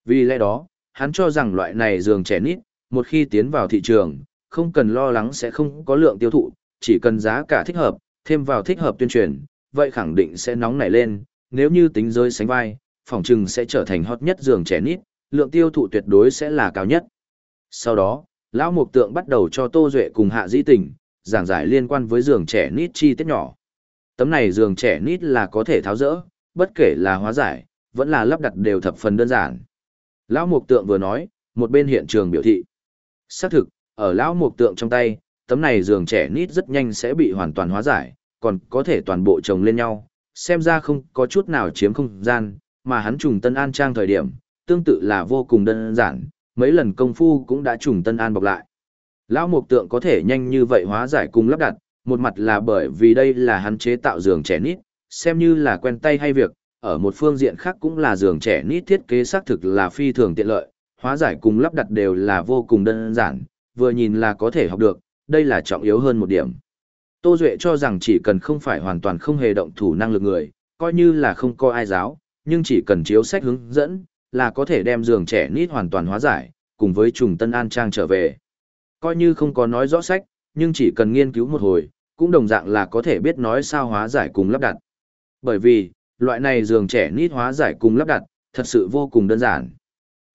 Vì lẽ đó, hắn cho rằng loại này giường trẻ nít, một khi tiến vào thị trường, không cần lo lắng sẽ không có lượng tiêu thụ, chỉ cần giá cả thích hợp, thêm vào thích hợp tuyên truyền, vậy khẳng định sẽ nóng nảy lên, nếu như tính rơi sánh vai, phòng trừng sẽ trở thành hot nhất giường trẻ nít, lượng tiêu thụ tuyệt đối sẽ là cao nhất. Sau đó, lão mục tượng bắt đầu cho Tô Duệ cùng Hạ Dĩ Tình, giảng giải liên quan với giường trẻ nít chi tiết nhỏ. Tấm này giường trẻ nít là có thể tháo rỡ, bất kể là hóa giải, vẫn là lắp đặt đều thập phần đơn giản. Lão mục tượng vừa nói, một bên hiện trường biểu thị. Xác thực, ở lão mục tượng trong tay, tấm này giường trẻ nít rất nhanh sẽ bị hoàn toàn hóa giải, còn có thể toàn bộ chồng lên nhau, xem ra không có chút nào chiếm không gian, mà hắn trùng tân an trang thời điểm, tương tự là vô cùng đơn giản, mấy lần công phu cũng đã trùng tân an bọc lại. Lão mục tượng có thể nhanh như vậy hóa giải cùng lắp đặt, một mặt là bởi vì đây là hắn chế tạo giường trẻ nít, xem như là quen tay hay việc, ở một phương diện khác cũng là giường trẻ nít thiết kế xác thực là phi thường tiện lợi, hóa giải cùng lắp đặt đều là vô cùng đơn giản, vừa nhìn là có thể học được, đây là trọng yếu hơn một điểm. Tô Duệ cho rằng chỉ cần không phải hoàn toàn không hề động thủ năng lực người, coi như là không có ai giáo, nhưng chỉ cần chiếu sách hướng dẫn, là có thể đem giường trẻ nít hoàn toàn hóa giải, cùng với trùng tân an trang trở về. Coi như không có nói rõ sách, nhưng chỉ cần nghiên cứu một hồi, cũng đồng dạng là có thể biết nói sao hóa giải cùng lắp đặt. Bởi vì, loại này giường trẻ nít hóa giải cùng lắp đặt, thật sự vô cùng đơn giản.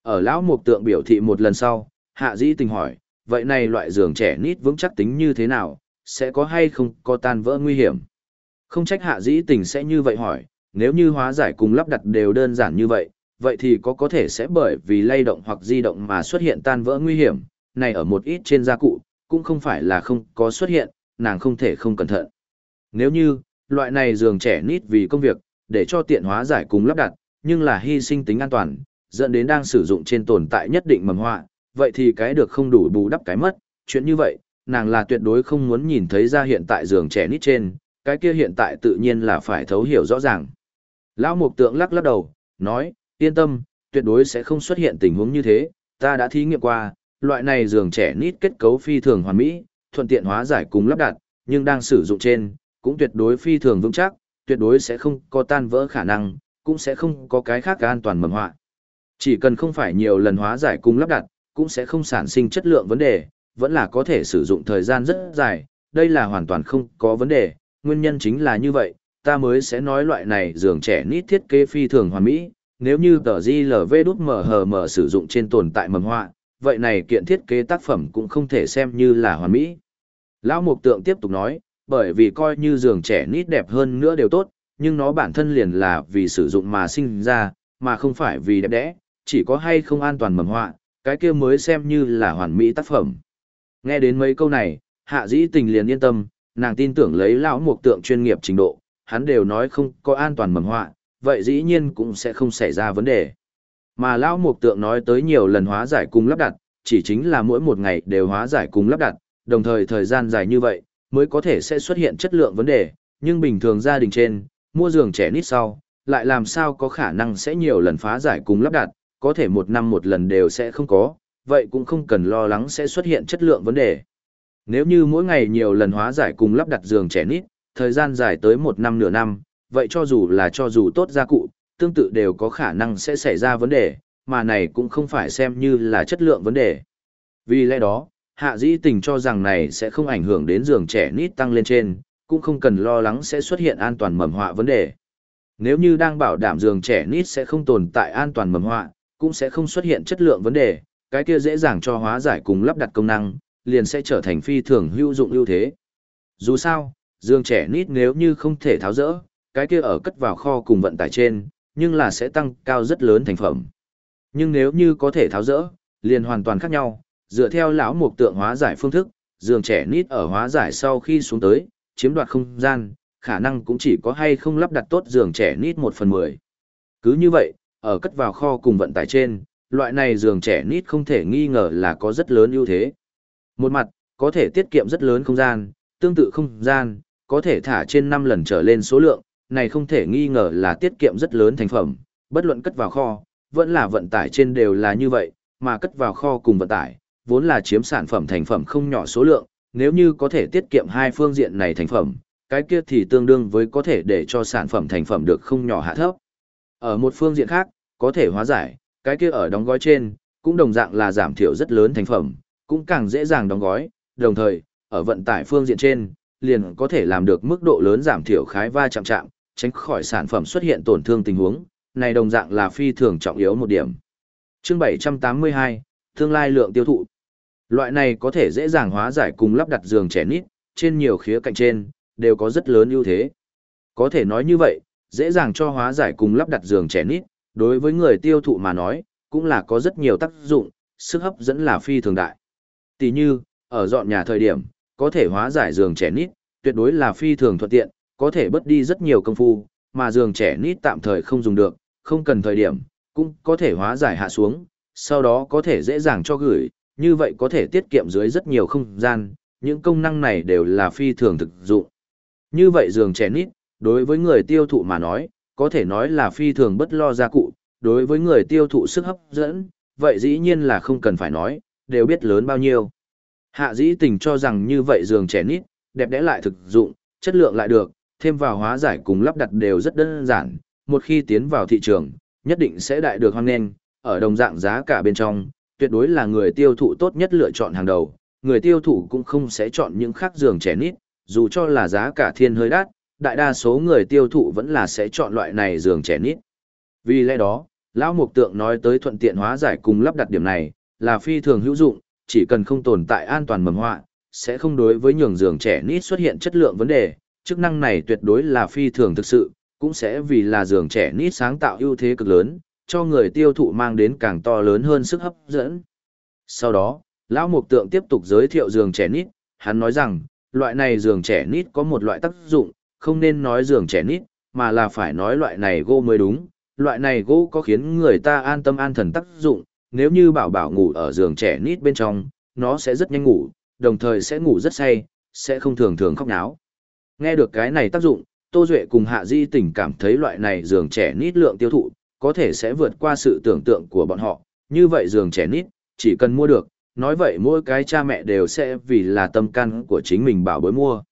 Ở lão mục tượng biểu thị một lần sau, hạ dĩ tình hỏi, vậy này loại giường trẻ nít vững chắc tính như thế nào, sẽ có hay không có tan vỡ nguy hiểm. Không trách hạ dĩ tình sẽ như vậy hỏi, nếu như hóa giải cùng lắp đặt đều đơn giản như vậy, vậy thì có có thể sẽ bởi vì lay động hoặc di động mà xuất hiện tan vỡ nguy hiểm, này ở một ít trên gia cụ, cũng không phải là không có xuất hiện, nàng không thể không cẩn thận. Nếu như, loại này giường trẻ nít vì công việc, để cho tiện hóa giải cùng lắp đặt, nhưng là hy sinh tính an toàn, dẫn đến đang sử dụng trên tồn tại nhất định mầm họa, vậy thì cái được không đủ bù đắp cái mất, chuyện như vậy, nàng là tuyệt đối không muốn nhìn thấy ra hiện tại giường trẻ nít trên, cái kia hiện tại tự nhiên là phải thấu hiểu rõ ràng. Lão Mục Tượng lắc lắc đầu, nói, yên tâm, tuyệt đối sẽ không xuất hiện tình huống như thế, ta đã thí nghiệm qua, loại này giường trẻ nít kết cấu phi thường hoàn mỹ, thuận tiện hóa giải cùng lắp đặt, nhưng đang sử dụng trên, cũng tuyệt đối phi thường vững chắc, tuyệt đối sẽ không có tan vỡ khả năng, cũng sẽ không có cái khác an toàn mầm họa. Chỉ cần không phải nhiều lần hóa giải cùng lắp đặt, cũng sẽ không sản sinh chất lượng vấn đề, vẫn là có thể sử dụng thời gian rất dài, đây là hoàn toàn không có vấn đề, nguyên nhân chính là như vậy, ta mới sẽ nói loại này giường trẻ nít thiết kế phi thường hoàn mỹ, nếu như tờ GLV đút mở hờ mở sử dụng trên tồn tại mầm họa, vậy này kiện thiết kế tác phẩm cũng không thể xem như là hoàn mỹ. Lão Mục Tượng tiếp tục nói, bởi vì coi như giường trẻ nít đẹp hơn nữa đều tốt, nhưng nó bản thân liền là vì sử dụng mà sinh ra, mà không phải vì đẹp đẽ, chỉ có hay không an toàn mầm họa, cái kia mới xem như là hoàn mỹ tác phẩm. Nghe đến mấy câu này, hạ dĩ tình liền yên tâm, nàng tin tưởng lấy lão mục tượng chuyên nghiệp trình độ, hắn đều nói không có an toàn mầm họa, vậy dĩ nhiên cũng sẽ không xảy ra vấn đề. Mà lão mục tượng nói tới nhiều lần hóa giải cùng lắp đặt, chỉ chính là mỗi một ngày đều hóa giải cùng lắp đặt, đồng thời thời gian dài như vậy, mới có thể sẽ xuất hiện chất lượng vấn đề, nhưng bình thường gia đình trên, mua giường trẻ nít sau, lại làm sao có khả năng sẽ nhiều lần phá giải cùng lắp đặt, có thể một năm một lần đều sẽ không có, vậy cũng không cần lo lắng sẽ xuất hiện chất lượng vấn đề. Nếu như mỗi ngày nhiều lần hóa giải cùng lắp đặt giường trẻ nít, thời gian dài tới một năm nửa năm, vậy cho dù là cho dù tốt gia cụ, tương tự đều có khả năng sẽ xảy ra vấn đề, mà này cũng không phải xem như là chất lượng vấn đề. Vì lẽ đó, hạ dĩ tình cho rằng này sẽ không ảnh hưởng đến giường trẻ nít tăng lên trên, cũng không cần lo lắng sẽ xuất hiện an toàn mầm họa vấn đề. Nếu như đang bảo đảm giường trẻ nít sẽ không tồn tại an toàn mầm họa, cũng sẽ không xuất hiện chất lượng vấn đề, cái kia dễ dàng cho hóa giải cùng lắp đặt công năng, liền sẽ trở thành phi thường hữu dụng ưu thế. Dù sao, giường trẻ nít nếu như không thể tháo rỡ, cái kia ở cất vào kho cùng vận tải trên, nhưng là sẽ tăng cao rất lớn thành phẩm. Nhưng nếu như có thể tháo rỡ, liền hoàn toàn khác nhau, dựa theo lão mục tượng hóa giải phương thức, giường trẻ nít ở hóa giải sau khi xuống tới, chiếm đoạt không gian, khả năng cũng chỉ có hay không lắp đặt tốt giường trẻ nít 1 phần 10. Cứ như vậy, ở cất vào kho cùng vận tải trên, loại này giường trẻ nít không thể nghi ngờ là có rất lớn ưu thế. Một mặt, có thể tiết kiệm rất lớn không gian, tương tự không gian, có thể thả trên 5 lần trở lên số lượng, này không thể nghi ngờ là tiết kiệm rất lớn thành phẩm, bất luận cất vào kho, vẫn là vận tải trên đều là như vậy, mà cất vào kho cùng vận tải, vốn là chiếm sản phẩm thành phẩm không nhỏ số lượng, nếu như có thể tiết kiệm hai phương diện này thành phẩm, cái kia thì tương đương với có thể để cho sản phẩm thành phẩm được không nhỏ hạ thấp. Ở một phương diện khác, có thể hóa giải, cái kia ở đóng gói trên, cũng đồng dạng là giảm thiểu rất lớn thành phẩm, cũng càng dễ dàng đóng gói, đồng thời, ở vận tải phương diện trên, liền có thể làm được mức độ lớn giảm thiểu khái va chạm chạm, tránh khỏi sản phẩm xuất hiện tổn thương tình huống, này đồng dạng là phi thường trọng yếu một điểm. Chương 782, tương lai lượng tiêu thụ. Loại này có thể dễ dàng hóa giải cùng lắp đặt giường trẻ nít, trên nhiều khía cạnh trên, đều có rất lớn ưu thế. Có thể nói như vậy, dễ dàng cho hóa giải cùng lắp đặt giường trẻ nít, đối với người tiêu thụ mà nói, cũng là có rất nhiều tác dụng, sức hấp dẫn là phi thường đại. Tỷ như, ở dọn nhà thời điểm, có thể hóa giải giường trẻ nít, tuyệt đối là phi thường thuận tiện, có thể bớt đi rất nhiều công phu, mà giường trẻ nít tạm thời không dùng được, không cần thời điểm, cũng có thể hóa giải hạ xuống, sau đó có thể dễ dàng cho gửi, như vậy có thể tiết kiệm dưới rất nhiều không gian, những công năng này đều là phi thường thực dụng. Như vậy giường trẻ nít, đối với người tiêu thụ mà nói, có thể nói là phi thường bất lo gia cụ, đối với người tiêu thụ sức hấp dẫn, vậy dĩ nhiên là không cần phải nói, đều biết lớn bao nhiêu. Hạ dĩ tình cho rằng như vậy giường trẻ nít, đẹp đẽ lại thực dụng, chất lượng lại được, thêm vào hóa giải cùng lắp đặt đều rất đơn giản, một khi tiến vào thị trường, nhất định sẽ đại được hoan nghênh, ở đồng dạng giá cả bên trong, tuyệt đối là người tiêu thụ tốt nhất lựa chọn hàng đầu, người tiêu thụ cũng không sẽ chọn những khác giường trẻ nít, dù cho là giá cả thiên hơi đắt, đại đa số người tiêu thụ vẫn là sẽ chọn loại này giường trẻ nít. Vì lẽ đó, Lão Mục Tượng nói tới thuận tiện hóa giải cùng lắp đặt điểm này, là phi thường hữu dụng, chỉ cần không tồn tại an toàn mầm họa, sẽ không đối với nhường giường trẻ nít xuất hiện chất lượng vấn đề, chức năng này tuyệt đối là phi thường thực sự, cũng sẽ vì là giường trẻ nít sáng tạo ưu thế cực lớn, cho người tiêu thụ mang đến càng to lớn hơn sức hấp dẫn. Sau đó, Lão Mục Tượng tiếp tục giới thiệu giường trẻ nít, hắn nói rằng, loại này giường trẻ nít có một loại tác dụng, không nên nói giường trẻ nít, mà là phải nói loại này gỗ mới đúng. Loại này gỗ có khiến người ta an tâm an thần tác dụng, nếu như bảo bảo ngủ ở giường trẻ nít bên trong, nó sẽ rất nhanh ngủ, đồng thời sẽ ngủ rất say, sẽ không thường thường khóc náo. Nghe được cái này tác dụng, Tô Duệ cùng Hạ Di tỉnh cảm thấy loại này giường trẻ nít lượng tiêu thụ, có thể sẽ vượt qua sự tưởng tượng của bọn họ. Như vậy giường trẻ nít, chỉ cần mua được, nói vậy mỗi cái cha mẹ đều sẽ vì là tâm căn của chính mình bảo bối mua.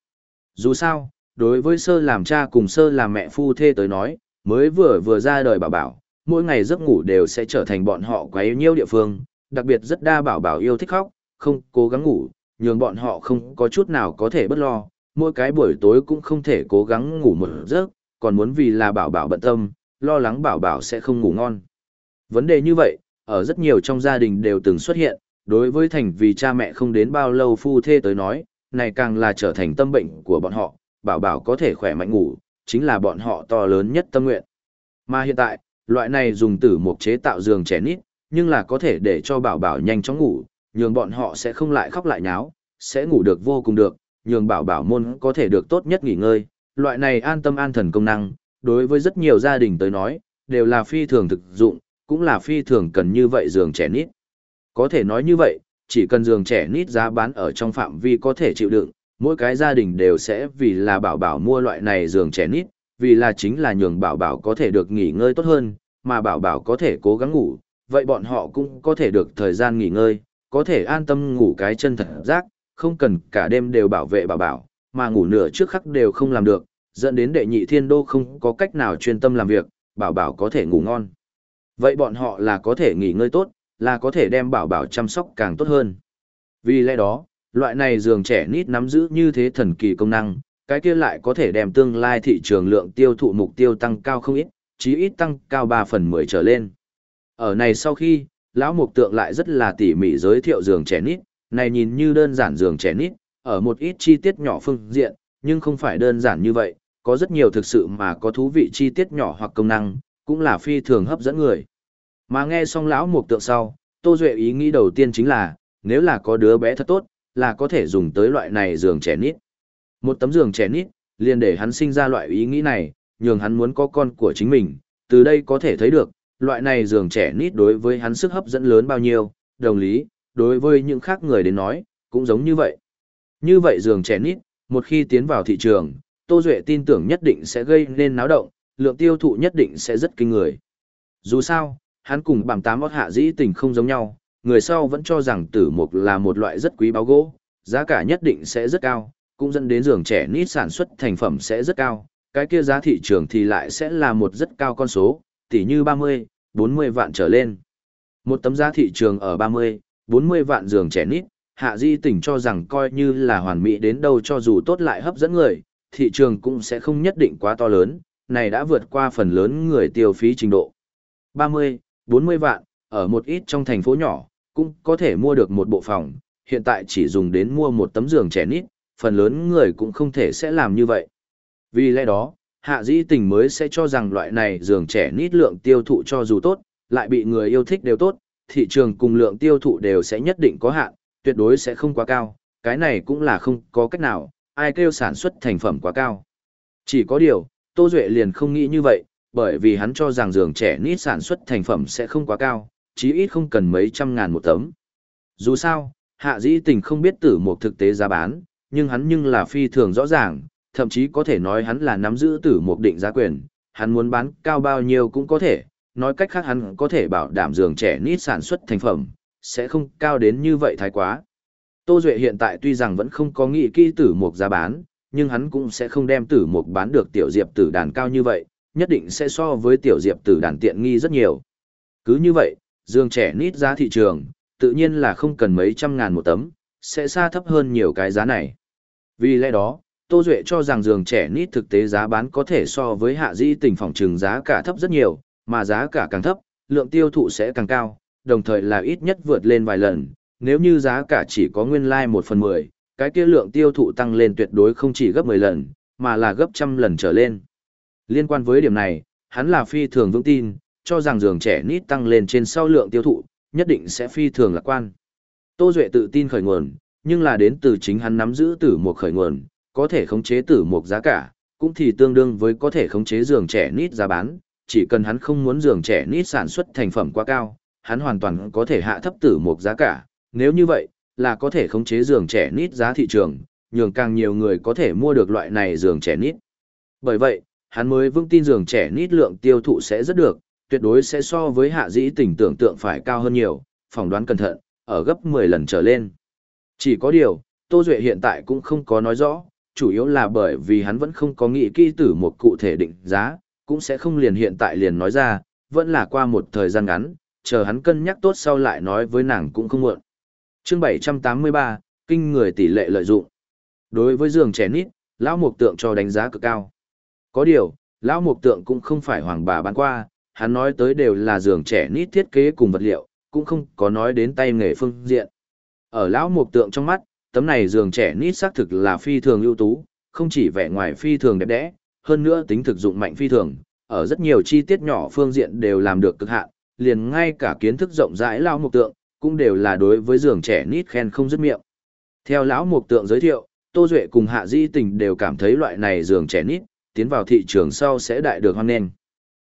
Dù sao, đối với sơ làm cha cùng sơ làm mẹ phu thê tới nói, mới vừa vừa ra đời bảo bảo, mỗi ngày giấc ngủ đều sẽ trở thành bọn họ quá yêu nhiêu địa phương, đặc biệt rất đa bảo bảo yêu thích khóc, không cố gắng ngủ, nhường bọn họ không có chút nào có thể bất lo, mỗi cái buổi tối cũng không thể cố gắng ngủ một giấc, còn muốn vì là bảo bảo bận tâm, lo lắng bảo bảo sẽ không ngủ ngon. Vấn đề như vậy, ở rất nhiều trong gia đình đều từng xuất hiện, đối với thành vì cha mẹ không đến bao lâu phu thê tới nói, này càng là trở thành tâm bệnh của bọn họ, bảo bảo có thể khỏe mạnh ngủ, chính là bọn họ to lớn nhất tâm nguyện. Mà hiện tại, loại này dùng tử mục chế tạo giường trẻ nít, nhưng là có thể để cho bảo bảo nhanh chóng ngủ, nhường bọn họ sẽ không lại khóc lại nháo, sẽ ngủ được vô cùng được, nhường bảo bảo môn có thể được tốt nhất nghỉ ngơi. Loại này an tâm an thần công năng, đối với rất nhiều gia đình tới nói, đều là phi thường thực dụng, cũng là phi thường cần như vậy giường trẻ nít. Có thể nói như vậy, chỉ cần giường trẻ nít giá bán ở trong phạm vi có thể chịu đựng, mỗi cái gia đình đều sẽ vì là bảo bảo mua loại này giường trẻ nít, vì là chính là nhường bảo bảo có thể được nghỉ ngơi tốt hơn, mà bảo bảo có thể cố gắng ngủ, vậy bọn họ cũng có thể được thời gian nghỉ ngơi, có thể an tâm ngủ cái chân thật giác, không cần cả đêm đều bảo vệ bảo bảo, mà ngủ nửa trước khắc đều không làm được, dẫn đến đệ nhị thiên đô không có cách nào chuyên tâm làm việc, bảo bảo có thể ngủ ngon. Vậy bọn họ là có thể nghỉ ngơi tốt, là có thể đem bảo bảo chăm sóc càng tốt hơn. Vì lẽ đó, loại này giường trẻ nít nắm giữ như thế thần kỳ công năng, cái kia lại có thể đem tương lai thị trường lượng tiêu thụ mục tiêu tăng cao không ít, chí ít tăng cao 3 phần 10 trở lên. Ở này sau khi, lão mục tượng lại rất là tỉ mỉ giới thiệu giường trẻ nít, này nhìn như đơn giản giường trẻ nít, ở một ít chi tiết nhỏ phương diện, nhưng không phải đơn giản như vậy, có rất nhiều thực sự mà có thú vị chi tiết nhỏ hoặc công năng, cũng là phi thường hấp dẫn người. Mà nghe xong lão mục tượng sau, Tô Duệ ý nghĩ đầu tiên chính là, nếu là có đứa bé thật tốt, là có thể dùng tới loại này giường trẻ nít. Một tấm giường trẻ nít, liền để hắn sinh ra loại ý nghĩ này, nhường hắn muốn có con của chính mình, từ đây có thể thấy được, loại này giường trẻ nít đối với hắn sức hấp dẫn lớn bao nhiêu, đồng lý, đối với những khác người đến nói, cũng giống như vậy. Như vậy giường trẻ nít, một khi tiến vào thị trường, Tô Duệ tin tưởng nhất định sẽ gây nên náo động, lượng tiêu thụ nhất định sẽ rất kinh người. Dù sao, hắn cùng bảng tám ót hạ dĩ tình không giống nhau, người sau vẫn cho rằng tử mục là một loại rất quý báo gỗ, giá cả nhất định sẽ rất cao, cũng dẫn đến giường trẻ nít sản xuất thành phẩm sẽ rất cao, cái kia giá thị trường thì lại sẽ là một rất cao con số, tỉ như 30, 40 vạn trở lên. Một tấm giá thị trường ở 30, 40 vạn giường trẻ nít, hạ di tỉnh cho rằng coi như là hoàn mỹ đến đâu cho dù tốt lại hấp dẫn người, thị trường cũng sẽ không nhất định quá to lớn, này đã vượt qua phần lớn người tiêu phí trình độ. 30, 40 vạn, ở một ít trong thành phố nhỏ, cũng có thể mua được một bộ phòng, hiện tại chỉ dùng đến mua một tấm giường trẻ nít, phần lớn người cũng không thể sẽ làm như vậy. Vì lẽ đó, hạ dĩ tình mới sẽ cho rằng loại này giường trẻ nít lượng tiêu thụ cho dù tốt, lại bị người yêu thích đều tốt, thị trường cùng lượng tiêu thụ đều sẽ nhất định có hạn, tuyệt đối sẽ không quá cao, cái này cũng là không có cách nào, ai kêu sản xuất thành phẩm quá cao. Chỉ có điều, Tô Duệ liền không nghĩ như vậy, bởi vì hắn cho rằng giường trẻ nít sản xuất thành phẩm sẽ không quá cao, chí ít không cần mấy trăm ngàn một tấm. Dù sao, hạ dĩ tình không biết tử một thực tế giá bán, nhưng hắn nhưng là phi thường rõ ràng, thậm chí có thể nói hắn là nắm giữ tử một định giá quyền, hắn muốn bán cao bao nhiêu cũng có thể, nói cách khác hắn có thể bảo đảm giường trẻ nít sản xuất thành phẩm, sẽ không cao đến như vậy thái quá. Tô Duệ hiện tại tuy rằng vẫn không có nghị kỹ tử một giá bán, nhưng hắn cũng sẽ không đem tử một bán được tiểu diệp tử đàn cao như vậy, nhất định sẽ so với tiểu diệp tử đàn tiện nghi rất nhiều. Cứ như vậy, giường trẻ nít giá thị trường, tự nhiên là không cần mấy trăm ngàn một tấm, sẽ xa thấp hơn nhiều cái giá này. Vì lẽ đó, Tô Duệ cho rằng giường trẻ nít thực tế giá bán có thể so với hạ di tình phòng trừng giá cả thấp rất nhiều, mà giá cả càng thấp, lượng tiêu thụ sẽ càng cao, đồng thời là ít nhất vượt lên vài lần, nếu như giá cả chỉ có nguyên lai like 1 phần 10, cái kia lượng tiêu thụ tăng lên tuyệt đối không chỉ gấp 10 lần, mà là gấp trăm lần trở lên. Liên quan với điểm này, hắn là phi thường vững tin, cho rằng giường trẻ nít tăng lên trên sau lượng tiêu thụ, nhất định sẽ phi thường lạc quan. Tô Duệ tự tin khởi nguồn, nhưng là đến từ chính hắn nắm giữ tử một khởi nguồn, có thể khống chế tử một giá cả, cũng thì tương đương với có thể khống chế giường trẻ nít giá bán, chỉ cần hắn không muốn giường trẻ nít sản xuất thành phẩm quá cao, hắn hoàn toàn có thể hạ thấp tử một giá cả, nếu như vậy, là có thể khống chế giường trẻ nít giá thị trường, nhường càng nhiều người có thể mua được loại này giường trẻ nít. Bởi vậy, hắn mới vững tin giường trẻ nít lượng tiêu thụ sẽ rất được, tuyệt đối sẽ so với hạ dĩ tình tưởng tượng phải cao hơn nhiều, phỏng đoán cẩn thận, ở gấp 10 lần trở lên. Chỉ có điều, Tô Duệ hiện tại cũng không có nói rõ, chủ yếu là bởi vì hắn vẫn không có nghĩ kỹ tử một cụ thể định giá, cũng sẽ không liền hiện tại liền nói ra, vẫn là qua một thời gian ngắn, chờ hắn cân nhắc tốt sau lại nói với nàng cũng không muộn. Chương 783, kinh người tỷ lệ lợi dụng. Đối với giường trẻ nít, lão mục tượng cho đánh giá cực cao. Có điều, lão mục tượng cũng không phải hoàng bà bán qua, hắn nói tới đều là giường trẻ nít thiết kế cùng vật liệu, cũng không có nói đến tay nghề phương diện. Ở lão mục tượng trong mắt, tấm này giường trẻ nít xác thực là phi thường ưu tú, không chỉ vẻ ngoài phi thường đẹp đẽ, hơn nữa tính thực dụng mạnh phi thường, ở rất nhiều chi tiết nhỏ phương diện đều làm được cực hạn, liền ngay cả kiến thức rộng rãi lão mục tượng, cũng đều là đối với giường trẻ nít khen không dứt miệng. Theo lão mục tượng giới thiệu, Tô Duệ cùng Hạ Di Tình đều cảm thấy loại này giường trẻ nít, tiến vào thị trường sau sẽ đại được hoan nghênh.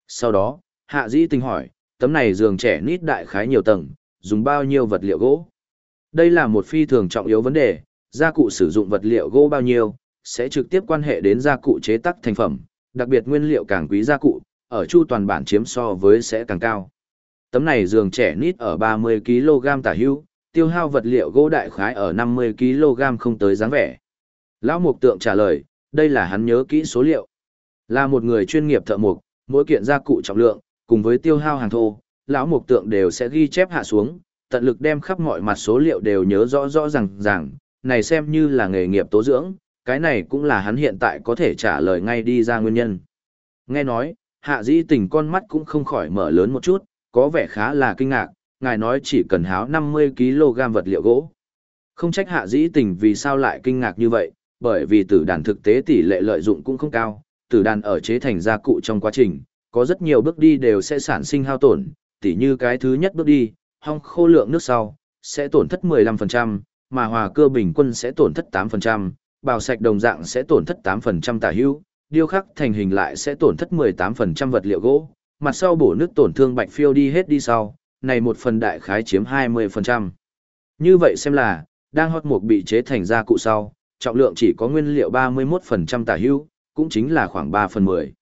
Sau đó, Hạ Di Tình hỏi, tấm này giường trẻ nít đại khái nhiều tầng, dùng bao nhiêu vật liệu gỗ? Đây là một phi thường trọng yếu vấn đề, gia cụ sử dụng vật liệu gỗ bao nhiêu, sẽ trực tiếp quan hệ đến gia cụ chế tác thành phẩm, đặc biệt nguyên liệu càng quý gia cụ, ở chu toàn bản chiếm so với sẽ càng cao. Tấm này giường trẻ nít ở 30kg tả hưu, tiêu hao vật liệu gỗ đại khái ở 50kg không tới dáng vẻ. Lão Mục Tượng trả lời, đây là hắn nhớ kỹ số liệu. Là một người chuyên nghiệp thợ mục, mỗi kiện gia cụ trọng lượng, cùng với tiêu hao hàng thô, lão Mục Tượng đều sẽ ghi chép hạ xuống, tận lực đem khắp mọi mặt số liệu đều nhớ rõ rõ ràng ràng, này xem như là nghề nghiệp tố dưỡng, cái này cũng là hắn hiện tại có thể trả lời ngay đi ra nguyên nhân. Nghe nói, hạ dĩ tình con mắt cũng không khỏi mở lớn một chút, có vẻ khá là kinh ngạc, ngài nói chỉ cần háo 50kg vật liệu gỗ. Không trách hạ dĩ tình vì sao lại kinh ngạc như vậy, bởi vì tử đàn thực tế tỷ lệ lợi dụng cũng không cao, tử đàn ở chế thành gia cụ trong quá trình, có rất nhiều bước đi đều sẽ sản sinh hao tổn, tỉ như cái thứ nhất bước đi, hong khô lượng nước sau, sẽ tổn thất 15%, mà hòa cơ bình quân sẽ tổn thất 8%, bào sạch đồng dạng sẽ tổn thất 8% tả hữu, điêu khắc thành hình lại sẽ tổn thất 18% vật liệu gỗ, mặt sau bổ nước tổn thương bạch phiêu đi hết đi sau, này một phần đại khái chiếm 20%. Như vậy xem là, đang hót mục bị chế thành ra cụ sau, trọng lượng chỉ có nguyên liệu 31% tả hữu, cũng chính là khoảng 3 phần 10.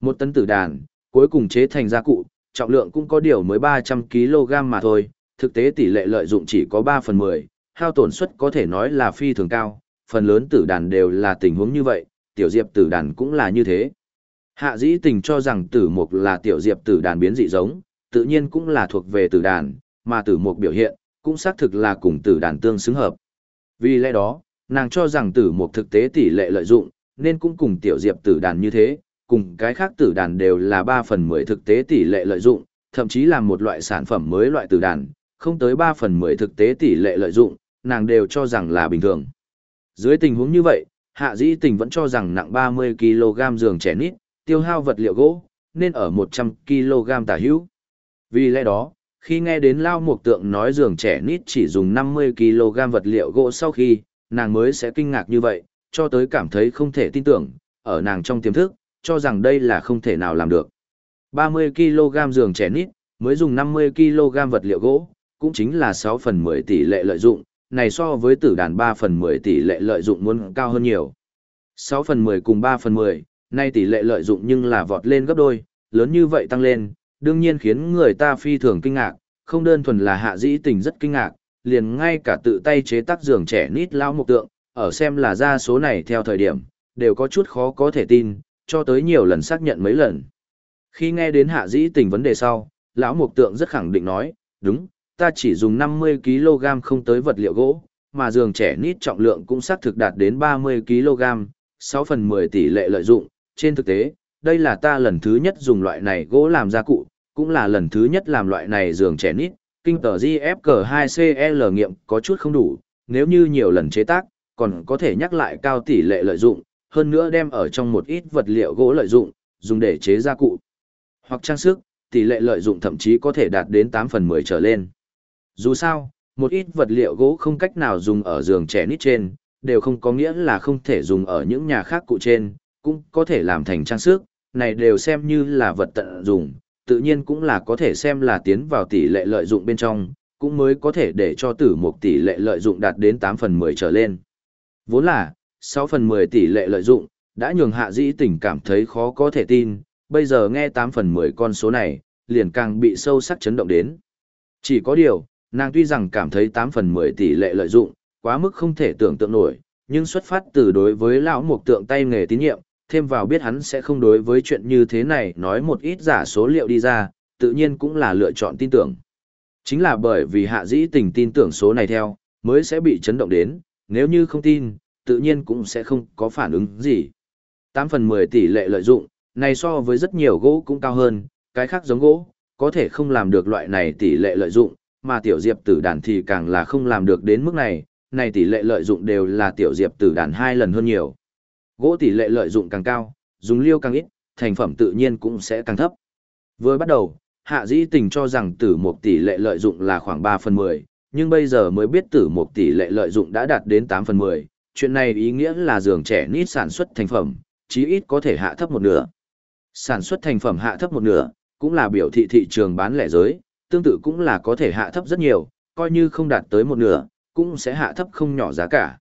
Một tấn tử đàn, cuối cùng chế thành gia cụ, trọng lượng cũng có điều mới 300 kg mà thôi, thực tế tỷ lệ lợi dụng chỉ có 3 phần 10, hao tổn suất có thể nói là phi thường cao, phần lớn tử đàn đều là tình huống như vậy, tiểu diệp tử đàn cũng là như thế. Hạ dĩ tình cho rằng tử mục là tiểu diệp tử đàn biến dị giống, tự nhiên cũng là thuộc về tử đàn, mà tử mục biểu hiện, cũng xác thực là cùng tử đàn tương xứng hợp. Vì lẽ đó, nàng cho rằng tử mục thực tế tỷ lệ lợi dụng, nên cũng cùng tiểu diệp tử đàn như thế, cùng cái khác tử đàn đều là 3 phần 10 thực tế tỷ lệ lợi dụng, thậm chí là một loại sản phẩm mới loại tử đàn, không tới 3 phần 10 thực tế tỷ lệ lợi dụng, nàng đều cho rằng là bình thường. Dưới tình huống như vậy, hạ dĩ tình vẫn cho rằng nặng 30kg giường trẻ nít, tiêu hao vật liệu gỗ, nên ở 100kg tả hữu. Vì lẽ đó, khi nghe đến Lao Mục Tượng nói giường trẻ nít chỉ dùng 50kg vật liệu gỗ sau khi, nàng mới sẽ kinh ngạc như vậy, cho tới cảm thấy không thể tin tưởng, ở nàng trong tiềm thức, cho rằng đây là không thể nào làm được. 30kg giường trẻ nít, mới dùng 50kg vật liệu gỗ, cũng chính là 6 phần 10 tỷ lệ lợi dụng, này so với tử đàn 3 phần 10 tỷ lệ lợi dụng muốn cao hơn nhiều. 6 phần 10 cùng 3 phần 10, nay tỷ lệ lợi dụng nhưng là vọt lên gấp đôi, lớn như vậy tăng lên, đương nhiên khiến người ta phi thường kinh ngạc, không đơn thuần là hạ dĩ tình rất kinh ngạc, liền ngay cả tự tay chế tác giường trẻ nít lao mục tượng, ở xem là ra số này theo thời điểm, đều có chút khó có thể tin, cho tới nhiều lần xác nhận mấy lần. Khi nghe đến hạ dĩ tình vấn đề sau, lão mục tượng rất khẳng định nói, đúng, ta chỉ dùng 50kg không tới vật liệu gỗ, mà giường trẻ nít trọng lượng cũng xác thực đạt đến 30kg, 6 phần 10 tỷ lệ lợi dụng, trên thực tế, đây là ta lần thứ nhất dùng loại này gỗ làm gia cụ, cũng là lần thứ nhất làm loại này giường trẻ nít, kinh tờ GFK2CL nghiệm có chút không đủ, nếu như nhiều lần chế tác, còn có thể nhắc lại cao tỷ lệ lợi dụng, hơn nữa đem ở trong một ít vật liệu gỗ lợi dụng, dùng để chế gia cụ hoặc trang sức, tỷ lệ lợi dụng thậm chí có thể đạt đến 8 phần 10 trở lên. Dù sao, một ít vật liệu gỗ không cách nào dùng ở giường trẻ nít trên, đều không có nghĩa là không thể dùng ở những nhà khác cụ trên, cũng có thể làm thành trang sức, này đều xem như là vật tận dụng, tự nhiên cũng là có thể xem là tiến vào tỷ lệ lợi dụng bên trong, cũng mới có thể để cho tử một tỷ lệ lợi dụng đạt đến 8 phần 10 trở lên. Vốn là, 6 phần 10 tỷ lệ lợi dụng, đã nhường hạ dĩ tình cảm thấy khó có thể tin, bây giờ nghe 8 phần 10 con số này, liền càng bị sâu sắc chấn động đến. Chỉ có điều, nàng tuy rằng cảm thấy 8 phần 10 tỷ lệ lợi dụng, quá mức không thể tưởng tượng nổi, nhưng xuất phát từ đối với lão mục tượng tay nghề tín nhiệm, thêm vào biết hắn sẽ không đối với chuyện như thế này nói một ít giả số liệu đi ra, tự nhiên cũng là lựa chọn tin tưởng. Chính là bởi vì hạ dĩ tình tin tưởng số này theo, mới sẽ bị chấn động đến, nếu như không tin, tự nhiên cũng sẽ không có phản ứng gì. 8 phần 10 tỷ lệ lợi dụng, này so với rất nhiều gỗ cũng cao hơn, cái khác giống gỗ, có thể không làm được loại này tỷ lệ lợi dụng, mà tiểu diệp tử đàn thì càng là không làm được đến mức này, này tỷ lệ lợi dụng đều là tiểu diệp tử đàn hai lần hơn nhiều. Gỗ tỷ lệ lợi dụng càng cao, dùng liêu càng ít, thành phẩm tự nhiên cũng sẽ càng thấp. Vừa bắt đầu, hạ dĩ tình cho rằng tử một tỷ lệ lợi dụng là khoảng 3 phần 10, nhưng bây giờ mới biết tử một tỷ lệ lợi dụng đã đạt đến 8 phần 10, chuyện này ý nghĩa là giường trẻ nít sản xuất thành phẩm, chí ít có thể hạ thấp một nửa. Sản xuất thành phẩm hạ thấp một nửa, cũng là biểu thị thị trường bán lẻ giới, tương tự cũng là có thể hạ thấp rất nhiều, coi như không đạt tới một nửa, cũng sẽ hạ thấp không nhỏ giá cả.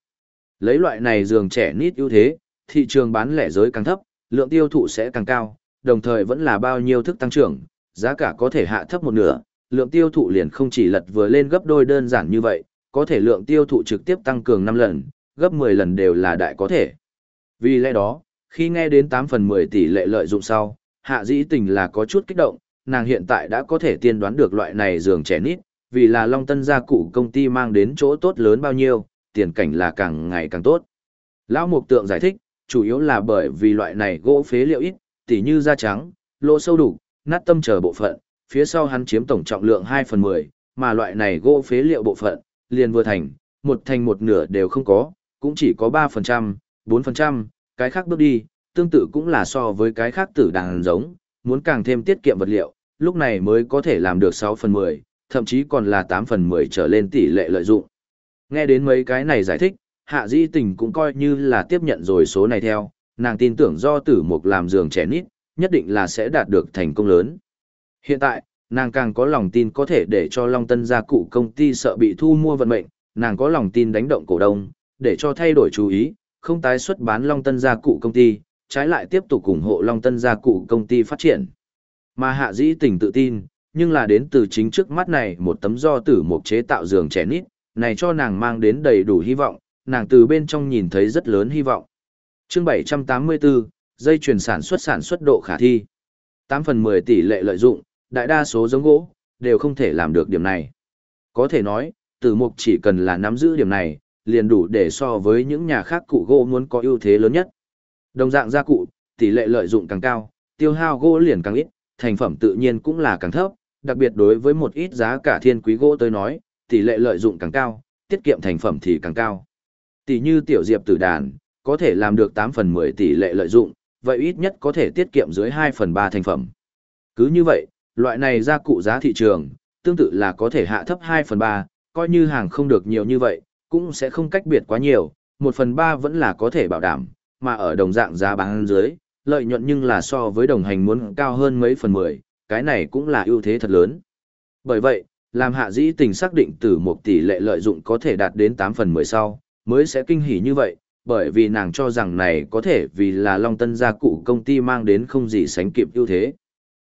Lấy loại này giường trẻ nít ưu thế, thị trường bán lẻ giới càng thấp, lượng tiêu thụ sẽ càng cao, đồng thời vẫn là bao nhiêu thức tăng trưởng, giá cả có thể hạ thấp một nửa, lượng tiêu thụ liền không chỉ lật vừa lên gấp đôi đơn giản như vậy, có thể lượng tiêu thụ trực tiếp tăng cường 5 lần, gấp 10 lần đều là đại có thể. Vì lẽ đó, khi nghe đến 8 phần 10 tỷ lệ lợi dụng sau, hạ dĩ tình là có chút kích động, nàng hiện tại đã có thể tiên đoán được loại này giường trẻ nít, vì là Long Tân gia cụ công ty mang đến chỗ tốt lớn bao nhiêu, tiền cảnh là càng ngày càng tốt. Lão Mục Tượng giải thích, chủ yếu là bởi vì loại này gỗ phế liệu ít, tỉ như da trắng, lỗ sâu đủ, nát tâm chờ bộ phận, phía sau hắn chiếm tổng trọng lượng 2 phần 10, mà loại này gỗ phế liệu bộ phận, liền vừa thành, một thành một nửa đều không có, cũng chỉ có 3%, 4%, cái khác bước đi, tương tự cũng là so với cái khác tử đàn giống, muốn càng thêm tiết kiệm vật liệu, lúc này mới có thể làm được 6 phần 10, thậm chí còn là 8 phần 10 trở lên tỷ lệ lợi dụng. Nghe đến mấy cái này giải thích, hạ di tình cũng coi như là tiếp nhận rồi số này theo, nàng tin tưởng do tử mục làm giường trẻ nít, nhất định là sẽ đạt được thành công lớn. Hiện tại, nàng càng có lòng tin có thể để cho Long Tân gia cụ công ty sợ bị thu mua vận mệnh, nàng có lòng tin đánh động cổ đông, để cho thay đổi chú ý, không tái xuất bán Long Tân gia cụ công ty, trái lại tiếp tục ủng hộ Long Tân gia cụ công ty phát triển. Mà hạ dĩ tình tự tin, nhưng là đến từ chính trước mắt này một tấm do tử mục chế tạo giường trẻ nít, này cho nàng mang đến đầy đủ hy vọng, nàng từ bên trong nhìn thấy rất lớn hy vọng. Chương 784, dây chuyển sản xuất sản xuất độ khả thi. 8 phần 10 tỷ lệ lợi dụng, đại đa số giống gỗ, đều không thể làm được điểm này. Có thể nói, tử mục chỉ cần là nắm giữ điểm này, liền đủ để so với những nhà khác cụ gỗ muốn có ưu thế lớn nhất. Đồng dạng gia cụ, tỷ lệ lợi dụng càng cao, tiêu hao gỗ liền càng ít, thành phẩm tự nhiên cũng là càng thấp, đặc biệt đối với một ít giá cả thiên quý gỗ tới nói, tỷ lệ lợi dụng càng cao, tiết kiệm thành phẩm thì càng cao. Tỷ như tiểu diệp tử đàn, có thể làm được 8 phần 10 tỷ lệ lợi dụng, vậy ít nhất có thể tiết kiệm dưới 2 phần 3 thành phẩm. Cứ như vậy, loại này gia cụ giá thị trường, tương tự là có thể hạ thấp 2 phần 3, coi như hàng không được nhiều như vậy, cũng sẽ không cách biệt quá nhiều, 1 phần 3 vẫn là có thể bảo đảm, mà ở đồng dạng giá bán dưới, lợi nhuận nhưng là so với đồng hành muốn cao hơn mấy phần 10, cái này cũng là ưu thế thật lớn. Bởi vậy, làm hạ dĩ tình xác định từ một tỷ lệ lợi dụng có thể đạt đến 8 phần 10 sau, mới sẽ kinh hỉ như vậy, bởi vì nàng cho rằng này có thể vì là Long Tân gia cụ công ty mang đến không gì sánh kịp ưu thế.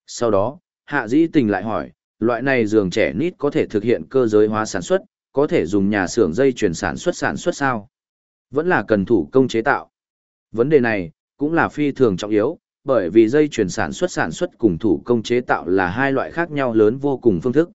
Sau đó, hạ dĩ tình lại hỏi, loại này giường trẻ nít có thể thực hiện cơ giới hóa sản xuất, có thể dùng nhà xưởng dây chuyển sản xuất sản xuất sao? Vẫn là cần thủ công chế tạo. Vấn đề này, cũng là phi thường trọng yếu, bởi vì dây chuyển sản xuất sản xuất cùng thủ công chế tạo là hai loại khác nhau lớn vô cùng phương thức.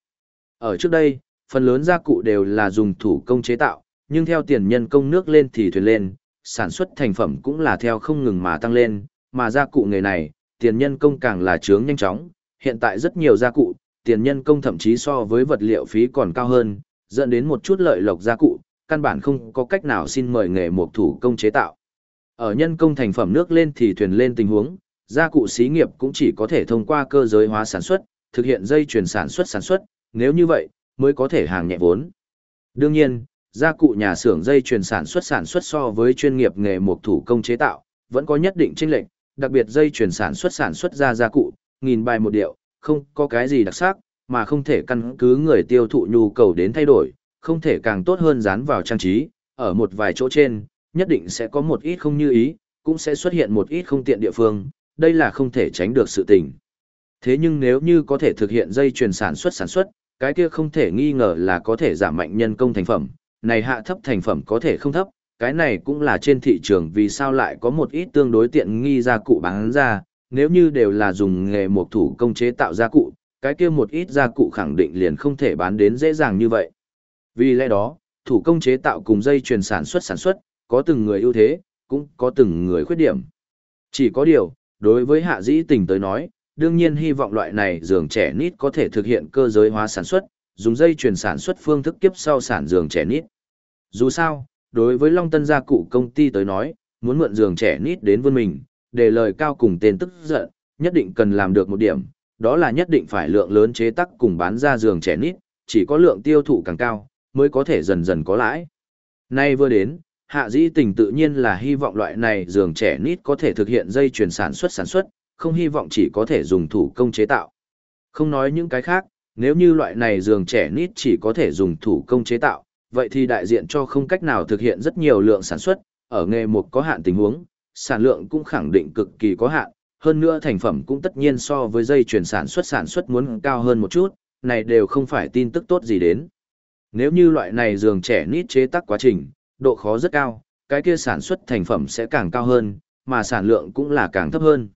Ở trước đây, phần lớn gia cụ đều là dùng thủ công chế tạo, nhưng theo tiền nhân công nước lên thì thuyền lên, sản xuất thành phẩm cũng là theo không ngừng mà tăng lên, mà gia cụ nghề này, tiền nhân công càng là trướng nhanh chóng, hiện tại rất nhiều gia cụ, tiền nhân công thậm chí so với vật liệu phí còn cao hơn, dẫn đến một chút lợi lộc gia cụ, căn bản không có cách nào xin mời nghề mộc thủ công chế tạo. Ở nhân công thành phẩm nước lên thì thuyền lên tình huống, gia cụ xí nghiệp cũng chỉ có thể thông qua cơ giới hóa sản xuất, thực hiện dây chuyển sản xuất sản xuất, nếu như vậy, mới có thể hàng nhẹ vốn. Đương nhiên, gia cụ nhà xưởng dây chuyển sản xuất sản xuất so với chuyên nghiệp nghề mộc thủ công chế tạo, vẫn có nhất định chênh lệch, đặc biệt dây chuyển sản xuất sản xuất ra gia cụ, nghìn bài một điệu, không có cái gì đặc sắc, mà không thể căn cứ người tiêu thụ nhu cầu đến thay đổi, không thể càng tốt hơn dán vào trang trí, ở một vài chỗ trên, nhất định sẽ có một ít không như ý, cũng sẽ xuất hiện một ít không tiện địa phương, đây là không thể tránh được sự tình. Thế nhưng nếu như có thể thực hiện dây chuyền sản xuất sản xuất, cái kia không thể nghi ngờ là có thể giảm mạnh nhân công thành phẩm, này hạ thấp thành phẩm có thể không thấp, cái này cũng là trên thị trường vì sao lại có một ít tương đối tiện nghi gia cụ bán ra, nếu như đều là dùng nghề một thủ công chế tạo gia cụ, cái kia một ít gia cụ khẳng định liền không thể bán đến dễ dàng như vậy. Vì lẽ đó, thủ công chế tạo cùng dây chuyền sản xuất sản xuất, có từng người ưu thế, cũng có từng người khuyết điểm. Chỉ có điều, đối với hạ dĩ tình tới nói, đương nhiên hy vọng loại này giường trẻ nít có thể thực hiện cơ giới hóa sản xuất, dùng dây chuyền sản xuất phương thức kiếp sau sản giường trẻ nít. Dù sao, đối với Long Tân gia cụ công ty tới nói, muốn mượn giường trẻ nít đến vươn mình, để lời cao cùng tên tức giận, nhất định cần làm được một điểm, đó là nhất định phải lượng lớn chế tác cùng bán ra giường trẻ nít, chỉ có lượng tiêu thụ càng cao, mới có thể dần dần có lãi. Nay vừa đến, hạ dĩ tình tự nhiên là hy vọng loại này giường trẻ nít có thể thực hiện dây chuyển sản xuất sản xuất, không hy vọng chỉ có thể dùng thủ công chế tạo. Không nói những cái khác, nếu như loại này giường trẻ nít chỉ có thể dùng thủ công chế tạo, vậy thì đại diện cho không cách nào thực hiện rất nhiều lượng sản xuất, ở nghề một có hạn tình huống, sản lượng cũng khẳng định cực kỳ có hạn, hơn nữa thành phẩm cũng tất nhiên so với dây chuyển sản xuất sản xuất muốn cao hơn một chút, này đều không phải tin tức tốt gì đến. Nếu như loại này giường trẻ nít chế tác quá trình, độ khó rất cao, cái kia sản xuất thành phẩm sẽ càng cao hơn, mà sản lượng cũng là càng thấp hơn.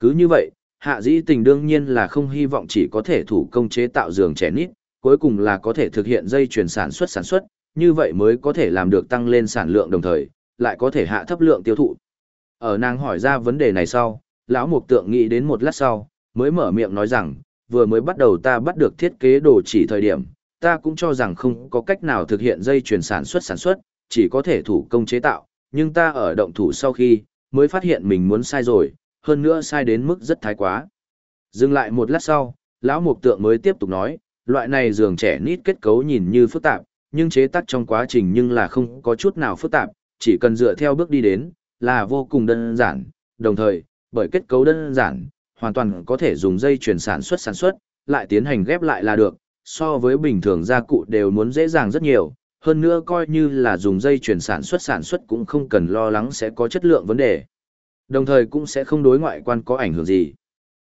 Cứ như vậy, hạ dĩ tình đương nhiên là không hy vọng chỉ có thể thủ công chế tạo giường trẻ nít, cuối cùng là có thể thực hiện dây chuyển sản xuất sản xuất, như vậy mới có thể làm được tăng lên sản lượng đồng thời, lại có thể hạ thấp lượng tiêu thụ. Ở nàng hỏi ra vấn đề này sau, lão mục tượng nghĩ đến một lát sau, mới mở miệng nói rằng, vừa mới bắt đầu ta bắt được thiết kế đồ chỉ thời điểm, ta cũng cho rằng không có cách nào thực hiện dây chuyển sản xuất sản xuất, chỉ có thể thủ công chế tạo, nhưng ta ở động thủ sau khi, mới phát hiện mình muốn sai rồi, hơn nữa sai đến mức rất thái quá. Dừng lại một lát sau, lão mục tượng mới tiếp tục nói, loại này giường trẻ nít kết cấu nhìn như phức tạp, nhưng chế tác trong quá trình nhưng là không có chút nào phức tạp, chỉ cần dựa theo bước đi đến, là vô cùng đơn giản, đồng thời, bởi kết cấu đơn giản, hoàn toàn có thể dùng dây chuyển sản xuất sản xuất, lại tiến hành ghép lại là được, so với bình thường gia cụ đều muốn dễ dàng rất nhiều, hơn nữa coi như là dùng dây chuyển sản xuất sản xuất cũng không cần lo lắng sẽ có chất lượng vấn đề. Đồng thời cũng sẽ không đối ngoại quan có ảnh hưởng gì.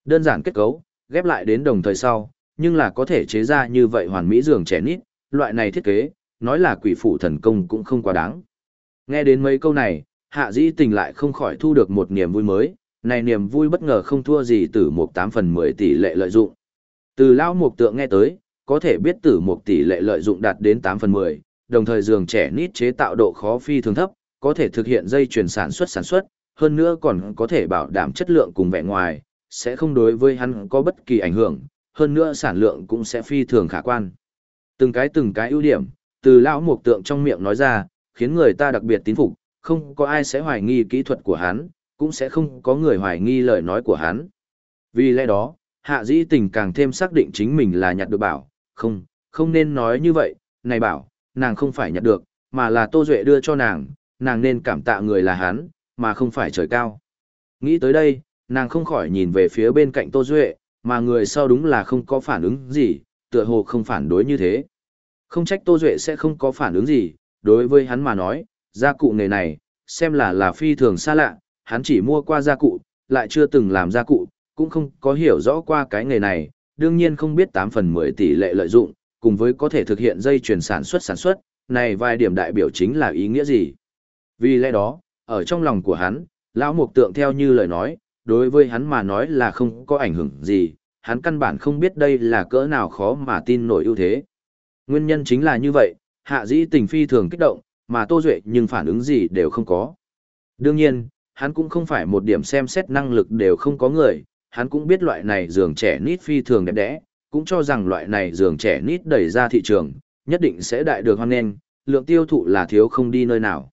Đơn giản kết cấu, ghép lại đến đồng thời sau, nhưng là có thể chế ra như vậy hoàn mỹ giường trẻ nít, loại này thiết kế, nói là quỷ phủ thần công cũng không quá đáng. Nghe đến mấy câu này, hạ dĩ tình lại không khỏi thu được một niềm vui mới, này niềm vui bất ngờ không thua gì từ một tám phần mười tỷ lệ lợi dụng. Từ lão mục tượng nghe tới, có thể biết tử một tỷ lệ lợi dụng đạt đến tám phần mười, đồng thời giường trẻ nít chế tạo độ khó phi thường thấp, có thể thực hiện dây chuyển sản xuất sản xuất, hơn nữa còn có thể bảo đảm chất lượng cùng vẻ ngoài, sẽ không đối với hắn có bất kỳ ảnh hưởng, hơn nữa sản lượng cũng sẽ phi thường khả quan. Từng cái từng cái ưu điểm, từ lão mục tượng trong miệng nói ra, khiến người ta đặc biệt tín phục, không có ai sẽ hoài nghi kỹ thuật của hắn, cũng sẽ không có người hoài nghi lời nói của hắn. Vì lẽ đó, hạ dĩ tình càng thêm xác định chính mình là nhặt được bảo, không, không nên nói như vậy, này bảo, nàng không phải nhặt được, mà là Tô Duệ đưa cho nàng, nàng nên cảm tạ người là hắn, mà không phải trời cao. Nghĩ tới đây, nàng không khỏi nhìn về phía bên cạnh Tô Duệ, mà người sau đúng là không có phản ứng gì, tựa hồ không phản đối như thế. Không trách Tô Duệ sẽ không có phản ứng gì, đối với hắn mà nói, gia cụ nghề này, xem là là phi thường xa lạ, hắn chỉ mua qua gia cụ, lại chưa từng làm gia cụ, cũng không có hiểu rõ qua cái nghề này, đương nhiên không biết 8 phần 10 tỷ lệ lợi dụng, cùng với có thể thực hiện dây chuyển sản xuất sản xuất, này vài điểm đại biểu chính là ý nghĩa gì. Vì lẽ đó, ở trong lòng của hắn, lão mục tượng theo như lời nói, đối với hắn mà nói là không có ảnh hưởng gì, hắn căn bản không biết đây là cỡ nào khó mà tin nổi ưu thế. Nguyên nhân chính là như vậy, hạ dĩ tình phi thường kích động, mà Tô Duệ nhưng phản ứng gì đều không có. Đương nhiên, hắn cũng không phải một điểm xem xét năng lực đều không có người, hắn cũng biết loại này giường trẻ nít phi thường đẹp đẽ, cũng cho rằng loại này giường trẻ nít đẩy ra thị trường, nhất định sẽ đại được hoan nghênh, lượng tiêu thụ là thiếu không đi nơi nào.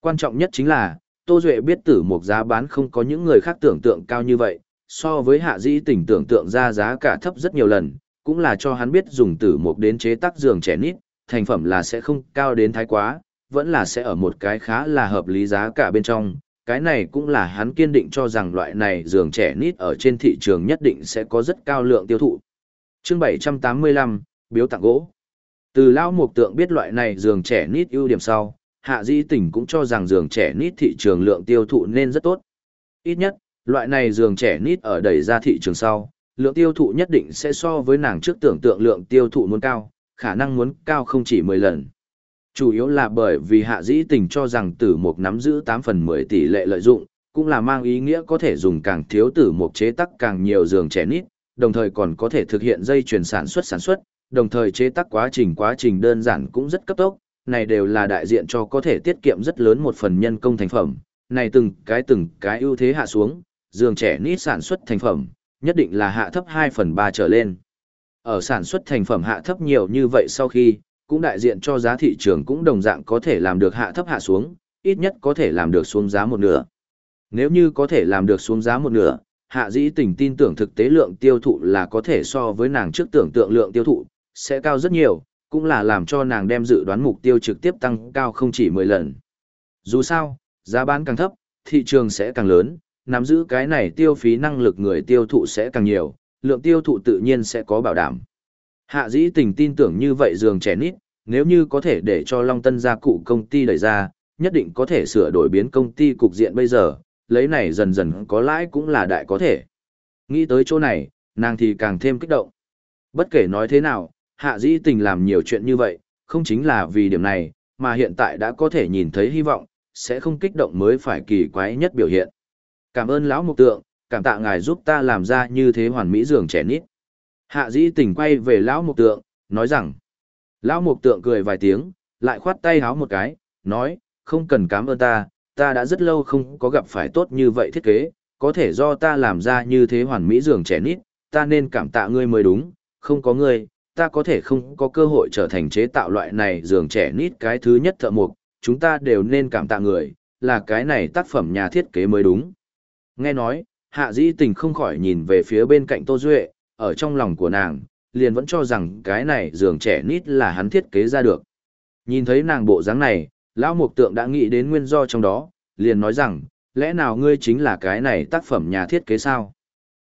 Quan trọng nhất chính là, Tô Duệ biết tử một giá bán không có những người khác tưởng tượng cao như vậy, so với hạ dĩ tỉnh tưởng tượng ra giá cả thấp rất nhiều lần, cũng là cho hắn biết dùng tử một đến chế tác giường trẻ nít, thành phẩm là sẽ không cao đến thái quá, vẫn là sẽ ở một cái khá là hợp lý giá cả bên trong. Cái này cũng là hắn kiên định cho rằng loại này giường trẻ nít ở trên thị trường nhất định sẽ có rất cao lượng tiêu thụ. chương 785, biếu tặng gỗ. Từ lao mục tượng biết loại này giường trẻ nít ưu điểm sau, hạ dĩ tỉnh cũng cho rằng giường trẻ nít thị trường lượng tiêu thụ nên rất tốt. Ít nhất, loại này giường trẻ nít ở đẩy ra thị trường sau, lượng tiêu thụ nhất định sẽ so với nàng trước tưởng tượng lượng tiêu thụ muốn cao, khả năng muốn cao không chỉ 10 lần. Chủ yếu là bởi vì hạ dĩ tình cho rằng tử mục nắm giữ 8 phần 10 tỷ lệ lợi dụng, cũng là mang ý nghĩa có thể dùng càng thiếu tử mục chế tắc càng nhiều giường trẻ nít, đồng thời còn có thể thực hiện dây chuyển sản xuất sản xuất, đồng thời chế tác quá trình quá trình đơn giản cũng rất cấp tốc, này đều là đại diện cho có thể tiết kiệm rất lớn một phần nhân công thành phẩm, này từng cái từng cái ưu thế hạ xuống, giường trẻ nít sản xuất thành phẩm, nhất định là hạ thấp 2 phần 3 trở lên. Ở sản xuất thành phẩm hạ thấp nhiều như vậy sau khi, cũng đại diện cho giá thị trường cũng đồng dạng có thể làm được hạ thấp hạ xuống, ít nhất có thể làm được xuống giá một nửa. Nếu như có thể làm được xuống giá một nửa, hạ dĩ tình tin tưởng thực tế lượng tiêu thụ là có thể so với nàng trước tưởng tượng lượng tiêu thụ, sẽ cao rất nhiều, cũng là làm cho nàng đem dự đoán mục tiêu trực tiếp tăng cao không chỉ 10 lần. Dù sao, giá bán càng thấp, thị trường sẽ càng lớn, nắm giữ cái này tiêu phí năng lực người tiêu thụ sẽ càng nhiều, lượng tiêu thụ tự nhiên sẽ có bảo đảm. Hạ dĩ tình tin tưởng như vậy giường trẻ nít, nếu như có thể để cho Long Tân gia cụ công ty đẩy ra, nhất định có thể sửa đổi biến công ty cục diện bây giờ, lấy này dần dần có lãi cũng là đại có thể. Nghĩ tới chỗ này, nàng thì càng thêm kích động. Bất kể nói thế nào, hạ dĩ tình làm nhiều chuyện như vậy, không chính là vì điểm này, mà hiện tại đã có thể nhìn thấy hy vọng, sẽ không kích động mới phải kỳ quái nhất biểu hiện. Cảm ơn lão mục tượng, cảm tạ ngài giúp ta làm ra như thế hoàn mỹ giường trẻ nít. Hạ dĩ tình quay về lão mục tượng, nói rằng, lão mục tượng cười vài tiếng, lại khoát tay háo một cái, nói, không cần cảm ơn ta, ta đã rất lâu không có gặp phải tốt như vậy thiết kế, có thể do ta làm ra như thế hoàn mỹ giường trẻ nít, ta nên cảm tạ ngươi mới đúng, không có ngươi, ta có thể không có cơ hội trở thành chế tạo loại này giường trẻ nít cái thứ nhất thợ mục, chúng ta đều nên cảm tạ người, là cái này tác phẩm nhà thiết kế mới đúng. Nghe nói, hạ dĩ tình không khỏi nhìn về phía bên cạnh Tô Duệ, ở trong lòng của nàng, liền vẫn cho rằng cái này giường trẻ nít là hắn thiết kế ra được. Nhìn thấy nàng bộ dáng này, lão mục tượng đã nghĩ đến nguyên do trong đó, liền nói rằng, lẽ nào ngươi chính là cái này tác phẩm nhà thiết kế sao?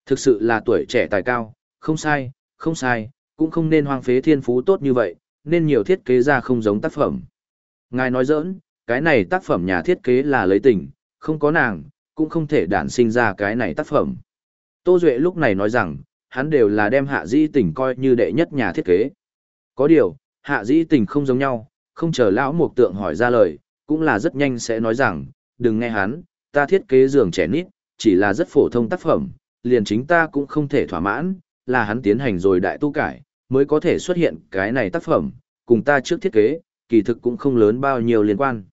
Thực sự là tuổi trẻ tài cao, không sai, không sai, cũng không nên hoang phế thiên phú tốt như vậy, nên nhiều thiết kế ra không giống tác phẩm. Ngài nói giỡn, cái này tác phẩm nhà thiết kế là lấy tình, không có nàng, cũng không thể đản sinh ra cái này tác phẩm. Tô Duệ lúc này nói rằng, hắn đều là đem hạ di tình coi như đệ nhất nhà thiết kế. Có điều, hạ di tình không giống nhau, không chờ lão mục tượng hỏi ra lời, cũng là rất nhanh sẽ nói rằng, đừng nghe hắn, ta thiết kế giường trẻ nít, chỉ là rất phổ thông tác phẩm, liền chính ta cũng không thể thỏa mãn, là hắn tiến hành rồi đại tu cải, mới có thể xuất hiện cái này tác phẩm, cùng ta trước thiết kế, kỳ thực cũng không lớn bao nhiêu liên quan.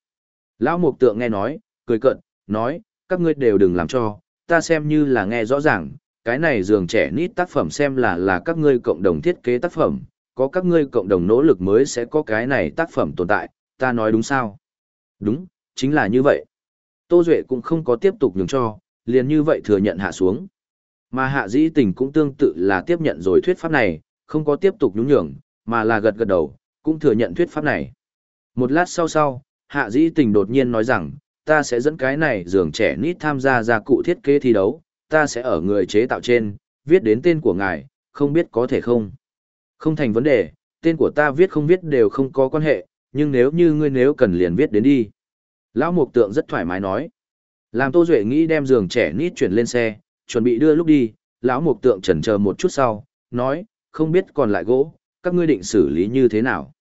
Lão mục tượng nghe nói, cười cận, nói, các ngươi đều đừng làm cho, ta xem như là nghe rõ ràng, cái này giường trẻ nít tác phẩm xem là là các ngươi cộng đồng thiết kế tác phẩm, có các ngươi cộng đồng nỗ lực mới sẽ có cái này tác phẩm tồn tại, ta nói đúng sao? Đúng, chính là như vậy. Tô Duệ cũng không có tiếp tục nhường cho, liền như vậy thừa nhận hạ xuống. Mà hạ dĩ tình cũng tương tự là tiếp nhận rồi thuyết pháp này, không có tiếp tục nhúng nhường, mà là gật gật đầu, cũng thừa nhận thuyết pháp này. Một lát sau sau, hạ dĩ tình đột nhiên nói rằng, ta sẽ dẫn cái này giường trẻ nít tham gia gia cụ thiết kế thi đấu, ta sẽ ở người chế tạo trên, viết đến tên của ngài, không biết có thể không. Không thành vấn đề, tên của ta viết không viết đều không có quan hệ, nhưng nếu như ngươi nếu cần liền viết đến đi. Lão Mục Tượng rất thoải mái nói. Làm Tô Duệ nghĩ đem giường trẻ nít chuyển lên xe, chuẩn bị đưa lúc đi, lão Mục Tượng chần chờ một chút sau, nói, không biết còn lại gỗ, các ngươi định xử lý như thế nào.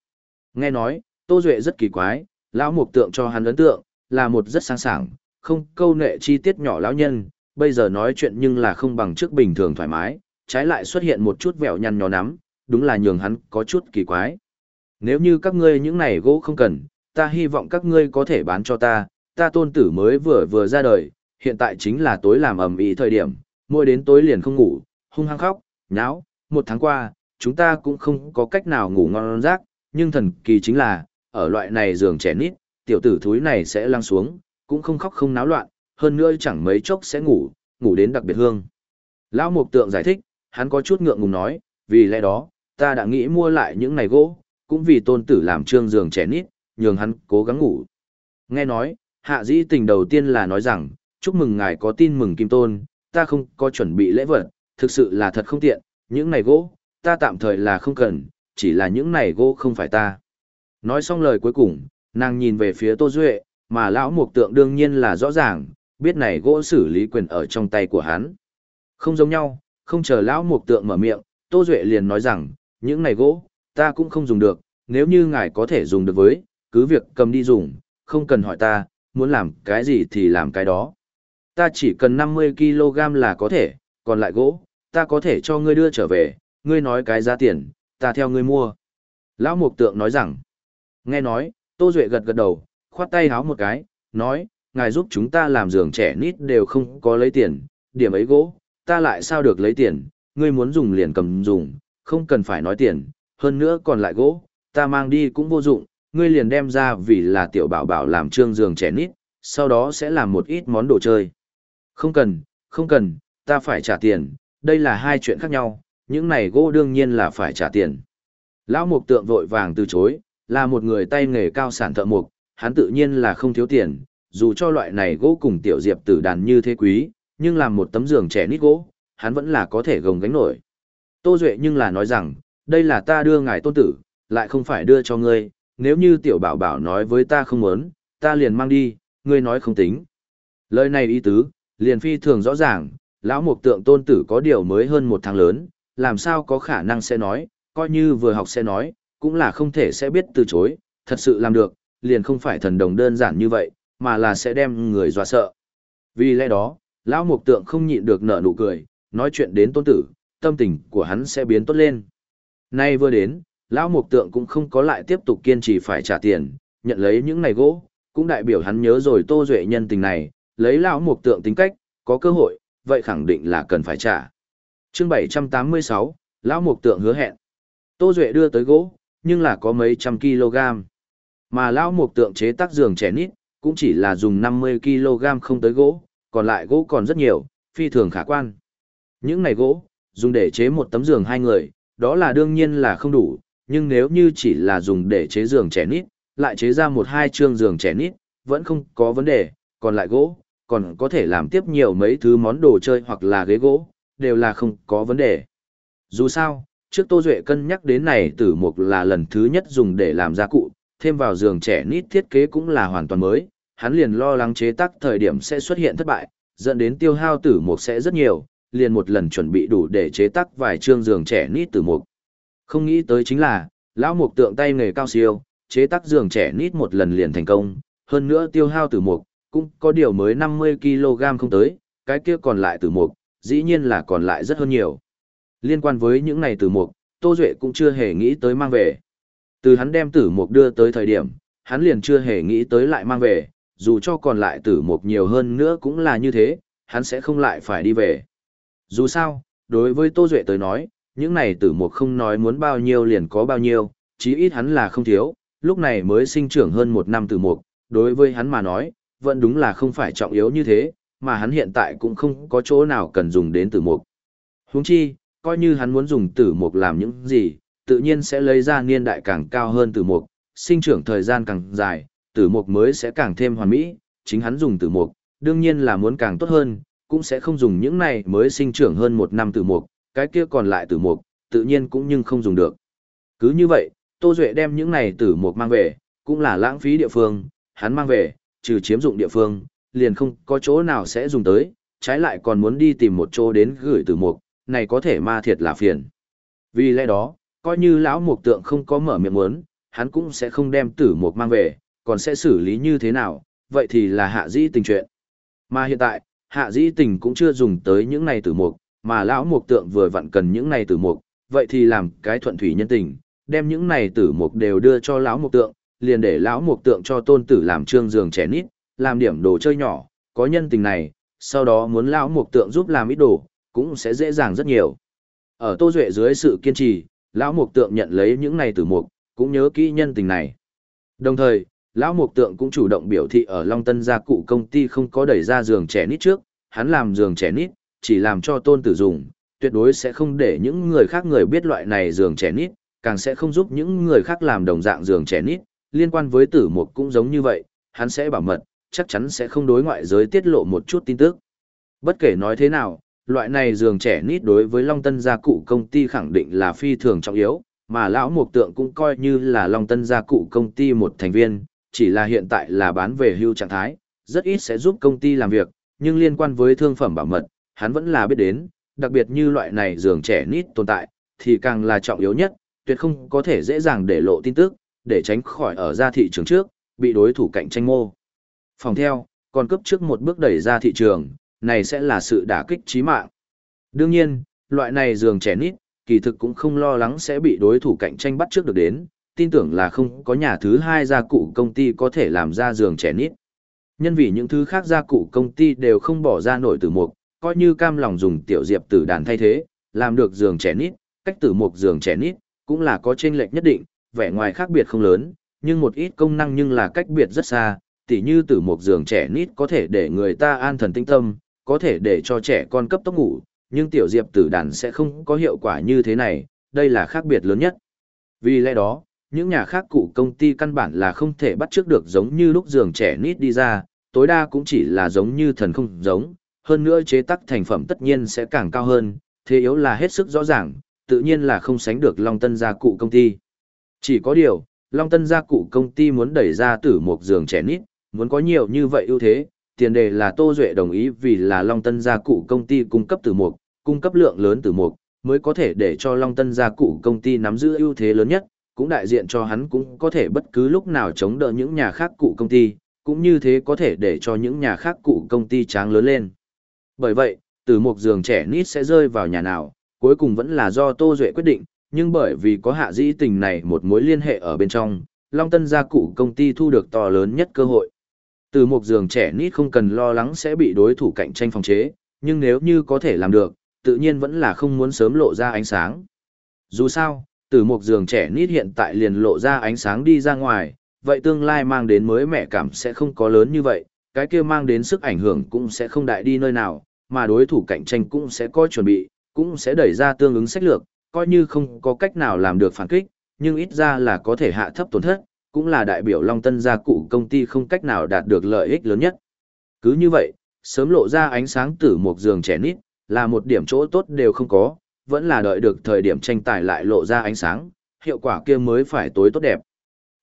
Nghe nói, Tô Duệ rất kỳ quái, lão Mục Tượng cho hắn ấn tượng, là một rất sáng sảng, không câu nệ chi tiết nhỏ lão nhân, bây giờ nói chuyện nhưng là không bằng trước bình thường thoải mái, trái lại xuất hiện một chút vẹo nhăn nhó nắm, đúng là nhường hắn có chút kỳ quái. Nếu như các ngươi những này gỗ không cần, ta hy vọng các ngươi có thể bán cho ta, ta tôn tử mới vừa vừa ra đời, hiện tại chính là tối làm ầm ĩ thời điểm, mỗi đến tối liền không ngủ, hung hăng khóc, nháo, một tháng qua, chúng ta cũng không có cách nào ngủ ngon giấc, nhưng thần kỳ chính là, ở loại này giường trẻ nít, tiểu tử thúi này sẽ lăn xuống, cũng không khóc không náo loạn, hơn nữa chẳng mấy chốc sẽ ngủ, ngủ đến đặc biệt hương. Lão Mục Tượng giải thích, hắn có chút ngượng ngùng nói, vì lẽ đó, ta đã nghĩ mua lại những này gỗ, cũng vì tôn tử làm trương giường trẻ nít, nhường hắn cố gắng ngủ. Nghe nói, hạ dĩ tình đầu tiên là nói rằng, chúc mừng ngài có tin mừng kim tôn, ta không có chuẩn bị lễ vật, thực sự là thật không tiện, những này gỗ, ta tạm thời là không cần, chỉ là những này gỗ không phải ta. Nói xong lời cuối cùng, nàng nhìn về phía Tô Duệ, mà lão mục tượng đương nhiên là rõ ràng, biết này gỗ xử lý quyền ở trong tay của hắn. Không giống nhau, không chờ lão mục tượng mở miệng, Tô Duệ liền nói rằng, những này gỗ, ta cũng không dùng được, nếu như ngài có thể dùng được với, cứ việc cầm đi dùng, không cần hỏi ta, muốn làm cái gì thì làm cái đó. Ta chỉ cần 50kg là có thể, còn lại gỗ, ta có thể cho ngươi đưa trở về, ngươi nói cái giá tiền, ta theo ngươi mua. Lão Mục Tượng nói rằng, nghe nói, Tô Duệ gật gật đầu, khoát tay háo một cái, nói, ngài giúp chúng ta làm giường trẻ nít đều không có lấy tiền, điểm ấy gỗ, ta lại sao được lấy tiền, ngươi muốn dùng liền cầm dùng, không cần phải nói tiền, hơn nữa còn lại gỗ, ta mang đi cũng vô dụng, ngươi liền đem ra vì là tiểu bảo bảo làm trương giường trẻ nít, sau đó sẽ làm một ít món đồ chơi. Không cần, không cần, ta phải trả tiền, đây là hai chuyện khác nhau, những này gỗ đương nhiên là phải trả tiền. Lão mục tượng vội vàng từ chối, là một người tay nghề cao sản thợ mục, hắn tự nhiên là không thiếu tiền, dù cho loại này gỗ cùng tiểu diệp tử đàn như thế quý, nhưng làm một tấm giường trẻ nít gỗ, hắn vẫn là có thể gồng gánh nổi. Tô Duệ nhưng là nói rằng, đây là ta đưa ngài tôn tử, lại không phải đưa cho ngươi, nếu như tiểu bảo bảo nói với ta không muốn, ta liền mang đi, ngươi nói không tính. Lời này ý tứ, liền phi thường rõ ràng, lão mục tượng tôn tử có điều mới hơn một tháng lớn, làm sao có khả năng sẽ nói, coi như vừa học sẽ nói, cũng là không thể sẽ biết từ chối, thật sự làm được, liền không phải thần đồng đơn giản như vậy, mà là sẽ đem người dọa sợ. Vì lẽ đó, lão mục tượng không nhịn được nở nụ cười, nói chuyện đến tôn tử, tâm tình của hắn sẽ biến tốt lên. Nay vừa đến, lão mục tượng cũng không có lại tiếp tục kiên trì phải trả tiền, nhận lấy những này gỗ, cũng đại biểu hắn nhớ rồi tô duệ nhân tình này, lấy lão mục tượng tính cách, có cơ hội, vậy khẳng định là cần phải trả. chương 786, lão mục tượng hứa hẹn. Tô duệ đưa tới gỗ, nhưng là có mấy trăm kg. Mà lão mục tượng chế tác giường trẻ nít, cũng chỉ là dùng 50 kg không tới gỗ, còn lại gỗ còn rất nhiều, phi thường khả quan. Những này gỗ, dùng để chế một tấm giường hai người, đó là đương nhiên là không đủ, nhưng nếu như chỉ là dùng để chế giường trẻ nít, lại chế ra một hai chương giường trẻ nít, vẫn không có vấn đề, còn lại gỗ, còn có thể làm tiếp nhiều mấy thứ món đồ chơi hoặc là ghế gỗ, đều là không có vấn đề. Dù sao, trước Tô Duệ cân nhắc đến này tử mục là lần thứ nhất dùng để làm gia cụ, thêm vào giường trẻ nít thiết kế cũng là hoàn toàn mới, hắn liền lo lắng chế tác thời điểm sẽ xuất hiện thất bại, dẫn đến tiêu hao tử mục sẽ rất nhiều, liền một lần chuẩn bị đủ để chế tác vài chương giường trẻ nít tử mục. Không nghĩ tới chính là, lão mục tượng tay nghề cao siêu, chế tác giường trẻ nít một lần liền thành công, hơn nữa tiêu hao tử mục, cũng có điều mới 50kg không tới, cái kia còn lại tử mục, dĩ nhiên là còn lại rất hơn nhiều. Liên quan với những này tử mục, Tô Duệ cũng chưa hề nghĩ tới mang về. Từ hắn đem tử mục đưa tới thời điểm, hắn liền chưa hề nghĩ tới lại mang về, dù cho còn lại tử mục nhiều hơn nữa cũng là như thế, hắn sẽ không lại phải đi về. Dù sao, đối với Tô Duệ tới nói, những này tử mục không nói muốn bao nhiêu liền có bao nhiêu, chí ít hắn là không thiếu, lúc này mới sinh trưởng hơn một năm tử mục, đối với hắn mà nói, vẫn đúng là không phải trọng yếu như thế, mà hắn hiện tại cũng không có chỗ nào cần dùng đến tử mục. Huống chi, coi như hắn muốn dùng tử mục làm những gì, tự nhiên sẽ lấy ra niên đại càng cao hơn tử mục, sinh trưởng thời gian càng dài, tử mục mới sẽ càng thêm hoàn mỹ, chính hắn dùng tử mục, đương nhiên là muốn càng tốt hơn, cũng sẽ không dùng những này mới sinh trưởng hơn một năm tử mục, cái kia còn lại tử mục, tự nhiên cũng nhưng không dùng được. Cứ như vậy, Tô Duệ đem những này tử mục mang về, cũng là lãng phí địa phương, hắn mang về, trừ chiếm dụng địa phương, liền không có chỗ nào sẽ dùng tới, trái lại còn muốn đi tìm một chỗ đến gửi tử mục, này có thể ma thiệt là phiền. Vì lẽ đó, coi như lão mục tượng không có mở miệng muốn, hắn cũng sẽ không đem tử mục mang về, còn sẽ xử lý như thế nào, vậy thì là hạ dĩ tình chuyện. Mà hiện tại, hạ dĩ tình cũng chưa dùng tới những này tử mục, mà lão mục tượng vừa vặn cần những này tử mục, vậy thì làm cái thuận thủy nhân tình, đem những này tử mục đều đưa cho lão mục tượng, liền để lão mục tượng cho tôn tử làm trương giường trẻ nít, làm điểm đồ chơi nhỏ, có nhân tình này, sau đó muốn lão mục tượng giúp làm ít đồ, cũng sẽ dễ dàng rất nhiều. Ở Tô Duệ dưới sự kiên trì, lão mục tượng nhận lấy những này từ mục, cũng nhớ kỹ nhân tình này. Đồng thời, lão mục tượng cũng chủ động biểu thị ở Long Tân gia cụ công ty không có đẩy ra giường trẻ nít trước, hắn làm giường trẻ nít, chỉ làm cho tôn tử dùng, tuyệt đối sẽ không để những người khác người biết loại này giường trẻ nít, càng sẽ không giúp những người khác làm đồng dạng giường trẻ nít, liên quan với tử mục cũng giống như vậy, hắn sẽ bảo mật, chắc chắn sẽ không đối ngoại giới tiết lộ một chút tin tức. Bất kể nói thế nào, loại này giường trẻ nít đối với Long Tân gia cụ công ty khẳng định là phi thường trọng yếu, mà lão mục tượng cũng coi như là Long Tân gia cụ công ty một thành viên, chỉ là hiện tại là bán về hưu trạng thái, rất ít sẽ giúp công ty làm việc, nhưng liên quan với thương phẩm bảo mật, hắn vẫn là biết đến, đặc biệt như loại này giường trẻ nít tồn tại, thì càng là trọng yếu nhất, tuyệt không có thể dễ dàng để lộ tin tức, để tránh khỏi ở ra thị trường trước, bị đối thủ cạnh tranh mô. Phòng theo, còn cấp trước một bước đẩy ra thị trường, này sẽ là sự đả kích chí mạng. Đương nhiên, loại này giường trẻ nít, kỳ thực cũng không lo lắng sẽ bị đối thủ cạnh tranh bắt trước được đến, tin tưởng là không có nhà thứ hai gia cụ công ty có thể làm ra giường trẻ nít. Nhân vì những thứ khác gia cụ công ty đều không bỏ ra nổi tử mục, coi như cam lòng dùng tiểu diệp tử đàn thay thế, làm được giường trẻ nít, cách tử mục giường trẻ nít, cũng là có chênh lệch nhất định, vẻ ngoài khác biệt không lớn, nhưng một ít công năng nhưng là cách biệt rất xa, tỉ như tử mục giường trẻ nít có thể để người ta an thần tinh tâm, có thể để cho trẻ con cấp tốc ngủ, nhưng tiểu diệp tử đàn sẽ không có hiệu quả như thế này, đây là khác biệt lớn nhất. Vì lẽ đó, những nhà khác cụ công ty căn bản là không thể bắt trước được giống như lúc giường trẻ nít đi ra, tối đa cũng chỉ là giống như thần không giống, hơn nữa chế tác thành phẩm tất nhiên sẽ càng cao hơn, thế yếu là hết sức rõ ràng, tự nhiên là không sánh được Long Tân gia cụ công ty. Chỉ có điều, Long Tân gia cụ công ty muốn đẩy ra tử một giường trẻ nít, muốn có nhiều như vậy ưu thế, tiền đề là Tô Duệ đồng ý vì là Long Tân gia cụ công ty cung cấp từ mục, cung cấp lượng lớn từ mục, mới có thể để cho Long Tân gia cụ công ty nắm giữ ưu thế lớn nhất, cũng đại diện cho hắn cũng có thể bất cứ lúc nào chống đỡ những nhà khác cụ công ty, cũng như thế có thể để cho những nhà khác cụ công ty tráng lớn lên. Bởi vậy, từ một giường trẻ nít sẽ rơi vào nhà nào, cuối cùng vẫn là do Tô Duệ quyết định, nhưng bởi vì có hạ dĩ tình này một mối liên hệ ở bên trong, Long Tân gia cụ công ty thu được to lớn nhất cơ hội. Từ một giường trẻ nít không cần lo lắng sẽ bị đối thủ cạnh tranh phòng chế, nhưng nếu như có thể làm được, tự nhiên vẫn là không muốn sớm lộ ra ánh sáng. Dù sao, từ một giường trẻ nít hiện tại liền lộ ra ánh sáng đi ra ngoài, vậy tương lai mang đến mới mẹ cảm sẽ không có lớn như vậy, cái kia mang đến sức ảnh hưởng cũng sẽ không đại đi nơi nào, mà đối thủ cạnh tranh cũng sẽ có chuẩn bị, cũng sẽ đẩy ra tương ứng sách lược, coi như không có cách nào làm được phản kích, nhưng ít ra là có thể hạ thấp tổn thất, cũng là đại biểu Long Tân gia cụ công ty không cách nào đạt được lợi ích lớn nhất. Cứ như vậy, sớm lộ ra ánh sáng tử một giường trẻ nít, là một điểm chỗ tốt đều không có, vẫn là đợi được thời điểm tranh tài lại lộ ra ánh sáng, hiệu quả kia mới phải tối tốt đẹp.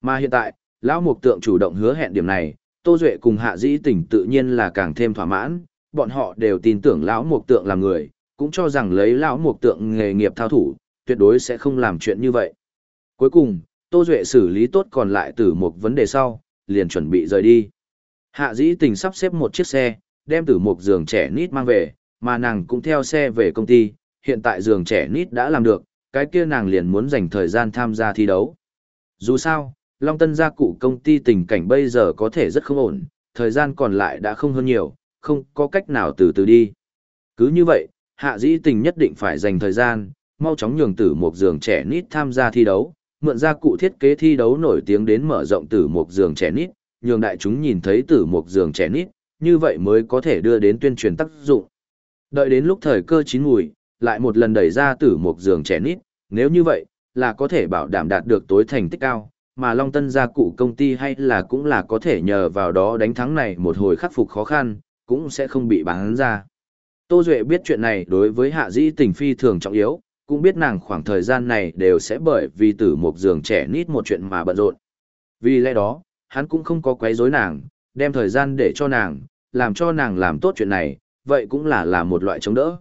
Mà hiện tại, lão mục tượng chủ động hứa hẹn điểm này, Tô Duệ cùng Hạ Dĩ Tỉnh tự nhiên là càng thêm thỏa mãn, bọn họ đều tin tưởng lão mục tượng là người, cũng cho rằng lấy lão mục tượng nghề nghiệp thao thủ, tuyệt đối sẽ không làm chuyện như vậy. Cuối cùng, Tô Duệ xử lý tốt còn lại từ một vấn đề sau, liền chuẩn bị rời đi. Hạ Dĩ Tình sắp xếp một chiếc xe, đem từ một giường trẻ nít mang về, mà nàng cũng theo xe về công ty, hiện tại giường trẻ nít đã làm được, cái kia nàng liền muốn dành thời gian tham gia thi đấu. Dù sao, Long Tân gia cụ công ty tình cảnh bây giờ có thể rất không ổn, thời gian còn lại đã không hơn nhiều, không có cách nào từ từ đi. Cứ như vậy, hạ dĩ tình nhất định phải dành thời gian, mau chóng nhường tử một giường trẻ nít tham gia thi đấu, mượn ra cụ thiết kế thi đấu nổi tiếng đến mở rộng tử một giường trẻ nít, nhường đại chúng nhìn thấy tử một giường trẻ nít, như vậy mới có thể đưa đến tuyên truyền tác dụng. Đợi đến lúc thời cơ chín mùi, lại một lần đẩy ra tử một giường trẻ nít, nếu như vậy, là có thể bảo đảm đạt được tối thành tích cao, mà Long Tân gia cụ công ty hay là cũng là có thể nhờ vào đó đánh thắng này một hồi khắc phục khó khăn, cũng sẽ không bị bán ra. Tô Duệ biết chuyện này đối với hạ dĩ tình phi thường trọng yếu, cũng biết nàng khoảng thời gian này đều sẽ bởi vì tử một giường trẻ nít một chuyện mà bận rộn. Vì lẽ đó, hắn cũng không có quấy rối nàng, đem thời gian để cho nàng, làm cho nàng làm tốt chuyện này, vậy cũng là làm một loại chống đỡ.